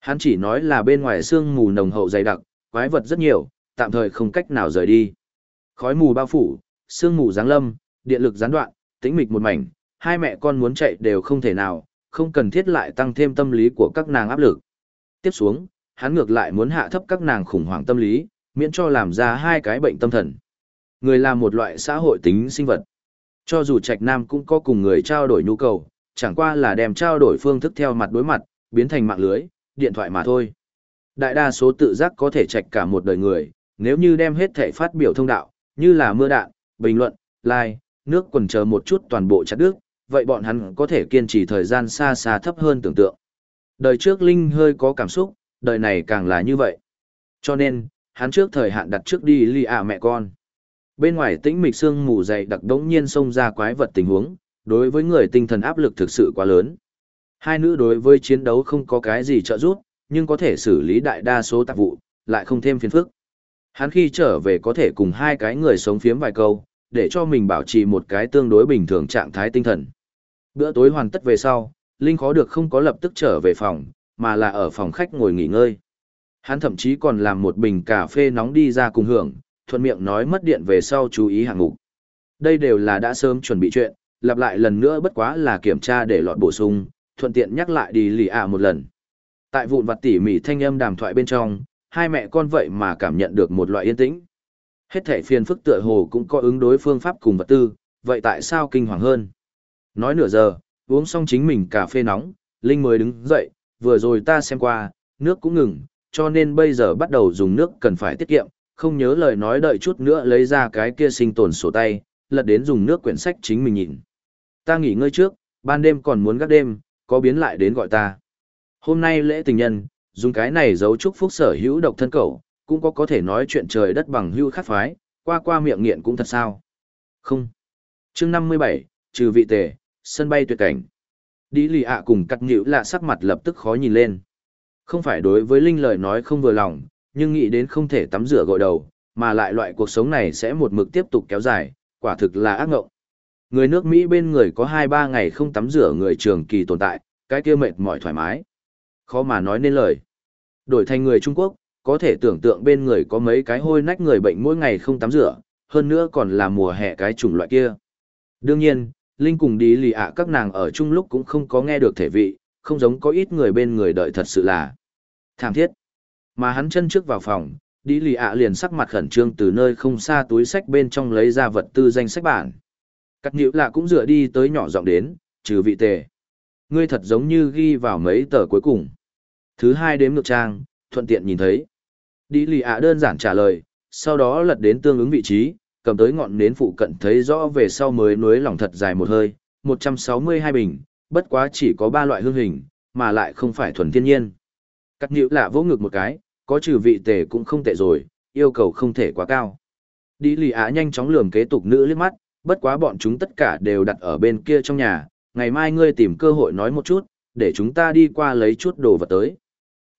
Speaker 1: Hắn chỉ nói là bên ngoài sương mù nồng hậu dày đặc, quái vật rất nhiều, tạm thời không cách nào rời đi. Khói mù bao phủ, sương mù giáng lâm, điện lực gián đoạn, tĩnh mịch một mảnh, hai mẹ con muốn chạy đều không thể nào, không cần thiết lại tăng thêm tâm lý của các nàng áp lực. Tiếp xuống, hắn ngược lại muốn hạ thấp các nàng khủng hoảng tâm lý, miễn cho làm ra hai cái bệnh tâm thần. Người là một loại xã hội tính sinh vật. Cho dù trạch nam cũng có cùng người trao đổi nhu cầu, chẳng qua là đem trao đổi phương thức theo mặt đối mặt, biến thành mạng lưới, điện thoại mà thôi. Đại đa số tự giác có thể trạch cả một đời người, nếu như đem hết thể phát biểu thông đạo, như là mưa đạn, bình luận, like, nước quần chờ một chút toàn bộ chặt đứt, vậy bọn hắn có thể kiên trì thời gian xa xa thấp hơn tưởng tượng. Đời trước Linh hơi có cảm xúc, đời này càng là như vậy. Cho nên, hắn trước thời hạn đặt trước đi ly ạ mẹ con. Bên ngoài tĩnh mịch sương mù dày đặc đống nhiên xông ra quái vật tình huống, đối với người tinh thần áp lực thực sự quá lớn. Hai nữ đối với chiến đấu không có cái gì trợ giúp, nhưng có thể xử lý đại đa số tạp vụ, lại không thêm phiền phức. Hắn khi trở về có thể cùng hai cái người sống phiếm vài câu, để cho mình bảo trì một cái tương đối bình thường trạng thái tinh thần. Bữa tối hoàn tất về sau, Linh khó được không có lập tức trở về phòng, mà là ở phòng khách ngồi nghỉ ngơi. Hắn thậm chí còn làm một bình cà phê nóng đi ra cùng hưởng, thuận miệng nói mất điện về sau chú ý hạng mục. Đây đều là đã sớm chuẩn bị chuyện, lặp lại lần nữa bất quá là kiểm tra để lọt bổ sung, thuận tiện nhắc lại đi lì ạ một lần. Tại vụn vặt tỉ mỉ thanh âm đàm thoại bên trong, hai mẹ con vậy mà cảm nhận được một loại yên tĩnh. Hết thể phiền phức tựa hồ cũng có ứng đối phương pháp cùng vật tư, vậy tại sao kinh hoàng hơn? Nói nửa giờ, uống xong chính mình cà phê nóng, Linh mới đứng dậy, vừa rồi ta xem qua, nước cũng ngừng, cho nên bây giờ bắt đầu dùng nước cần phải tiết kiệm, không nhớ lời nói đợi chút nữa lấy ra cái kia sinh tồn sổ tay, lật đến dùng nước quyển sách chính mình nhìn. Ta nghỉ ngơi trước, ban đêm còn muốn gác đêm, có biến lại đến gọi ta. Hôm nay lễ tình nhân, dùng cái này giấu chúc phúc sở hữu độc thân cậu, cũng có có thể nói chuyện trời đất bằng hưu khát phái, qua qua miệng nghiện cũng thật sao. Không. chương 57, trừ vị tề, sân bay tuyệt cảnh. Đi lì ạ cùng cắt nhữ lạ sắc mặt lập tức khó nhìn lên. Không phải đối với Linh lời nói không vừa lòng, nhưng nghĩ đến không thể tắm rửa gội đầu, mà lại loại cuộc sống này sẽ một mực tiếp tục kéo dài, quả thực là ác ngộng. Người nước Mỹ bên người có 2-3 ngày không tắm rửa người trường kỳ tồn tại, cái kia mệt mỏi thoải mái. Khó mà nói nên lời. Đổi thành người Trung Quốc, có thể tưởng tượng bên người có mấy cái hôi nách người bệnh mỗi ngày không tắm rửa, hơn nữa còn là mùa hè cái chủng loại kia. Đương nhiên, Linh cùng đi lì ạ các nàng ở chung lúc cũng không có nghe được thể vị, không giống có ít người bên người đợi thật sự là thảm thiết. Mà hắn chân trước vào phòng, đi lì ạ liền sắc mặt khẩn trương từ nơi không xa túi sách bên trong lấy ra vật tư danh sách bản. Cắt nhiễu lạ cũng dựa đi tới nhỏ giọng đến, trừ vị tề. Ngươi thật giống như ghi vào mấy tờ cuối cùng. Thứ hai đếm ngược trang, thuận tiện nhìn thấy. Đi lì ạ đơn giản trả lời, sau đó lật đến tương ứng vị trí, cầm tới ngọn nến phụ cận thấy rõ về sau mới nuối lòng thật dài một hơi, 162 bình, bất quá chỉ có ba loại hương hình, mà lại không phải thuần thiên nhiên. Cắt nhữ lạ vỗ ngực một cái, có trừ vị tề cũng không tệ rồi, yêu cầu không thể quá cao. Đi lì ạ nhanh chóng lườm kế tục nữ liếc mắt, bất quá bọn chúng tất cả đều đặt ở bên kia trong nhà, ngày mai ngươi tìm cơ hội nói một chút, để chúng ta đi qua lấy chút đồ vật tới.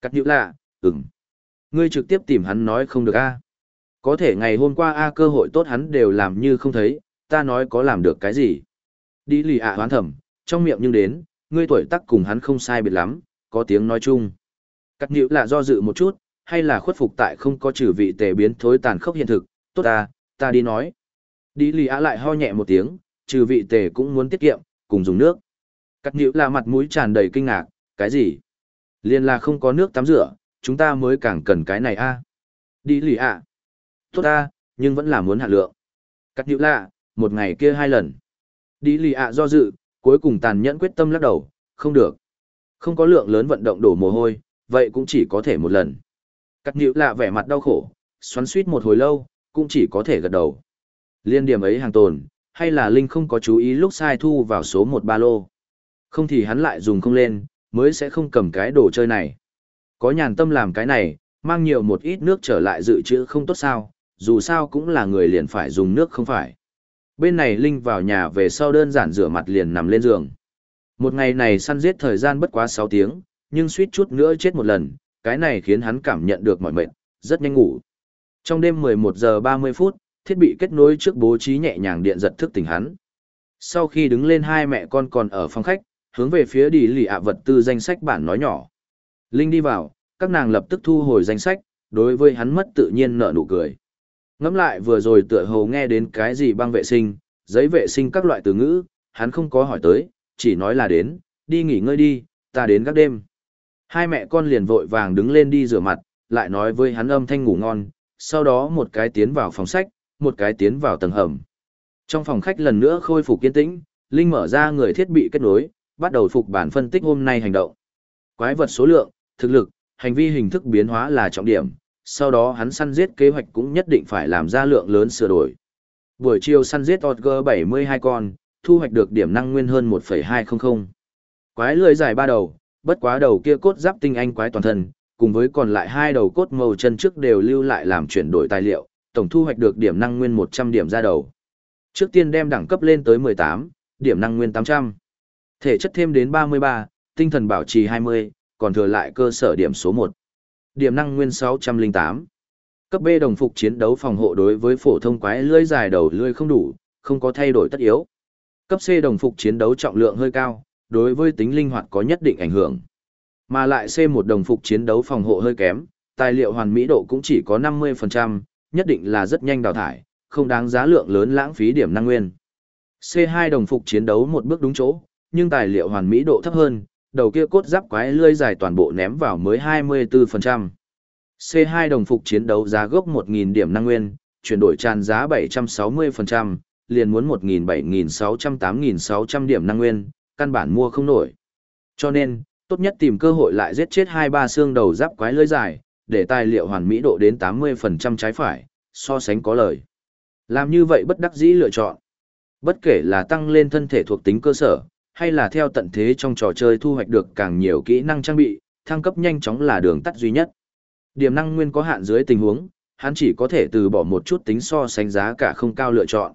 Speaker 1: Cắt nhữ lạ, ừm. Ngươi trực tiếp tìm hắn nói không được a Có thể ngày hôm qua a cơ hội tốt hắn đều làm như không thấy, ta nói có làm được cái gì. Đi lì ạ hoán thầm, trong miệng nhưng đến, ngươi tuổi tác cùng hắn không sai biệt lắm, có tiếng nói chung. Cắt nhữ là do dự một chút, hay là khuất phục tại không có trừ vị tề biến thối tàn khốc hiện thực, tốt ta, ta đi nói. Đi lì ạ lại ho nhẹ một tiếng, trừ vị tề cũng muốn tiết kiệm, cùng dùng nước. Cắt nhữ là mặt mũi tràn đầy kinh ngạc, cái gì? Liên là không có nước tắm rửa, chúng ta mới càng cần cái này a. Đi lì ạ. Tốt ta, nhưng vẫn là muốn hạ lượng. Cắt nhữ lạ, một ngày kia hai lần. Đi lì ạ do dự, cuối cùng tàn nhẫn quyết tâm lắc đầu, không được. Không có lượng lớn vận động đổ mồ hôi, vậy cũng chỉ có thể một lần. Cắt nhữ lạ vẻ mặt đau khổ, xoắn suýt một hồi lâu, cũng chỉ có thể gật đầu. Liên điểm ấy hàng tồn, hay là Linh không có chú ý lúc sai thu vào số một ba lô. Không thì hắn lại dùng không lên, mới sẽ không cầm cái đồ chơi này. Có nhàn tâm làm cái này, mang nhiều một ít nước trở lại dự trữ không tốt sao, dù sao cũng là người liền phải dùng nước không phải. Bên này Linh vào nhà về sau đơn giản rửa mặt liền nằm lên giường. Một ngày này săn giết thời gian bất quá 6 tiếng, nhưng suýt chút nữa chết một lần, cái này khiến hắn cảm nhận được mỏi mệt, rất nhanh ngủ. Trong đêm 11 giờ 30 phút, thiết bị kết nối trước bố trí nhẹ nhàng điện giật thức tỉnh hắn. Sau khi đứng lên hai mẹ con còn ở phòng khách, hướng về phía đi lì ạ vật tư danh sách bản nói nhỏ. Linh đi vào, các nàng lập tức thu hồi danh sách, đối với hắn mất tự nhiên nở nụ cười. Ngắm lại vừa rồi tựa hồ nghe đến cái gì băng vệ sinh, giấy vệ sinh các loại từ ngữ, hắn không có hỏi tới, chỉ nói là đến, đi nghỉ ngơi đi, ta đến các đêm. Hai mẹ con liền vội vàng đứng lên đi rửa mặt, lại nói với hắn âm thanh ngủ ngon, sau đó một cái tiến vào phòng sách, một cái tiến vào tầng hầm. Trong phòng khách lần nữa khôi phục kiên tĩnh, Linh mở ra người thiết bị kết nối, bắt đầu phục bản phân tích hôm nay hành động. Quái vật số lượng, thực lực, hành vi hình thức biến hóa là trọng điểm, sau đó hắn săn giết kế hoạch cũng nhất định phải làm ra lượng lớn sửa đổi. Buổi chiều săn giết Otger 72 con, thu hoạch được điểm năng nguyên hơn 1,200. Quái lưỡi dài ba đầu, bất quá đầu kia cốt giáp tinh anh quái toàn thân, cùng với còn lại hai đầu cốt màu chân trước đều lưu lại làm chuyển đổi tài liệu, tổng thu hoạch được điểm năng nguyên 100 điểm ra đầu. Trước tiên đem đẳng cấp lên tới 18, điểm năng nguyên 800. Thể chất thêm đến 33, tinh thần bảo trì 20, còn thừa lại cơ sở điểm số 1. Điểm năng nguyên 608. Cấp B đồng phục chiến đấu phòng hộ đối với phổ thông quái lưỡi dài đầu lưỡi không đủ, không có thay đổi tất yếu. Cấp C đồng phục chiến đấu trọng lượng hơi cao, đối với tính linh hoạt có nhất định ảnh hưởng. Mà lại C1 đồng phục chiến đấu phòng hộ hơi kém, tài liệu hoàn mỹ độ cũng chỉ có 50%, nhất định là rất nhanh đào thải, không đáng giá lượng lớn lãng phí điểm năng nguyên. C2 đồng phục chiến đấu một bước đúng chỗ, nhưng tài liệu hoàn mỹ độ thấp hơn, đầu kia cốt giáp quái lươi dài toàn bộ ném vào mới 24%. C2 đồng phục chiến đấu giá gốc 1.000 điểm năng nguyên, chuyển đổi tràn giá 760%, liền muốn 1.000 7.600 8.600 điểm năng nguyên, căn bản mua không nổi. Cho nên, tốt nhất tìm cơ hội lại giết chết hai ba xương đầu giáp quái lưỡi dài, để tài liệu hoàn mỹ độ đến 80% trái phải, so sánh có lời. Làm như vậy bất đắc dĩ lựa chọn. Bất kể là tăng lên thân thể thuộc tính cơ sở, hay là theo tận thế trong trò chơi thu hoạch được càng nhiều kỹ năng trang bị, thăng cấp nhanh chóng là đường tắt duy nhất. Điểm năng nguyên có hạn dưới tình huống, hắn chỉ có thể từ bỏ một chút tính so sánh giá cả không cao lựa chọn.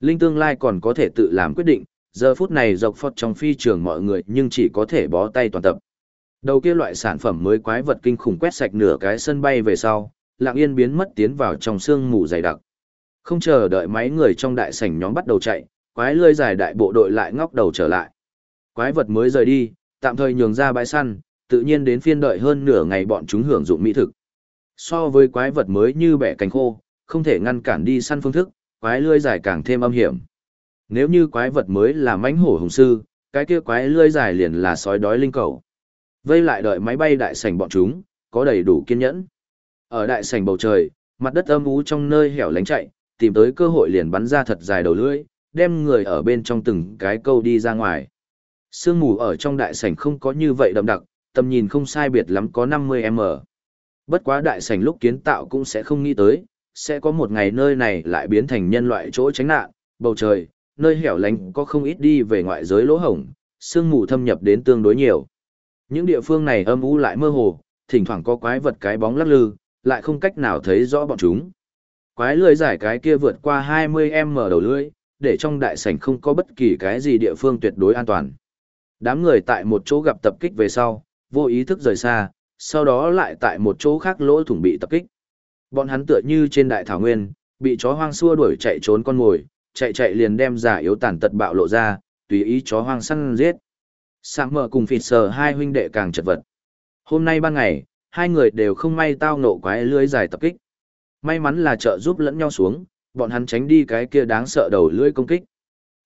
Speaker 1: Linh tương lai còn có thể tự làm quyết định, giờ phút này dọc phật trong phi trường mọi người nhưng chỉ có thể bó tay toàn tập. Đầu kia loại sản phẩm mới quái vật kinh khủng quét sạch nửa cái sân bay về sau, lặng yên biến mất tiến vào trong sương mù dày đặc. Không chờ đợi máy người trong đại sảnh nhóm bắt đầu chạy, quái lươi dài đại bộ đội lại ngóc đầu trở lại. Quái vật mới rời đi, tạm thời nhường ra bãi săn, tự nhiên đến phiên đợi hơn nửa ngày bọn chúng hưởng dụng mỹ thực. So với quái vật mới như bẻ cánh khô, không thể ngăn cản đi săn phương thức, quái lươi dài càng thêm âm hiểm. Nếu như quái vật mới là mãnh hổ hùng sư, cái kia quái lươi dài liền là sói đói linh cầu. Vây lại đợi máy bay đại sảnh bọn chúng, có đầy đủ kiên nhẫn. Ở đại sảnh bầu trời, mặt đất âm ú trong nơi hẻo lánh chạy, tìm tới cơ hội liền bắn ra thật dài đầu lưỡi, đem người ở bên trong từng cái câu đi ra ngoài. Sương mù ở trong đại sảnh không có như vậy đậm đặc, tầm nhìn không sai biệt lắm có 50m. Bất quá đại sảnh lúc kiến tạo cũng sẽ không nghĩ tới, sẽ có một ngày nơi này lại biến thành nhân loại chỗ tránh nạn, bầu trời, nơi hẻo lánh có không ít đi về ngoại giới lỗ hổng, sương mù thâm nhập đến tương đối nhiều. Những địa phương này âm u lại mơ hồ, thỉnh thoảng có quái vật cái bóng lắc lư, lại không cách nào thấy rõ bọn chúng. Quái lưỡi giải cái kia vượt qua 20m đầu lưỡi, để trong đại sảnh không có bất kỳ cái gì địa phương tuyệt đối an toàn. Đám người tại một chỗ gặp tập kích về sau, vô ý thức rời xa, sau đó lại tại một chỗ khác lỗ thủng bị tập kích. Bọn hắn tựa như trên đại thảo nguyên, bị chó hoang xua đuổi chạy trốn con mồi, chạy chạy liền đem giả yếu tàn tật bạo lộ ra, tùy ý chó hoang săn giết. sáng mở cùng phịt sờ hai huynh đệ càng chật vật. Hôm nay ban ngày, hai người đều không may tao nộ quái lưới dài tập kích. May mắn là trợ giúp lẫn nhau xuống, bọn hắn tránh đi cái kia đáng sợ đầu lưỡi công kích.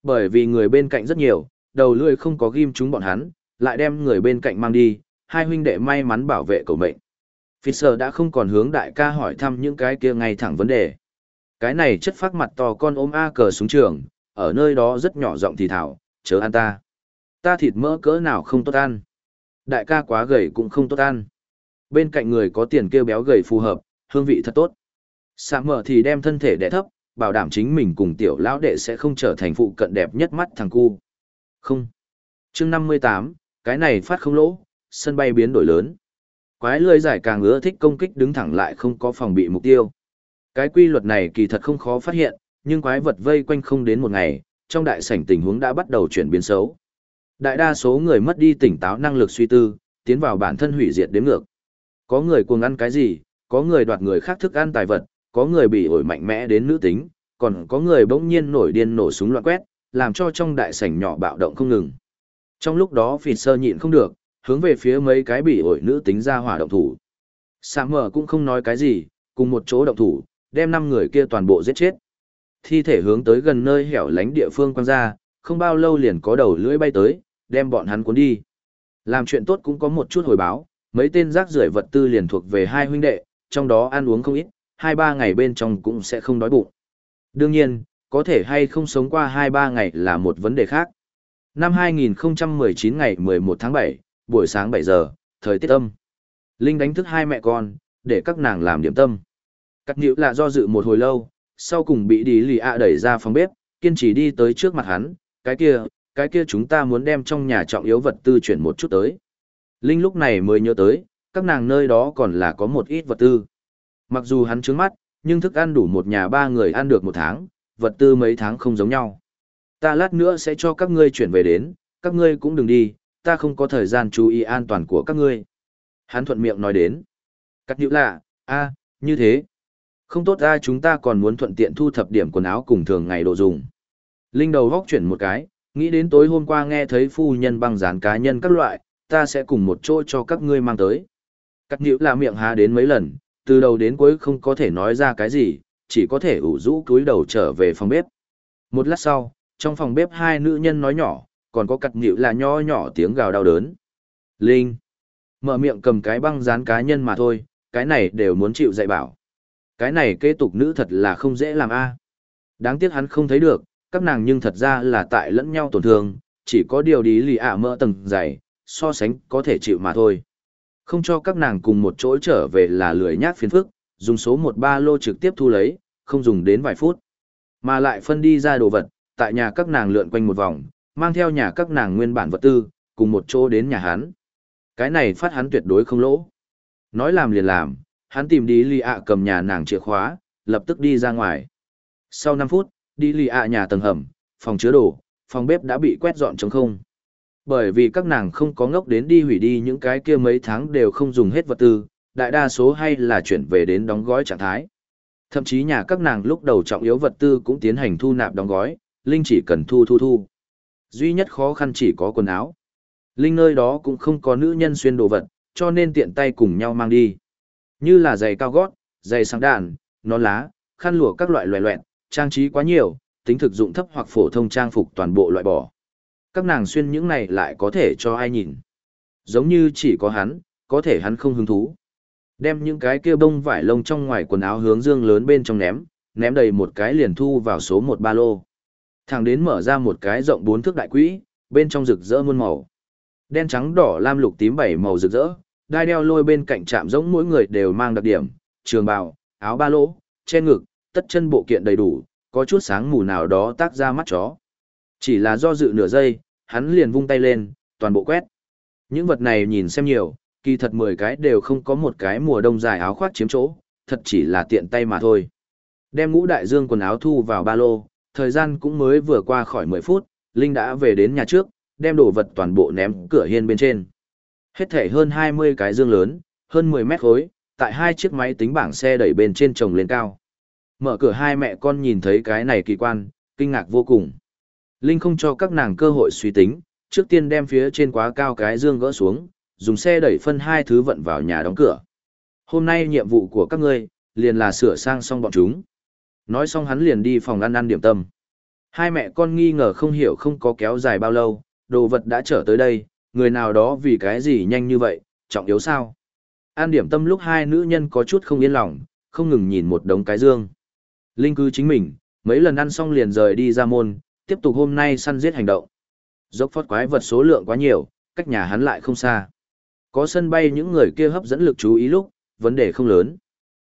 Speaker 1: Bởi vì người bên cạnh rất nhiều, đầu lưỡi không có ghim chúng bọn hắn, lại đem người bên cạnh mang đi, hai huynh đệ may mắn bảo vệ cầu mệnh. Fisher đã không còn hướng đại ca hỏi thăm những cái kia ngay thẳng vấn đề. Cái này chất phát mặt to con ôm A cờ xuống trường, ở nơi đó rất nhỏ giọng thì thảo, chớ ăn ta. Ta thịt mỡ cỡ nào không tốt ăn. Đại ca quá gầy cũng không tốt ăn. Bên cạnh người có tiền kêu béo gầy phù hợp, hương vị thật tốt. Sạm mở thì đem thân thể đẻ thấp, bảo đảm chính mình cùng tiểu lão đệ sẽ không trở thành phụ cận đẹp nhất mắt thằng cu. Không. chương 58, cái này phát không lỗ, sân bay biến đổi lớn. Quái lươi giải càng ưa thích công kích đứng thẳng lại không có phòng bị mục tiêu. Cái quy luật này kỳ thật không khó phát hiện, nhưng quái vật vây quanh không đến một ngày, trong đại sảnh tình huống đã bắt đầu chuyển biến xấu. Đại đa số người mất đi tỉnh táo năng lực suy tư, tiến vào bản thân hủy diệt đến ngược. Có người cuồng ăn cái gì, có người đoạt người khác thức ăn tài vật, có người bị ổi mạnh mẽ đến nữ tính, còn có người bỗng nhiên nổi điên nổ súng loạn quét, làm cho trong đại sảnh nhỏ bạo động không ngừng. Trong lúc đó phịt sơ nhịn không được, hướng về phía mấy cái bị ổi nữ tính ra hỏa động thủ. Sạm mở cũng không nói cái gì, cùng một chỗ động thủ, đem năm người kia toàn bộ giết chết. Thi thể hướng tới gần nơi hẻo lánh địa phương quăng ra, không bao lâu liền có đầu lưỡi bay tới, đem bọn hắn cuốn đi. Làm chuyện tốt cũng có một chút hồi báo, mấy tên rác rưởi vật tư liền thuộc về hai huynh đệ, trong đó ăn uống không ít, hai ba ngày bên trong cũng sẽ không đói bụng. Đương nhiên, có thể hay không sống qua hai ba ngày là một vấn đề khác. Năm 2019 ngày 11 tháng 7, buổi sáng 7 giờ, thời tiết âm. Linh đánh thức hai mẹ con, để các nàng làm điểm tâm. Cắt nhữ là do dự một hồi lâu, sau cùng bị đi lì ạ đẩy ra phòng bếp, kiên trì đi tới trước mặt hắn, cái kia, cái kia chúng ta muốn đem trong nhà trọng yếu vật tư chuyển một chút tới. Linh lúc này mới nhớ tới, các nàng nơi đó còn là có một ít vật tư. Mặc dù hắn trướng mắt, nhưng thức ăn đủ một nhà ba người ăn được một tháng, vật tư mấy tháng không giống nhau. Ta lát nữa sẽ cho các ngươi chuyển về đến, các ngươi cũng đừng đi, ta không có thời gian chú ý an toàn của các ngươi. Hắn thuận miệng nói đến. Cắt nhữ lạ, a như thế. Không tốt ra chúng ta còn muốn thuận tiện thu thập điểm quần áo cùng thường ngày đồ dùng. Linh đầu góc chuyển một cái, nghĩ đến tối hôm qua nghe thấy phu nhân băng dán cá nhân các loại, ta sẽ cùng một chỗ cho các ngươi mang tới. Cắt nhữ lạ miệng há đến mấy lần, từ đầu đến cuối không có thể nói ra cái gì, chỉ có thể ủ rũ cúi đầu trở về phòng bếp. Một lát sau, trong phòng bếp hai nữ nhân nói nhỏ, còn có cặt nhịu là nho nhỏ tiếng gào đau đớn. Linh! Mở miệng cầm cái băng dán cá nhân mà thôi, cái này đều muốn chịu dạy bảo. Cái này kế tục nữ thật là không dễ làm a. Đáng tiếc hắn không thấy được, các nàng nhưng thật ra là tại lẫn nhau tổn thương, chỉ có điều đi lì ạ mỡ tầng dày, so sánh có thể chịu mà thôi. Không cho các nàng cùng một chỗ trở về là lười nhác phiền phức, dùng số một ba lô trực tiếp thu lấy, không dùng đến vài phút. Mà lại phân đi ra đồ vật, tại nhà các nàng lượn quanh một vòng, mang theo nhà các nàng nguyên bản vật tư, cùng một chỗ đến nhà hắn. Cái này phát hắn tuyệt đối không lỗ. Nói làm liền làm, hắn tìm đi lì ạ cầm nhà nàng chìa khóa, lập tức đi ra ngoài. Sau 5 phút, đi lì ạ nhà tầng hầm, phòng chứa đồ, phòng bếp đã bị quét dọn trống không. Bởi vì các nàng không có ngốc đến đi hủy đi những cái kia mấy tháng đều không dùng hết vật tư, đại đa số hay là chuyển về đến đóng gói trạng thái. Thậm chí nhà các nàng lúc đầu trọng yếu vật tư cũng tiến hành thu nạp đóng gói, Linh chỉ cần thu thu thu. Duy nhất khó khăn chỉ có quần áo. Linh nơi đó cũng không có nữ nhân xuyên đồ vật, cho nên tiện tay cùng nhau mang đi. Như là giày cao gót, giày sáng đàn, nón lá, khăn lụa các loại loè loẹn, trang trí quá nhiều, tính thực dụng thấp hoặc phổ thông trang phục toàn bộ loại bỏ. Các nàng xuyên những này lại có thể cho ai nhìn. Giống như chỉ có hắn, có thể hắn không hứng thú. Đem những cái kia bông vải lông trong ngoài quần áo hướng dương lớn bên trong ném, ném đầy một cái liền thu vào số một ba lô. Thằng đến mở ra một cái rộng bốn thước đại quỹ, bên trong rực rỡ muôn màu. Đen trắng đỏ lam lục tím bảy màu rực rỡ, đai đeo lôi bên cạnh chạm giống mỗi người đều mang đặc điểm, trường bào, áo ba lỗ, che ngực, tất chân bộ kiện đầy đủ, có chút sáng mù nào đó tác ra mắt chó. Chỉ là do dự nửa giây, hắn liền vung tay lên, toàn bộ quét. Những vật này nhìn xem nhiều, kỳ thật 10 cái đều không có một cái mùa đông dài áo khoác chiếm chỗ, thật chỉ là tiện tay mà thôi. Đem ngũ đại dương quần áo thu vào ba lô, thời gian cũng mới vừa qua khỏi 10 phút, Linh đã về đến nhà trước, đem đồ vật toàn bộ ném cửa hiên bên trên. Hết thể hơn 20 cái dương lớn, hơn 10 mét khối, tại hai chiếc máy tính bảng xe đẩy bên trên trồng lên cao. Mở cửa hai mẹ con nhìn thấy cái này kỳ quan, kinh ngạc vô cùng. Linh không cho các nàng cơ hội suy tính, trước tiên đem phía trên quá cao cái dương gỡ xuống, dùng xe đẩy phân hai thứ vận vào nhà đóng cửa. Hôm nay nhiệm vụ của các ngươi, liền là sửa sang xong bọn chúng. Nói xong hắn liền đi phòng ăn ăn điểm tâm. Hai mẹ con nghi ngờ không hiểu không có kéo dài bao lâu, đồ vật đã trở tới đây, người nào đó vì cái gì nhanh như vậy, trọng yếu sao? An điểm tâm lúc hai nữ nhân có chút không yên lòng, không ngừng nhìn một đống cái dương. Linh cư chính mình, mấy lần ăn xong liền rời đi ra môn, tiếp tục hôm nay săn giết hành động. Dốc phót quái vật số lượng quá nhiều, cách nhà hắn lại không xa. Có sân bay những người kia hấp dẫn lực chú ý lúc, vấn đề không lớn.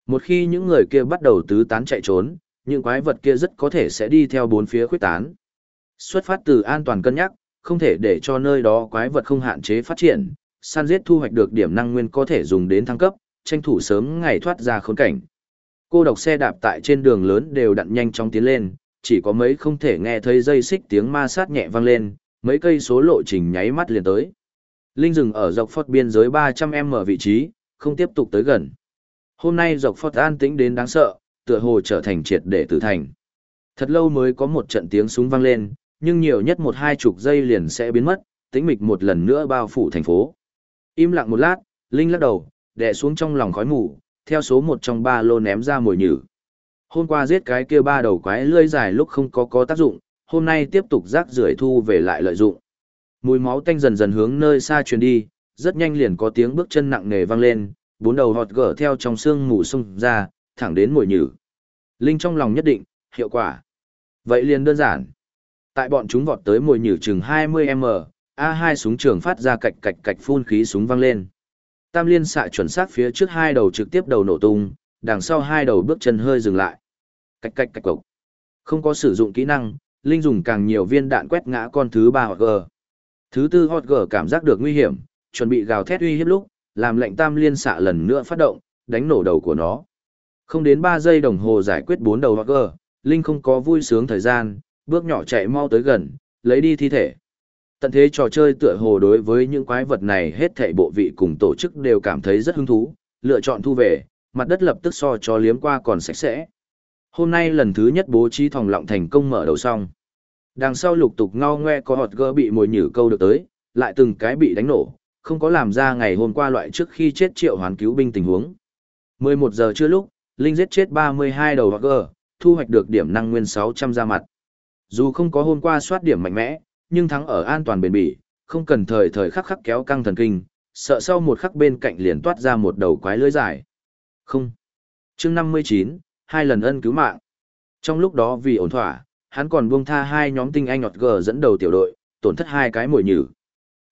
Speaker 1: Một khi những người kia bắt đầu tứ tán chạy trốn, những quái vật kia rất có thể sẽ đi theo bốn phía khuyết tán. Xuất phát từ an toàn cân nhắc, không thể để cho nơi đó quái vật không hạn chế phát triển, săn giết thu hoạch được điểm năng nguyên có thể dùng đến thăng cấp, tranh thủ sớm ngày thoát ra khốn cảnh. Cô độc xe đạp tại trên đường lớn đều đặn nhanh chóng tiến lên, chỉ có mấy không thể nghe thấy dây xích tiếng ma sát nhẹ vang lên, mấy cây số lộ trình nháy mắt liền tới. Linh dừng ở dọc phót biên giới 300m vị trí, không tiếp tục tới gần. Hôm nay dọc phót an tĩnh đến đáng sợ, tựa hồ trở thành triệt để tử thành. Thật lâu mới có một trận tiếng súng vang lên, nhưng nhiều nhất một hai chục giây liền sẽ biến mất, tĩnh mịch một lần nữa bao phủ thành phố. Im lặng một lát, Linh lắc đầu, đè xuống trong lòng khói mù, theo số một trong ba lô ném ra mồi nhử. Hôm qua giết cái kia ba đầu quái lưỡi dài lúc không có có tác dụng, hôm nay tiếp tục rác rưởi thu về lại lợi dụng. Mùi máu tanh dần dần hướng nơi xa truyền đi, rất nhanh liền có tiếng bước chân nặng nề vang lên, bốn đầu họt gở theo trong xương mù sông ra, thẳng đến mồi nhử. Linh trong lòng nhất định, hiệu quả. Vậy liền đơn giản. Tại bọn chúng vọt tới mồi nhử chừng 20m, A2 súng trường phát ra cạch cạch cạch phun khí súng vang lên. Tam liên xạ chuẩn xác phía trước hai đầu trực tiếp đầu nổ tung, đằng sau hai đầu bước chân hơi dừng lại. Cạch cạch cạch cộc. Không có sử dụng kỹ năng, Linh dùng càng nhiều viên đạn quét ngã con thứ ba hot gờ. Thứ tư hot gờ cảm giác được nguy hiểm, chuẩn bị gào thét uy hiếp lúc, làm lệnh tam liên xạ lần nữa phát động, đánh nổ đầu của nó. Không đến 3 giây đồng hồ giải quyết bốn đầu hot gờ, Linh không có vui sướng thời gian, bước nhỏ chạy mau tới gần, lấy đi thi thể. Tận thế trò chơi tựa hồ đối với những quái vật này hết thảy bộ vị cùng tổ chức đều cảm thấy rất hứng thú, lựa chọn thu về, mặt đất lập tức so cho liếm qua còn sạch sẽ. Hôm nay lần thứ nhất bố trí thòng lọng thành công mở đầu xong. Đằng sau lục tục ngao ngoe có hột gơ bị mồi nhử câu được tới, lại từng cái bị đánh nổ, không có làm ra ngày hôm qua loại trước khi chết triệu hoán cứu binh tình huống. 11 giờ chưa lúc, Linh giết chết 32 đầu hột gơ, thu hoạch được điểm năng nguyên 600 ra mặt. Dù không có hôm qua soát điểm mạnh mẽ, nhưng thắng ở an toàn bền bỉ, không cần thời thời khắc khắc kéo căng thần kinh, sợ sau một khắc bên cạnh liền toát ra một đầu quái lưới dài. Không. chương 59, hai lần ân cứu mạng. Trong lúc đó vì ổn thỏa, hắn còn buông tha hai nhóm tinh anh ngọt gờ dẫn đầu tiểu đội, tổn thất hai cái mồi nhử.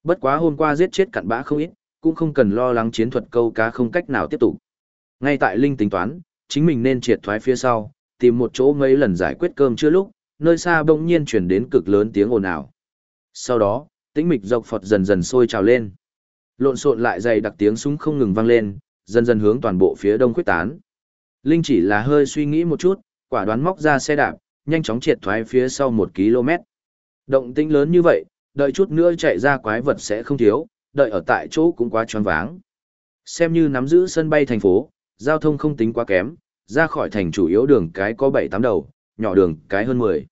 Speaker 1: Bất quá hôm qua giết chết cặn bã không ít, cũng không cần lo lắng chiến thuật câu cá không cách nào tiếp tục. Ngay tại Linh tính toán, chính mình nên triệt thoái phía sau, tìm một chỗ mấy lần giải quyết cơm chưa lúc, nơi xa bỗng nhiên chuyển đến cực lớn tiếng ồn ào. Sau đó, tĩnh mịch dọc phật dần dần sôi trào lên. Lộn xộn lại dày đặc tiếng súng không ngừng vang lên, dần dần hướng toàn bộ phía đông khuếch tán. Linh chỉ là hơi suy nghĩ một chút, quả đoán móc ra xe đạp, nhanh chóng triệt thoái phía sau một km. Động tĩnh lớn như vậy, đợi chút nữa chạy ra quái vật sẽ không thiếu, đợi ở tại chỗ cũng quá choáng váng. Xem như nắm giữ sân bay thành phố, giao thông không tính quá kém, ra khỏi thành chủ yếu đường cái có 7-8 đầu, nhỏ đường cái hơn 10.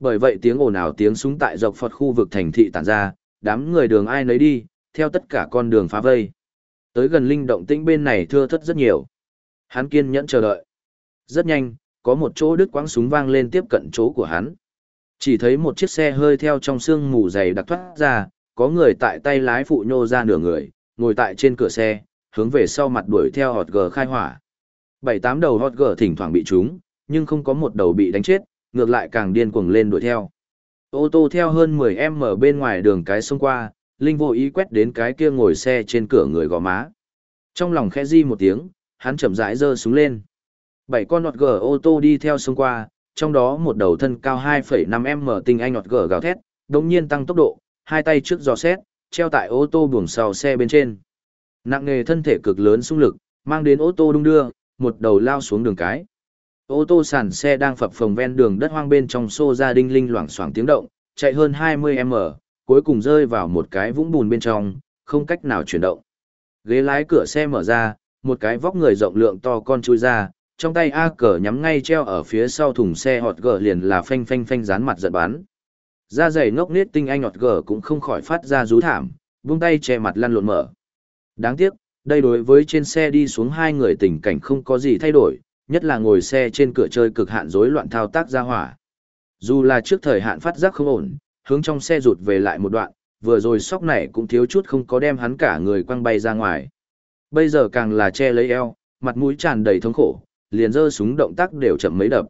Speaker 1: Bởi vậy tiếng ồn ào tiếng súng tại dọc Phật khu vực thành thị tản ra, đám người đường ai nấy đi, theo tất cả con đường phá vây. Tới gần linh động tĩnh bên này thưa thất rất nhiều. Hắn kiên nhẫn chờ đợi. Rất nhanh, có một chỗ đứt quãng súng vang lên tiếp cận chỗ của hắn. Chỉ thấy một chiếc xe hơi theo trong sương mù dày đặc thoát ra, có người tại tay lái phụ nhô ra nửa người, ngồi tại trên cửa xe, hướng về sau mặt đuổi theo hot g khai hỏa. Bảy tám đầu hot g thỉnh thoảng bị trúng, nhưng không có một đầu bị đánh chết, ngược lại càng điên cuồng lên đuổi theo. Ô tô theo hơn 10 m bên ngoài đường cái xông qua, Linh vô ý quét đến cái kia ngồi xe trên cửa người gò má. Trong lòng khẽ di một tiếng, hắn chậm rãi giơ súng lên. Bảy con nọt gờ ô tô đi theo xông qua, trong đó một đầu thân cao 2,5m tinh anh nọt gờ gào thét, đồng nhiên tăng tốc độ, hai tay trước giò xét, treo tại ô tô buồng sau xe bên trên. Nặng nghề thân thể cực lớn xung lực, mang đến ô tô đung đưa, một đầu lao xuống đường cái. Ô tô sàn xe đang phập phồng ven đường đất hoang bên trong xô ra đinh linh loảng xoảng tiếng động, chạy hơn 20m, cuối cùng rơi vào một cái vũng bùn bên trong, không cách nào chuyển động. Ghế lái cửa xe mở ra, một cái vóc người rộng lượng to con chui ra, trong tay A cờ nhắm ngay treo ở phía sau thùng xe họt gờ liền là phanh phanh phanh dán mặt giận bán. Da dày ngốc nết tinh anh họt gờ cũng không khỏi phát ra rú thảm, buông tay che mặt lăn lộn mở. Đáng tiếc, đây đối với trên xe đi xuống hai người tình cảnh không có gì thay đổi, nhất là ngồi xe trên cửa chơi cực hạn rối loạn thao tác ra hỏa. Dù là trước thời hạn phát giác không ổn, hướng trong xe rụt về lại một đoạn, vừa rồi sóc này cũng thiếu chút không có đem hắn cả người quăng bay ra ngoài. Bây giờ càng là che lấy eo, mặt mũi tràn đầy thống khổ, liền giơ súng động tác đều chậm mấy đập.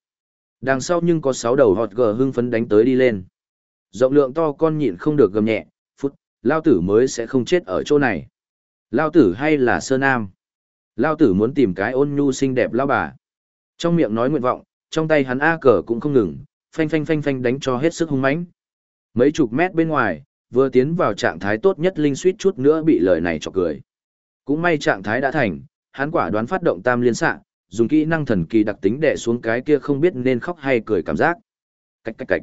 Speaker 1: Đằng sau nhưng có sáu đầu hot gờ hưng phấn đánh tới đi lên. Rộng lượng to con nhịn không được gầm nhẹ, phút, lao tử mới sẽ không chết ở chỗ này. Lao tử hay là sơ nam? Lao tử muốn tìm cái ôn nhu xinh đẹp lao bà. Trong miệng nói nguyện vọng, trong tay hắn A cờ cũng không ngừng, phanh phanh phanh phanh đánh cho hết sức hung mãnh. Mấy chục mét bên ngoài, vừa tiến vào trạng thái tốt nhất linh suýt chút nữa bị lời này chọc cười. Cũng may trạng thái đã thành, hắn quả đoán phát động tam liên xạ, dùng kỹ năng thần kỳ đặc tính đè xuống cái kia không biết nên khóc hay cười cảm giác. Cách cách cách.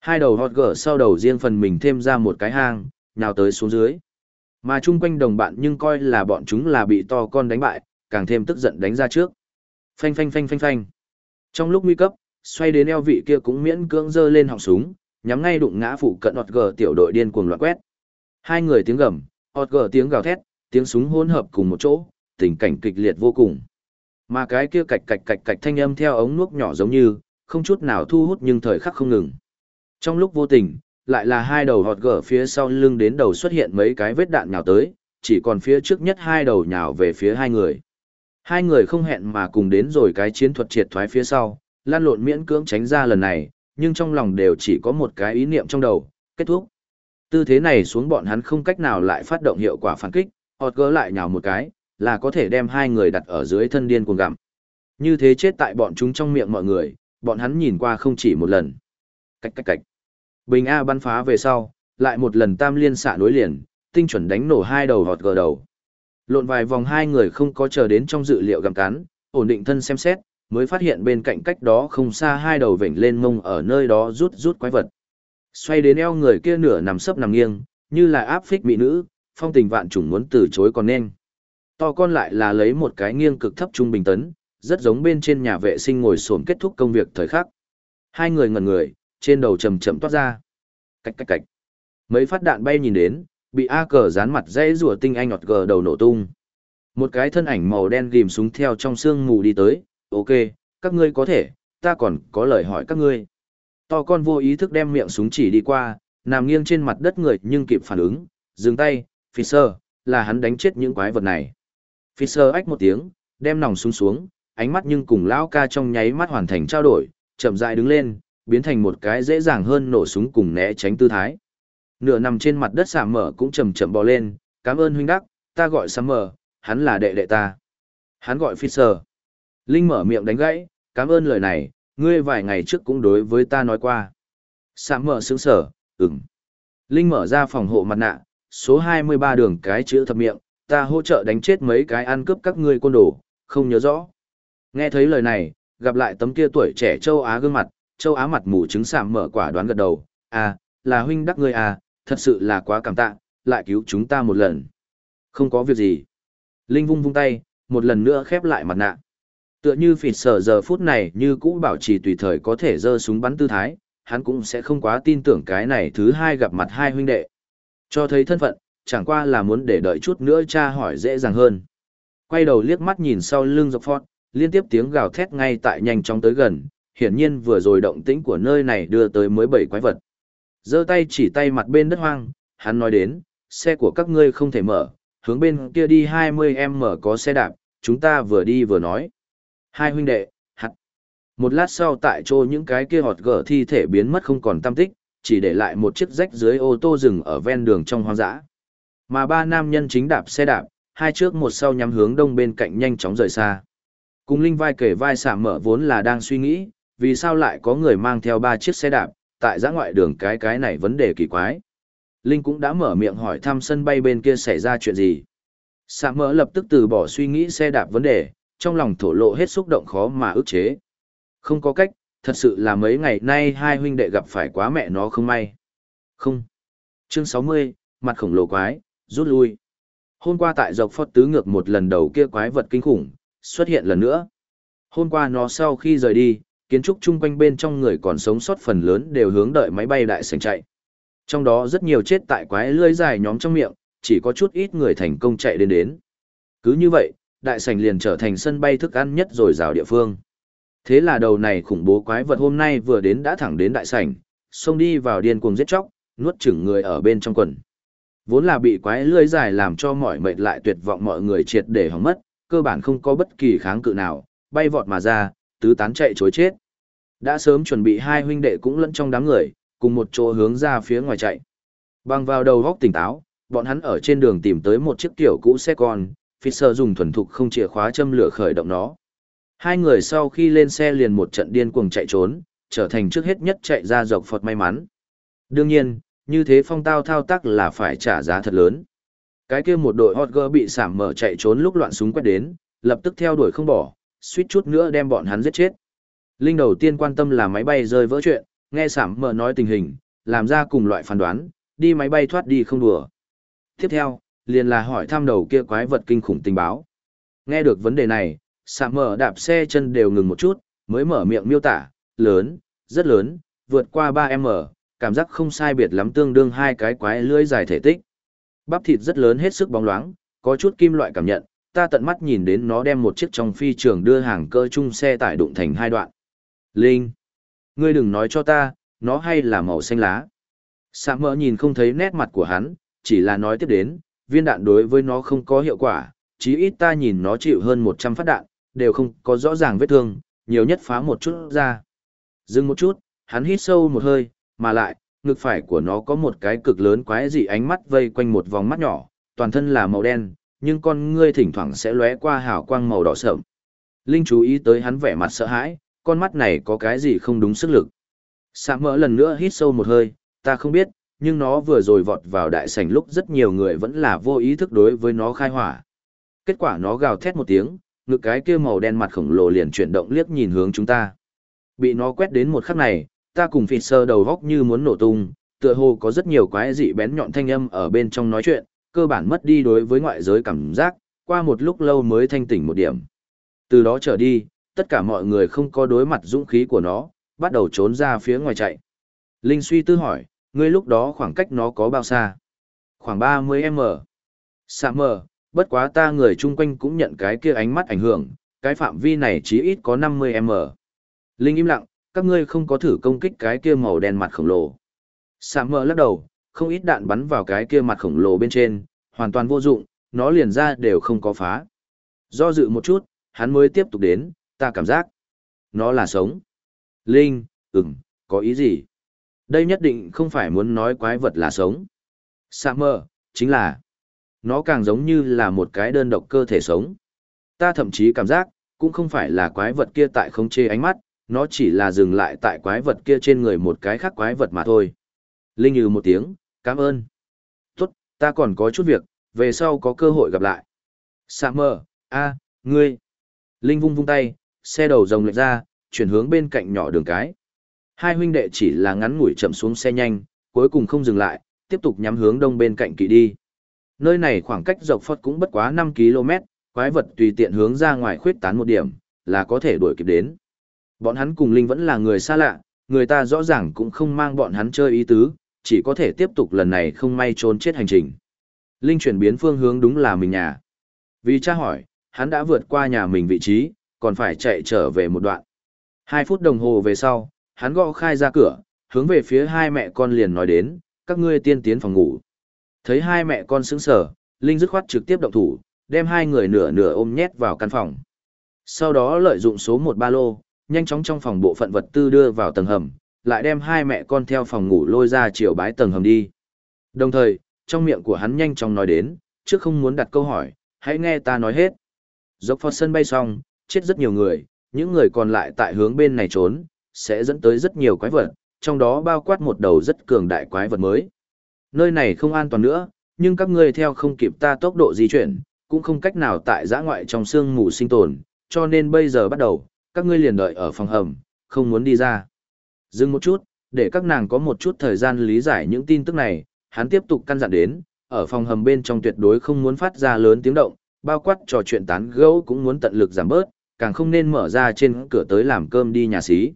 Speaker 1: Hai đầu hot gở sau đầu riêng phần mình thêm ra một cái hang, nhào tới xuống dưới. Mà chung quanh đồng bạn nhưng coi là bọn chúng là bị to con đánh bại, càng thêm tức giận đánh ra trước. Phanh phanh phanh phanh phanh. Trong lúc nguy cấp, xoay đến eo vị kia cũng miễn cưỡng giơ lên họng súng, nhắm ngay đụng ngã phụ cận hot gờ tiểu đội điên cuồng loạn quét. Hai người tiếng gầm, hot gờ tiếng gào thét, tiếng súng hỗn hợp cùng một chỗ, tình cảnh kịch liệt vô cùng. Mà cái kia cạch cạch cạch cạch thanh âm theo ống nuốt nhỏ giống như, không chút nào thu hút nhưng thời khắc không ngừng. Trong lúc vô tình, lại là hai đầu họt gở phía sau lưng đến đầu xuất hiện mấy cái vết đạn nhào tới, chỉ còn phía trước nhất hai đầu nhào về phía hai người. Hai người không hẹn mà cùng đến rồi cái chiến thuật triệt thoái phía sau, lan lộn miễn cưỡng tránh ra lần này, nhưng trong lòng đều chỉ có một cái ý niệm trong đầu, kết thúc. Tư thế này xuống bọn hắn không cách nào lại phát động hiệu quả phản kích, họt gỡ lại nhào một cái, là có thể đem hai người đặt ở dưới thân điên cuồng gặm. Như thế chết tại bọn chúng trong miệng mọi người, bọn hắn nhìn qua không chỉ một lần. Cách cách cách. Bình A bắn phá về sau, lại một lần tam liên xạ nối liền, tinh chuẩn đánh nổ hai đầu họt gờ đầu. Lộn vài vòng hai người không có chờ đến trong dự liệu gặm cắn, ổn định thân xem xét, mới phát hiện bên cạnh cách đó không xa hai đầu vểnh lên mông ở nơi đó rút rút quái vật. Xoay đến eo người kia nửa nằm sấp nằm nghiêng, như là áp phích mỹ nữ, phong tình vạn trùng muốn từ chối còn nên. To con lại là lấy một cái nghiêng cực thấp trung bình tấn, rất giống bên trên nhà vệ sinh ngồi xổm kết thúc công việc thời khắc. Hai người ngẩn người, trên đầu chầm chậm toát ra. Cách cách cách. Mấy phát đạn bay nhìn đến, bị A cờ dán mặt dây rùa tinh anh ngọt gờ đầu nổ tung. Một cái thân ảnh màu đen ghim súng theo trong sương mù đi tới, ok, các ngươi có thể, ta còn có lời hỏi các ngươi. To con vô ý thức đem miệng súng chỉ đi qua, nằm nghiêng trên mặt đất người nhưng kịp phản ứng, dừng tay, Fisher, là hắn đánh chết những quái vật này. Fisher ách một tiếng, đem nòng súng xuống, ánh mắt nhưng cùng lão ca trong nháy mắt hoàn thành trao đổi, chậm rãi đứng lên, biến thành một cái dễ dàng hơn nổ súng cùng né tránh tư thái. Nửa nằm trên mặt đất sạm mở cũng chậm chậm bò lên, cảm ơn huynh đắc, ta gọi Summer, hắn là đệ đệ ta. Hắn gọi Fisher. Linh mở miệng đánh gãy, cảm ơn lời này, ngươi vài ngày trước cũng đối với ta nói qua. Sạm mở sướng sở, ừm. Linh mở ra phòng hộ mặt nạ, số 23 đường cái chữ thập miệng, ta hỗ trợ đánh chết mấy cái ăn cướp các ngươi côn đồ, không nhớ rõ. Nghe thấy lời này, gặp lại tấm kia tuổi trẻ châu Á gương mặt, châu Á mặt mù trứng sạm mở quả đoán gật đầu, à, là huynh đắc ngươi à, thật sự là quá cảm tạ, lại cứu chúng ta một lần. Không có việc gì. Linh vung vung tay, một lần nữa khép lại mặt nạ. Tựa như phịt sở giờ phút này như cũ bảo trì tùy thời có thể giơ súng bắn tư thái, hắn cũng sẽ không quá tin tưởng cái này thứ hai gặp mặt hai huynh đệ. Cho thấy thân phận, chẳng qua là muốn để đợi chút nữa cha hỏi dễ dàng hơn. Quay đầu liếc mắt nhìn sau lưng dọc phót, liên tiếp tiếng gào thét ngay tại nhanh chóng tới gần, hiển nhiên vừa rồi động tĩnh của nơi này đưa tới mới bảy quái vật. giơ tay chỉ tay mặt bên đất hoang, hắn nói đến, xe của các ngươi không thể mở, hướng bên kia đi 20 em mở có xe đạp, chúng ta vừa đi vừa nói. Hai huynh đệ, hạt. Một lát sau tại chỗ những cái kia họt gở thi thể biến mất không còn tâm tích, chỉ để lại một chiếc rách dưới ô tô rừng ở ven đường trong hoang dã. Mà ba nam nhân chính đạp xe đạp, hai trước một sau nhắm hướng đông bên cạnh nhanh chóng rời xa. Cùng Linh vai kể vai xả mở vốn là đang suy nghĩ, vì sao lại có người mang theo ba chiếc xe đạp, tại giã ngoại đường cái cái này vấn đề kỳ quái. Linh cũng đã mở miệng hỏi thăm sân bay bên kia xảy ra chuyện gì. Sạ mỡ lập tức từ bỏ suy nghĩ xe đạp vấn đề, trong lòng thổ lộ hết xúc động khó mà ức chế. Không có cách, thật sự là mấy ngày nay hai huynh đệ gặp phải quá mẹ nó không may. Không. Chương 60, mặt khổng lồ quái, rút lui. Hôm qua tại dọc phót tứ ngược một lần đầu kia quái vật kinh khủng, xuất hiện lần nữa. Hôm qua nó sau khi rời đi, kiến trúc chung quanh bên trong người còn sống sót phần lớn đều hướng đợi máy bay đại sảnh chạy. Trong đó rất nhiều chết tại quái lưỡi dài nhóm trong miệng, chỉ có chút ít người thành công chạy đến đến. Cứ như vậy, đại sảnh liền trở thành sân bay thức ăn nhất rồi rào địa phương. Thế là đầu này khủng bố quái vật hôm nay vừa đến đã thẳng đến đại sảnh, xông đi vào điên cuồng giết chóc, nuốt chửng người ở bên trong quần. Vốn là bị quái lưỡi dài làm cho mọi mệt lại tuyệt vọng mọi người triệt để hỏng mất, cơ bản không có bất kỳ kháng cự nào, bay vọt mà ra, tứ tán chạy chối chết. Đã sớm chuẩn bị hai huynh đệ cũng lẫn trong đám người, cùng một chỗ hướng ra phía ngoài chạy. Bằng vào đầu góc tỉnh táo, bọn hắn ở trên đường tìm tới một chiếc kiểu cũ xe con, Fisher dùng thuần thục không chìa khóa châm lửa khởi động nó. Hai người sau khi lên xe liền một trận điên cuồng chạy trốn, trở thành trước hết nhất chạy ra dọc Phật may mắn. Đương nhiên, như thế phong tao thao tác là phải trả giá thật lớn. Cái kia một đội hot girl bị sảm mở chạy trốn lúc loạn súng quét đến, lập tức theo đuổi không bỏ, suýt chút nữa đem bọn hắn giết chết. Linh đầu tiên quan tâm là máy bay rơi vỡ chuyện, nghe sảm mở nói tình hình, làm ra cùng loại phán đoán, đi máy bay thoát đi không đùa. Tiếp theo, liền là hỏi thăm đầu kia quái vật kinh khủng tình báo. Nghe được vấn đề này, xạ mở đạp xe chân đều ngừng một chút, mới mở miệng miêu tả, lớn, rất lớn, vượt qua 3M, cảm giác không sai biệt lắm tương đương hai cái quái lưỡi dài thể tích. Bắp thịt rất lớn hết sức bóng loáng, có chút kim loại cảm nhận, ta tận mắt nhìn đến nó đem một chiếc trong phi trường đưa hàng cơ chung xe tải đụng thành hai đoạn. Linh! Ngươi đừng nói cho ta, nó hay là màu xanh lá. Sạm mỡ nhìn không thấy nét mặt của hắn, chỉ là nói tiếp đến, viên đạn đối với nó không có hiệu quả, chí ít ta nhìn nó chịu hơn 100 phát đạn, đều không có rõ ràng vết thương, nhiều nhất phá một chút ra. Dừng một chút, hắn hít sâu một hơi, mà lại, ngực phải của nó có một cái cực lớn quái dị ánh mắt vây quanh một vòng mắt nhỏ, toàn thân là màu đen, nhưng con ngươi thỉnh thoảng sẽ lóe qua hào quang màu đỏ sợm. Linh chú ý tới hắn vẻ mặt sợ hãi, con mắt này có cái gì không đúng sức lực. Sạm mỡ lần nữa hít sâu một hơi, ta không biết, nhưng nó vừa rồi vọt vào đại sảnh lúc rất nhiều người vẫn là vô ý thức đối với nó khai hỏa. Kết quả nó gào thét một tiếng, ngực cái kia màu đen mặt khổng lồ liền chuyển động liếc nhìn hướng chúng ta. Bị nó quét đến một khắc này, ta cùng phịt sơ đầu góc như muốn nổ tung, tựa hồ có rất nhiều quái dị bén nhọn thanh âm ở bên trong nói chuyện, cơ bản mất đi đối với ngoại giới cảm giác, qua một lúc lâu mới thanh tỉnh một điểm. Từ đó trở đi, tất cả mọi người không có đối mặt dũng khí của nó, bắt đầu trốn ra phía ngoài chạy. Linh suy tư hỏi, ngươi lúc đó khoảng cách nó có bao xa? Khoảng 30m. Xa mờ, bất quá ta người chung quanh cũng nhận cái kia ánh mắt ảnh hưởng, cái phạm vi này chí ít có 50m. Linh im lặng, các ngươi không có thử công kích cái kia màu đen mặt khổng lồ. Sạm mờ lắc đầu, không ít đạn bắn vào cái kia mặt khổng lồ bên trên, hoàn toàn vô dụng, nó liền ra đều không có phá. Do dự một chút, hắn mới tiếp tục đến, ta cảm giác. Nó là sống. Linh, ừm, có ý gì? Đây nhất định không phải muốn nói quái vật là sống. Sa mờ, chính là. Nó càng giống như là một cái đơn độc cơ thể sống. Ta thậm chí cảm giác, cũng không phải là quái vật kia tại không chê ánh mắt, nó chỉ là dừng lại tại quái vật kia trên người một cái khác quái vật mà thôi. Linh như một tiếng, cảm ơn. Tốt, ta còn có chút việc, về sau có cơ hội gặp lại. Sạ mơ, a, ngươi. Linh vung vung tay, xe đầu rồng lệch ra, chuyển hướng bên cạnh nhỏ đường cái. Hai huynh đệ chỉ là ngắn ngủi chậm xuống xe nhanh, cuối cùng không dừng lại, tiếp tục nhắm hướng đông bên cạnh kỵ đi. Nơi này khoảng cách dọc phật cũng bất quá 5 km, quái vật tùy tiện hướng ra ngoài khuyết tán một điểm, là có thể đuổi kịp đến. Bọn hắn cùng Linh vẫn là người xa lạ, người ta rõ ràng cũng không mang bọn hắn chơi ý tứ, chỉ có thể tiếp tục lần này không may trốn chết hành trình. Linh chuyển biến phương hướng đúng là mình nhà. Vì cha hỏi, hắn đã vượt qua nhà mình vị trí, còn phải chạy trở về một đoạn. Hai phút đồng hồ về sau, hắn gõ khai ra cửa, hướng về phía hai mẹ con liền nói đến, các ngươi tiên tiến phòng ngủ. Thấy hai mẹ con sững sờ, Linh dứt khoát trực tiếp động thủ, đem hai người nửa nửa ôm nhét vào căn phòng. Sau đó lợi dụng số một ba lô, nhanh chóng trong phòng bộ phận vật tư đưa vào tầng hầm, lại đem hai mẹ con theo phòng ngủ lôi ra chiều bái tầng hầm đi. Đồng thời, trong miệng của hắn nhanh chóng nói đến, trước không muốn đặt câu hỏi, hãy nghe ta nói hết. Dốc phò sân bay xong, chết rất nhiều người, những người còn lại tại hướng bên này trốn, sẽ dẫn tới rất nhiều quái vật, trong đó bao quát một đầu rất cường đại quái vật mới. Nơi này không an toàn nữa, nhưng các ngươi theo không kịp ta tốc độ di chuyển, cũng không cách nào tại giã ngoại trong sương mù sinh tồn, cho nên bây giờ bắt đầu, các ngươi liền đợi ở phòng hầm, không muốn đi ra. Dừng một chút, để các nàng có một chút thời gian lý giải những tin tức này, hắn tiếp tục căn dặn đến, ở phòng hầm bên trong tuyệt đối không muốn phát ra lớn tiếng động, bao quát trò chuyện tán gẫu cũng muốn tận lực giảm bớt, càng không nên mở ra trên cửa tới làm cơm đi nhà xí.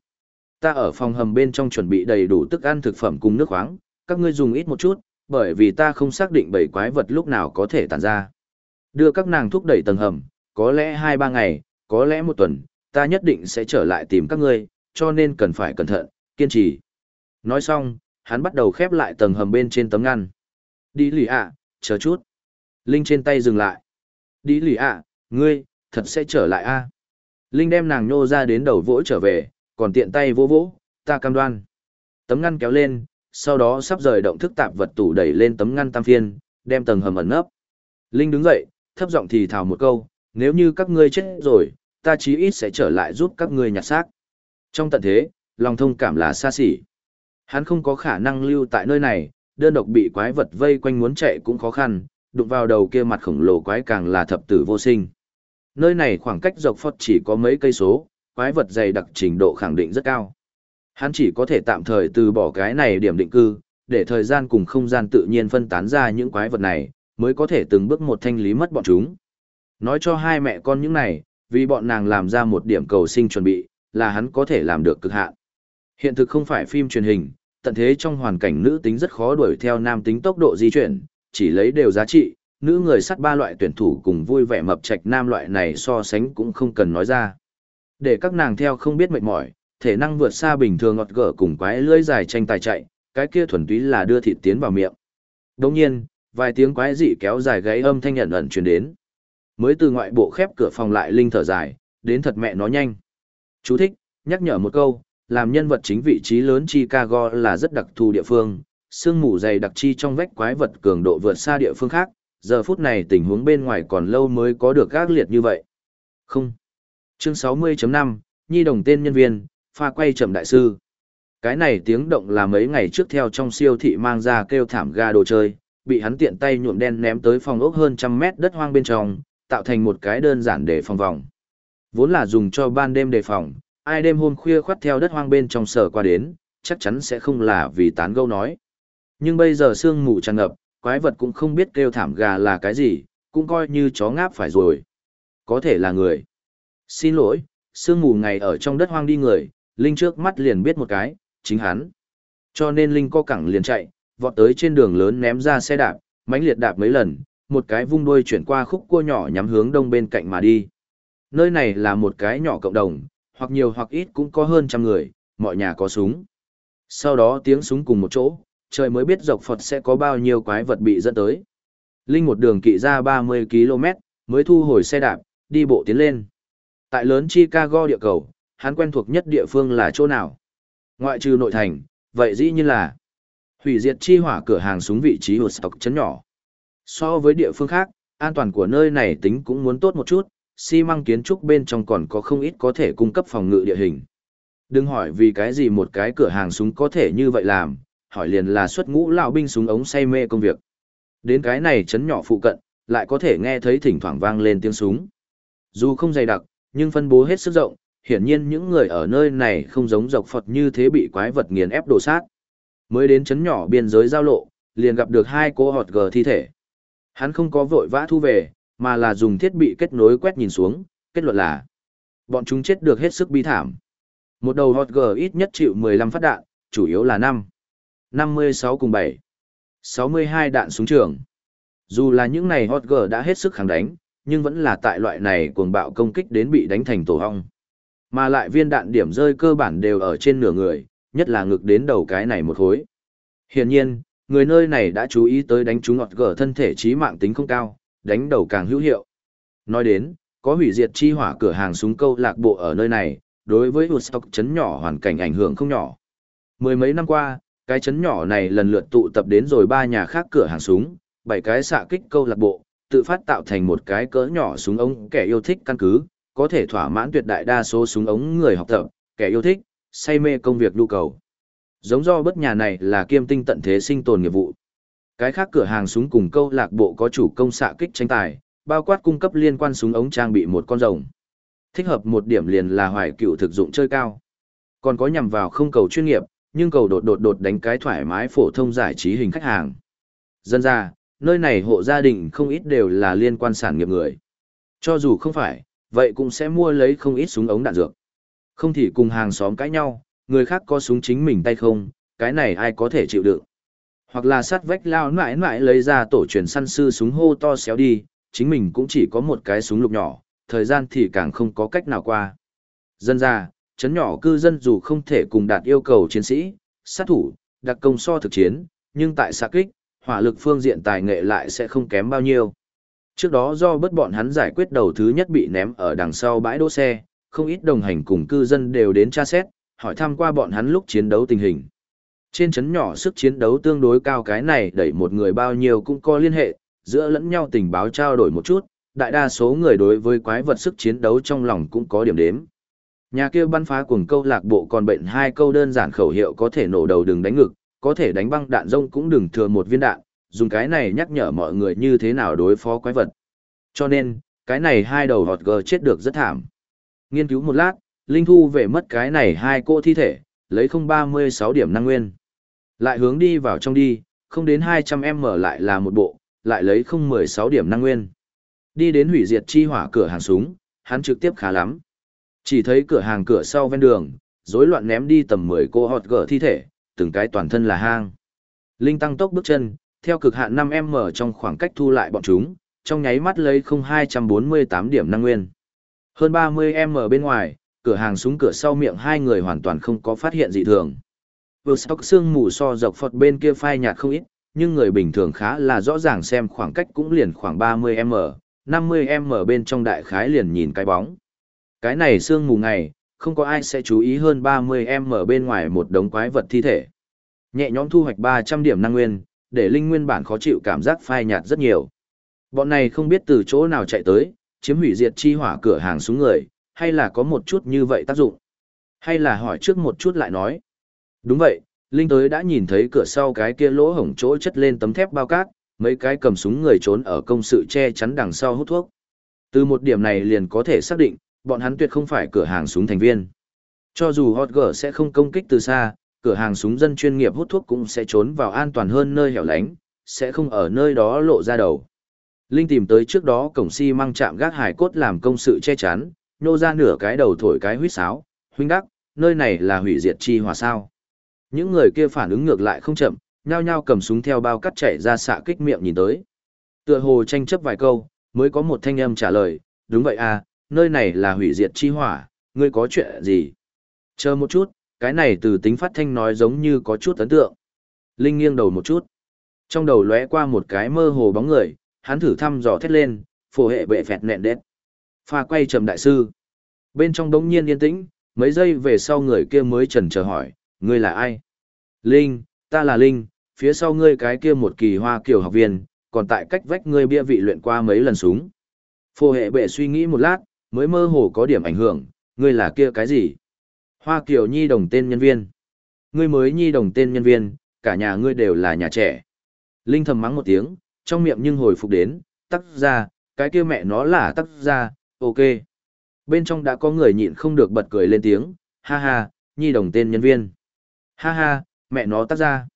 Speaker 1: Ta ở phòng hầm bên trong chuẩn bị đầy đủ thức ăn thực phẩm cùng nước khoáng, các ngươi dùng ít một chút, bởi vì ta không xác định bảy quái vật lúc nào có thể tàn ra. Đưa các nàng thúc đẩy tầng hầm, có lẽ 2-3 ngày, có lẽ một tuần, ta nhất định sẽ trở lại tìm các ngươi, cho nên cần phải cẩn thận, kiên trì. Nói xong, hắn bắt đầu khép lại tầng hầm bên trên tấm ngăn. Đi lì ạ, chờ chút. Linh trên tay dừng lại. Đi lì ạ, ngươi, thật sẽ trở lại a Linh đem nàng nhô ra đến đầu vỗ trở về, còn tiện tay vỗ vỗ, ta cam đoan. Tấm ngăn kéo lên, sau đó sắp rời động thức tạp vật tủ đẩy lên tấm ngăn tam phiên, đem tầng hầm ẩn nấp. Linh đứng dậy, thấp giọng thì thào một câu, nếu như các ngươi chết rồi, ta chí ít sẽ trở lại giúp các ngươi nhặt xác. Trong tận thế, lòng thông cảm là xa xỉ. Hắn không có khả năng lưu tại nơi này, đơn độc bị quái vật vây quanh muốn chạy cũng khó khăn, đụng vào đầu kia mặt khổng lồ quái càng là thập tử vô sinh. Nơi này khoảng cách dọc phật chỉ có mấy cây số, quái vật dày đặc trình độ khẳng định rất cao. Hắn chỉ có thể tạm thời từ bỏ cái này điểm định cư, để thời gian cùng không gian tự nhiên phân tán ra những quái vật này, mới có thể từng bước một thanh lý mất bọn chúng. Nói cho hai mẹ con những này, vì bọn nàng làm ra một điểm cầu sinh chuẩn bị, là hắn có thể làm được cực hạn. Hiện thực không phải phim truyền hình, tận thế trong hoàn cảnh nữ tính rất khó đuổi theo nam tính tốc độ di chuyển, chỉ lấy đều giá trị, nữ người sắt ba loại tuyển thủ cùng vui vẻ mập trạch nam loại này so sánh cũng không cần nói ra. Để các nàng theo không biết mệt mỏi, thể năng vượt xa bình thường ngọt gở cùng quái lưỡi dài tranh tài chạy, cái kia thuần túy là đưa thịt tiến vào miệng. Đồng nhiên, vài tiếng quái dị kéo dài gáy âm thanh nhận ẩn truyền đến. Mới từ ngoại bộ khép cửa phòng lại linh thở dài, đến thật mẹ nó nhanh. Chú thích, nhắc nhở một câu, làm nhân vật chính vị trí lớn Chicago là rất đặc thù địa phương, sương mù dày đặc chi trong vách quái vật cường độ vượt xa địa phương khác, giờ phút này tình huống bên ngoài còn lâu mới có được gác liệt như vậy. Không. Chương 60.5, Nhi đồng tên nhân viên, pha quay chậm đại sư. Cái này tiếng động là mấy ngày trước theo trong siêu thị mang ra kêu thảm ga đồ chơi, bị hắn tiện tay nhuộm đen ném tới phòng ốc hơn trăm mét đất hoang bên trong, tạo thành một cái đơn giản để phòng vòng. Vốn là dùng cho ban đêm đề phòng, ai đêm hôm khuya khoắt theo đất hoang bên trong sở qua đến, chắc chắn sẽ không là vì tán gẫu nói. Nhưng bây giờ sương mù tràn ngập, quái vật cũng không biết kêu thảm gà là cái gì, cũng coi như chó ngáp phải rồi. Có thể là người. Xin lỗi, sương mù ngày ở trong đất hoang đi người, Linh trước mắt liền biết một cái, chính hắn. Cho nên Linh co cẳng liền chạy, vọt tới trên đường lớn ném ra xe đạp, mãnh liệt đạp mấy lần, một cái vung đuôi chuyển qua khúc cua nhỏ nhắm hướng đông bên cạnh mà đi. Nơi này là một cái nhỏ cộng đồng, hoặc nhiều hoặc ít cũng có hơn trăm người, mọi nhà có súng. Sau đó tiếng súng cùng một chỗ, trời mới biết dọc Phật sẽ có bao nhiêu quái vật bị dẫn tới. Linh một đường kỵ ra 30 km, mới thu hồi xe đạp, đi bộ tiến lên. Tại lớn Chicago địa cầu, hắn quen thuộc nhất địa phương là chỗ nào? Ngoại trừ nội thành, vậy dĩ nhiên là hủy diệt chi hỏa cửa hàng súng vị trí hồ sọc chấn nhỏ. So với địa phương khác, an toàn của nơi này tính cũng muốn tốt một chút, xi măng kiến trúc bên trong còn có không ít có thể cung cấp phòng ngự địa hình. Đừng hỏi vì cái gì một cái cửa hàng súng có thể như vậy làm, hỏi liền là xuất ngũ lão binh súng ống say mê công việc. Đến cái này chấn nhỏ phụ cận, lại có thể nghe thấy thỉnh thoảng vang lên tiếng súng. Dù không dày đặc, nhưng phân bố hết sức rộng, hiển nhiên những người ở nơi này không giống dọc Phật như thế bị quái vật nghiền ép đổ sát. Mới đến chấn nhỏ biên giới giao lộ, liền gặp được hai cô họt gờ thi thể. Hắn không có vội vã thu về, mà là dùng thiết bị kết nối quét nhìn xuống, kết luận là bọn chúng chết được hết sức bi thảm. Một đầu hot G ít nhất chịu 15 phát đạn, chủ yếu là 5. 56 cùng 7. 62 đạn súng trường. Dù là những này hot G đã hết sức kháng đánh, nhưng vẫn là tại loại này cuồng bạo công kích đến bị đánh thành tổ hong. Mà lại viên đạn điểm rơi cơ bản đều ở trên nửa người, nhất là ngực đến đầu cái này một khối. Hiển nhiên, người nơi này đã chú ý tới đánh trúng ngọt gở thân thể trí mạng tính không cao, đánh đầu càng hữu hiệu. Nói đến, có hủy diệt chi hỏa cửa hàng súng câu lạc bộ ở nơi này, đối với Woodstock chấn nhỏ hoàn cảnh ảnh hưởng không nhỏ. Mười mấy năm qua, cái chấn nhỏ này lần lượt tụ tập đến rồi ba nhà khác cửa hàng súng, bảy cái xạ kích câu lạc bộ, tự phát tạo thành một cái cỡ nhỏ súng ống kẻ yêu thích căn cứ, có thể thỏa mãn tuyệt đại đa số súng ống người học tập, kẻ yêu thích, say mê công việc nhu cầu. Giống do bất nhà này là kiêm tinh tận thế sinh tồn nghiệp vụ. Cái khác cửa hàng súng cùng câu lạc bộ có chủ công xạ kích tranh tài, bao quát cung cấp liên quan súng ống trang bị một con rồng. Thích hợp một điểm liền là hoài cựu thực dụng chơi cao. Còn có nhằm vào không cầu chuyên nghiệp, nhưng cầu đột đột đột đánh cái thoải mái phổ thông giải trí hình khách hàng. Dân ra, nơi này hộ gia đình không ít đều là liên quan sản nghiệp người. Cho dù không phải, vậy cũng sẽ mua lấy không ít súng ống đạn dược. Không thì cùng hàng xóm cãi nhau, người khác có súng chính mình tay không, cái này ai có thể chịu đựng. Hoặc là sát vách lao mãi mãi lấy ra tổ truyền săn sư súng hô to xéo đi, chính mình cũng chỉ có một cái súng lục nhỏ, thời gian thì càng không có cách nào qua. Dân ra, chấn nhỏ cư dân dù không thể cùng đạt yêu cầu chiến sĩ, sát thủ, đặc công so thực chiến, nhưng tại xạ kích, hỏa lực phương diện tài nghệ lại sẽ không kém bao nhiêu. Trước đó do bất bọn hắn giải quyết đầu thứ nhất bị ném ở đằng sau bãi đỗ xe, không ít đồng hành cùng cư dân đều đến tra xét, hỏi thăm qua bọn hắn lúc chiến đấu tình hình. Trên chấn nhỏ sức chiến đấu tương đối cao cái này đẩy một người bao nhiêu cũng có liên hệ, giữa lẫn nhau tình báo trao đổi một chút, đại đa số người đối với quái vật sức chiến đấu trong lòng cũng có điểm đếm. Nhà kia bắn phá cuồng câu lạc bộ còn bệnh hai câu đơn giản khẩu hiệu có thể nổ đầu đừng đánh ngực, có thể đánh băng đạn rông cũng đừng thừa một viên đạn, dùng cái này nhắc nhở mọi người như thế nào đối phó quái vật. Cho nên, cái này hai đầu hột gờ chết được rất thảm. Nghiên cứu một lát, Linh Thu về mất cái này hai cô thi thể, lấy không ba mươi sáu điểm năng nguyên. Lại hướng đi vào trong đi, không đến hai trăm m lại là một bộ, lại lấy không mười sáu điểm năng nguyên. Đi đến hủy diệt chi hỏa cửa hàng súng, hắn trực tiếp khá lắm. Chỉ thấy cửa hàng cửa sau ven đường, rối loạn ném đi tầm mười cô hột gờ thi thể, từng cái toàn thân là hang. Linh tăng tốc bước chân, theo cực hạn 5m trong khoảng cách thu lại bọn chúng, trong nháy mắt lấy 0248 điểm năng nguyên. Hơn 30m bên ngoài, cửa hàng súng cửa sau miệng hai người hoàn toàn không có phát hiện dị thường. Vừa sóc xương mù so dọc phật bên kia phai nhạt không ít, nhưng người bình thường khá là rõ ràng xem khoảng cách cũng liền khoảng 30m, 50m bên trong đại khái liền nhìn cái bóng. Cái này xương mù ngày, không có ai sẽ chú ý hơn 30m bên ngoài một đống quái vật thi thể. Nhẹ nhõm thu hoạch 300 điểm năng nguyên, để linh nguyên bản khó chịu cảm giác phai nhạt rất nhiều. Bọn này không biết từ chỗ nào chạy tới, chiếm hủy diệt chi hỏa cửa hàng xuống người, hay là có một chút như vậy tác dụng. Hay là hỏi trước một chút lại nói. Đúng vậy, Linh tới đã nhìn thấy cửa sau cái kia lỗ hổng chỗ chất lên tấm thép bao cát, mấy cái cầm súng người trốn ở công sự che chắn đằng sau hút thuốc. Từ một điểm này liền có thể xác định, bọn hắn tuyệt không phải cửa hàng súng thành viên. Cho dù Hot girl sẽ không công kích từ xa, cửa hàng súng dân chuyên nghiệp hút thuốc cũng sẽ trốn vào an toàn hơn nơi hẻo lánh, sẽ không ở nơi đó lộ ra đầu. Linh tìm tới trước đó cổng xi si măng chạm gác hải cốt làm công sự che chắn, nô ra nửa cái đầu thổi cái huýt sáo, huynh đắc, nơi này là hủy diệt chi hỏa sao. Những người kia phản ứng ngược lại không chậm, nhao nhao cầm súng theo bao cắt chạy ra xạ kích miệng nhìn tới. Tựa hồ tranh chấp vài câu, mới có một thanh âm trả lời, đúng vậy à, nơi này là hủy diệt chi hỏa, ngươi có chuyện gì? Chờ một chút, cái này từ tính phát thanh nói giống như có chút ấn tượng. Linh nghiêng đầu một chút. Trong đầu lóe qua một cái mơ hồ bóng người, hắn thử thăm dò thét lên, phổ hệ bệ phẹt nẹn đét. Pha quay trầm đại sư. Bên trong đống nhiên yên tĩnh, mấy giây về sau người kia mới trần chờ hỏi, ngươi là ai? Linh, ta là Linh, phía sau ngươi cái kia một kỳ hoa kiểu học viên, còn tại cách vách ngươi bia vị luyện qua mấy lần súng. Phổ hệ bệ suy nghĩ một lát, mới mơ hồ có điểm ảnh hưởng, ngươi là kia cái gì? Hoa Kiều Nhi đồng tên nhân viên. Ngươi mới Nhi đồng tên nhân viên, cả nhà ngươi đều là nhà trẻ. Linh thầm mắng một tiếng, trong miệng nhưng hồi phục đến, tắc ra, cái kia mẹ nó là tắc ra, ok. Bên trong đã có người nhịn không được bật cười lên tiếng, ha ha, Nhi đồng tên nhân viên. Ha ha, mẹ nó tắc ra.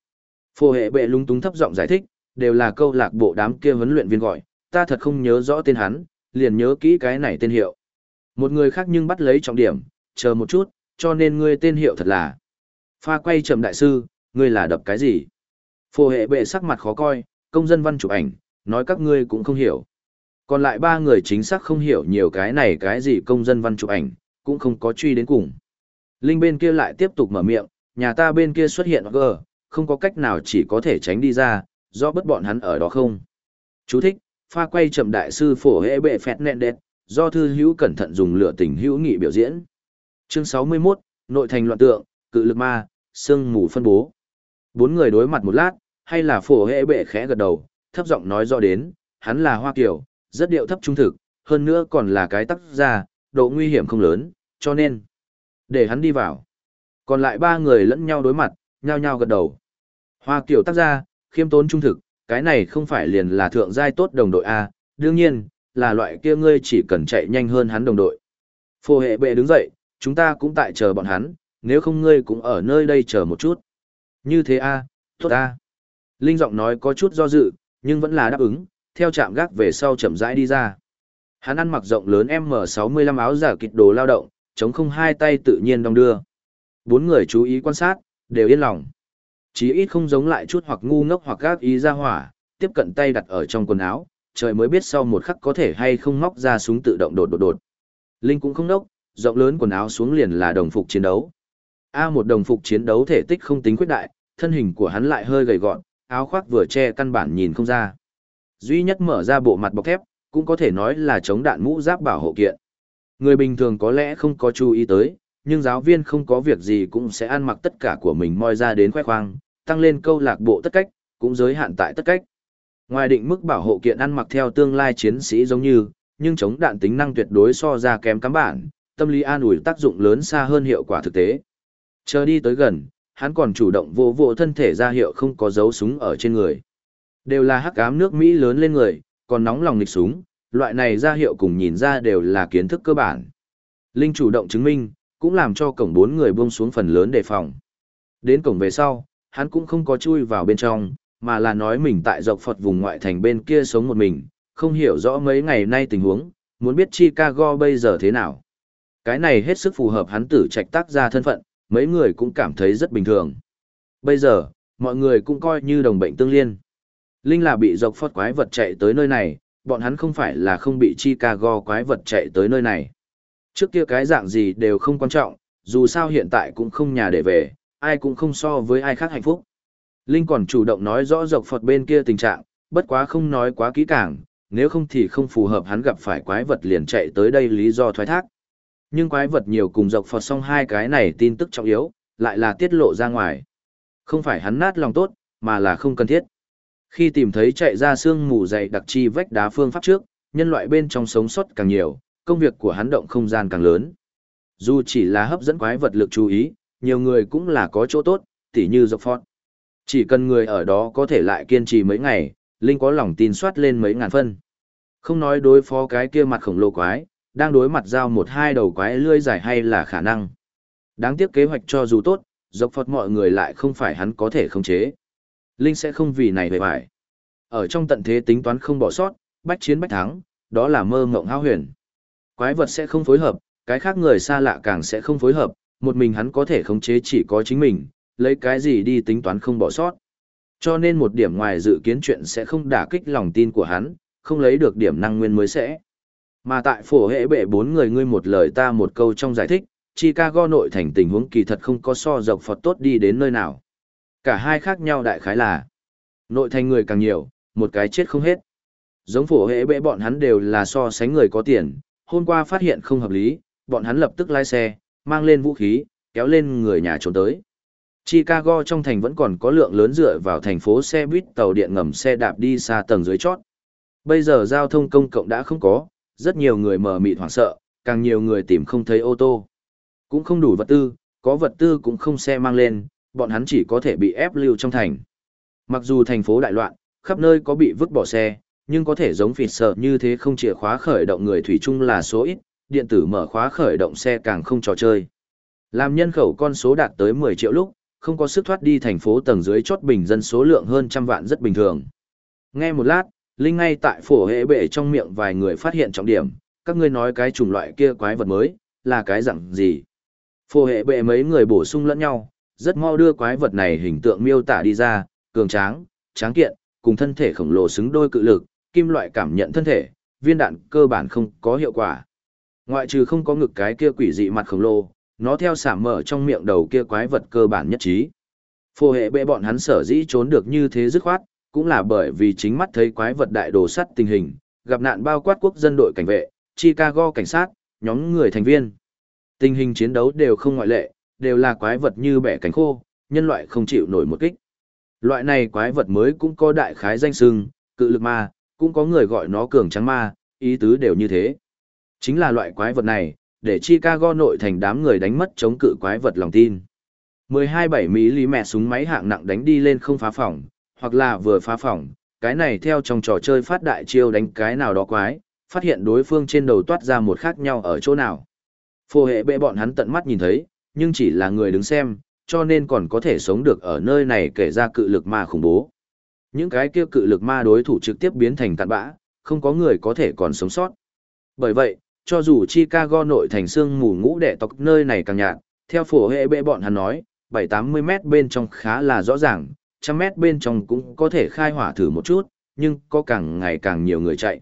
Speaker 1: Phổ hệ bệ lung túng thấp giọng giải thích, đều là câu lạc bộ đám kia huấn luyện viên gọi, ta thật không nhớ rõ tên hắn, liền nhớ kỹ cái này tên hiệu. Một người khác nhưng bắt lấy trọng điểm, chờ một chút, cho nên ngươi tên hiệu thật là. Pha quay chậm đại sư, ngươi là đập cái gì? Phổ hệ bệ sắc mặt khó coi, công dân văn chụp ảnh, nói các ngươi cũng không hiểu. Còn lại ba người chính xác không hiểu nhiều cái này cái gì công dân văn chụp ảnh, cũng không có truy đến cùng. Linh bên kia lại tiếp tục mở miệng, nhà ta bên kia xuất hiện gờ, không có cách nào chỉ có thể tránh đi ra, do bất bọn hắn ở đó không. Chú thích, pha quay chậm đại sư phổ hệ bệ phẹt nẹn đẹp, do thư hữu cẩn thận dùng lửa tình hữu nghị biểu diễn. Chương 61, nội thành loạn tượng, cự lực ma, sương mù phân bố. Bốn người đối mặt một lát, hay là phổ hệ bệ khẽ gật đầu, thấp giọng nói rõ đến, hắn là Hoa Kiều, rất điệu thấp trung thực, hơn nữa còn là cái tác ra độ nguy hiểm không lớn, cho nên, để hắn đi vào. Còn lại ba người lẫn nhau đối mặt, nhao nhao gật đầu. Hoa Kiều tác gia, khiêm tốn trung thực, cái này không phải liền là thượng giai tốt đồng đội A, đương nhiên, là loại kia ngươi chỉ cần chạy nhanh hơn hắn đồng đội. Phổ hệ bệ đứng dậy, chúng ta cũng tại chờ bọn hắn, nếu không ngươi cũng ở nơi đây chờ một chút. Như thế A, tốt A. Linh giọng nói có chút do dự, nhưng vẫn là đáp ứng, theo chạm gác về sau chậm rãi đi ra. Hắn ăn mặc rộng lớn M65 áo giả kịch đồ lao động, chống không hai tay tự nhiên đong đưa. Bốn người chú ý quan sát, đều yên lòng. Chí ít không giống lại chút hoặc ngu ngốc hoặc gác ý ra hỏa, tiếp cận tay đặt ở trong quần áo, trời mới biết sau một khắc có thể hay không móc ra súng tự động đột đột đột. Linh cũng không nốc, rộng lớn quần áo xuống liền là đồng phục chiến đấu. A một đồng phục chiến đấu thể tích không tính quyết đại, thân hình của hắn lại hơi gầy gọn, áo khoác vừa che căn bản nhìn không ra. Duy nhất mở ra bộ mặt bọc thép, cũng có thể nói là chống đạn mũ giáp bảo hộ kiện. Người bình thường có lẽ không có chú ý tới, nhưng giáo viên không có việc gì cũng sẽ ăn mặc tất cả của mình moi ra đến khoe khoang, tăng lên câu lạc bộ tất cách, cũng giới hạn tại tất cách. Ngoài định mức bảo hộ kiện ăn mặc theo tương lai chiến sĩ giống như, nhưng chống đạn tính năng tuyệt đối so ra kém cắm bản, tâm lý an ủi tác dụng lớn xa hơn hiệu quả thực tế. Chờ đi tới gần, hắn còn chủ động vô vỗ thân thể ra hiệu không có dấu súng ở trên người. Đều là hắc ám nước Mỹ lớn lên người, còn nóng lòng nghịch súng, loại này ra hiệu cùng nhìn ra đều là kiến thức cơ bản. Linh chủ động chứng minh, cũng làm cho cổng bốn người buông xuống phần lớn đề phòng. Đến cổng về sau, hắn cũng không có chui vào bên trong, mà là nói mình tại dọc Phật vùng ngoại thành bên kia sống một mình, không hiểu rõ mấy ngày nay tình huống, muốn biết Chicago bây giờ thế nào. Cái này hết sức phù hợp hắn tử trạch tác ra thân phận, mấy người cũng cảm thấy rất bình thường. Bây giờ, mọi người cũng coi như đồng bệnh tương liên. Linh là bị dọc phật quái vật chạy tới nơi này, bọn hắn không phải là không bị Chicago quái vật chạy tới nơi này. Trước kia cái dạng gì đều không quan trọng, dù sao hiện tại cũng không nhà để về, ai cũng không so với ai khác hạnh phúc. Linh còn chủ động nói rõ dọc Phật bên kia tình trạng, bất quá không nói quá kỹ càng, nếu không thì không phù hợp hắn gặp phải quái vật liền chạy tới đây lý do thoái thác. Nhưng quái vật nhiều cùng dọc Phật xong hai cái này tin tức trọng yếu, lại là tiết lộ ra ngoài. Không phải hắn nát lòng tốt, mà là không cần thiết. Khi tìm thấy chạy ra xương mù dày đặc chi vách đá phương pháp trước, nhân loại bên trong sống sót càng nhiều, công việc của hắn động không gian càng lớn. Dù chỉ là hấp dẫn quái vật lực chú ý, nhiều người cũng là có chỗ tốt, tỉ như dọc phật. Chỉ cần người ở đó có thể lại kiên trì mấy ngày, Linh có lòng tin soát lên mấy ngàn phân. Không nói đối phó cái kia mặt khổng lồ quái, đang đối mặt giao một hai đầu quái lươi dài hay là khả năng. Đáng tiếc kế hoạch cho dù tốt, dọc phật mọi người lại không phải hắn có thể khống chế. Linh sẽ không vì này về bại. Ở trong tận thế tính toán không bỏ sót, bách chiến bách thắng, đó là mơ mộng hao huyền. Quái vật sẽ không phối hợp, cái khác người xa lạ càng sẽ không phối hợp, một mình hắn có thể khống chế chỉ có chính mình, lấy cái gì đi tính toán không bỏ sót. Cho nên một điểm ngoài dự kiến chuyện sẽ không đả kích lòng tin của hắn, không lấy được điểm năng nguyên mới sẽ. Mà tại phổ hệ bệ bốn người ngươi một lời ta một câu trong giải thích, Chicago nội thành tình huống kỳ thật không có so dọc Phật tốt đi đến nơi nào. Cả hai khác nhau đại khái là nội thành người càng nhiều, một cái chết không hết. Giống phổ hệ bệ bọn hắn đều là so sánh người có tiền, hôm qua phát hiện không hợp lý, bọn hắn lập tức lái xe, mang lên vũ khí, kéo lên người nhà trốn tới. Chicago trong thành vẫn còn có lượng lớn dựa vào thành phố xe buýt tàu điện ngầm xe đạp đi xa tầng dưới chót. Bây giờ giao thông công cộng đã không có, rất nhiều người mờ mịt hoảng sợ, càng nhiều người tìm không thấy ô tô. Cũng không đủ vật tư, có vật tư cũng không xe mang lên, bọn hắn chỉ có thể bị ép lưu trong thành. Mặc dù thành phố đại loạn, khắp nơi có bị vứt bỏ xe, nhưng có thể giống phịt sợ như thế không chìa khóa khởi động người thủy chung là số ít, điện tử mở khóa khởi động xe càng không trò chơi. Làm nhân khẩu con số đạt tới 10 triệu lúc, không có sức thoát đi thành phố tầng dưới chốt bình dân số lượng hơn trăm vạn rất bình thường. Nghe một lát, Linh ngay tại phổ hệ bệ trong miệng vài người phát hiện trọng điểm, các ngươi nói cái chủng loại kia quái vật mới, là cái dạng gì? Phổ hệ bệ mấy người bổ sung lẫn nhau, rất mau đưa quái vật này hình tượng miêu tả đi ra, cường tráng, tráng kiện, cùng thân thể khổng lồ xứng đôi cự lực, kim loại cảm nhận thân thể, viên đạn cơ bản không có hiệu quả. Ngoại trừ không có ngực cái kia quỷ dị mặt khổng lồ, nó theo sảm mở trong miệng đầu kia quái vật cơ bản nhất trí. Phổ hệ bệ bọn hắn sở dĩ trốn được như thế dứt khoát, cũng là bởi vì chính mắt thấy quái vật đại đồ sắt tình hình, gặp nạn bao quát quốc dân đội cảnh vệ, Chicago cảnh sát, nhóm người thành viên. Tình hình chiến đấu đều không ngoại lệ, đều là quái vật như bẻ cánh khô, nhân loại không chịu nổi một kích. Loại này quái vật mới cũng có đại khái danh sưng, cự lực ma, cũng có người gọi nó cường trắng ma, ý tứ đều như thế. Chính là loại quái vật này, để Chicago nội thành đám người đánh mất chống cự quái vật lòng tin. 12-7mm súng máy hạng nặng đánh đi lên không phá phòng, hoặc là vừa phá phòng, cái này theo trong trò chơi phát đại chiêu đánh cái nào đó quái, phát hiện đối phương trên đầu toát ra một khác nhau ở chỗ nào. Phô hệ bệ bọn hắn tận mắt nhìn thấy, nhưng chỉ là người đứng xem, cho nên còn có thể sống được ở nơi này kể ra cự lực ma khủng bố. Những cái kia cự lực ma đối thủ trực tiếp biến thành tàn bã, không có người có thể còn sống sót. Bởi vậy, cho dù Chicago nội thành xương mù ngũ đệ tộc nơi này càng nhạt, theo phổ hệ bệ bọn hắn nói, 7-80 mét bên trong khá là rõ ràng, trăm mét bên trong cũng có thể khai hỏa thử một chút, nhưng có càng ngày càng nhiều người chạy.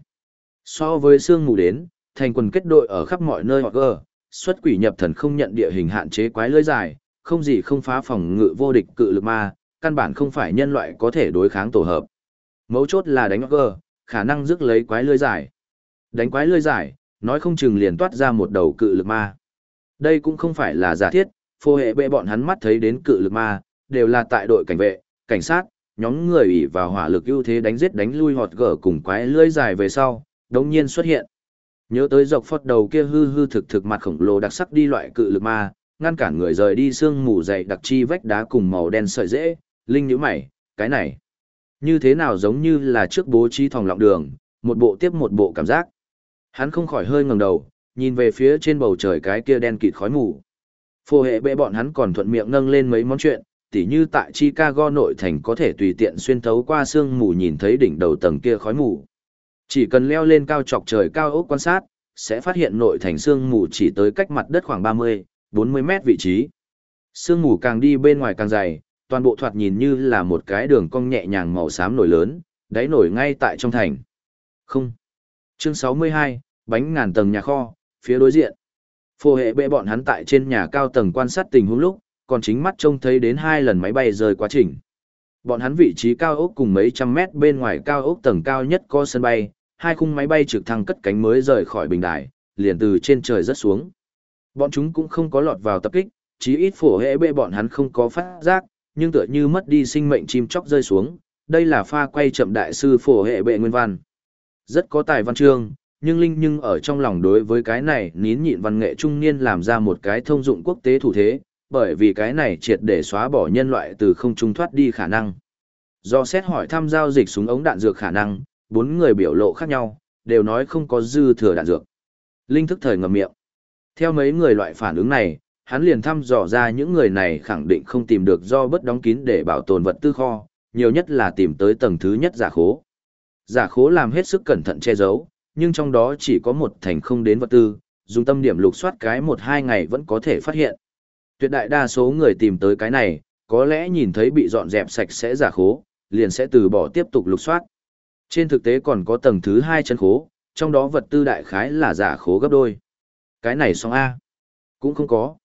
Speaker 1: So với xương mù đến, thành quần kết đội ở khắp mọi nơi hoặc gờ, xuất quỷ nhập thần không nhận địa hình hạn chế quái lưới dài, không gì không phá phòng ngự vô địch cự lực ma, căn bản không phải nhân loại có thể đối kháng tổ hợp. Mấu chốt là đánh gờ, khả năng rước lấy quái lưới dài. Đánh quái lưới dài, nói không chừng liền toát ra một đầu cự lực ma. Đây cũng không phải là giả thiết, phô hệ bệ bọn hắn mắt thấy đến cự lực ma, đều là tại đội cảnh vệ, cảnh sát, nhóm người ủy vào hỏa lực ưu thế đánh giết đánh lui họt gở cùng quái lưỡi dài về sau, đồng nhiên xuất hiện. Nhớ tới dọc phật đầu kia hư hư thực thực mặt khổng lồ đặc sắc đi loại cự lực ma, ngăn cản người rời đi xương mù dày đặc chi vách đá cùng màu đen sợi dễ, linh nhíu mày, cái này. Như thế nào giống như là trước bố trí thòng lọng đường, một bộ tiếp một bộ cảm giác. Hắn không khỏi hơi ngẩng đầu, nhìn về phía trên bầu trời cái kia đen kịt khói mù. Phô hệ bệ bọn hắn còn thuận miệng nâng lên mấy món chuyện, tỉ như tại Chicago nội thành có thể tùy tiện xuyên thấu qua sương mù nhìn thấy đỉnh đầu tầng kia khói mù. Chỉ cần leo lên cao chọc trời cao ốc quan sát, sẽ phát hiện nội thành sương mù chỉ tới cách mặt đất khoảng 30, 40 mét vị trí. Sương mù càng đi bên ngoài càng dày, toàn bộ thoạt nhìn như là một cái đường cong nhẹ nhàng màu xám nổi lớn, đáy nổi ngay tại trong thành. Không. Chương 62, bánh ngàn tầng nhà kho, phía đối diện. Phổ hệ bệ bọn hắn tại trên nhà cao tầng quan sát tình huống lúc, còn chính mắt trông thấy đến hai lần máy bay rời quá trình. Bọn hắn vị trí cao ốc cùng mấy trăm mét bên ngoài cao ốc tầng cao nhất có sân bay, hai khung máy bay trực thăng cất cánh mới rời khỏi bình đài, liền từ trên trời rất xuống. Bọn chúng cũng không có lọt vào tập kích, chí ít phổ hệ bệ bọn hắn không có phát giác, nhưng tựa như mất đi sinh mệnh chim chóc rơi xuống. Đây là pha quay chậm đại sư phổ hệ bệ nguyên văn. Rất có tài văn chương, nhưng Linh nhưng ở trong lòng đối với cái này nín nhịn văn nghệ trung niên làm ra một cái thông dụng quốc tế thủ thế, bởi vì cái này triệt để xóa bỏ nhân loại từ không trung thoát đi khả năng. Do xét hỏi thăm giao dịch súng ống đạn dược khả năng, bốn người biểu lộ khác nhau, đều nói không có dư thừa đạn dược. Linh thức thời ngậm miệng. Theo mấy người loại phản ứng này, hắn liền thăm dò ra những người này khẳng định không tìm được do bất đóng kín để bảo tồn vật tư kho, nhiều nhất là tìm tới tầng thứ nhất giả khố. Giả khố làm hết sức cẩn thận che giấu, nhưng trong đó chỉ có một thành không đến vật tư, dùng tâm điểm lục soát cái một hai ngày vẫn có thể phát hiện. Tuyệt đại đa số người tìm tới cái này, có lẽ nhìn thấy bị dọn dẹp sạch sẽ giả khố, liền sẽ từ bỏ tiếp tục lục soát. Trên thực tế còn có tầng thứ hai chân khố, trong đó vật tư đại khái là giả khố gấp đôi. Cái này xong A. Cũng không có.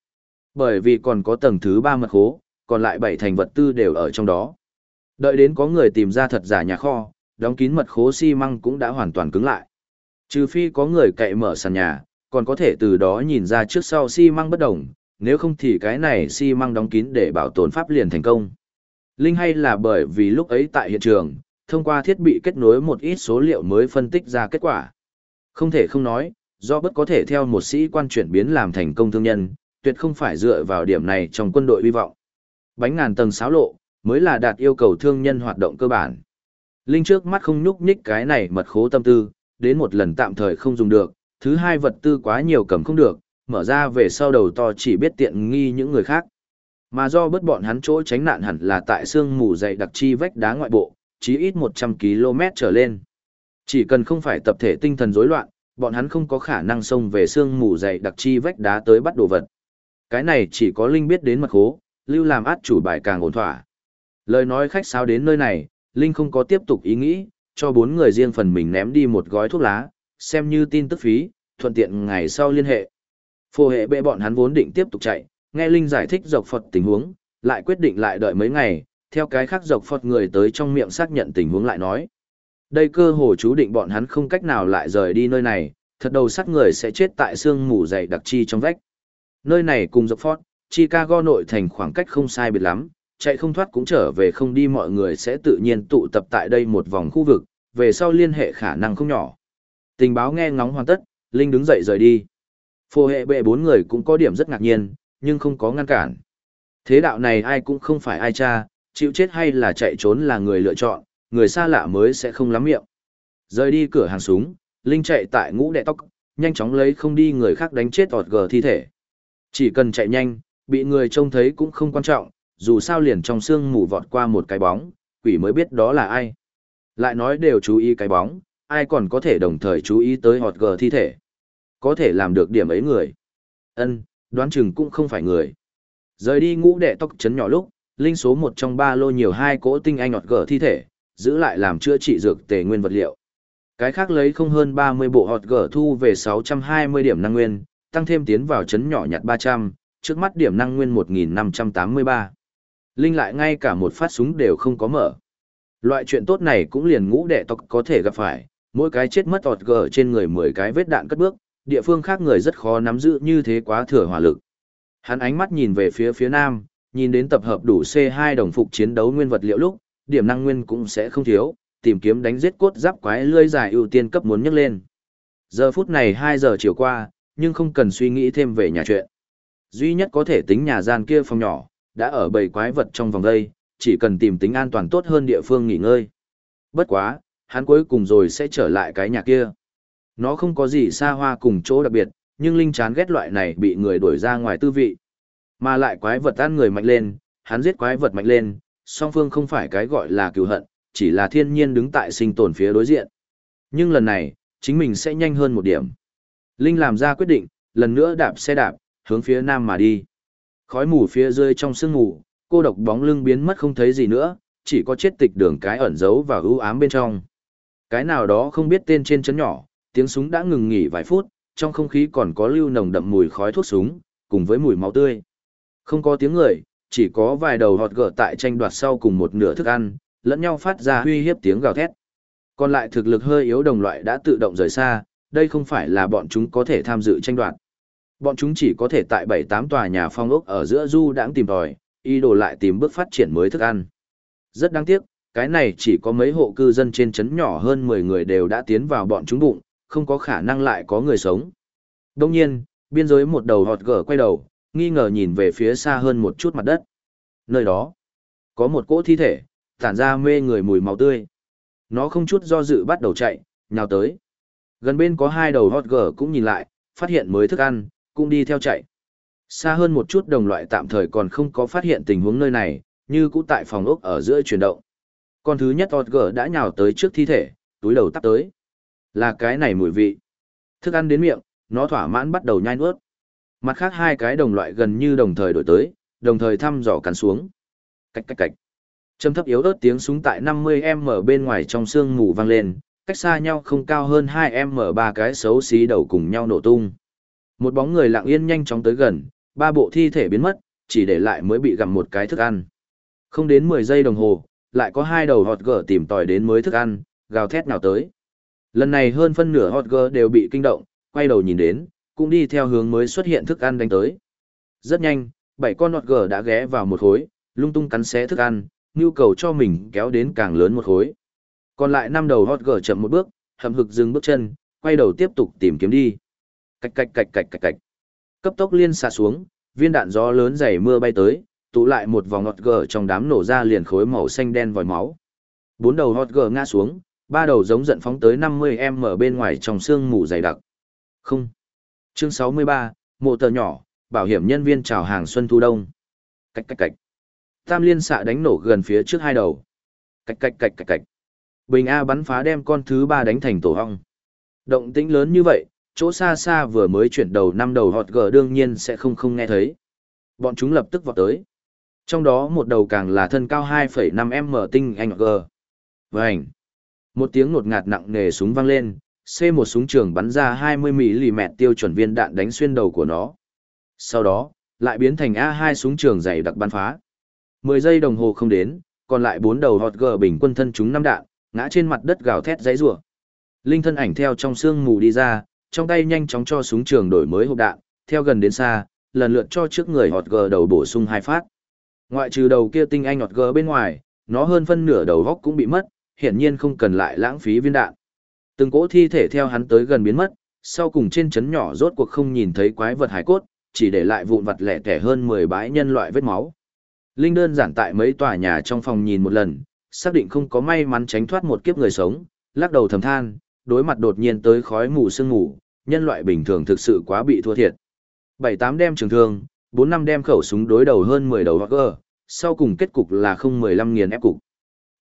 Speaker 1: Bởi vì còn có tầng thứ ba mật khố, còn lại bảy thành vật tư đều ở trong đó. Đợi đến có người tìm ra thật giả nhà kho, đóng kín mật khố xi măng cũng đã hoàn toàn cứng lại. Trừ phi có người cậy mở sàn nhà, còn có thể từ đó nhìn ra trước sau xi măng bất đồng, nếu không thì cái này xi măng đóng kín để bảo tồn pháp liền thành công. Linh hay là bởi vì lúc ấy tại hiện trường, thông qua thiết bị kết nối một ít số liệu mới phân tích ra kết quả. Không thể không nói, do bất có thể theo một sĩ quan chuyển biến làm thành công thương nhân, tuyệt không phải dựa vào điểm này trong quân đội hy vọng. Bánh ngàn tầng xáo lộ, mới là đạt yêu cầu thương nhân hoạt động cơ bản. Linh trước mắt không nhúc nhích cái này mật khố tâm tư, đến một lần tạm thời không dùng được, thứ hai vật tư quá nhiều cầm không được, mở ra về sau đầu to chỉ biết tiện nghi những người khác. Mà do bất bọn hắn chỗ tránh nạn hẳn là tại sương mù dày đặc chi vách đá ngoại bộ, chí ít 100 km trở lên. Chỉ cần không phải tập thể tinh thần rối loạn, bọn hắn không có khả năng xông về sương mù dày đặc chi vách đá tới bắt đồ vật. Cái này chỉ có Linh biết đến mật khố, lưu làm át chủ bài càng ổn thỏa. Lời nói khách sáo đến nơi này, Linh không có tiếp tục ý nghĩ, cho bốn người riêng phần mình ném đi một gói thuốc lá, xem như tin tức phí, thuận tiện ngày sau liên hệ. Phổ hệ bệ bọn hắn vốn định tiếp tục chạy, nghe Linh giải thích dọc Phật tình huống, lại quyết định lại đợi mấy ngày, theo cái khác dọc Phật người tới trong miệng xác nhận tình huống lại nói. Đây cơ hồ chú định bọn hắn không cách nào lại rời đi nơi này, thật đầu sắt người sẽ chết tại sương mù dày đặc chi trong vách. Nơi này cùng dọc Phật, Chicago nội thành khoảng cách không sai biệt lắm, chạy không thoát cũng trở về không đi mọi người sẽ tự nhiên tụ tập tại đây một vòng khu vực, về sau liên hệ khả năng không nhỏ. Tình báo nghe ngóng hoàn tất, Linh đứng dậy rời đi. Phô hệ bệ bốn người cũng có điểm rất ngạc nhiên, nhưng không có ngăn cản. Thế đạo này ai cũng không phải ai cha, chịu chết hay là chạy trốn là người lựa chọn, người xa lạ mới sẽ không lắm miệng. Rời đi cửa hàng súng, Linh chạy tại ngũ đệ tóc, nhanh chóng lấy không đi người khác đánh chết ọt gờ thi thể. Chỉ cần chạy nhanh, bị người trông thấy cũng không quan trọng, dù sao liền trong xương mù vọt qua một cái bóng, quỷ mới biết đó là ai. Lại nói đều chú ý cái bóng, ai còn có thể đồng thời chú ý tới họt gờ thi thể. Có thể làm được điểm ấy người. ân đoán chừng cũng không phải người. Rời đi ngũ đệ tóc chấn nhỏ lúc, linh số một trong ba lô nhiều hai cỗ tinh anh họt gờ thi thể, giữ lại làm chữa trị dược tề nguyên vật liệu. Cái khác lấy không hơn 30 bộ họt gờ thu về 620 điểm năng nguyên, tăng thêm tiến vào chấn nhỏ nhặt 300, trước mắt điểm năng nguyên 1583. Linh lại ngay cả một phát súng đều không có mở. Loại chuyện tốt này cũng liền ngũ đệ tộc có thể gặp phải, mỗi cái chết mất tọt gờ trên người 10 cái vết đạn cất bước, địa phương khác người rất khó nắm giữ như thế quá thừa hỏa lực. Hắn ánh mắt nhìn về phía phía nam, nhìn đến tập hợp đủ C2 đồng phục chiến đấu nguyên vật liệu lúc, điểm năng nguyên cũng sẽ không thiếu, tìm kiếm đánh giết cốt giáp quái lươi dài ưu tiên cấp muốn nhấc lên. Giờ phút này 2 giờ chiều qua, nhưng không cần suy nghĩ thêm về nhà chuyện. Duy nhất có thể tính nhà gian kia phòng nhỏ, đã ở bầy quái vật trong vòng đây, chỉ cần tìm tính an toàn tốt hơn địa phương nghỉ ngơi. Bất quá, hắn cuối cùng rồi sẽ trở lại cái nhà kia. Nó không có gì xa hoa cùng chỗ đặc biệt, nhưng Linh chán ghét loại này bị người đuổi ra ngoài tư vị. Mà lại quái vật tan người mạnh lên, hắn giết quái vật mạnh lên, song phương không phải cái gọi là cựu hận, chỉ là thiên nhiên đứng tại sinh tồn phía đối diện. Nhưng lần này, chính mình sẽ nhanh hơn một điểm. Linh làm ra quyết định, lần nữa đạp xe đạp, hướng phía nam mà đi. Khói mù phía dưới trong sương mù, cô độc bóng lưng biến mất không thấy gì nữa, chỉ có chết tịch đường cái ẩn giấu và ưu ám bên trong. Cái nào đó không biết tên trên chấn nhỏ, tiếng súng đã ngừng nghỉ vài phút, trong không khí còn có lưu nồng đậm mùi khói thuốc súng, cùng với mùi máu tươi. Không có tiếng người, chỉ có vài đầu họt gở tại tranh đoạt sau cùng một nửa thức ăn, lẫn nhau phát ra uy hiếp tiếng gào thét. Còn lại thực lực hơi yếu đồng loại đã tự động rời xa, đây không phải là bọn chúng có thể tham dự tranh đoạt. Bọn chúng chỉ có thể tại 7-8 tòa nhà phong ốc ở giữa du đãng tìm tòi, ý đồ lại tìm bước phát triển mới thức ăn. Rất đáng tiếc, cái này chỉ có mấy hộ cư dân trên trấn nhỏ hơn 10 người đều đã tiến vào bọn chúng bụng, không có khả năng lại có người sống. Đông nhiên, biên giới một đầu họt gở quay đầu, nghi ngờ nhìn về phía xa hơn một chút mặt đất. Nơi đó, có một cỗ thi thể, tản ra mê người mùi máu tươi. Nó không chút do dự bắt đầu chạy, nhào tới. Gần bên có hai đầu hot gở cũng nhìn lại, phát hiện mới thức ăn, cũng đi theo chạy. Xa hơn một chút đồng loại tạm thời còn không có phát hiện tình huống nơi này, như cũ tại phòng ốc ở giữa chuyển động. Con thứ nhất Otg đã nhào tới trước thi thể, túi đầu tắp tới. Là cái này mùi vị. Thức ăn đến miệng, nó thỏa mãn bắt đầu nhai nuốt. Mặt khác hai cái đồng loại gần như đồng thời đổi tới, đồng thời thăm dò cắn xuống. Cách cách cách. Châm thấp yếu ớt tiếng súng tại 50m bên ngoài trong sương mù vang lên, cách xa nhau không cao hơn 2m ba cái xấu xí đầu cùng nhau nổ tung. Một bóng người lặng yên nhanh chóng tới gần, ba bộ thi thể biến mất, chỉ để lại mới bị gặm một cái thức ăn. Không đến 10 giây đồng hồ, lại có hai đầu hot gở tìm tòi đến mới thức ăn, gào thét nào tới. Lần này hơn phân nửa hot girl đều bị kinh động, quay đầu nhìn đến, cũng đi theo hướng mới xuất hiện thức ăn đánh tới. Rất nhanh, bảy con hot girl đã ghé vào một khối, lung tung cắn xé thức ăn, nhu cầu cho mình kéo đến càng lớn một khối. Còn lại năm đầu hot girl chậm một bước, hậm hực dừng bước chân, quay đầu tiếp tục tìm kiếm đi. Cạch cạch cạch cạch cạch cạch. Cấp tốc liên xạ xuống, viên đạn gió lớn dày mưa bay tới, tụ lại một vòng ngọt gờ trong đám nổ ra liền khối màu xanh đen vòi máu. Bốn đầu hot gờ ngã xuống, ba đầu giống giận phóng tới 50m ở bên ngoài trong xương mù dày đặc. Không. Chương 63, mộ tờ nhỏ, bảo hiểm nhân viên chào hàng xuân thu đông. Cạch cạch cạch. Tam liên xạ đánh nổ gần phía trước hai đầu. Cạch cạch cạch cạch cạch. Bình A bắn phá đem con thứ ba đánh thành tổ hong. Động tĩnh lớn như vậy, chỗ xa xa vừa mới chuyển đầu năm đầu hot gờ đương nhiên sẽ không không nghe thấy. Bọn chúng lập tức vọt tới. Trong đó một đầu càng là thân cao 2,5m tinh anh G. Vành. Một tiếng ngột ngạt nặng nề súng vang lên, C một súng trường bắn ra 20mm tiêu chuẩn viên đạn đánh xuyên đầu của nó. Sau đó, lại biến thành A2 súng trường dày đặc bắn phá. 10 giây đồng hồ không đến, còn lại bốn đầu hot G bình quân thân chúng năm đạn, ngã trên mặt đất gào thét giấy rủa. Linh thân ảnh theo trong sương mù đi ra, trong tay nhanh chóng cho súng trường đổi mới hộp đạn, theo gần đến xa, lần lượt cho trước người hot gờ đầu bổ sung hai phát. Ngoại trừ đầu kia tinh anh hot gờ bên ngoài, nó hơn phân nửa đầu góc cũng bị mất, hiển nhiên không cần lại lãng phí viên đạn. Từng cỗ thi thể theo hắn tới gần biến mất, sau cùng trên chấn nhỏ rốt cuộc không nhìn thấy quái vật hải cốt, chỉ để lại vụn vặt lẻ tẻ hơn 10 bãi nhân loại vết máu. Linh đơn giản tại mấy tòa nhà trong phòng nhìn một lần, xác định không có may mắn tránh thoát một kiếp người sống, lắc đầu thầm than, đối mặt đột nhiên tới khói mù sương mù, nhân loại bình thường thực sự quá bị thua thiệt. 7-8 đem trường thương, 4-5 đem khẩu súng đối đầu hơn 10 đầu Walker, sau cùng kết cục là không 15 nghiền ép cục.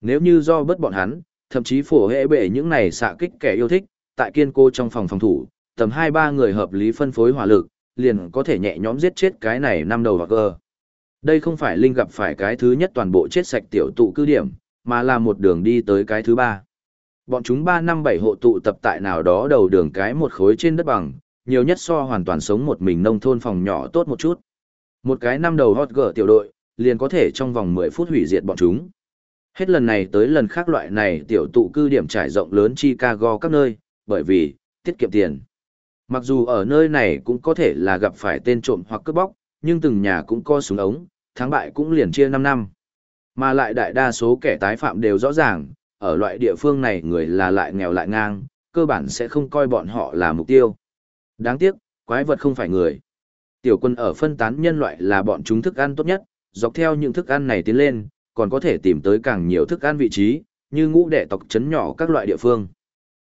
Speaker 1: Nếu như do bất bọn hắn, thậm chí phổ hệ bệ những này xạ kích kẻ yêu thích, tại kiên cô trong phòng phòng thủ, tầm 2-3 người hợp lý phân phối hỏa lực, liền có thể nhẹ nhõm giết chết cái này năm đầu Walker. Đây không phải Linh gặp phải cái thứ nhất toàn bộ chết sạch tiểu tụ cư điểm, mà là một đường đi tới cái thứ ba. Bọn chúng ba năm bảy hộ tụ tập tại nào đó đầu đường cái một khối trên đất bằng, nhiều nhất so hoàn toàn sống một mình nông thôn phòng nhỏ tốt một chút. Một cái năm đầu hot girl tiểu đội, liền có thể trong vòng 10 phút hủy diệt bọn chúng. Hết lần này tới lần khác loại này tiểu tụ cư điểm trải rộng lớn Chicago các nơi, bởi vì, tiết kiệm tiền. Mặc dù ở nơi này cũng có thể là gặp phải tên trộm hoặc cướp bóc, nhưng từng nhà cũng có súng ống, thắng bại cũng liền chia 5 năm. Mà lại đại đa số kẻ tái phạm đều rõ ràng, ở loại địa phương này người là lại nghèo lại ngang, cơ bản sẽ không coi bọn họ là mục tiêu. Đáng tiếc, quái vật không phải người. Tiểu quân ở phân tán nhân loại là bọn chúng thức ăn tốt nhất, dọc theo những thức ăn này tiến lên, còn có thể tìm tới càng nhiều thức ăn vị trí, như ngũ đệ tộc chấn nhỏ các loại địa phương.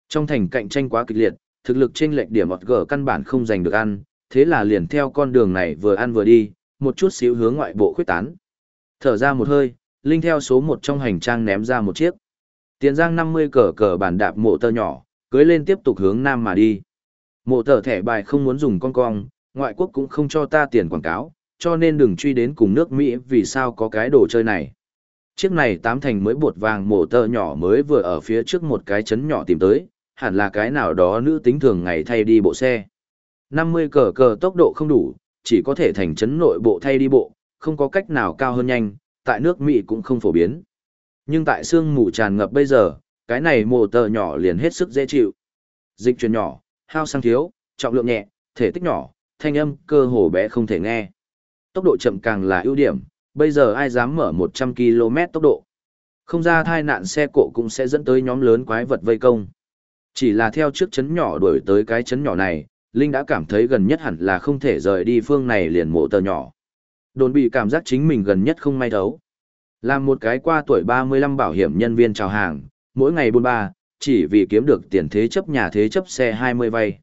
Speaker 1: Trong thành cạnh tranh quá kịch liệt, thực lực trên lệch điểm ọt gở căn bản không giành được ăn, thế là liền theo con đường này vừa ăn vừa đi, một chút xíu hướng ngoại bộ khuyết tán. Thở ra một hơi, Linh theo số một trong hành trang ném ra một chiếc. Tiền giang 50 cờ cờ bản đạp mộ tơ nhỏ, cưới lên tiếp tục hướng nam mà đi. Mộ tờ thẻ bài không muốn dùng con cong, ngoại quốc cũng không cho ta tiền quảng cáo, cho nên đừng truy đến cùng nước Mỹ vì sao có cái đồ chơi này. Chiếc này tám thành mới bột vàng mộ tơ nhỏ mới vừa ở phía trước một cái chấn nhỏ tìm tới, hẳn là cái nào đó nữ tính thường ngày thay đi bộ xe. 50 cờ cờ tốc độ không đủ, chỉ có thể thành chấn nội bộ thay đi bộ, không có cách nào cao hơn nhanh, tại nước Mỹ cũng không phổ biến. Nhưng tại xương mù tràn ngập bây giờ, cái này mồ tờ nhỏ liền hết sức dễ chịu. Dịch chuyển nhỏ, hao sang thiếu, trọng lượng nhẹ, thể tích nhỏ, thanh âm cơ hồ bé không thể nghe. Tốc độ chậm càng là ưu điểm, bây giờ ai dám mở 100 km tốc độ. Không ra thai nạn xe cộ cũng sẽ dẫn tới nhóm lớn quái vật vây công. Chỉ là theo trước chấn nhỏ đuổi tới cái chấn nhỏ này, Linh đã cảm thấy gần nhất hẳn là không thể rời đi phương này liền mộ tờ nhỏ. Đồn bị cảm giác chính mình gần nhất không may thấu. Làm một cái qua tuổi 35 bảo hiểm nhân viên chào hàng, mỗi ngày buôn ba, chỉ vì kiếm được tiền thế chấp nhà thế chấp xe 20 vay.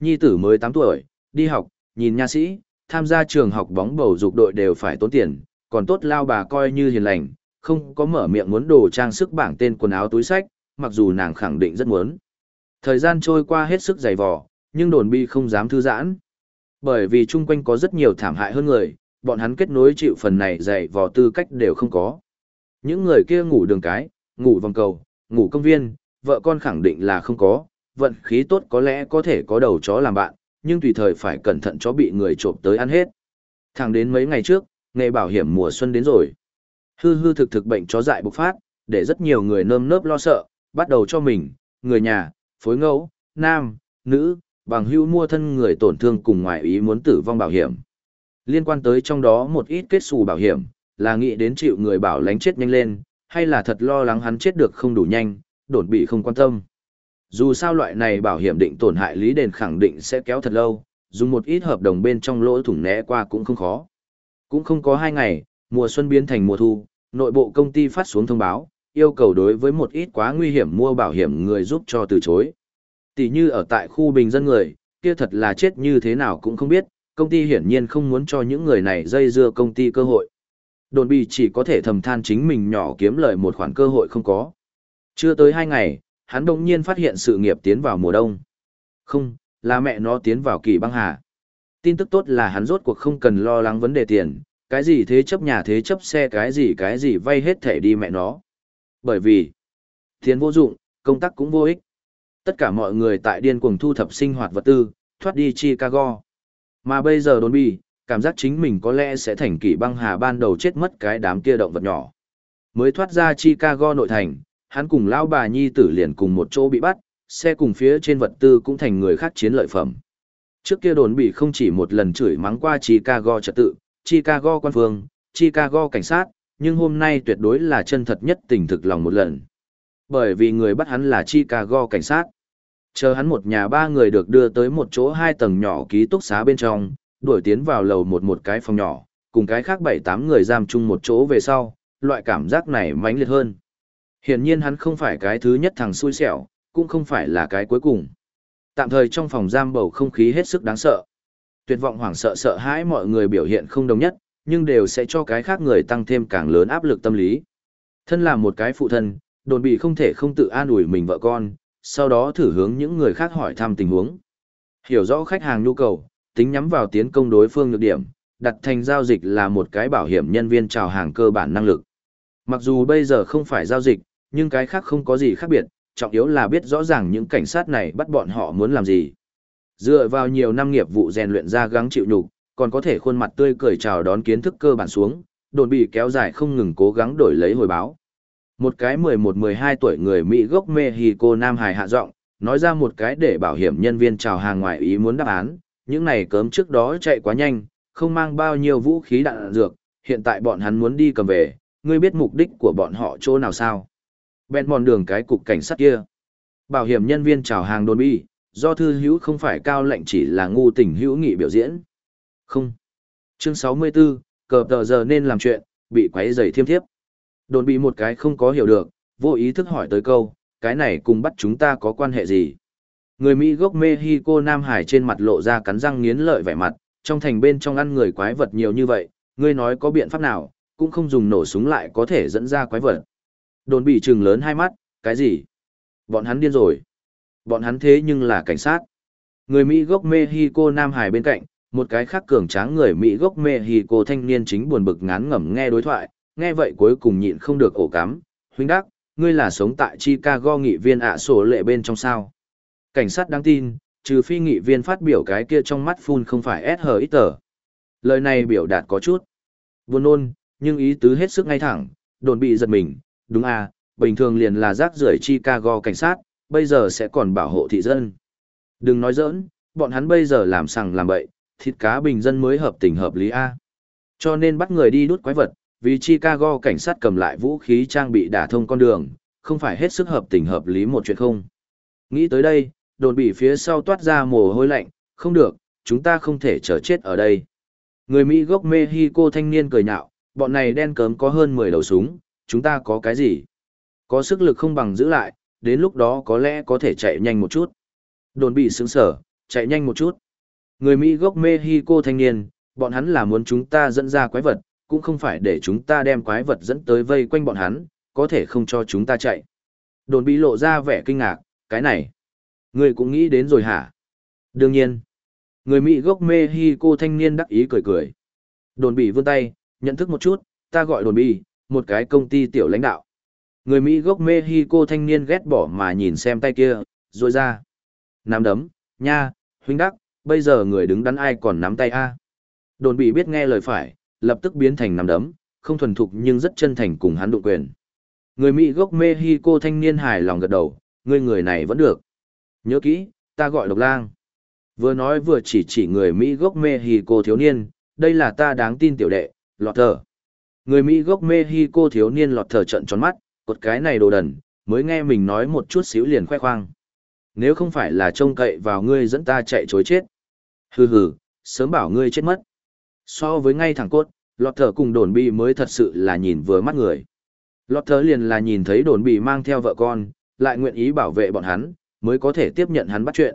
Speaker 1: Nhi tử mới 8 tuổi, đi học, nhìn nha sĩ, tham gia trường học bóng bầu dục đội đều phải tốn tiền, còn tốt lao bà coi như hiền lành, không có mở miệng muốn đồ trang sức bảng tên quần áo túi sách, mặc dù nàng khẳng định rất muốn. Thời gian trôi qua hết sức dày vò, nhưng đồn bi không dám thư giãn. Bởi vì chung quanh có rất nhiều thảm hại hơn người, bọn hắn kết nối chịu phần này dạy vò tư cách đều không có. Những người kia ngủ đường cái, ngủ vòng cầu, ngủ công viên, vợ con khẳng định là không có, vận khí tốt có lẽ có thể có đầu chó làm bạn, nhưng tùy thời phải cẩn thận chó bị người trộm tới ăn hết. Thẳng đến mấy ngày trước, nghề bảo hiểm mùa xuân đến rồi. Hư hư thực thực bệnh chó dại bộc phát, để rất nhiều người nơm nớp lo sợ, bắt đầu cho mình, người nhà, phối ngẫu, nam, nữ, bằng hữu mua thân người tổn thương cùng ngoại ý muốn tử vong bảo hiểm. Liên quan tới trong đó một ít kết xù bảo hiểm, là nghĩ đến chịu người bảo lánh chết nhanh lên, hay là thật lo lắng hắn chết được không đủ nhanh, đột bị không quan tâm. Dù sao loại này bảo hiểm định tổn hại lý đền khẳng định sẽ kéo thật lâu, dùng một ít hợp đồng bên trong lỗ thủng né qua cũng không khó. Cũng không có hai ngày, mùa xuân biến thành mùa thu, nội bộ công ty phát xuống thông báo, yêu cầu đối với một ít quá nguy hiểm mua bảo hiểm người giúp cho từ chối. Tỷ như ở tại khu bình dân người, kia thật là chết như thế nào cũng không biết, công ty hiển nhiên không muốn cho những người này dây dưa công ty cơ hội. Đồn bị chỉ có thể thầm than chính mình nhỏ kiếm lợi một khoản cơ hội không có. Chưa tới hai ngày, hắn đồng nhiên phát hiện sự nghiệp tiến vào mùa đông. Không, là mẹ nó tiến vào kỳ băng hà. Tin tức tốt là hắn rốt cuộc không cần lo lắng vấn đề tiền, cái gì thế chấp nhà thế chấp xe cái gì cái gì vay hết thể đi mẹ nó. Bởi vì, tiền vô dụng, công tác cũng vô ích. Tất cả mọi người tại điên cuồng thu thập sinh hoạt vật tư, thoát đi Chicago. Mà bây giờ đồn bi, cảm giác chính mình có lẽ sẽ thành kỷ băng hà ban đầu chết mất cái đám kia động vật nhỏ. Mới thoát ra Chicago nội thành, hắn cùng lão bà nhi tử liền cùng một chỗ bị bắt, xe cùng phía trên vật tư cũng thành người khác chiến lợi phẩm. Trước kia đồn bị không chỉ một lần chửi mắng qua Chicago trật tự, Chicago quan phương, Chicago cảnh sát, nhưng hôm nay tuyệt đối là chân thật nhất tình thực lòng một lần. Bởi vì người bắt hắn là Chicago cảnh sát. Chờ hắn một nhà ba người được đưa tới một chỗ hai tầng nhỏ ký túc xá bên trong, đuổi tiến vào lầu một một cái phòng nhỏ, cùng cái khác bảy tám người giam chung một chỗ về sau, loại cảm giác này mãnh liệt hơn. Hiển nhiên hắn không phải cái thứ nhất thằng xui xẻo, cũng không phải là cái cuối cùng. Tạm thời trong phòng giam bầu không khí hết sức đáng sợ. Tuyệt vọng hoảng sợ sợ hãi mọi người biểu hiện không đồng nhất, nhưng đều sẽ cho cái khác người tăng thêm càng lớn áp lực tâm lý. Thân là một cái phụ thân, đồn bị không thể không tự an ủi mình vợ con, sau đó thử hướng những người khác hỏi thăm tình huống. Hiểu rõ khách hàng nhu cầu, tính nhắm vào tiến công đối phương nhược điểm, đặt thành giao dịch là một cái bảo hiểm nhân viên chào hàng cơ bản năng lực. Mặc dù bây giờ không phải giao dịch, nhưng cái khác không có gì khác biệt, trọng yếu là biết rõ ràng những cảnh sát này bắt bọn họ muốn làm gì. Dựa vào nhiều năm nghiệp vụ rèn luyện ra gắng chịu nhục, còn có thể khuôn mặt tươi cười chào đón kiến thức cơ bản xuống, đồn bị kéo dài không ngừng cố gắng đổi lấy hồi báo. Một cái 11-12 tuổi người Mỹ gốc Mexico Nam Hải hạ giọng, nói ra một cái để bảo hiểm nhân viên chào hàng ngoài ý muốn đáp án, những này cớm trước đó chạy quá nhanh, không mang bao nhiêu vũ khí đạn dược, hiện tại bọn hắn muốn đi cầm về, ngươi biết mục đích của bọn họ chỗ nào sao? Bẹn mòn đường cái cục cảnh sát kia. Bảo hiểm nhân viên chào hàng đồn bi, do thư hữu không phải cao lệnh chỉ là ngu tình hữu nghị biểu diễn. Không. Chương 64, cờ tờ giờ nên làm chuyện, bị quấy rầy thiêm thiếp. Đồn bị một cái không có hiểu được, vô ý thức hỏi tới câu, cái này cùng bắt chúng ta có quan hệ gì? Người Mỹ gốc Mexico Nam Hải trên mặt lộ ra cắn răng nghiến lợi vẻ mặt, trong thành bên trong ăn người quái vật nhiều như vậy, ngươi nói có biện pháp nào, cũng không dùng nổ súng lại có thể dẫn ra quái vật. Đồn bị trừng lớn hai mắt, cái gì? Bọn hắn điên rồi. Bọn hắn thế nhưng là cảnh sát. Người Mỹ gốc Mexico Nam Hải bên cạnh, một cái khác cường tráng người Mỹ gốc Mexico thanh niên chính buồn bực ngán ngẩm nghe đối thoại, nghe vậy cuối cùng nhịn không được ổ cắm. Huynh đắc, ngươi là sống tại Chicago nghị viên ạ sổ lệ bên trong sao. Cảnh sát đáng tin, trừ phi nghị viên phát biểu cái kia trong mắt phun không phải S hờ ít tờ. Lời này biểu đạt có chút buồn nôn, nhưng ý tứ hết sức ngay thẳng, đồn bị giật mình, đúng à, bình thường liền là rác rưởi Chicago cảnh sát, bây giờ sẽ còn bảo hộ thị dân. Đừng nói giỡn, bọn hắn bây giờ làm sằng làm bậy, thịt cá bình dân mới hợp tình hợp lý A. Cho nên bắt người đi đút quái vật, vì Chicago cảnh sát cầm lại vũ khí trang bị đả thông con đường, không phải hết sức hợp tình hợp lý một chuyện không. Nghĩ tới đây, đồn bị phía sau toát ra mồ hôi lạnh, không được, chúng ta không thể chờ chết ở đây. Người Mỹ gốc Mexico thanh niên cười nhạo, bọn này đen cớm có hơn 10 đầu súng, chúng ta có cái gì? Có sức lực không bằng giữ lại, đến lúc đó có lẽ có thể chạy nhanh một chút. Đồn bị sướng sở, chạy nhanh một chút. Người Mỹ gốc Mexico thanh niên, bọn hắn là muốn chúng ta dẫn ra quái vật, cũng không phải để chúng ta đem quái vật dẫn tới vây quanh bọn hắn, có thể không cho chúng ta chạy. Đồn bị lộ ra vẻ kinh ngạc, cái này. Người cũng nghĩ đến rồi hả? Đương nhiên. Người Mỹ gốc Mexico thanh niên đắc ý cười cười. Đồn bị vươn tay, nhận thức một chút, ta gọi đồn bị, một cái công ty tiểu lãnh đạo. Người Mỹ gốc Mexico thanh niên ghét bỏ mà nhìn xem tay kia, rồi ra. Nắm đấm, nha, huynh đắc, bây giờ người đứng đắn ai còn nắm tay a? Đồn bị biết nghe lời phải, lập tức biến thành nằm đấm, không thuần thục nhưng rất chân thành cùng hắn đụng quyền. Người Mỹ gốc Mexico thanh niên hài lòng gật đầu, người người này vẫn được. Nhớ kỹ, ta gọi độc lang. Vừa nói vừa chỉ chỉ người Mỹ gốc Mexico thiếu niên, đây là ta đáng tin tiểu đệ, lọt thở. Người Mỹ gốc Mexico thiếu niên lọt thở trận tròn mắt, cột cái này đồ đần, mới nghe mình nói một chút xíu liền khoe khoang. Nếu không phải là trông cậy vào ngươi dẫn ta chạy chối chết. Hừ hừ, sớm bảo ngươi chết mất. So với ngay thẳng cốt, lọt thở cùng đồn bị mới thật sự là nhìn vừa mắt người. Lọt thở liền là nhìn thấy đồn bị mang theo vợ con, lại nguyện ý bảo vệ bọn hắn, mới có thể tiếp nhận hắn bắt chuyện.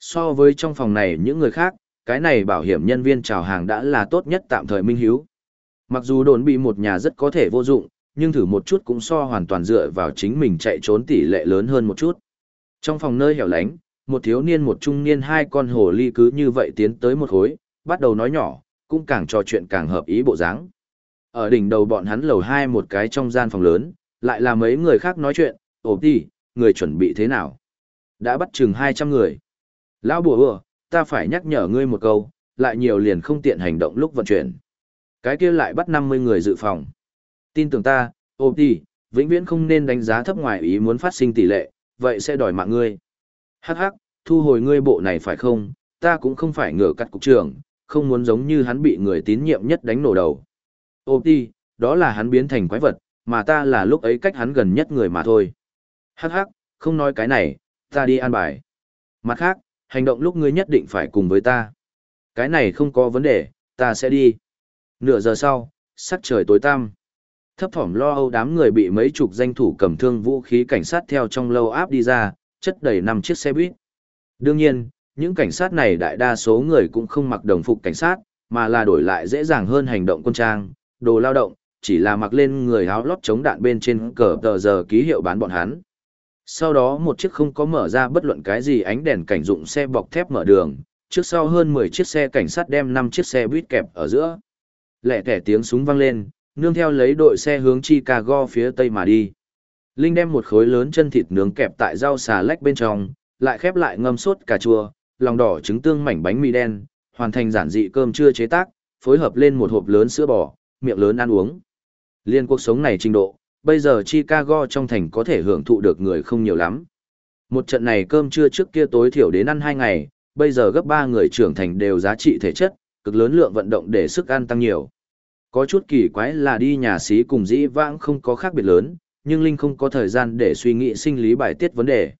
Speaker 1: So với trong phòng này những người khác, cái này bảo hiểm nhân viên chào hàng đã là tốt nhất tạm thời minh hiếu. Mặc dù đồn bị một nhà rất có thể vô dụng, nhưng thử một chút cũng so hoàn toàn dựa vào chính mình chạy trốn tỷ lệ lớn hơn một chút. Trong phòng nơi hẻo lánh, một thiếu niên một trung niên hai con hồ ly cứ như vậy tiến tới một khối, bắt đầu nói nhỏ, cũng càng trò chuyện càng hợp ý bộ dáng. Ở đỉnh đầu bọn hắn lầu hai một cái trong gian phòng lớn, lại là mấy người khác nói chuyện, ồ đi, người chuẩn bị thế nào? Đã bắt chừng 200 người. Lão bùa ưa, ta phải nhắc nhở ngươi một câu, lại nhiều liền không tiện hành động lúc vận chuyển. Cái kia lại bắt 50 người dự phòng. Tin tưởng ta, ồ đi, vĩnh viễn không nên đánh giá thấp ngoài ý muốn phát sinh tỷ lệ, vậy sẽ đòi mạng ngươi. Hắc hắc, thu hồi ngươi bộ này phải không, ta cũng không phải ngửa cắt cục trưởng, không muốn giống như hắn bị người tín nhiệm nhất đánh nổ đầu. Ô ti, đó là hắn biến thành quái vật, mà ta là lúc ấy cách hắn gần nhất người mà thôi. Hắc hắc, không nói cái này, ta đi an bài. Mặt khác, hành động lúc ngươi nhất định phải cùng với ta. Cái này không có vấn đề, ta sẽ đi. Nửa giờ sau, sắc trời tối tăm. Thấp thỏm lo âu đám người bị mấy chục danh thủ cầm thương vũ khí cảnh sát theo trong lâu áp đi ra, chất đầy năm chiếc xe buýt. Đương nhiên, những cảnh sát này đại đa số người cũng không mặc đồng phục cảnh sát, mà là đổi lại dễ dàng hơn hành động quân trang, đồ lao động, chỉ là mặc lên người áo lót chống đạn bên trên cờ tờ giờ ký hiệu bán bọn hắn. Sau đó một chiếc không có mở ra bất luận cái gì ánh đèn cảnh dụng xe bọc thép mở đường, trước sau hơn 10 chiếc xe cảnh sát đem 5 chiếc xe buýt kẹp ở giữa. Lẻ tẻ tiếng súng vang lên, nương theo lấy đội xe hướng Chicago phía tây mà đi. Linh đem một khối lớn chân thịt nướng kẹp tại rau xà lách bên trong, lại khép lại ngâm sốt cà chua, lòng đỏ trứng tương mảnh bánh mì đen, hoàn thành giản dị cơm trưa chế tác, phối hợp lên một hộp lớn sữa bò, miệng lớn ăn uống. Liên cuộc sống này trình độ, bây giờ Chicago trong thành có thể hưởng thụ được người không nhiều lắm. Một trận này cơm trưa trước kia tối thiểu đến ăn 2 ngày, bây giờ gấp 3 người trưởng thành đều giá trị thể chất, cực lớn lượng vận động để sức ăn tăng nhiều. Có chút kỳ quái là đi nhà xí cùng dĩ vãng không có khác biệt lớn, nhưng Linh không có thời gian để suy nghĩ sinh lý bài tiết vấn đề.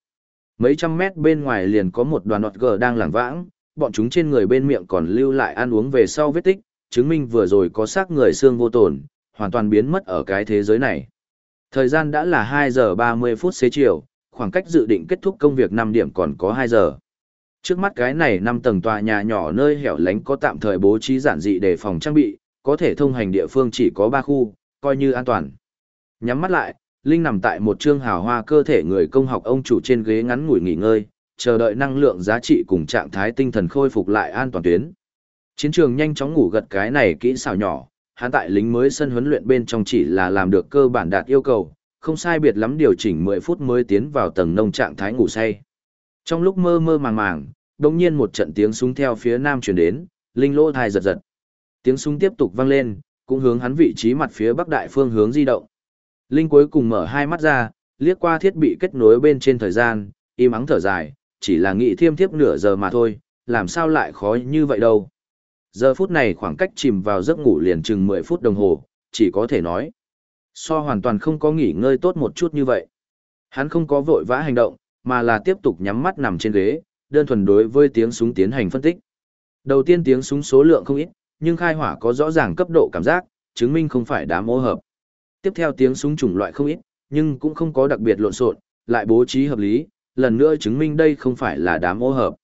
Speaker 1: Mấy trăm mét bên ngoài liền có một đoàn nọt gờ đang lảng vãng, bọn chúng trên người bên miệng còn lưu lại ăn uống về sau vết tích, chứng minh vừa rồi có xác người xương vô tổn, hoàn toàn biến mất ở cái thế giới này. Thời gian đã là 2 giờ 30 phút xế chiều, khoảng cách dự định kết thúc công việc 5 điểm còn có 2 giờ. Trước mắt cái này 5 tầng tòa nhà nhỏ nơi hẻo lánh có tạm thời bố trí giản dị để phòng trang bị, có thể thông hành địa phương chỉ có 3 khu, coi như an toàn. Nhắm mắt lại, Linh nằm tại một trương hào hoa cơ thể người công học ông chủ trên ghế ngắn ngủi nghỉ ngơi, chờ đợi năng lượng giá trị cùng trạng thái tinh thần khôi phục lại an toàn tuyến. Chiến trường nhanh chóng ngủ gật cái này kỹ xảo nhỏ, hắn tại lính mới sân huấn luyện bên trong chỉ là làm được cơ bản đạt yêu cầu, không sai biệt lắm điều chỉnh 10 phút mới tiến vào tầng nông trạng thái ngủ say. Trong lúc mơ mơ màng màng, đột nhiên một trận tiếng súng theo phía nam truyền đến, linh lỗ thai giật giật. Tiếng súng tiếp tục vang lên, cũng hướng hắn vị trí mặt phía bắc đại phương hướng di động. Linh cuối cùng mở hai mắt ra, liếc qua thiết bị kết nối bên trên thời gian, im ắng thở dài, chỉ là nghĩ thiêm thiếp nửa giờ mà thôi, làm sao lại khó như vậy đâu. Giờ phút này khoảng cách chìm vào giấc ngủ liền chừng 10 phút đồng hồ, chỉ có thể nói. So hoàn toàn không có nghỉ ngơi tốt một chút như vậy. Hắn không có vội vã hành động, mà là tiếp tục nhắm mắt nằm trên ghế, đơn thuần đối với tiếng súng tiến hành phân tích. Đầu tiên tiếng súng số lượng không ít, nhưng khai hỏa có rõ ràng cấp độ cảm giác, chứng minh không phải đám ô hợp. Tiếp theo tiếng súng chủng loại không ít, nhưng cũng không có đặc biệt lộn xộn, lại bố trí hợp lý, lần nữa chứng minh đây không phải là đám ô hợp.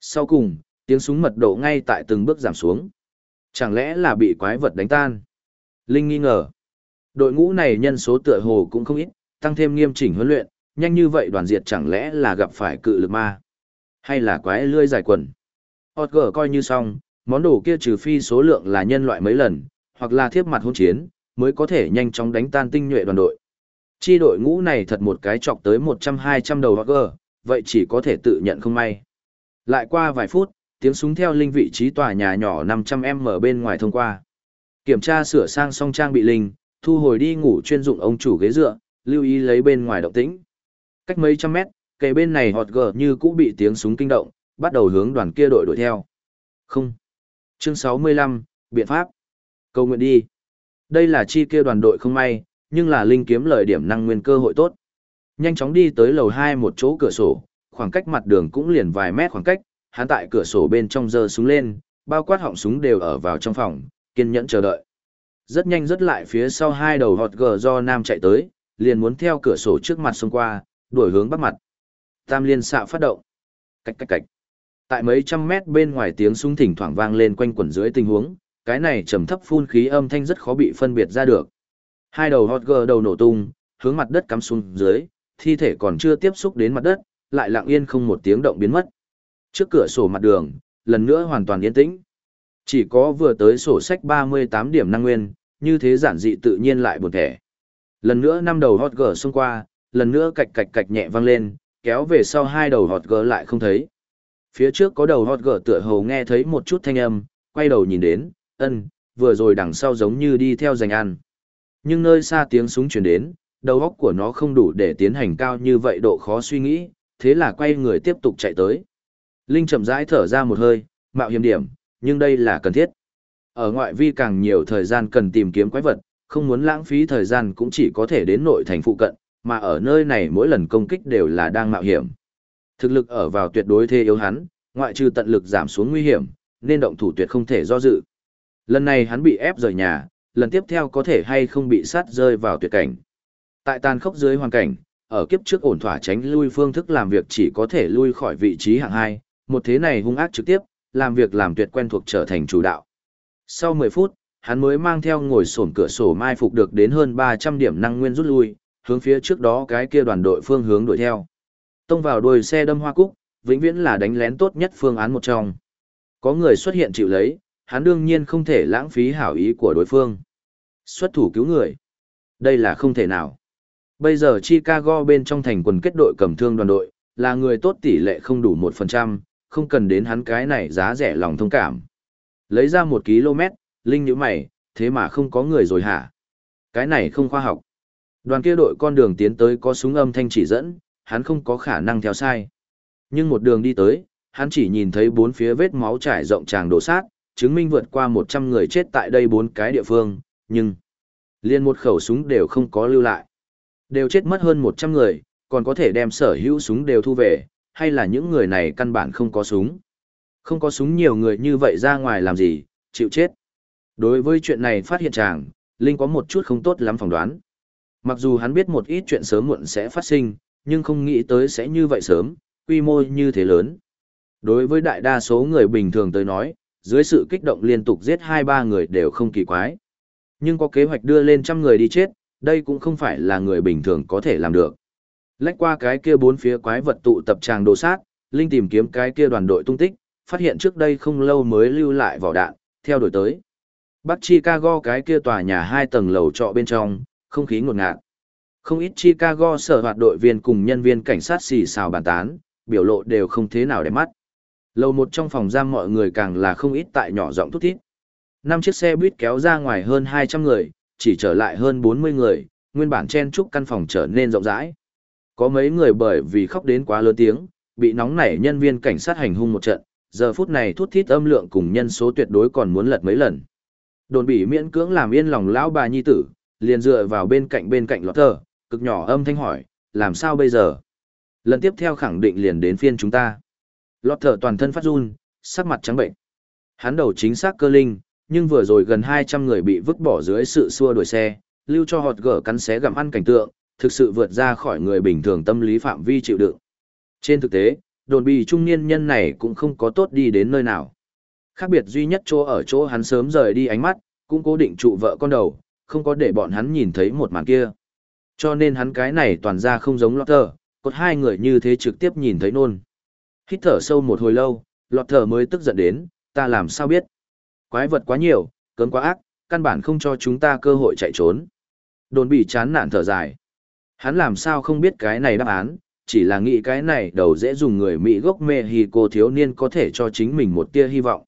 Speaker 1: Sau cùng, tiếng súng mật độ ngay tại từng bước giảm xuống. Chẳng lẽ là bị quái vật đánh tan? Linh nghi ngờ. Đội ngũ này nhân số tựa hồ cũng không ít, tăng thêm nghiêm chỉnh huấn luyện, nhanh như vậy đoàn diệt chẳng lẽ là gặp phải cự lực ma? Hay là quái lươi dài quần? Otger coi như xong, món đồ kia trừ phi số lượng là nhân loại mấy lần, hoặc là thiếp mặt hôn chiến, mới có thể nhanh chóng đánh tan tinh nhuệ đoàn đội. Chi đội ngũ này thật một cái chọc tới 100-200 đầu Otger, vậy chỉ có thể tự nhận không may. Lại qua vài phút, tiếng súng theo linh vị trí tòa nhà nhỏ 500m bên ngoài thông qua. Kiểm tra sửa sang song trang bị linh, thu hồi đi ngủ chuyên dụng ông chủ ghế dựa, lưu ý lấy bên ngoài động tĩnh. Cách mấy trăm mét, kề bên này họt gờ như cũ bị tiếng súng kinh động, bắt đầu hướng đoàn kia đội đuổi theo. Không. Chương 65, biện pháp. Câu nguyện đi. Đây là chi kia đoàn đội không may, nhưng là linh kiếm lợi điểm năng nguyên cơ hội tốt. Nhanh chóng đi tới lầu 2 một chỗ cửa sổ, khoảng cách mặt đường cũng liền vài mét khoảng cách, hắn tại cửa sổ bên trong giơ súng lên, bao quát họng súng đều ở vào trong phòng, kiên nhẫn chờ đợi. Rất nhanh rất lại phía sau hai đầu hot gờ do nam chạy tới, liền muốn theo cửa sổ trước mặt xông qua, đuổi hướng bắc mặt. Tam liên xạ phát động. Cách cách cách. Tại mấy trăm mét bên ngoài tiếng súng thỉnh thoảng vang lên quanh quẩn dưới tình huống, cái này trầm thấp phun khí âm thanh rất khó bị phân biệt ra được. Hai đầu hot girl đầu nổ tung, hướng mặt đất cắm xuống dưới, thi thể còn chưa tiếp xúc đến mặt đất, lại lặng yên không một tiếng động biến mất. Trước cửa sổ mặt đường, lần nữa hoàn toàn yên tĩnh. Chỉ có vừa tới sổ sách 38 điểm năng nguyên, như thế giản dị tự nhiên lại buồn thẻ. Lần nữa năm đầu hot girl xông qua, lần nữa cạch cạch cạch nhẹ vang lên, kéo về sau hai đầu hot girl lại không thấy. Phía trước có đầu hot girl tựa hồ nghe thấy một chút thanh âm, quay đầu nhìn đến, ân, vừa rồi đằng sau giống như đi theo giành ăn. Nhưng nơi xa tiếng súng chuyển đến, đầu óc của nó không đủ để tiến hành cao như vậy độ khó suy nghĩ, thế là quay người tiếp tục chạy tới. Linh chậm rãi thở ra một hơi, mạo hiểm điểm, nhưng đây là cần thiết. Ở ngoại vi càng nhiều thời gian cần tìm kiếm quái vật, không muốn lãng phí thời gian cũng chỉ có thể đến nội thành phụ cận, mà ở nơi này mỗi lần công kích đều là đang mạo hiểm. Thực lực ở vào tuyệt đối thế yếu hắn, ngoại trừ tận lực giảm xuống nguy hiểm, nên động thủ tuyệt không thể do dự. Lần này hắn bị ép rời nhà, lần tiếp theo có thể hay không bị sát rơi vào tuyệt cảnh. Tại tàn khốc dưới hoàn cảnh, ở kiếp trước ổn thỏa tránh lui phương thức làm việc chỉ có thể lui khỏi vị trí hạng hai, một thế này hung ác trực tiếp, làm việc làm tuyệt quen thuộc trở thành chủ đạo. Sau 10 phút, hắn mới mang theo ngồi sổn cửa sổ mai phục được đến hơn 300 điểm năng nguyên rút lui, hướng phía trước đó cái kia đoàn đội phương hướng đuổi theo. Tông vào đuôi xe đâm hoa cúc, vĩnh viễn là đánh lén tốt nhất phương án một trong. Có người xuất hiện chịu lấy, hắn đương nhiên không thể lãng phí hảo ý của đối phương. Xuất thủ cứu người. Đây là không thể nào. Bây giờ Chicago bên trong thành quần kết đội cầm thương đoàn đội, là người tốt tỷ lệ không đủ 1%, không cần đến hắn cái này giá rẻ lòng thông cảm. Lấy ra 1 km, Linh nhíu mày, thế mà không có người rồi hả? Cái này không khoa học. Đoàn kia đội con đường tiến tới có súng âm thanh chỉ dẫn, hắn không có khả năng theo sai. Nhưng một đường đi tới, hắn chỉ nhìn thấy bốn phía vết máu trải rộng tràng đổ sát, chứng minh vượt qua 100 người chết tại đây bốn cái địa phương, nhưng liên một khẩu súng đều không có lưu lại. Đều chết mất hơn 100 người, còn có thể đem sở hữu súng đều thu về, hay là những người này căn bản không có súng. Không có súng nhiều người như vậy ra ngoài làm gì, chịu chết. Đối với chuyện này phát hiện chàng, Linh có một chút không tốt lắm phỏng đoán. Mặc dù hắn biết một ít chuyện sớm muộn sẽ phát sinh, nhưng không nghĩ tới sẽ như vậy sớm, quy mô như thế lớn. Đối với đại đa số người bình thường tới nói, dưới sự kích động liên tục giết hai ba người đều không kỳ quái. Nhưng có kế hoạch đưa lên trăm người đi chết, đây cũng không phải là người bình thường có thể làm được. Lách qua cái kia bốn phía quái vật tụ tập tràng đồ sát, Linh tìm kiếm cái kia đoàn đội tung tích, phát hiện trước đây không lâu mới lưu lại vỏ đạn, theo đuổi tới. Bắc Chicago cái kia tòa nhà hai tầng lầu trọ bên trong, không khí ngột ngạt. Không ít Chicago sở hoạt đội viên cùng nhân viên cảnh sát xì xào bàn tán, biểu lộ đều không thế nào đẹp mắt. Lầu một trong phòng giam mọi người càng là không ít tại nhỏ giọng thút thít. Năm chiếc xe buýt kéo ra ngoài hơn 200 người, chỉ trở lại hơn 40 người, nguyên bản chen chúc căn phòng trở nên rộng rãi. Có mấy người bởi vì khóc đến quá lớn tiếng, bị nóng nảy nhân viên cảnh sát hành hung một trận, giờ phút này thút thít âm lượng cùng nhân số tuyệt đối còn muốn lật mấy lần. Đồn bị miễn cưỡng làm yên lòng lão bà nhi tử, liền dựa vào bên cạnh bên cạnh lọt thờ, cực nhỏ âm thanh hỏi, làm sao bây giờ? Lần tiếp theo khẳng định liền đến phiên chúng ta. Lọt thở toàn thân phát run, sắc mặt trắng bệnh. Hắn đầu chính xác cơ linh, nhưng vừa rồi gần 200 người bị vứt bỏ dưới sự xua đuổi xe, lưu cho hột gở cắn xé gặm ăn cảnh tượng, thực sự vượt ra khỏi người bình thường tâm lý phạm vi chịu đựng. Trên thực tế, đồn bì trung niên nhân này cũng không có tốt đi đến nơi nào. Khác biệt duy nhất chỗ ở chỗ hắn sớm rời đi ánh mắt, cũng cố định trụ vợ con đầu, không có để bọn hắn nhìn thấy một màn kia. Cho nên hắn cái này toàn ra không giống lọt thở, cột hai người như thế trực tiếp nhìn thấy nôn. Hít thở sâu một hồi lâu, lọt thở mới tức giận đến, ta làm sao biết. Quái vật quá nhiều, cấm quá ác, căn bản không cho chúng ta cơ hội chạy trốn. Đồn bị chán nản thở dài. Hắn làm sao không biết cái này đáp án, chỉ là nghĩ cái này đầu dễ dùng người Mỹ gốc mê hì cô thiếu niên có thể cho chính mình một tia hy vọng.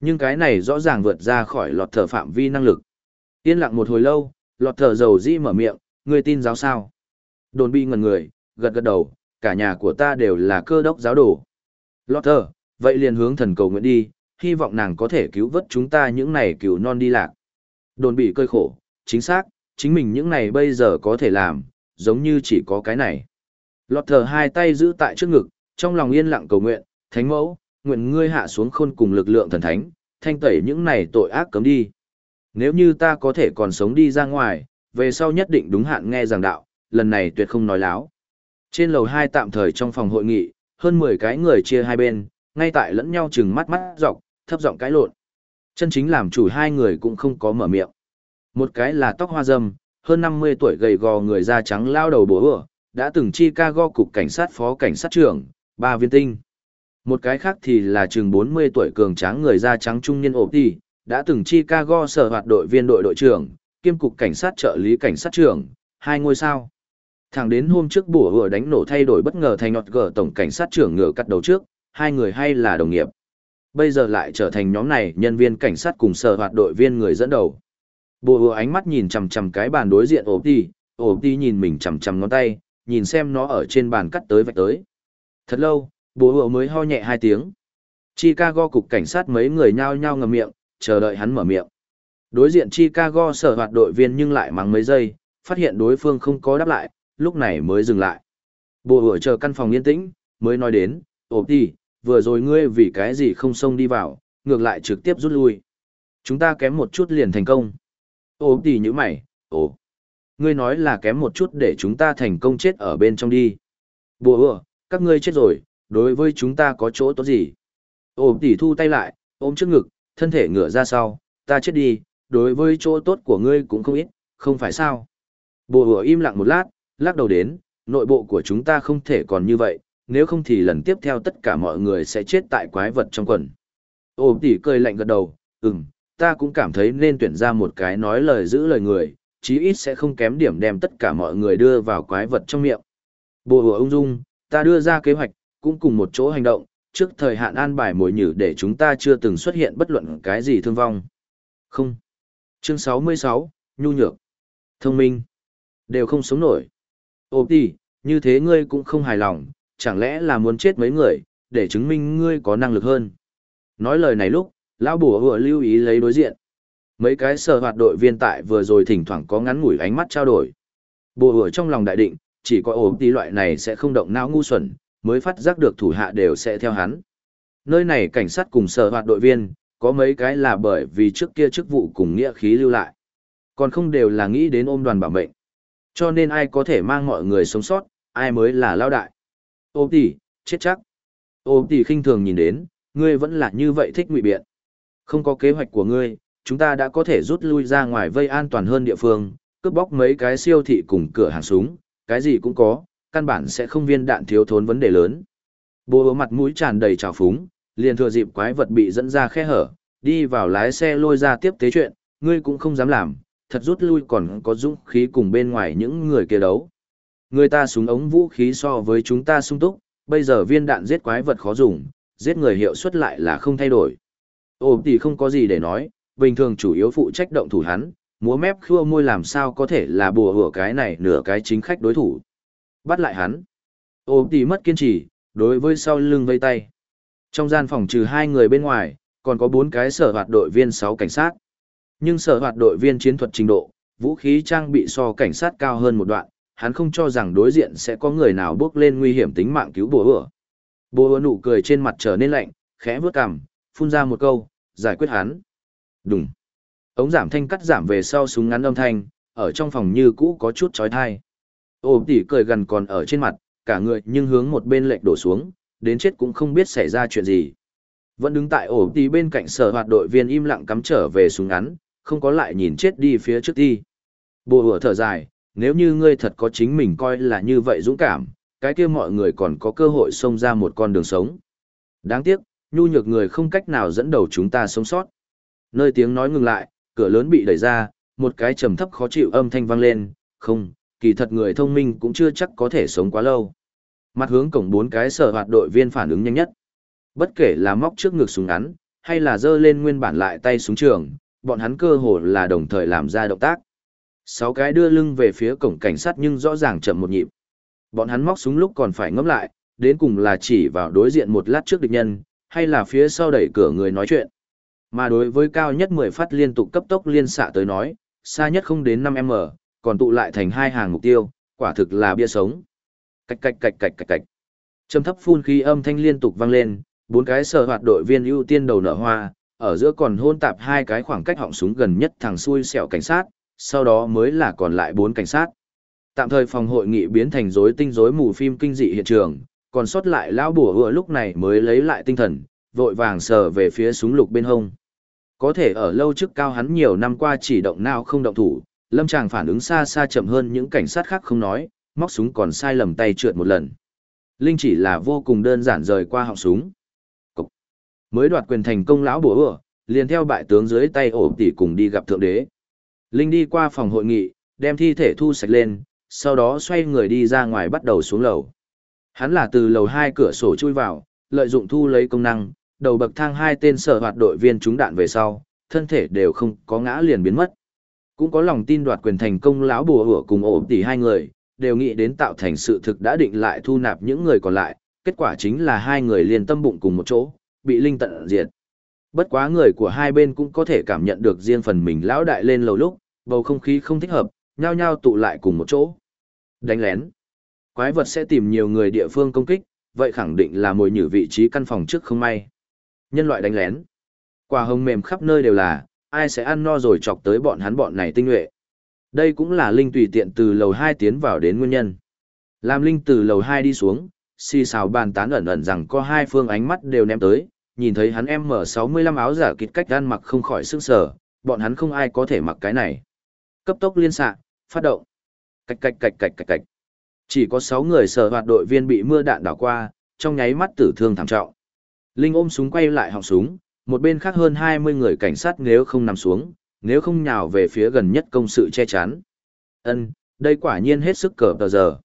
Speaker 1: Nhưng cái này rõ ràng vượt ra khỏi lọt thở phạm vi năng lực. Yên lặng một hồi lâu, lọt thở dầu dĩ mở miệng, người tin giáo sao? Đồn bị ngần người, gật gật đầu, cả nhà của ta đều là cơ đốc giáo đồ. Lọt thở, vậy liền hướng thần cầu nguyện đi, hy vọng nàng có thể cứu vớt chúng ta những này cứu non đi lạc. Đồn bị cơi khổ, chính xác, chính mình những này bây giờ có thể làm, giống như chỉ có cái này. Lọt thở hai tay giữ tại trước ngực, trong lòng yên lặng cầu nguyện, thánh mẫu, nguyện ngươi hạ xuống khôn cùng lực lượng thần thánh, thanh tẩy những này tội ác cấm đi. Nếu như ta có thể còn sống đi ra ngoài, về sau nhất định đúng hạn nghe giảng đạo, lần này tuyệt không nói láo. Trên lầu hai tạm thời trong phòng hội nghị, hơn 10 cái người chia hai bên, ngay tại lẫn nhau chừng mắt mắt dọc, thấp giọng cãi lộn. Chân chính làm chủ hai người cũng không có mở miệng. Một cái là tóc hoa râm, hơn 50 tuổi gầy gò người da trắng lao đầu bố ửa, đã từng Chicago cục cảnh sát phó cảnh sát trưởng, ba viên tinh. Một cái khác thì là chừng 40 tuổi cường tráng người da trắng trung niên ổn đi, đã từng Chicago sở hoạt đội viên đội đội trưởng, kiêm cục cảnh sát trợ lý cảnh sát trưởng, hai ngôi sao. Thẳng đến hôm trước bùa vừa đánh nổ thay đổi bất ngờ thành nọt gở tổng cảnh sát trưởng ngựa cắt đầu trước, hai người hay là đồng nghiệp. Bây giờ lại trở thành nhóm này nhân viên cảnh sát cùng sở hoạt đội viên người dẫn đầu. Bùa vừa ánh mắt nhìn chằm chằm cái bàn đối diện ốp đi, ốp đi nhìn mình chằm chằm ngón tay, nhìn xem nó ở trên bàn cắt tới vạch tới. Thật lâu, bùa vừa mới ho nhẹ hai tiếng. Chicago cục cảnh sát mấy người nhao nhao ngậm miệng, chờ đợi hắn mở miệng. Đối diện Chicago sở hoạt đội viên nhưng lại mắng mấy giây, phát hiện đối phương không có đáp lại, lúc này mới dừng lại. Bộ vừa chờ căn phòng yên tĩnh, mới nói đến, ổ đi, vừa rồi ngươi vì cái gì không xông đi vào, ngược lại trực tiếp rút lui. Chúng ta kém một chút liền thành công. Ổ đi như mày, ồ. Ngươi nói là kém một chút để chúng ta thành công chết ở bên trong đi. Bộ vừa, các ngươi chết rồi, đối với chúng ta có chỗ tốt gì? Ổ đi thu tay lại, ôm trước ngực, thân thể ngửa ra sau, ta chết đi, đối với chỗ tốt của ngươi cũng không ít, không phải sao? Bộ vừa im lặng một lát, lắc đầu đến, nội bộ của chúng ta không thể còn như vậy, nếu không thì lần tiếp theo tất cả mọi người sẽ chết tại quái vật trong quần. Ô tỷ cười lạnh gật đầu, ừm, ta cũng cảm thấy nên tuyển ra một cái nói lời giữ lời người, chí ít sẽ không kém điểm đem tất cả mọi người đưa vào quái vật trong miệng. Bộ hùa ông dung, ta đưa ra kế hoạch, cũng cùng một chỗ hành động, trước thời hạn an bài mồi nhử để chúng ta chưa từng xuất hiện bất luận cái gì thương vong. Không. Chương 66, Nhu Nhược. Thông minh. Đều không sống nổi. Ô đi, như thế ngươi cũng không hài lòng, chẳng lẽ là muốn chết mấy người, để chứng minh ngươi có năng lực hơn. Nói lời này lúc, lão bùa vừa lưu ý lấy đối diện. Mấy cái sở hoạt đội viên tại vừa rồi thỉnh thoảng có ngắn ngủi ánh mắt trao đổi. Bùa vừa trong lòng đại định, chỉ có ổ tí loại này sẽ không động não ngu xuẩn, mới phát giác được thủ hạ đều sẽ theo hắn. Nơi này cảnh sát cùng sở hoạt đội viên, có mấy cái là bởi vì trước kia chức vụ cùng nghĩa khí lưu lại. Còn không đều là nghĩ đến ôm đoàn bảo mệnh. Cho nên ai có thể mang mọi người sống sót, ai mới là lao đại. Ô tỷ, chết chắc. Ô tỷ khinh thường nhìn đến, ngươi vẫn là như vậy thích ngụy biện. Không có kế hoạch của ngươi, chúng ta đã có thể rút lui ra ngoài vây an toàn hơn địa phương, cướp bóc mấy cái siêu thị cùng cửa hàng súng, cái gì cũng có, căn bản sẽ không viên đạn thiếu thốn vấn đề lớn. Bố mặt mũi tràn đầy trào phúng, liền thừa dịp quái vật bị dẫn ra khe hở, đi vào lái xe lôi ra tiếp tế chuyện, ngươi cũng không dám làm, thật rút lui còn có dũng khí cùng bên ngoài những người kia đấu. Người ta súng ống vũ khí so với chúng ta sung túc, bây giờ viên đạn giết quái vật khó dùng, giết người hiệu suất lại là không thay đổi. Ồ thì không có gì để nói, bình thường chủ yếu phụ trách động thủ hắn, múa mép khua môi làm sao có thể là bùa hửa cái này nửa cái chính khách đối thủ. Bắt lại hắn. Ồ thì mất kiên trì, đối với sau lưng vây tay. Trong gian phòng trừ hai người bên ngoài, còn có bốn cái sở hoạt đội viên sáu cảnh sát. Nhưng sở hoạt đội viên chiến thuật trình độ, vũ khí trang bị so cảnh sát cao hơn một đoạn, hắn không cho rằng đối diện sẽ có người nào bước lên nguy hiểm tính mạng cứu bùa ửa. Bùa ửa nụ cười trên mặt trở nên lạnh, khẽ vướt cằm, phun ra một câu, giải quyết hắn. Đúng. Ống giảm thanh cắt giảm về sau súng ngắn âm thanh, ở trong phòng như cũ có chút chói tai. Ôm tỉ cười gần còn ở trên mặt, cả người nhưng hướng một bên lệch đổ xuống, đến chết cũng không biết xảy ra chuyện gì. Vẫn đứng tại ổ tí bên cạnh sở hoạt đội viên im lặng cắm trở về súng ngắn, không có lại nhìn chết đi phía trước đi. Bồ hửa thở dài, nếu như ngươi thật có chính mình coi là như vậy dũng cảm, cái kia mọi người còn có cơ hội xông ra một con đường sống. Đáng tiếc, nhu nhược người không cách nào dẫn đầu chúng ta sống sót. Nơi tiếng nói ngừng lại, cửa lớn bị đẩy ra, một cái trầm thấp khó chịu âm thanh vang lên, không, kỳ thật người thông minh cũng chưa chắc có thể sống quá lâu. Mặt hướng cổng bốn cái sở hoạt đội viên phản ứng nhanh nhất. Bất kể là móc trước ngực súng ngắn, hay là giơ lên nguyên bản lại tay súng trường, bọn hắn cơ hồ là đồng thời làm ra động tác. Sáu cái đưa lưng về phía cổng cảnh sát nhưng rõ ràng chậm một nhịp. Bọn hắn móc súng lúc còn phải ngẫm lại, đến cùng là chỉ vào đối diện một lát trước địch nhân, hay là phía sau đẩy cửa người nói chuyện. Mà đối với cao nhất 10 phát liên tục cấp tốc liên xạ tới nói, xa nhất không đến 5m, còn tụ lại thành hai hàng mục tiêu, quả thực là bia sống. Cạch cạch cạch cạch cạch cạch. Trầm thấp phun khí âm thanh liên tục vang lên, bốn cái sở hoạt đội viên ưu tiên đầu nở hoa, ở giữa còn hôn tạp hai cái khoảng cách họng súng gần nhất thằng xui xẻo cảnh sát, sau đó mới là còn lại bốn cảnh sát. Tạm thời phòng hội nghị biến thành rối tinh rối mù phim kinh dị hiện trường, còn sót lại lão bùa hựa lúc này mới lấy lại tinh thần, vội vàng sờ về phía súng lục bên hông. Có thể ở lâu trước cao hắn nhiều năm qua chỉ động nào không động thủ, lâm tràng phản ứng xa xa chậm hơn những cảnh sát khác không nói, móc súng còn sai lầm tay trượt một lần. Linh chỉ là vô cùng đơn giản rời qua họng súng. Mới đoạt quyền thành công lão bổ ửa, liền theo bại tướng dưới tay ổ tỷ cùng đi gặp thượng đế. Linh đi qua phòng hội nghị, đem thi thể thu sạch lên, sau đó xoay người đi ra ngoài bắt đầu xuống lầu. Hắn là từ lầu hai cửa sổ chui vào, lợi dụng thu lấy công năng, đầu bậc thang hai tên sở hoạt đội viên trúng đạn về sau, thân thể đều không có ngã liền biến mất. Cũng có lòng tin đoạt quyền thành công lão bùa hủa cùng ổ tỷ hai người, đều nghĩ đến tạo thành sự thực đã định lại thu nạp những người còn lại, kết quả chính là hai người liền tâm bụng cùng một chỗ, bị linh tận diệt. Bất quá người của hai bên cũng có thể cảm nhận được riêng phần mình lão đại lên lầu lúc, bầu không khí không thích hợp, nhao nhao tụ lại cùng một chỗ. Đánh lén. Quái vật sẽ tìm nhiều người địa phương công kích, vậy khẳng định là mồi nhử vị trí căn phòng trước không may. Nhân loại đánh lén. Quả hồng mềm khắp nơi đều là, ai sẽ ăn no rồi chọc tới bọn hắn bọn này tinh nhuệ. Đây cũng là Linh tùy tiện từ lầu 2 tiến vào đến nguyên nhân. Làm Linh từ lầu 2 đi xuống, xì xào bàn tán ẩn ẩn rằng có hai phương ánh mắt đều ném tới, nhìn thấy hắn em mở 65 áo giả kịt cách ăn mặc không khỏi sức sở, bọn hắn không ai có thể mặc cái này. Cấp tốc liên xạ, phát động. Cạch cạch cạch cạch cạch cạch. Chỉ có 6 người sở hoạt đội viên bị mưa đạn đảo qua, trong nháy mắt tử thương thảm trọng. Linh ôm súng quay lại họng súng, một bên khác hơn 20 người cảnh sát nếu không nằm xuống, nếu không nhào về phía gần nhất công sự che chắn. Ân, đây quả nhiên hết sức cờ tờ giờ.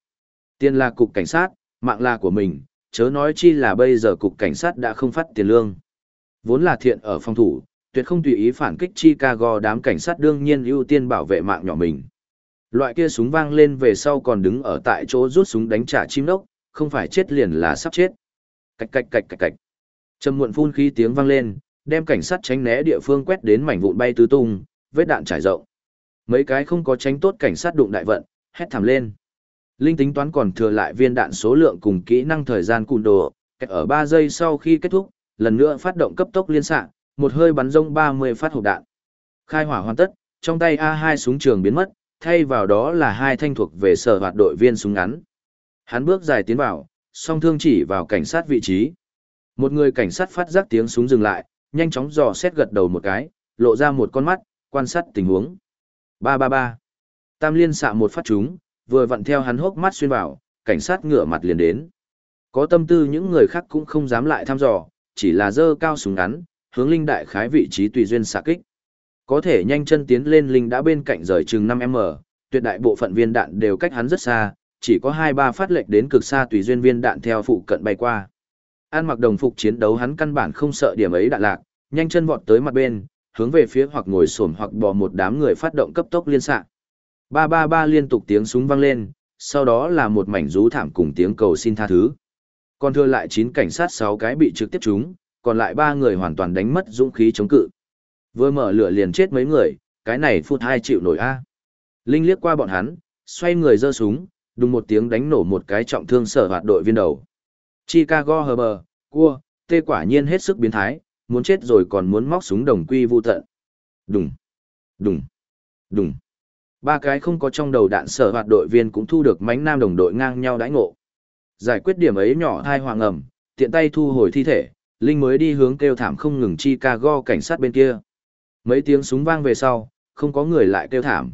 Speaker 1: Tiền là cục cảnh sát, mạng là của mình, chớ nói chi là bây giờ cục cảnh sát đã không phát tiền lương. Vốn là thiện ở phòng thủ, tuyệt không tùy ý phản kích Chicago đám cảnh sát đương nhiên ưu tiên bảo vệ mạng nhỏ mình. Loại kia súng vang lên về sau còn đứng ở tại chỗ rút súng đánh trả chim đốc, không phải chết liền là sắp chết. Cạch cạch cạch cạch cạch. Trầm muộn phun khí tiếng vang lên, đem cảnh sát tránh né địa phương quét đến mảnh vụn bay tứ tung, vết đạn trải rộng. Mấy cái không có tránh tốt cảnh sát đụng đại vận, hét thảm lên. Linh tính toán còn thừa lại viên đạn số lượng cùng kỹ năng thời gian cùn đồ, ở 3 giây sau khi kết thúc, lần nữa phát động cấp tốc liên xạ, một hơi bắn rông 30 phát hộp đạn. Khai hỏa hoàn tất, trong tay A2 súng trường biến mất, thay vào đó là hai thanh thuộc về sở hoạt đội viên súng ngắn. Hắn bước dài tiến vào, song thương chỉ vào cảnh sát vị trí. Một người cảnh sát phát giác tiếng súng dừng lại, nhanh chóng dò xét gật đầu một cái, lộ ra một con mắt, quan sát tình huống. Ba ba ba. Tam liên xạ một phát trúng, vừa vặn theo hắn hốc mắt xuyên vào, cảnh sát ngửa mặt liền đến. Có tâm tư những người khác cũng không dám lại thăm dò, chỉ là dơ cao súng ngắn, hướng linh đại khái vị trí tùy duyên xạ kích. Có thể nhanh chân tiến lên linh đã bên cạnh rời chừng 5m, tuyệt đại bộ phận viên đạn đều cách hắn rất xa, chỉ có 2-3 phát lệnh đến cực xa tùy duyên viên đạn theo phụ cận bay qua. An mặc đồng phục chiến đấu hắn căn bản không sợ điểm ấy đạn lạc, nhanh chân vọt tới mặt bên, hướng về phía hoặc ngồi xổm hoặc bò một đám người phát động cấp tốc liên xạ. Ba ba ba liên tục tiếng súng vang lên, sau đó là một mảnh rú thảm cùng tiếng cầu xin tha thứ. Còn thưa lại 9 cảnh sát 6 cái bị trực tiếp trúng, còn lại 3 người hoàn toàn đánh mất dũng khí chống cự. Vừa mở lửa liền chết mấy người, cái này phút hai chịu nổi a. Linh liếc qua bọn hắn, xoay người giơ súng, đùng một tiếng đánh nổ một cái trọng thương sở hoạt đội viên đầu. Chicago Herbert, cua, tê quả nhiên hết sức biến thái, muốn chết rồi còn muốn móc súng đồng quy vu tận. Đùng, đùng, đùng. Ba cái không có trong đầu đạn sở hoạt đội viên cũng thu được mánh nam đồng đội ngang nhau đãi ngộ. Giải quyết điểm ấy nhỏ thai hoàng ẩm, tiện tay thu hồi thi thể, Linh mới đi hướng kêu thảm không ngừng Chicago cảnh sát bên kia. Mấy tiếng súng vang về sau, không có người lại kêu thảm.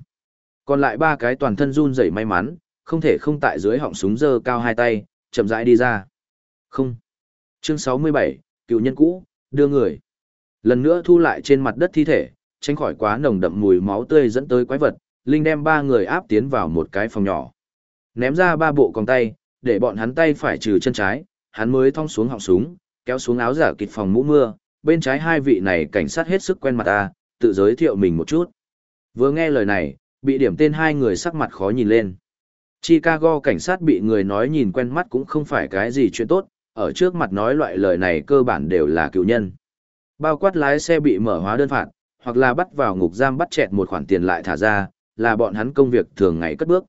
Speaker 1: Còn lại ba cái toàn thân run rẩy may mắn, không thể không tại dưới họng súng dơ cao hai tay, chậm rãi đi ra. Không. Chương 67, cựu nhân cũ, đưa người. Lần nữa thu lại trên mặt đất thi thể, tránh khỏi quá nồng đậm mùi máu tươi dẫn tới quái vật, Linh đem ba người áp tiến vào một cái phòng nhỏ. Ném ra ba bộ còng tay, để bọn hắn tay phải trừ chân trái, hắn mới thong xuống họng súng, kéo xuống áo giả kịch phòng mũ mưa, bên trái hai vị này cảnh sát hết sức quen mặt ta, tự giới thiệu mình một chút. Vừa nghe lời này, bị điểm tên hai người sắc mặt khó nhìn lên. Chicago cảnh sát bị người nói nhìn quen mắt cũng không phải cái gì chuyện tốt, ở trước mặt nói loại lời này cơ bản đều là cựu nhân. Bao quát lái xe bị mở hóa đơn phạt, hoặc là bắt vào ngục giam bắt chẹt một khoản tiền lại thả ra, là bọn hắn công việc thường ngày cất bước.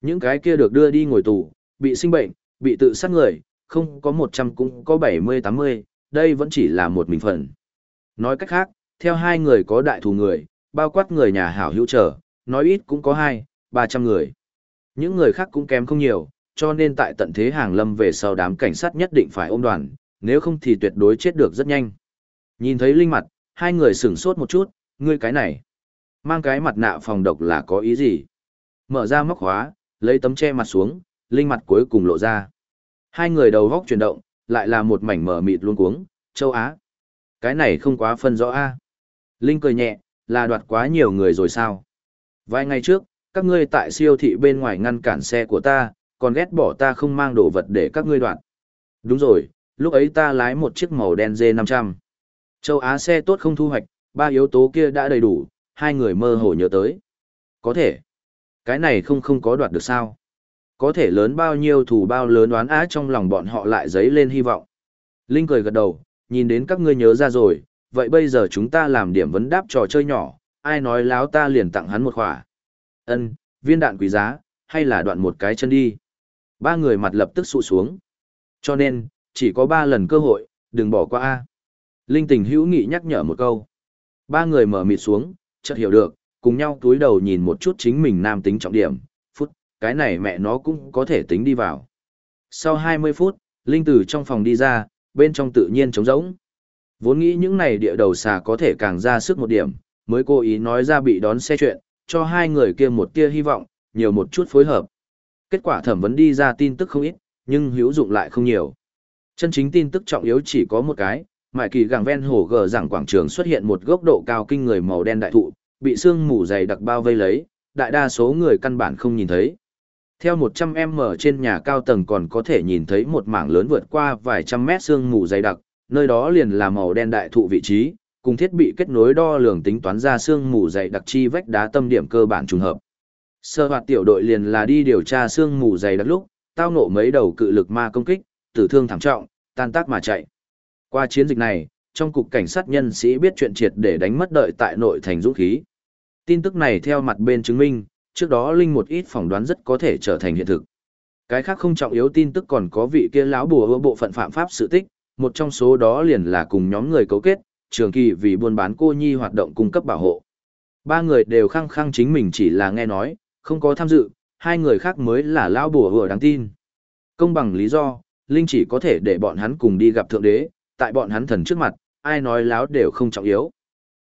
Speaker 1: Những cái kia được đưa đi ngồi tù, bị sinh bệnh, bị tự sát người, không có 100 cũng có 70-80, đây vẫn chỉ là một mình phần. Nói cách khác, theo hai người có đại thù người, bao quát người nhà hảo hữu trở, nói ít cũng có hai, 300 người. Những người khác cũng kém không nhiều, cho nên tại tận thế hàng lâm về sau đám cảnh sát nhất định phải ôm đoàn, nếu không thì tuyệt đối chết được rất nhanh. Nhìn thấy linh mặt, hai người sửng sốt một chút, ngươi cái này. Mang cái mặt nạ phòng độc là có ý gì? Mở ra móc khóa, lấy tấm che mặt xuống, linh mặt cuối cùng lộ ra. Hai người đầu góc chuyển động, lại là một mảnh mở mịt luôn cuống, châu Á. Cái này không quá phân rõ a. Linh cười nhẹ, là đoạt quá nhiều người rồi sao? Vài ngày trước, các ngươi tại siêu thị bên ngoài ngăn cản xe của ta, còn ghét bỏ ta không mang đồ vật để các ngươi đoạt. Đúng rồi, lúc ấy ta lái một chiếc màu đen D500. Châu Á xe tốt không thu hoạch, ba yếu tố kia đã đầy đủ, hai người mơ hồ nhớ tới. Có thể. Cái này không không có đoạt được sao? Có thể lớn bao nhiêu thủ bao lớn đoán á trong lòng bọn họ lại dấy lên hy vọng. Linh cười gật đầu, nhìn đến các ngươi nhớ ra rồi, vậy bây giờ chúng ta làm điểm vấn đáp trò chơi nhỏ, ai nói láo ta liền tặng hắn một khỏa. Ân, viên đạn quý giá, hay là đoạn một cái chân đi. Ba người mặt lập tức sụ xuống. Cho nên, chỉ có ba lần cơ hội, đừng bỏ qua A. Linh tình hữu nghị nhắc nhở một câu. Ba người mở mịt xuống, chợt hiểu được, cùng nhau túi đầu nhìn một chút chính mình nam tính trọng điểm, phút, cái này mẹ nó cũng có thể tính đi vào. Sau 20 phút, Linh từ trong phòng đi ra, bên trong tự nhiên trống rỗng. Vốn nghĩ những này địa đầu xà có thể càng ra sức một điểm, mới cố ý nói ra bị đón xe chuyện, cho hai người kia một tia hy vọng, nhiều một chút phối hợp. Kết quả thẩm vấn đi ra tin tức không ít, nhưng hữu dụng lại không nhiều. Chân chính tin tức trọng yếu chỉ có một cái, mại kỳ gàng ven hồ gờ rằng quảng trường xuất hiện một gốc độ cao kinh người màu đen đại thụ, bị sương mù dày đặc bao vây lấy, đại đa số người căn bản không nhìn thấy. Theo 100m trên nhà cao tầng còn có thể nhìn thấy một mảng lớn vượt qua vài trăm mét sương mù dày đặc, nơi đó liền là màu đen đại thụ vị trí, cùng thiết bị kết nối đo lường tính toán ra sương mù dày đặc chi vách đá tâm điểm cơ bản trùng hợp. Sơ hoạt tiểu đội liền là đi điều tra sương mù dày đặc lúc, tao nộ mấy đầu cự lực ma công kích, tử thương thảm trọng, tan tác mà chạy. Qua chiến dịch này, trong cục cảnh sát nhân sĩ biết chuyện triệt để đánh mất đợi tại nội thành dũng khí. Tin tức này theo mặt bên chứng minh, trước đó Linh một ít phỏng đoán rất có thể trở thành hiện thực. Cái khác không trọng yếu tin tức còn có vị kia lão bùa bộ phận phạm pháp sự tích, một trong số đó liền là cùng nhóm người cấu kết, trường kỳ vì buôn bán cô nhi hoạt động cung cấp bảo hộ. Ba người đều khăng khăng chính mình chỉ là nghe nói, không có tham dự, hai người khác mới là lão bùa vừa đáng tin. Công bằng lý do, Linh chỉ có thể để bọn hắn cùng đi gặp thượng đế, tại bọn hắn thần trước mặt, ai nói láo đều không trọng yếu.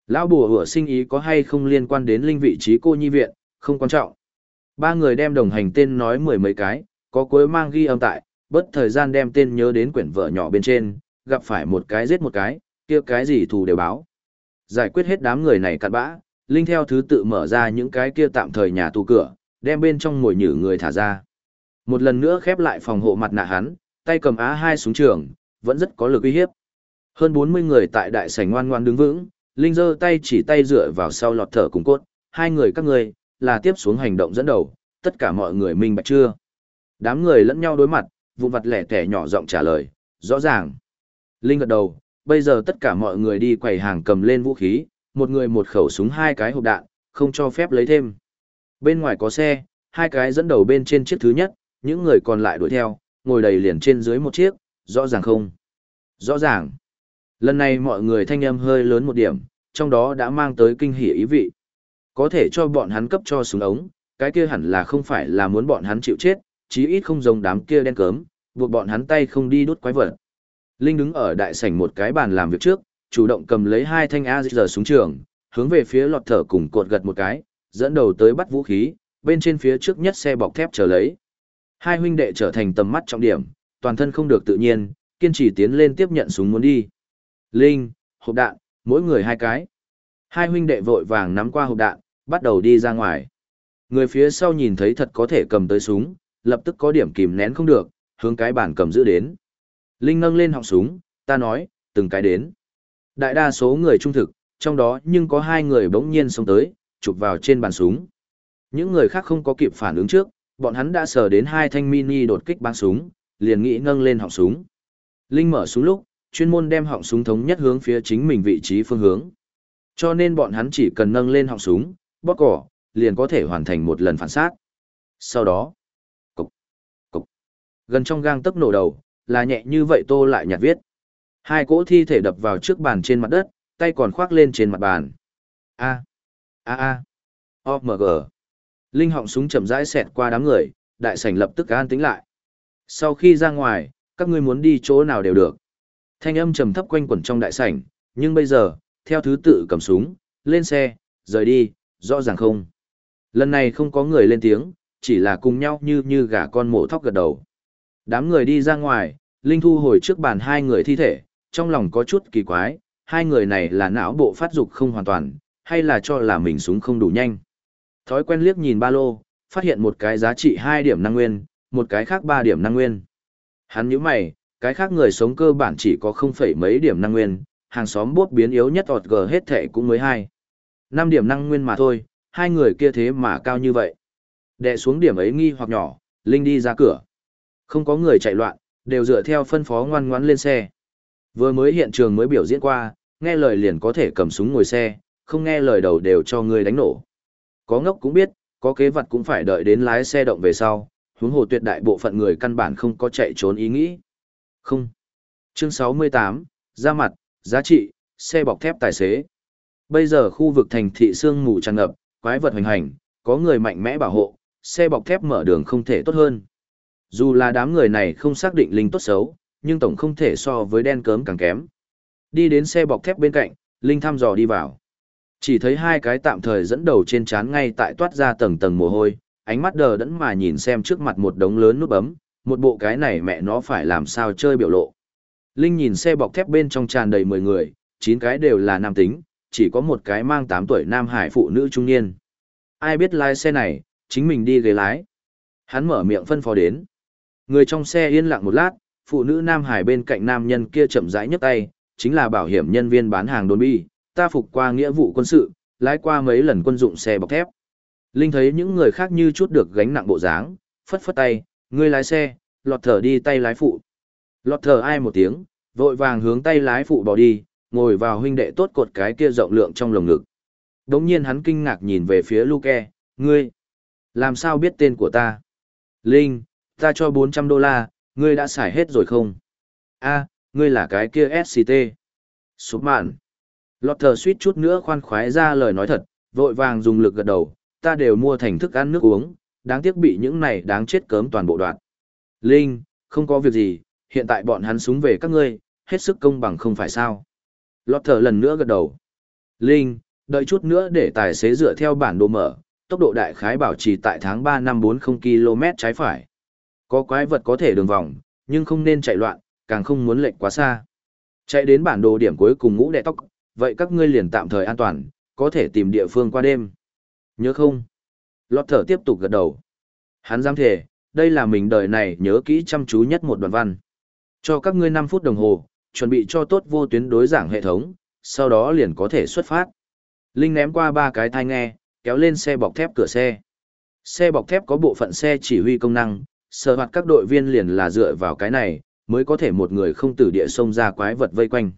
Speaker 1: Lão bùa hửa sinh ý có hay không liên quan đến linh vị trí cô nhi viện, không quan trọng. Ba người đem đồng hành tên nói mười mấy cái, có cuối mang ghi âm tại, bất thời gian đem tên nhớ đến quyển vợ nhỏ bên trên, gặp phải một cái giết một cái, kia cái gì thù đều báo. Giải quyết hết đám người này cặn bã, Linh theo thứ tự mở ra những cái kia tạm thời nhà tù cửa, đem bên trong mồi nhử người thả ra. Một lần nữa khép lại phòng hộ mặt nạ hắn, tay cầm á hai súng trường, vẫn rất có lực uy hiếp. Hơn 40 người tại đại sảnh ngoan ngoan đứng vững, Linh giơ tay chỉ tay dựa vào sau lọt thở cùng cốt, hai người các người, là tiếp xuống hành động dẫn đầu, tất cả mọi người minh bạch chưa? Đám người lẫn nhau đối mặt, vụ vặt lẻ tẻ nhỏ giọng trả lời, rõ ràng. Linh gật đầu, bây giờ tất cả mọi người đi quầy hàng cầm lên vũ khí, một người một khẩu súng hai cái hộp đạn, không cho phép lấy thêm. Bên ngoài có xe, hai cái dẫn đầu bên trên chiếc thứ nhất, những người còn lại đuổi theo, ngồi đầy liền trên dưới một chiếc, rõ ràng không? Rõ ràng. Lần này mọi người thanh âm hơi lớn một điểm, trong đó đã mang tới kinh hỉ ý vị. Có thể cho bọn hắn cấp cho súng ống, cái kia hẳn là không phải là muốn bọn hắn chịu chết, chí ít không giống đám kia đen cớm, buộc bọn hắn tay không đi đốt quái vật. Linh đứng ở đại sảnh một cái bàn làm việc trước, chủ động cầm lấy hai thanh AZR súng trường, hướng về phía lọt thở cùng cột gật một cái, dẫn đầu tới bắt vũ khí, bên trên phía trước nhất xe bọc thép chờ lấy. Hai huynh đệ trở thành tầm mắt trọng điểm, toàn thân không được tự nhiên, kiên trì tiến lên tiếp nhận súng muốn đi. Linh, hộp đạn, mỗi người hai cái. Hai huynh đệ vội vàng nắm qua hộp đạn, bắt đầu đi ra ngoài. Người phía sau nhìn thấy thật có thể cầm tới súng, lập tức có điểm kìm nén không được, hướng cái bàn cầm giữ đến. Linh nâng lên họng súng, ta nói, từng cái đến. Đại đa số người trung thực, trong đó nhưng có hai người bỗng nhiên xông tới, chụp vào trên bàn súng. Những người khác không có kịp phản ứng trước, bọn hắn đã sờ đến hai thanh mini đột kích băng súng, liền nghĩ nâng lên họng súng. Linh mở súng lúc, chuyên môn đem họng súng thống nhất hướng phía chính mình vị trí phương hướng. Cho nên bọn hắn chỉ cần nâng lên họng súng, bóp cỏ, liền có thể hoàn thành một lần phản sát. Sau đó, cục, cục, gần trong gang tấc nổ đầu, là nhẹ như vậy tô lại nhạt viết. Hai cỗ thi thể đập vào trước bàn trên mặt đất, tay còn khoác lên trên mặt bàn. A, A A, O M G. Linh họng súng chậm rãi xẹt qua đám người, đại sảnh lập tức an tĩnh lại. Sau khi ra ngoài, các ngươi muốn đi chỗ nào đều được. Thanh âm trầm thấp quanh quẩn trong đại sảnh, nhưng bây giờ, theo thứ tự cầm súng, lên xe, rời đi, rõ ràng không. Lần này không có người lên tiếng, chỉ là cùng nhau như như gà con mổ thóc gật đầu. Đám người đi ra ngoài, Linh thu hồi trước bàn hai người thi thể, trong lòng có chút kỳ quái, hai người này là não bộ phát dục không hoàn toàn, hay là cho là mình súng không đủ nhanh. Thói quen liếc nhìn ba lô, phát hiện một cái giá trị 2 điểm năng nguyên, một cái khác 3 điểm năng nguyên. Hắn nhíu mày, cái khác người sống cơ bản chỉ có không phẩy mấy điểm năng nguyên, hàng xóm bốt biến yếu nhất ọt g hết thệ cũng mới hai. năm điểm năng nguyên mà thôi, hai người kia thế mà cao như vậy. Đệ xuống điểm ấy nghi hoặc nhỏ, Linh đi ra cửa. Không có người chạy loạn, đều dựa theo phân phó ngoan ngoãn lên xe. Vừa mới hiện trường mới biểu diễn qua, nghe lời liền có thể cầm súng ngồi xe, không nghe lời đầu đều cho người đánh nổ. Có ngốc cũng biết, có kế vật cũng phải đợi đến lái xe động về sau, huống hồ tuyệt đại bộ phận người căn bản không có chạy trốn ý nghĩ. Không. Chương 68, ra mặt, giá trị, xe bọc thép tài xế. Bây giờ khu vực thành thị sương mù tràn ngập, quái vật hoành hành, có người mạnh mẽ bảo hộ, xe bọc thép mở đường không thể tốt hơn. Dù là đám người này không xác định linh tốt xấu, nhưng tổng không thể so với đen cớm càng kém. Đi đến xe bọc thép bên cạnh, Linh thăm dò đi vào. Chỉ thấy hai cái tạm thời dẫn đầu trên trán ngay tại toát ra tầng tầng mồ hôi, ánh mắt đờ đẫn mà nhìn xem trước mặt một đống lớn nút bấm, một bộ cái này mẹ nó phải làm sao chơi biểu lộ. Linh nhìn xe bọc thép bên trong tràn đầy 10 người, 9 cái đều là nam tính, chỉ có một cái mang 8 tuổi nam hải phụ nữ trung niên. Ai biết lái xe này, chính mình đi ghế lái. Hắn mở miệng phân phó đến. Người trong xe yên lặng một lát, phụ nữ nam hải bên cạnh nam nhân kia chậm rãi nhấc tay, chính là bảo hiểm nhân viên bán hàng đồn bi, ta phục qua nghĩa vụ quân sự, lái qua mấy lần quân dụng xe bọc thép. Linh thấy những người khác như chút được gánh nặng bộ dáng, phất phất tay, ngươi lái xe, lọt thở đi tay lái phụ. Lọt thở ai một tiếng, vội vàng hướng tay lái phụ bỏ đi, ngồi vào huynh đệ tốt cột cái kia rộng lượng trong lồng ngực. Đống nhiên hắn kinh ngạc nhìn về phía Luke, ngươi, làm sao biết tên của ta? Linh, ta cho 400 đô la, ngươi đã xài hết rồi không? a ngươi là cái kia SCT. Sụp mạn. Lọt thờ suýt chút nữa khoan khoái ra lời nói thật, vội vàng dùng lực gật đầu, ta đều mua thành thức ăn nước uống, đáng tiếc bị những này đáng chết cớm toàn bộ đoạn. Linh, không có việc gì, hiện tại bọn hắn súng về các ngươi, hết sức công bằng không phải sao. Lọt thở lần nữa gật đầu. Linh, đợi chút nữa để tài xế dựa theo bản đồ mở, tốc độ đại khái bảo trì tại tháng 3 năm 40 km trái phải. Có quái vật có thể đường vòng, nhưng không nên chạy loạn, càng không muốn lệch quá xa. Chạy đến bản đồ điểm cuối cùng ngũ đệ tóc, vậy các ngươi liền tạm thời an toàn, có thể tìm địa phương qua đêm. Nhớ không? Lọt thở tiếp tục gật đầu. Hắn dám thể, đây là mình đời này nhớ kỹ chăm chú nhất một đoạn văn. Cho các ngươi 5 phút đồng hồ, chuẩn bị cho tốt vô tuyến đối giảng hệ thống, sau đó liền có thể xuất phát. Linh ném qua ba cái thai nghe, kéo lên xe bọc thép cửa xe. Xe bọc thép có bộ phận xe chỉ huy công năng, sở hoạt các đội viên liền là dựa vào cái này, mới có thể một người không tử địa sông ra quái vật vây quanh.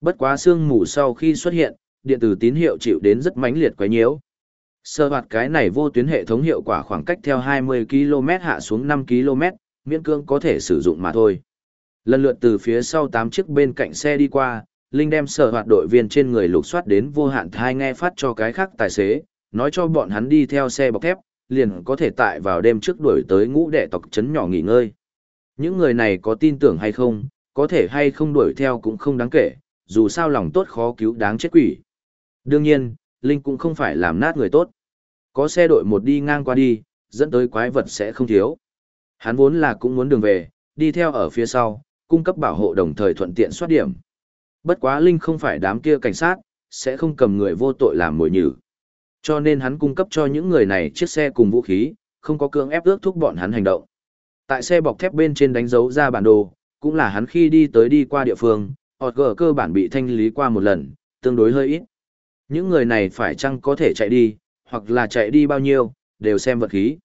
Speaker 1: Bất quá sương mù sau khi xuất hiện, điện tử tín hiệu chịu đến rất mãnh liệt quái nhiễu. Sơ hoạt cái này vô tuyến hệ thống hiệu quả khoảng cách theo 20 km hạ xuống 5 km, miễn cương có thể sử dụng mà thôi. Lần lượt từ phía sau 8 chiếc bên cạnh xe đi qua, Linh đem sở hoạt đội viên trên người lục soát đến vô hạn thai nghe phát cho cái khác tài xế, nói cho bọn hắn đi theo xe bọc thép, liền có thể tại vào đêm trước đuổi tới ngũ đệ tộc trấn nhỏ nghỉ ngơi. Những người này có tin tưởng hay không, có thể hay không đuổi theo cũng không đáng kể, dù sao lòng tốt khó cứu đáng chết quỷ. Đương nhiên, Linh cũng không phải làm nát người tốt. Có xe đội một đi ngang qua đi, dẫn tới quái vật sẽ không thiếu. Hắn vốn là cũng muốn đường về, đi theo ở phía sau, cung cấp bảo hộ đồng thời thuận tiện soát điểm. Bất quá Linh không phải đám kia cảnh sát, sẽ không cầm người vô tội làm mồi nhử. Cho nên hắn cung cấp cho những người này chiếc xe cùng vũ khí, không có cưỡng ép ước thúc bọn hắn hành động. Tại xe bọc thép bên trên đánh dấu ra bản đồ, cũng là hắn khi đi tới đi qua địa phương, họt gờ cơ bản bị thanh lý qua một lần, tương đối hơi ít. Những người này phải chăng có thể chạy đi, hoặc là chạy đi bao nhiêu, đều xem vật khí.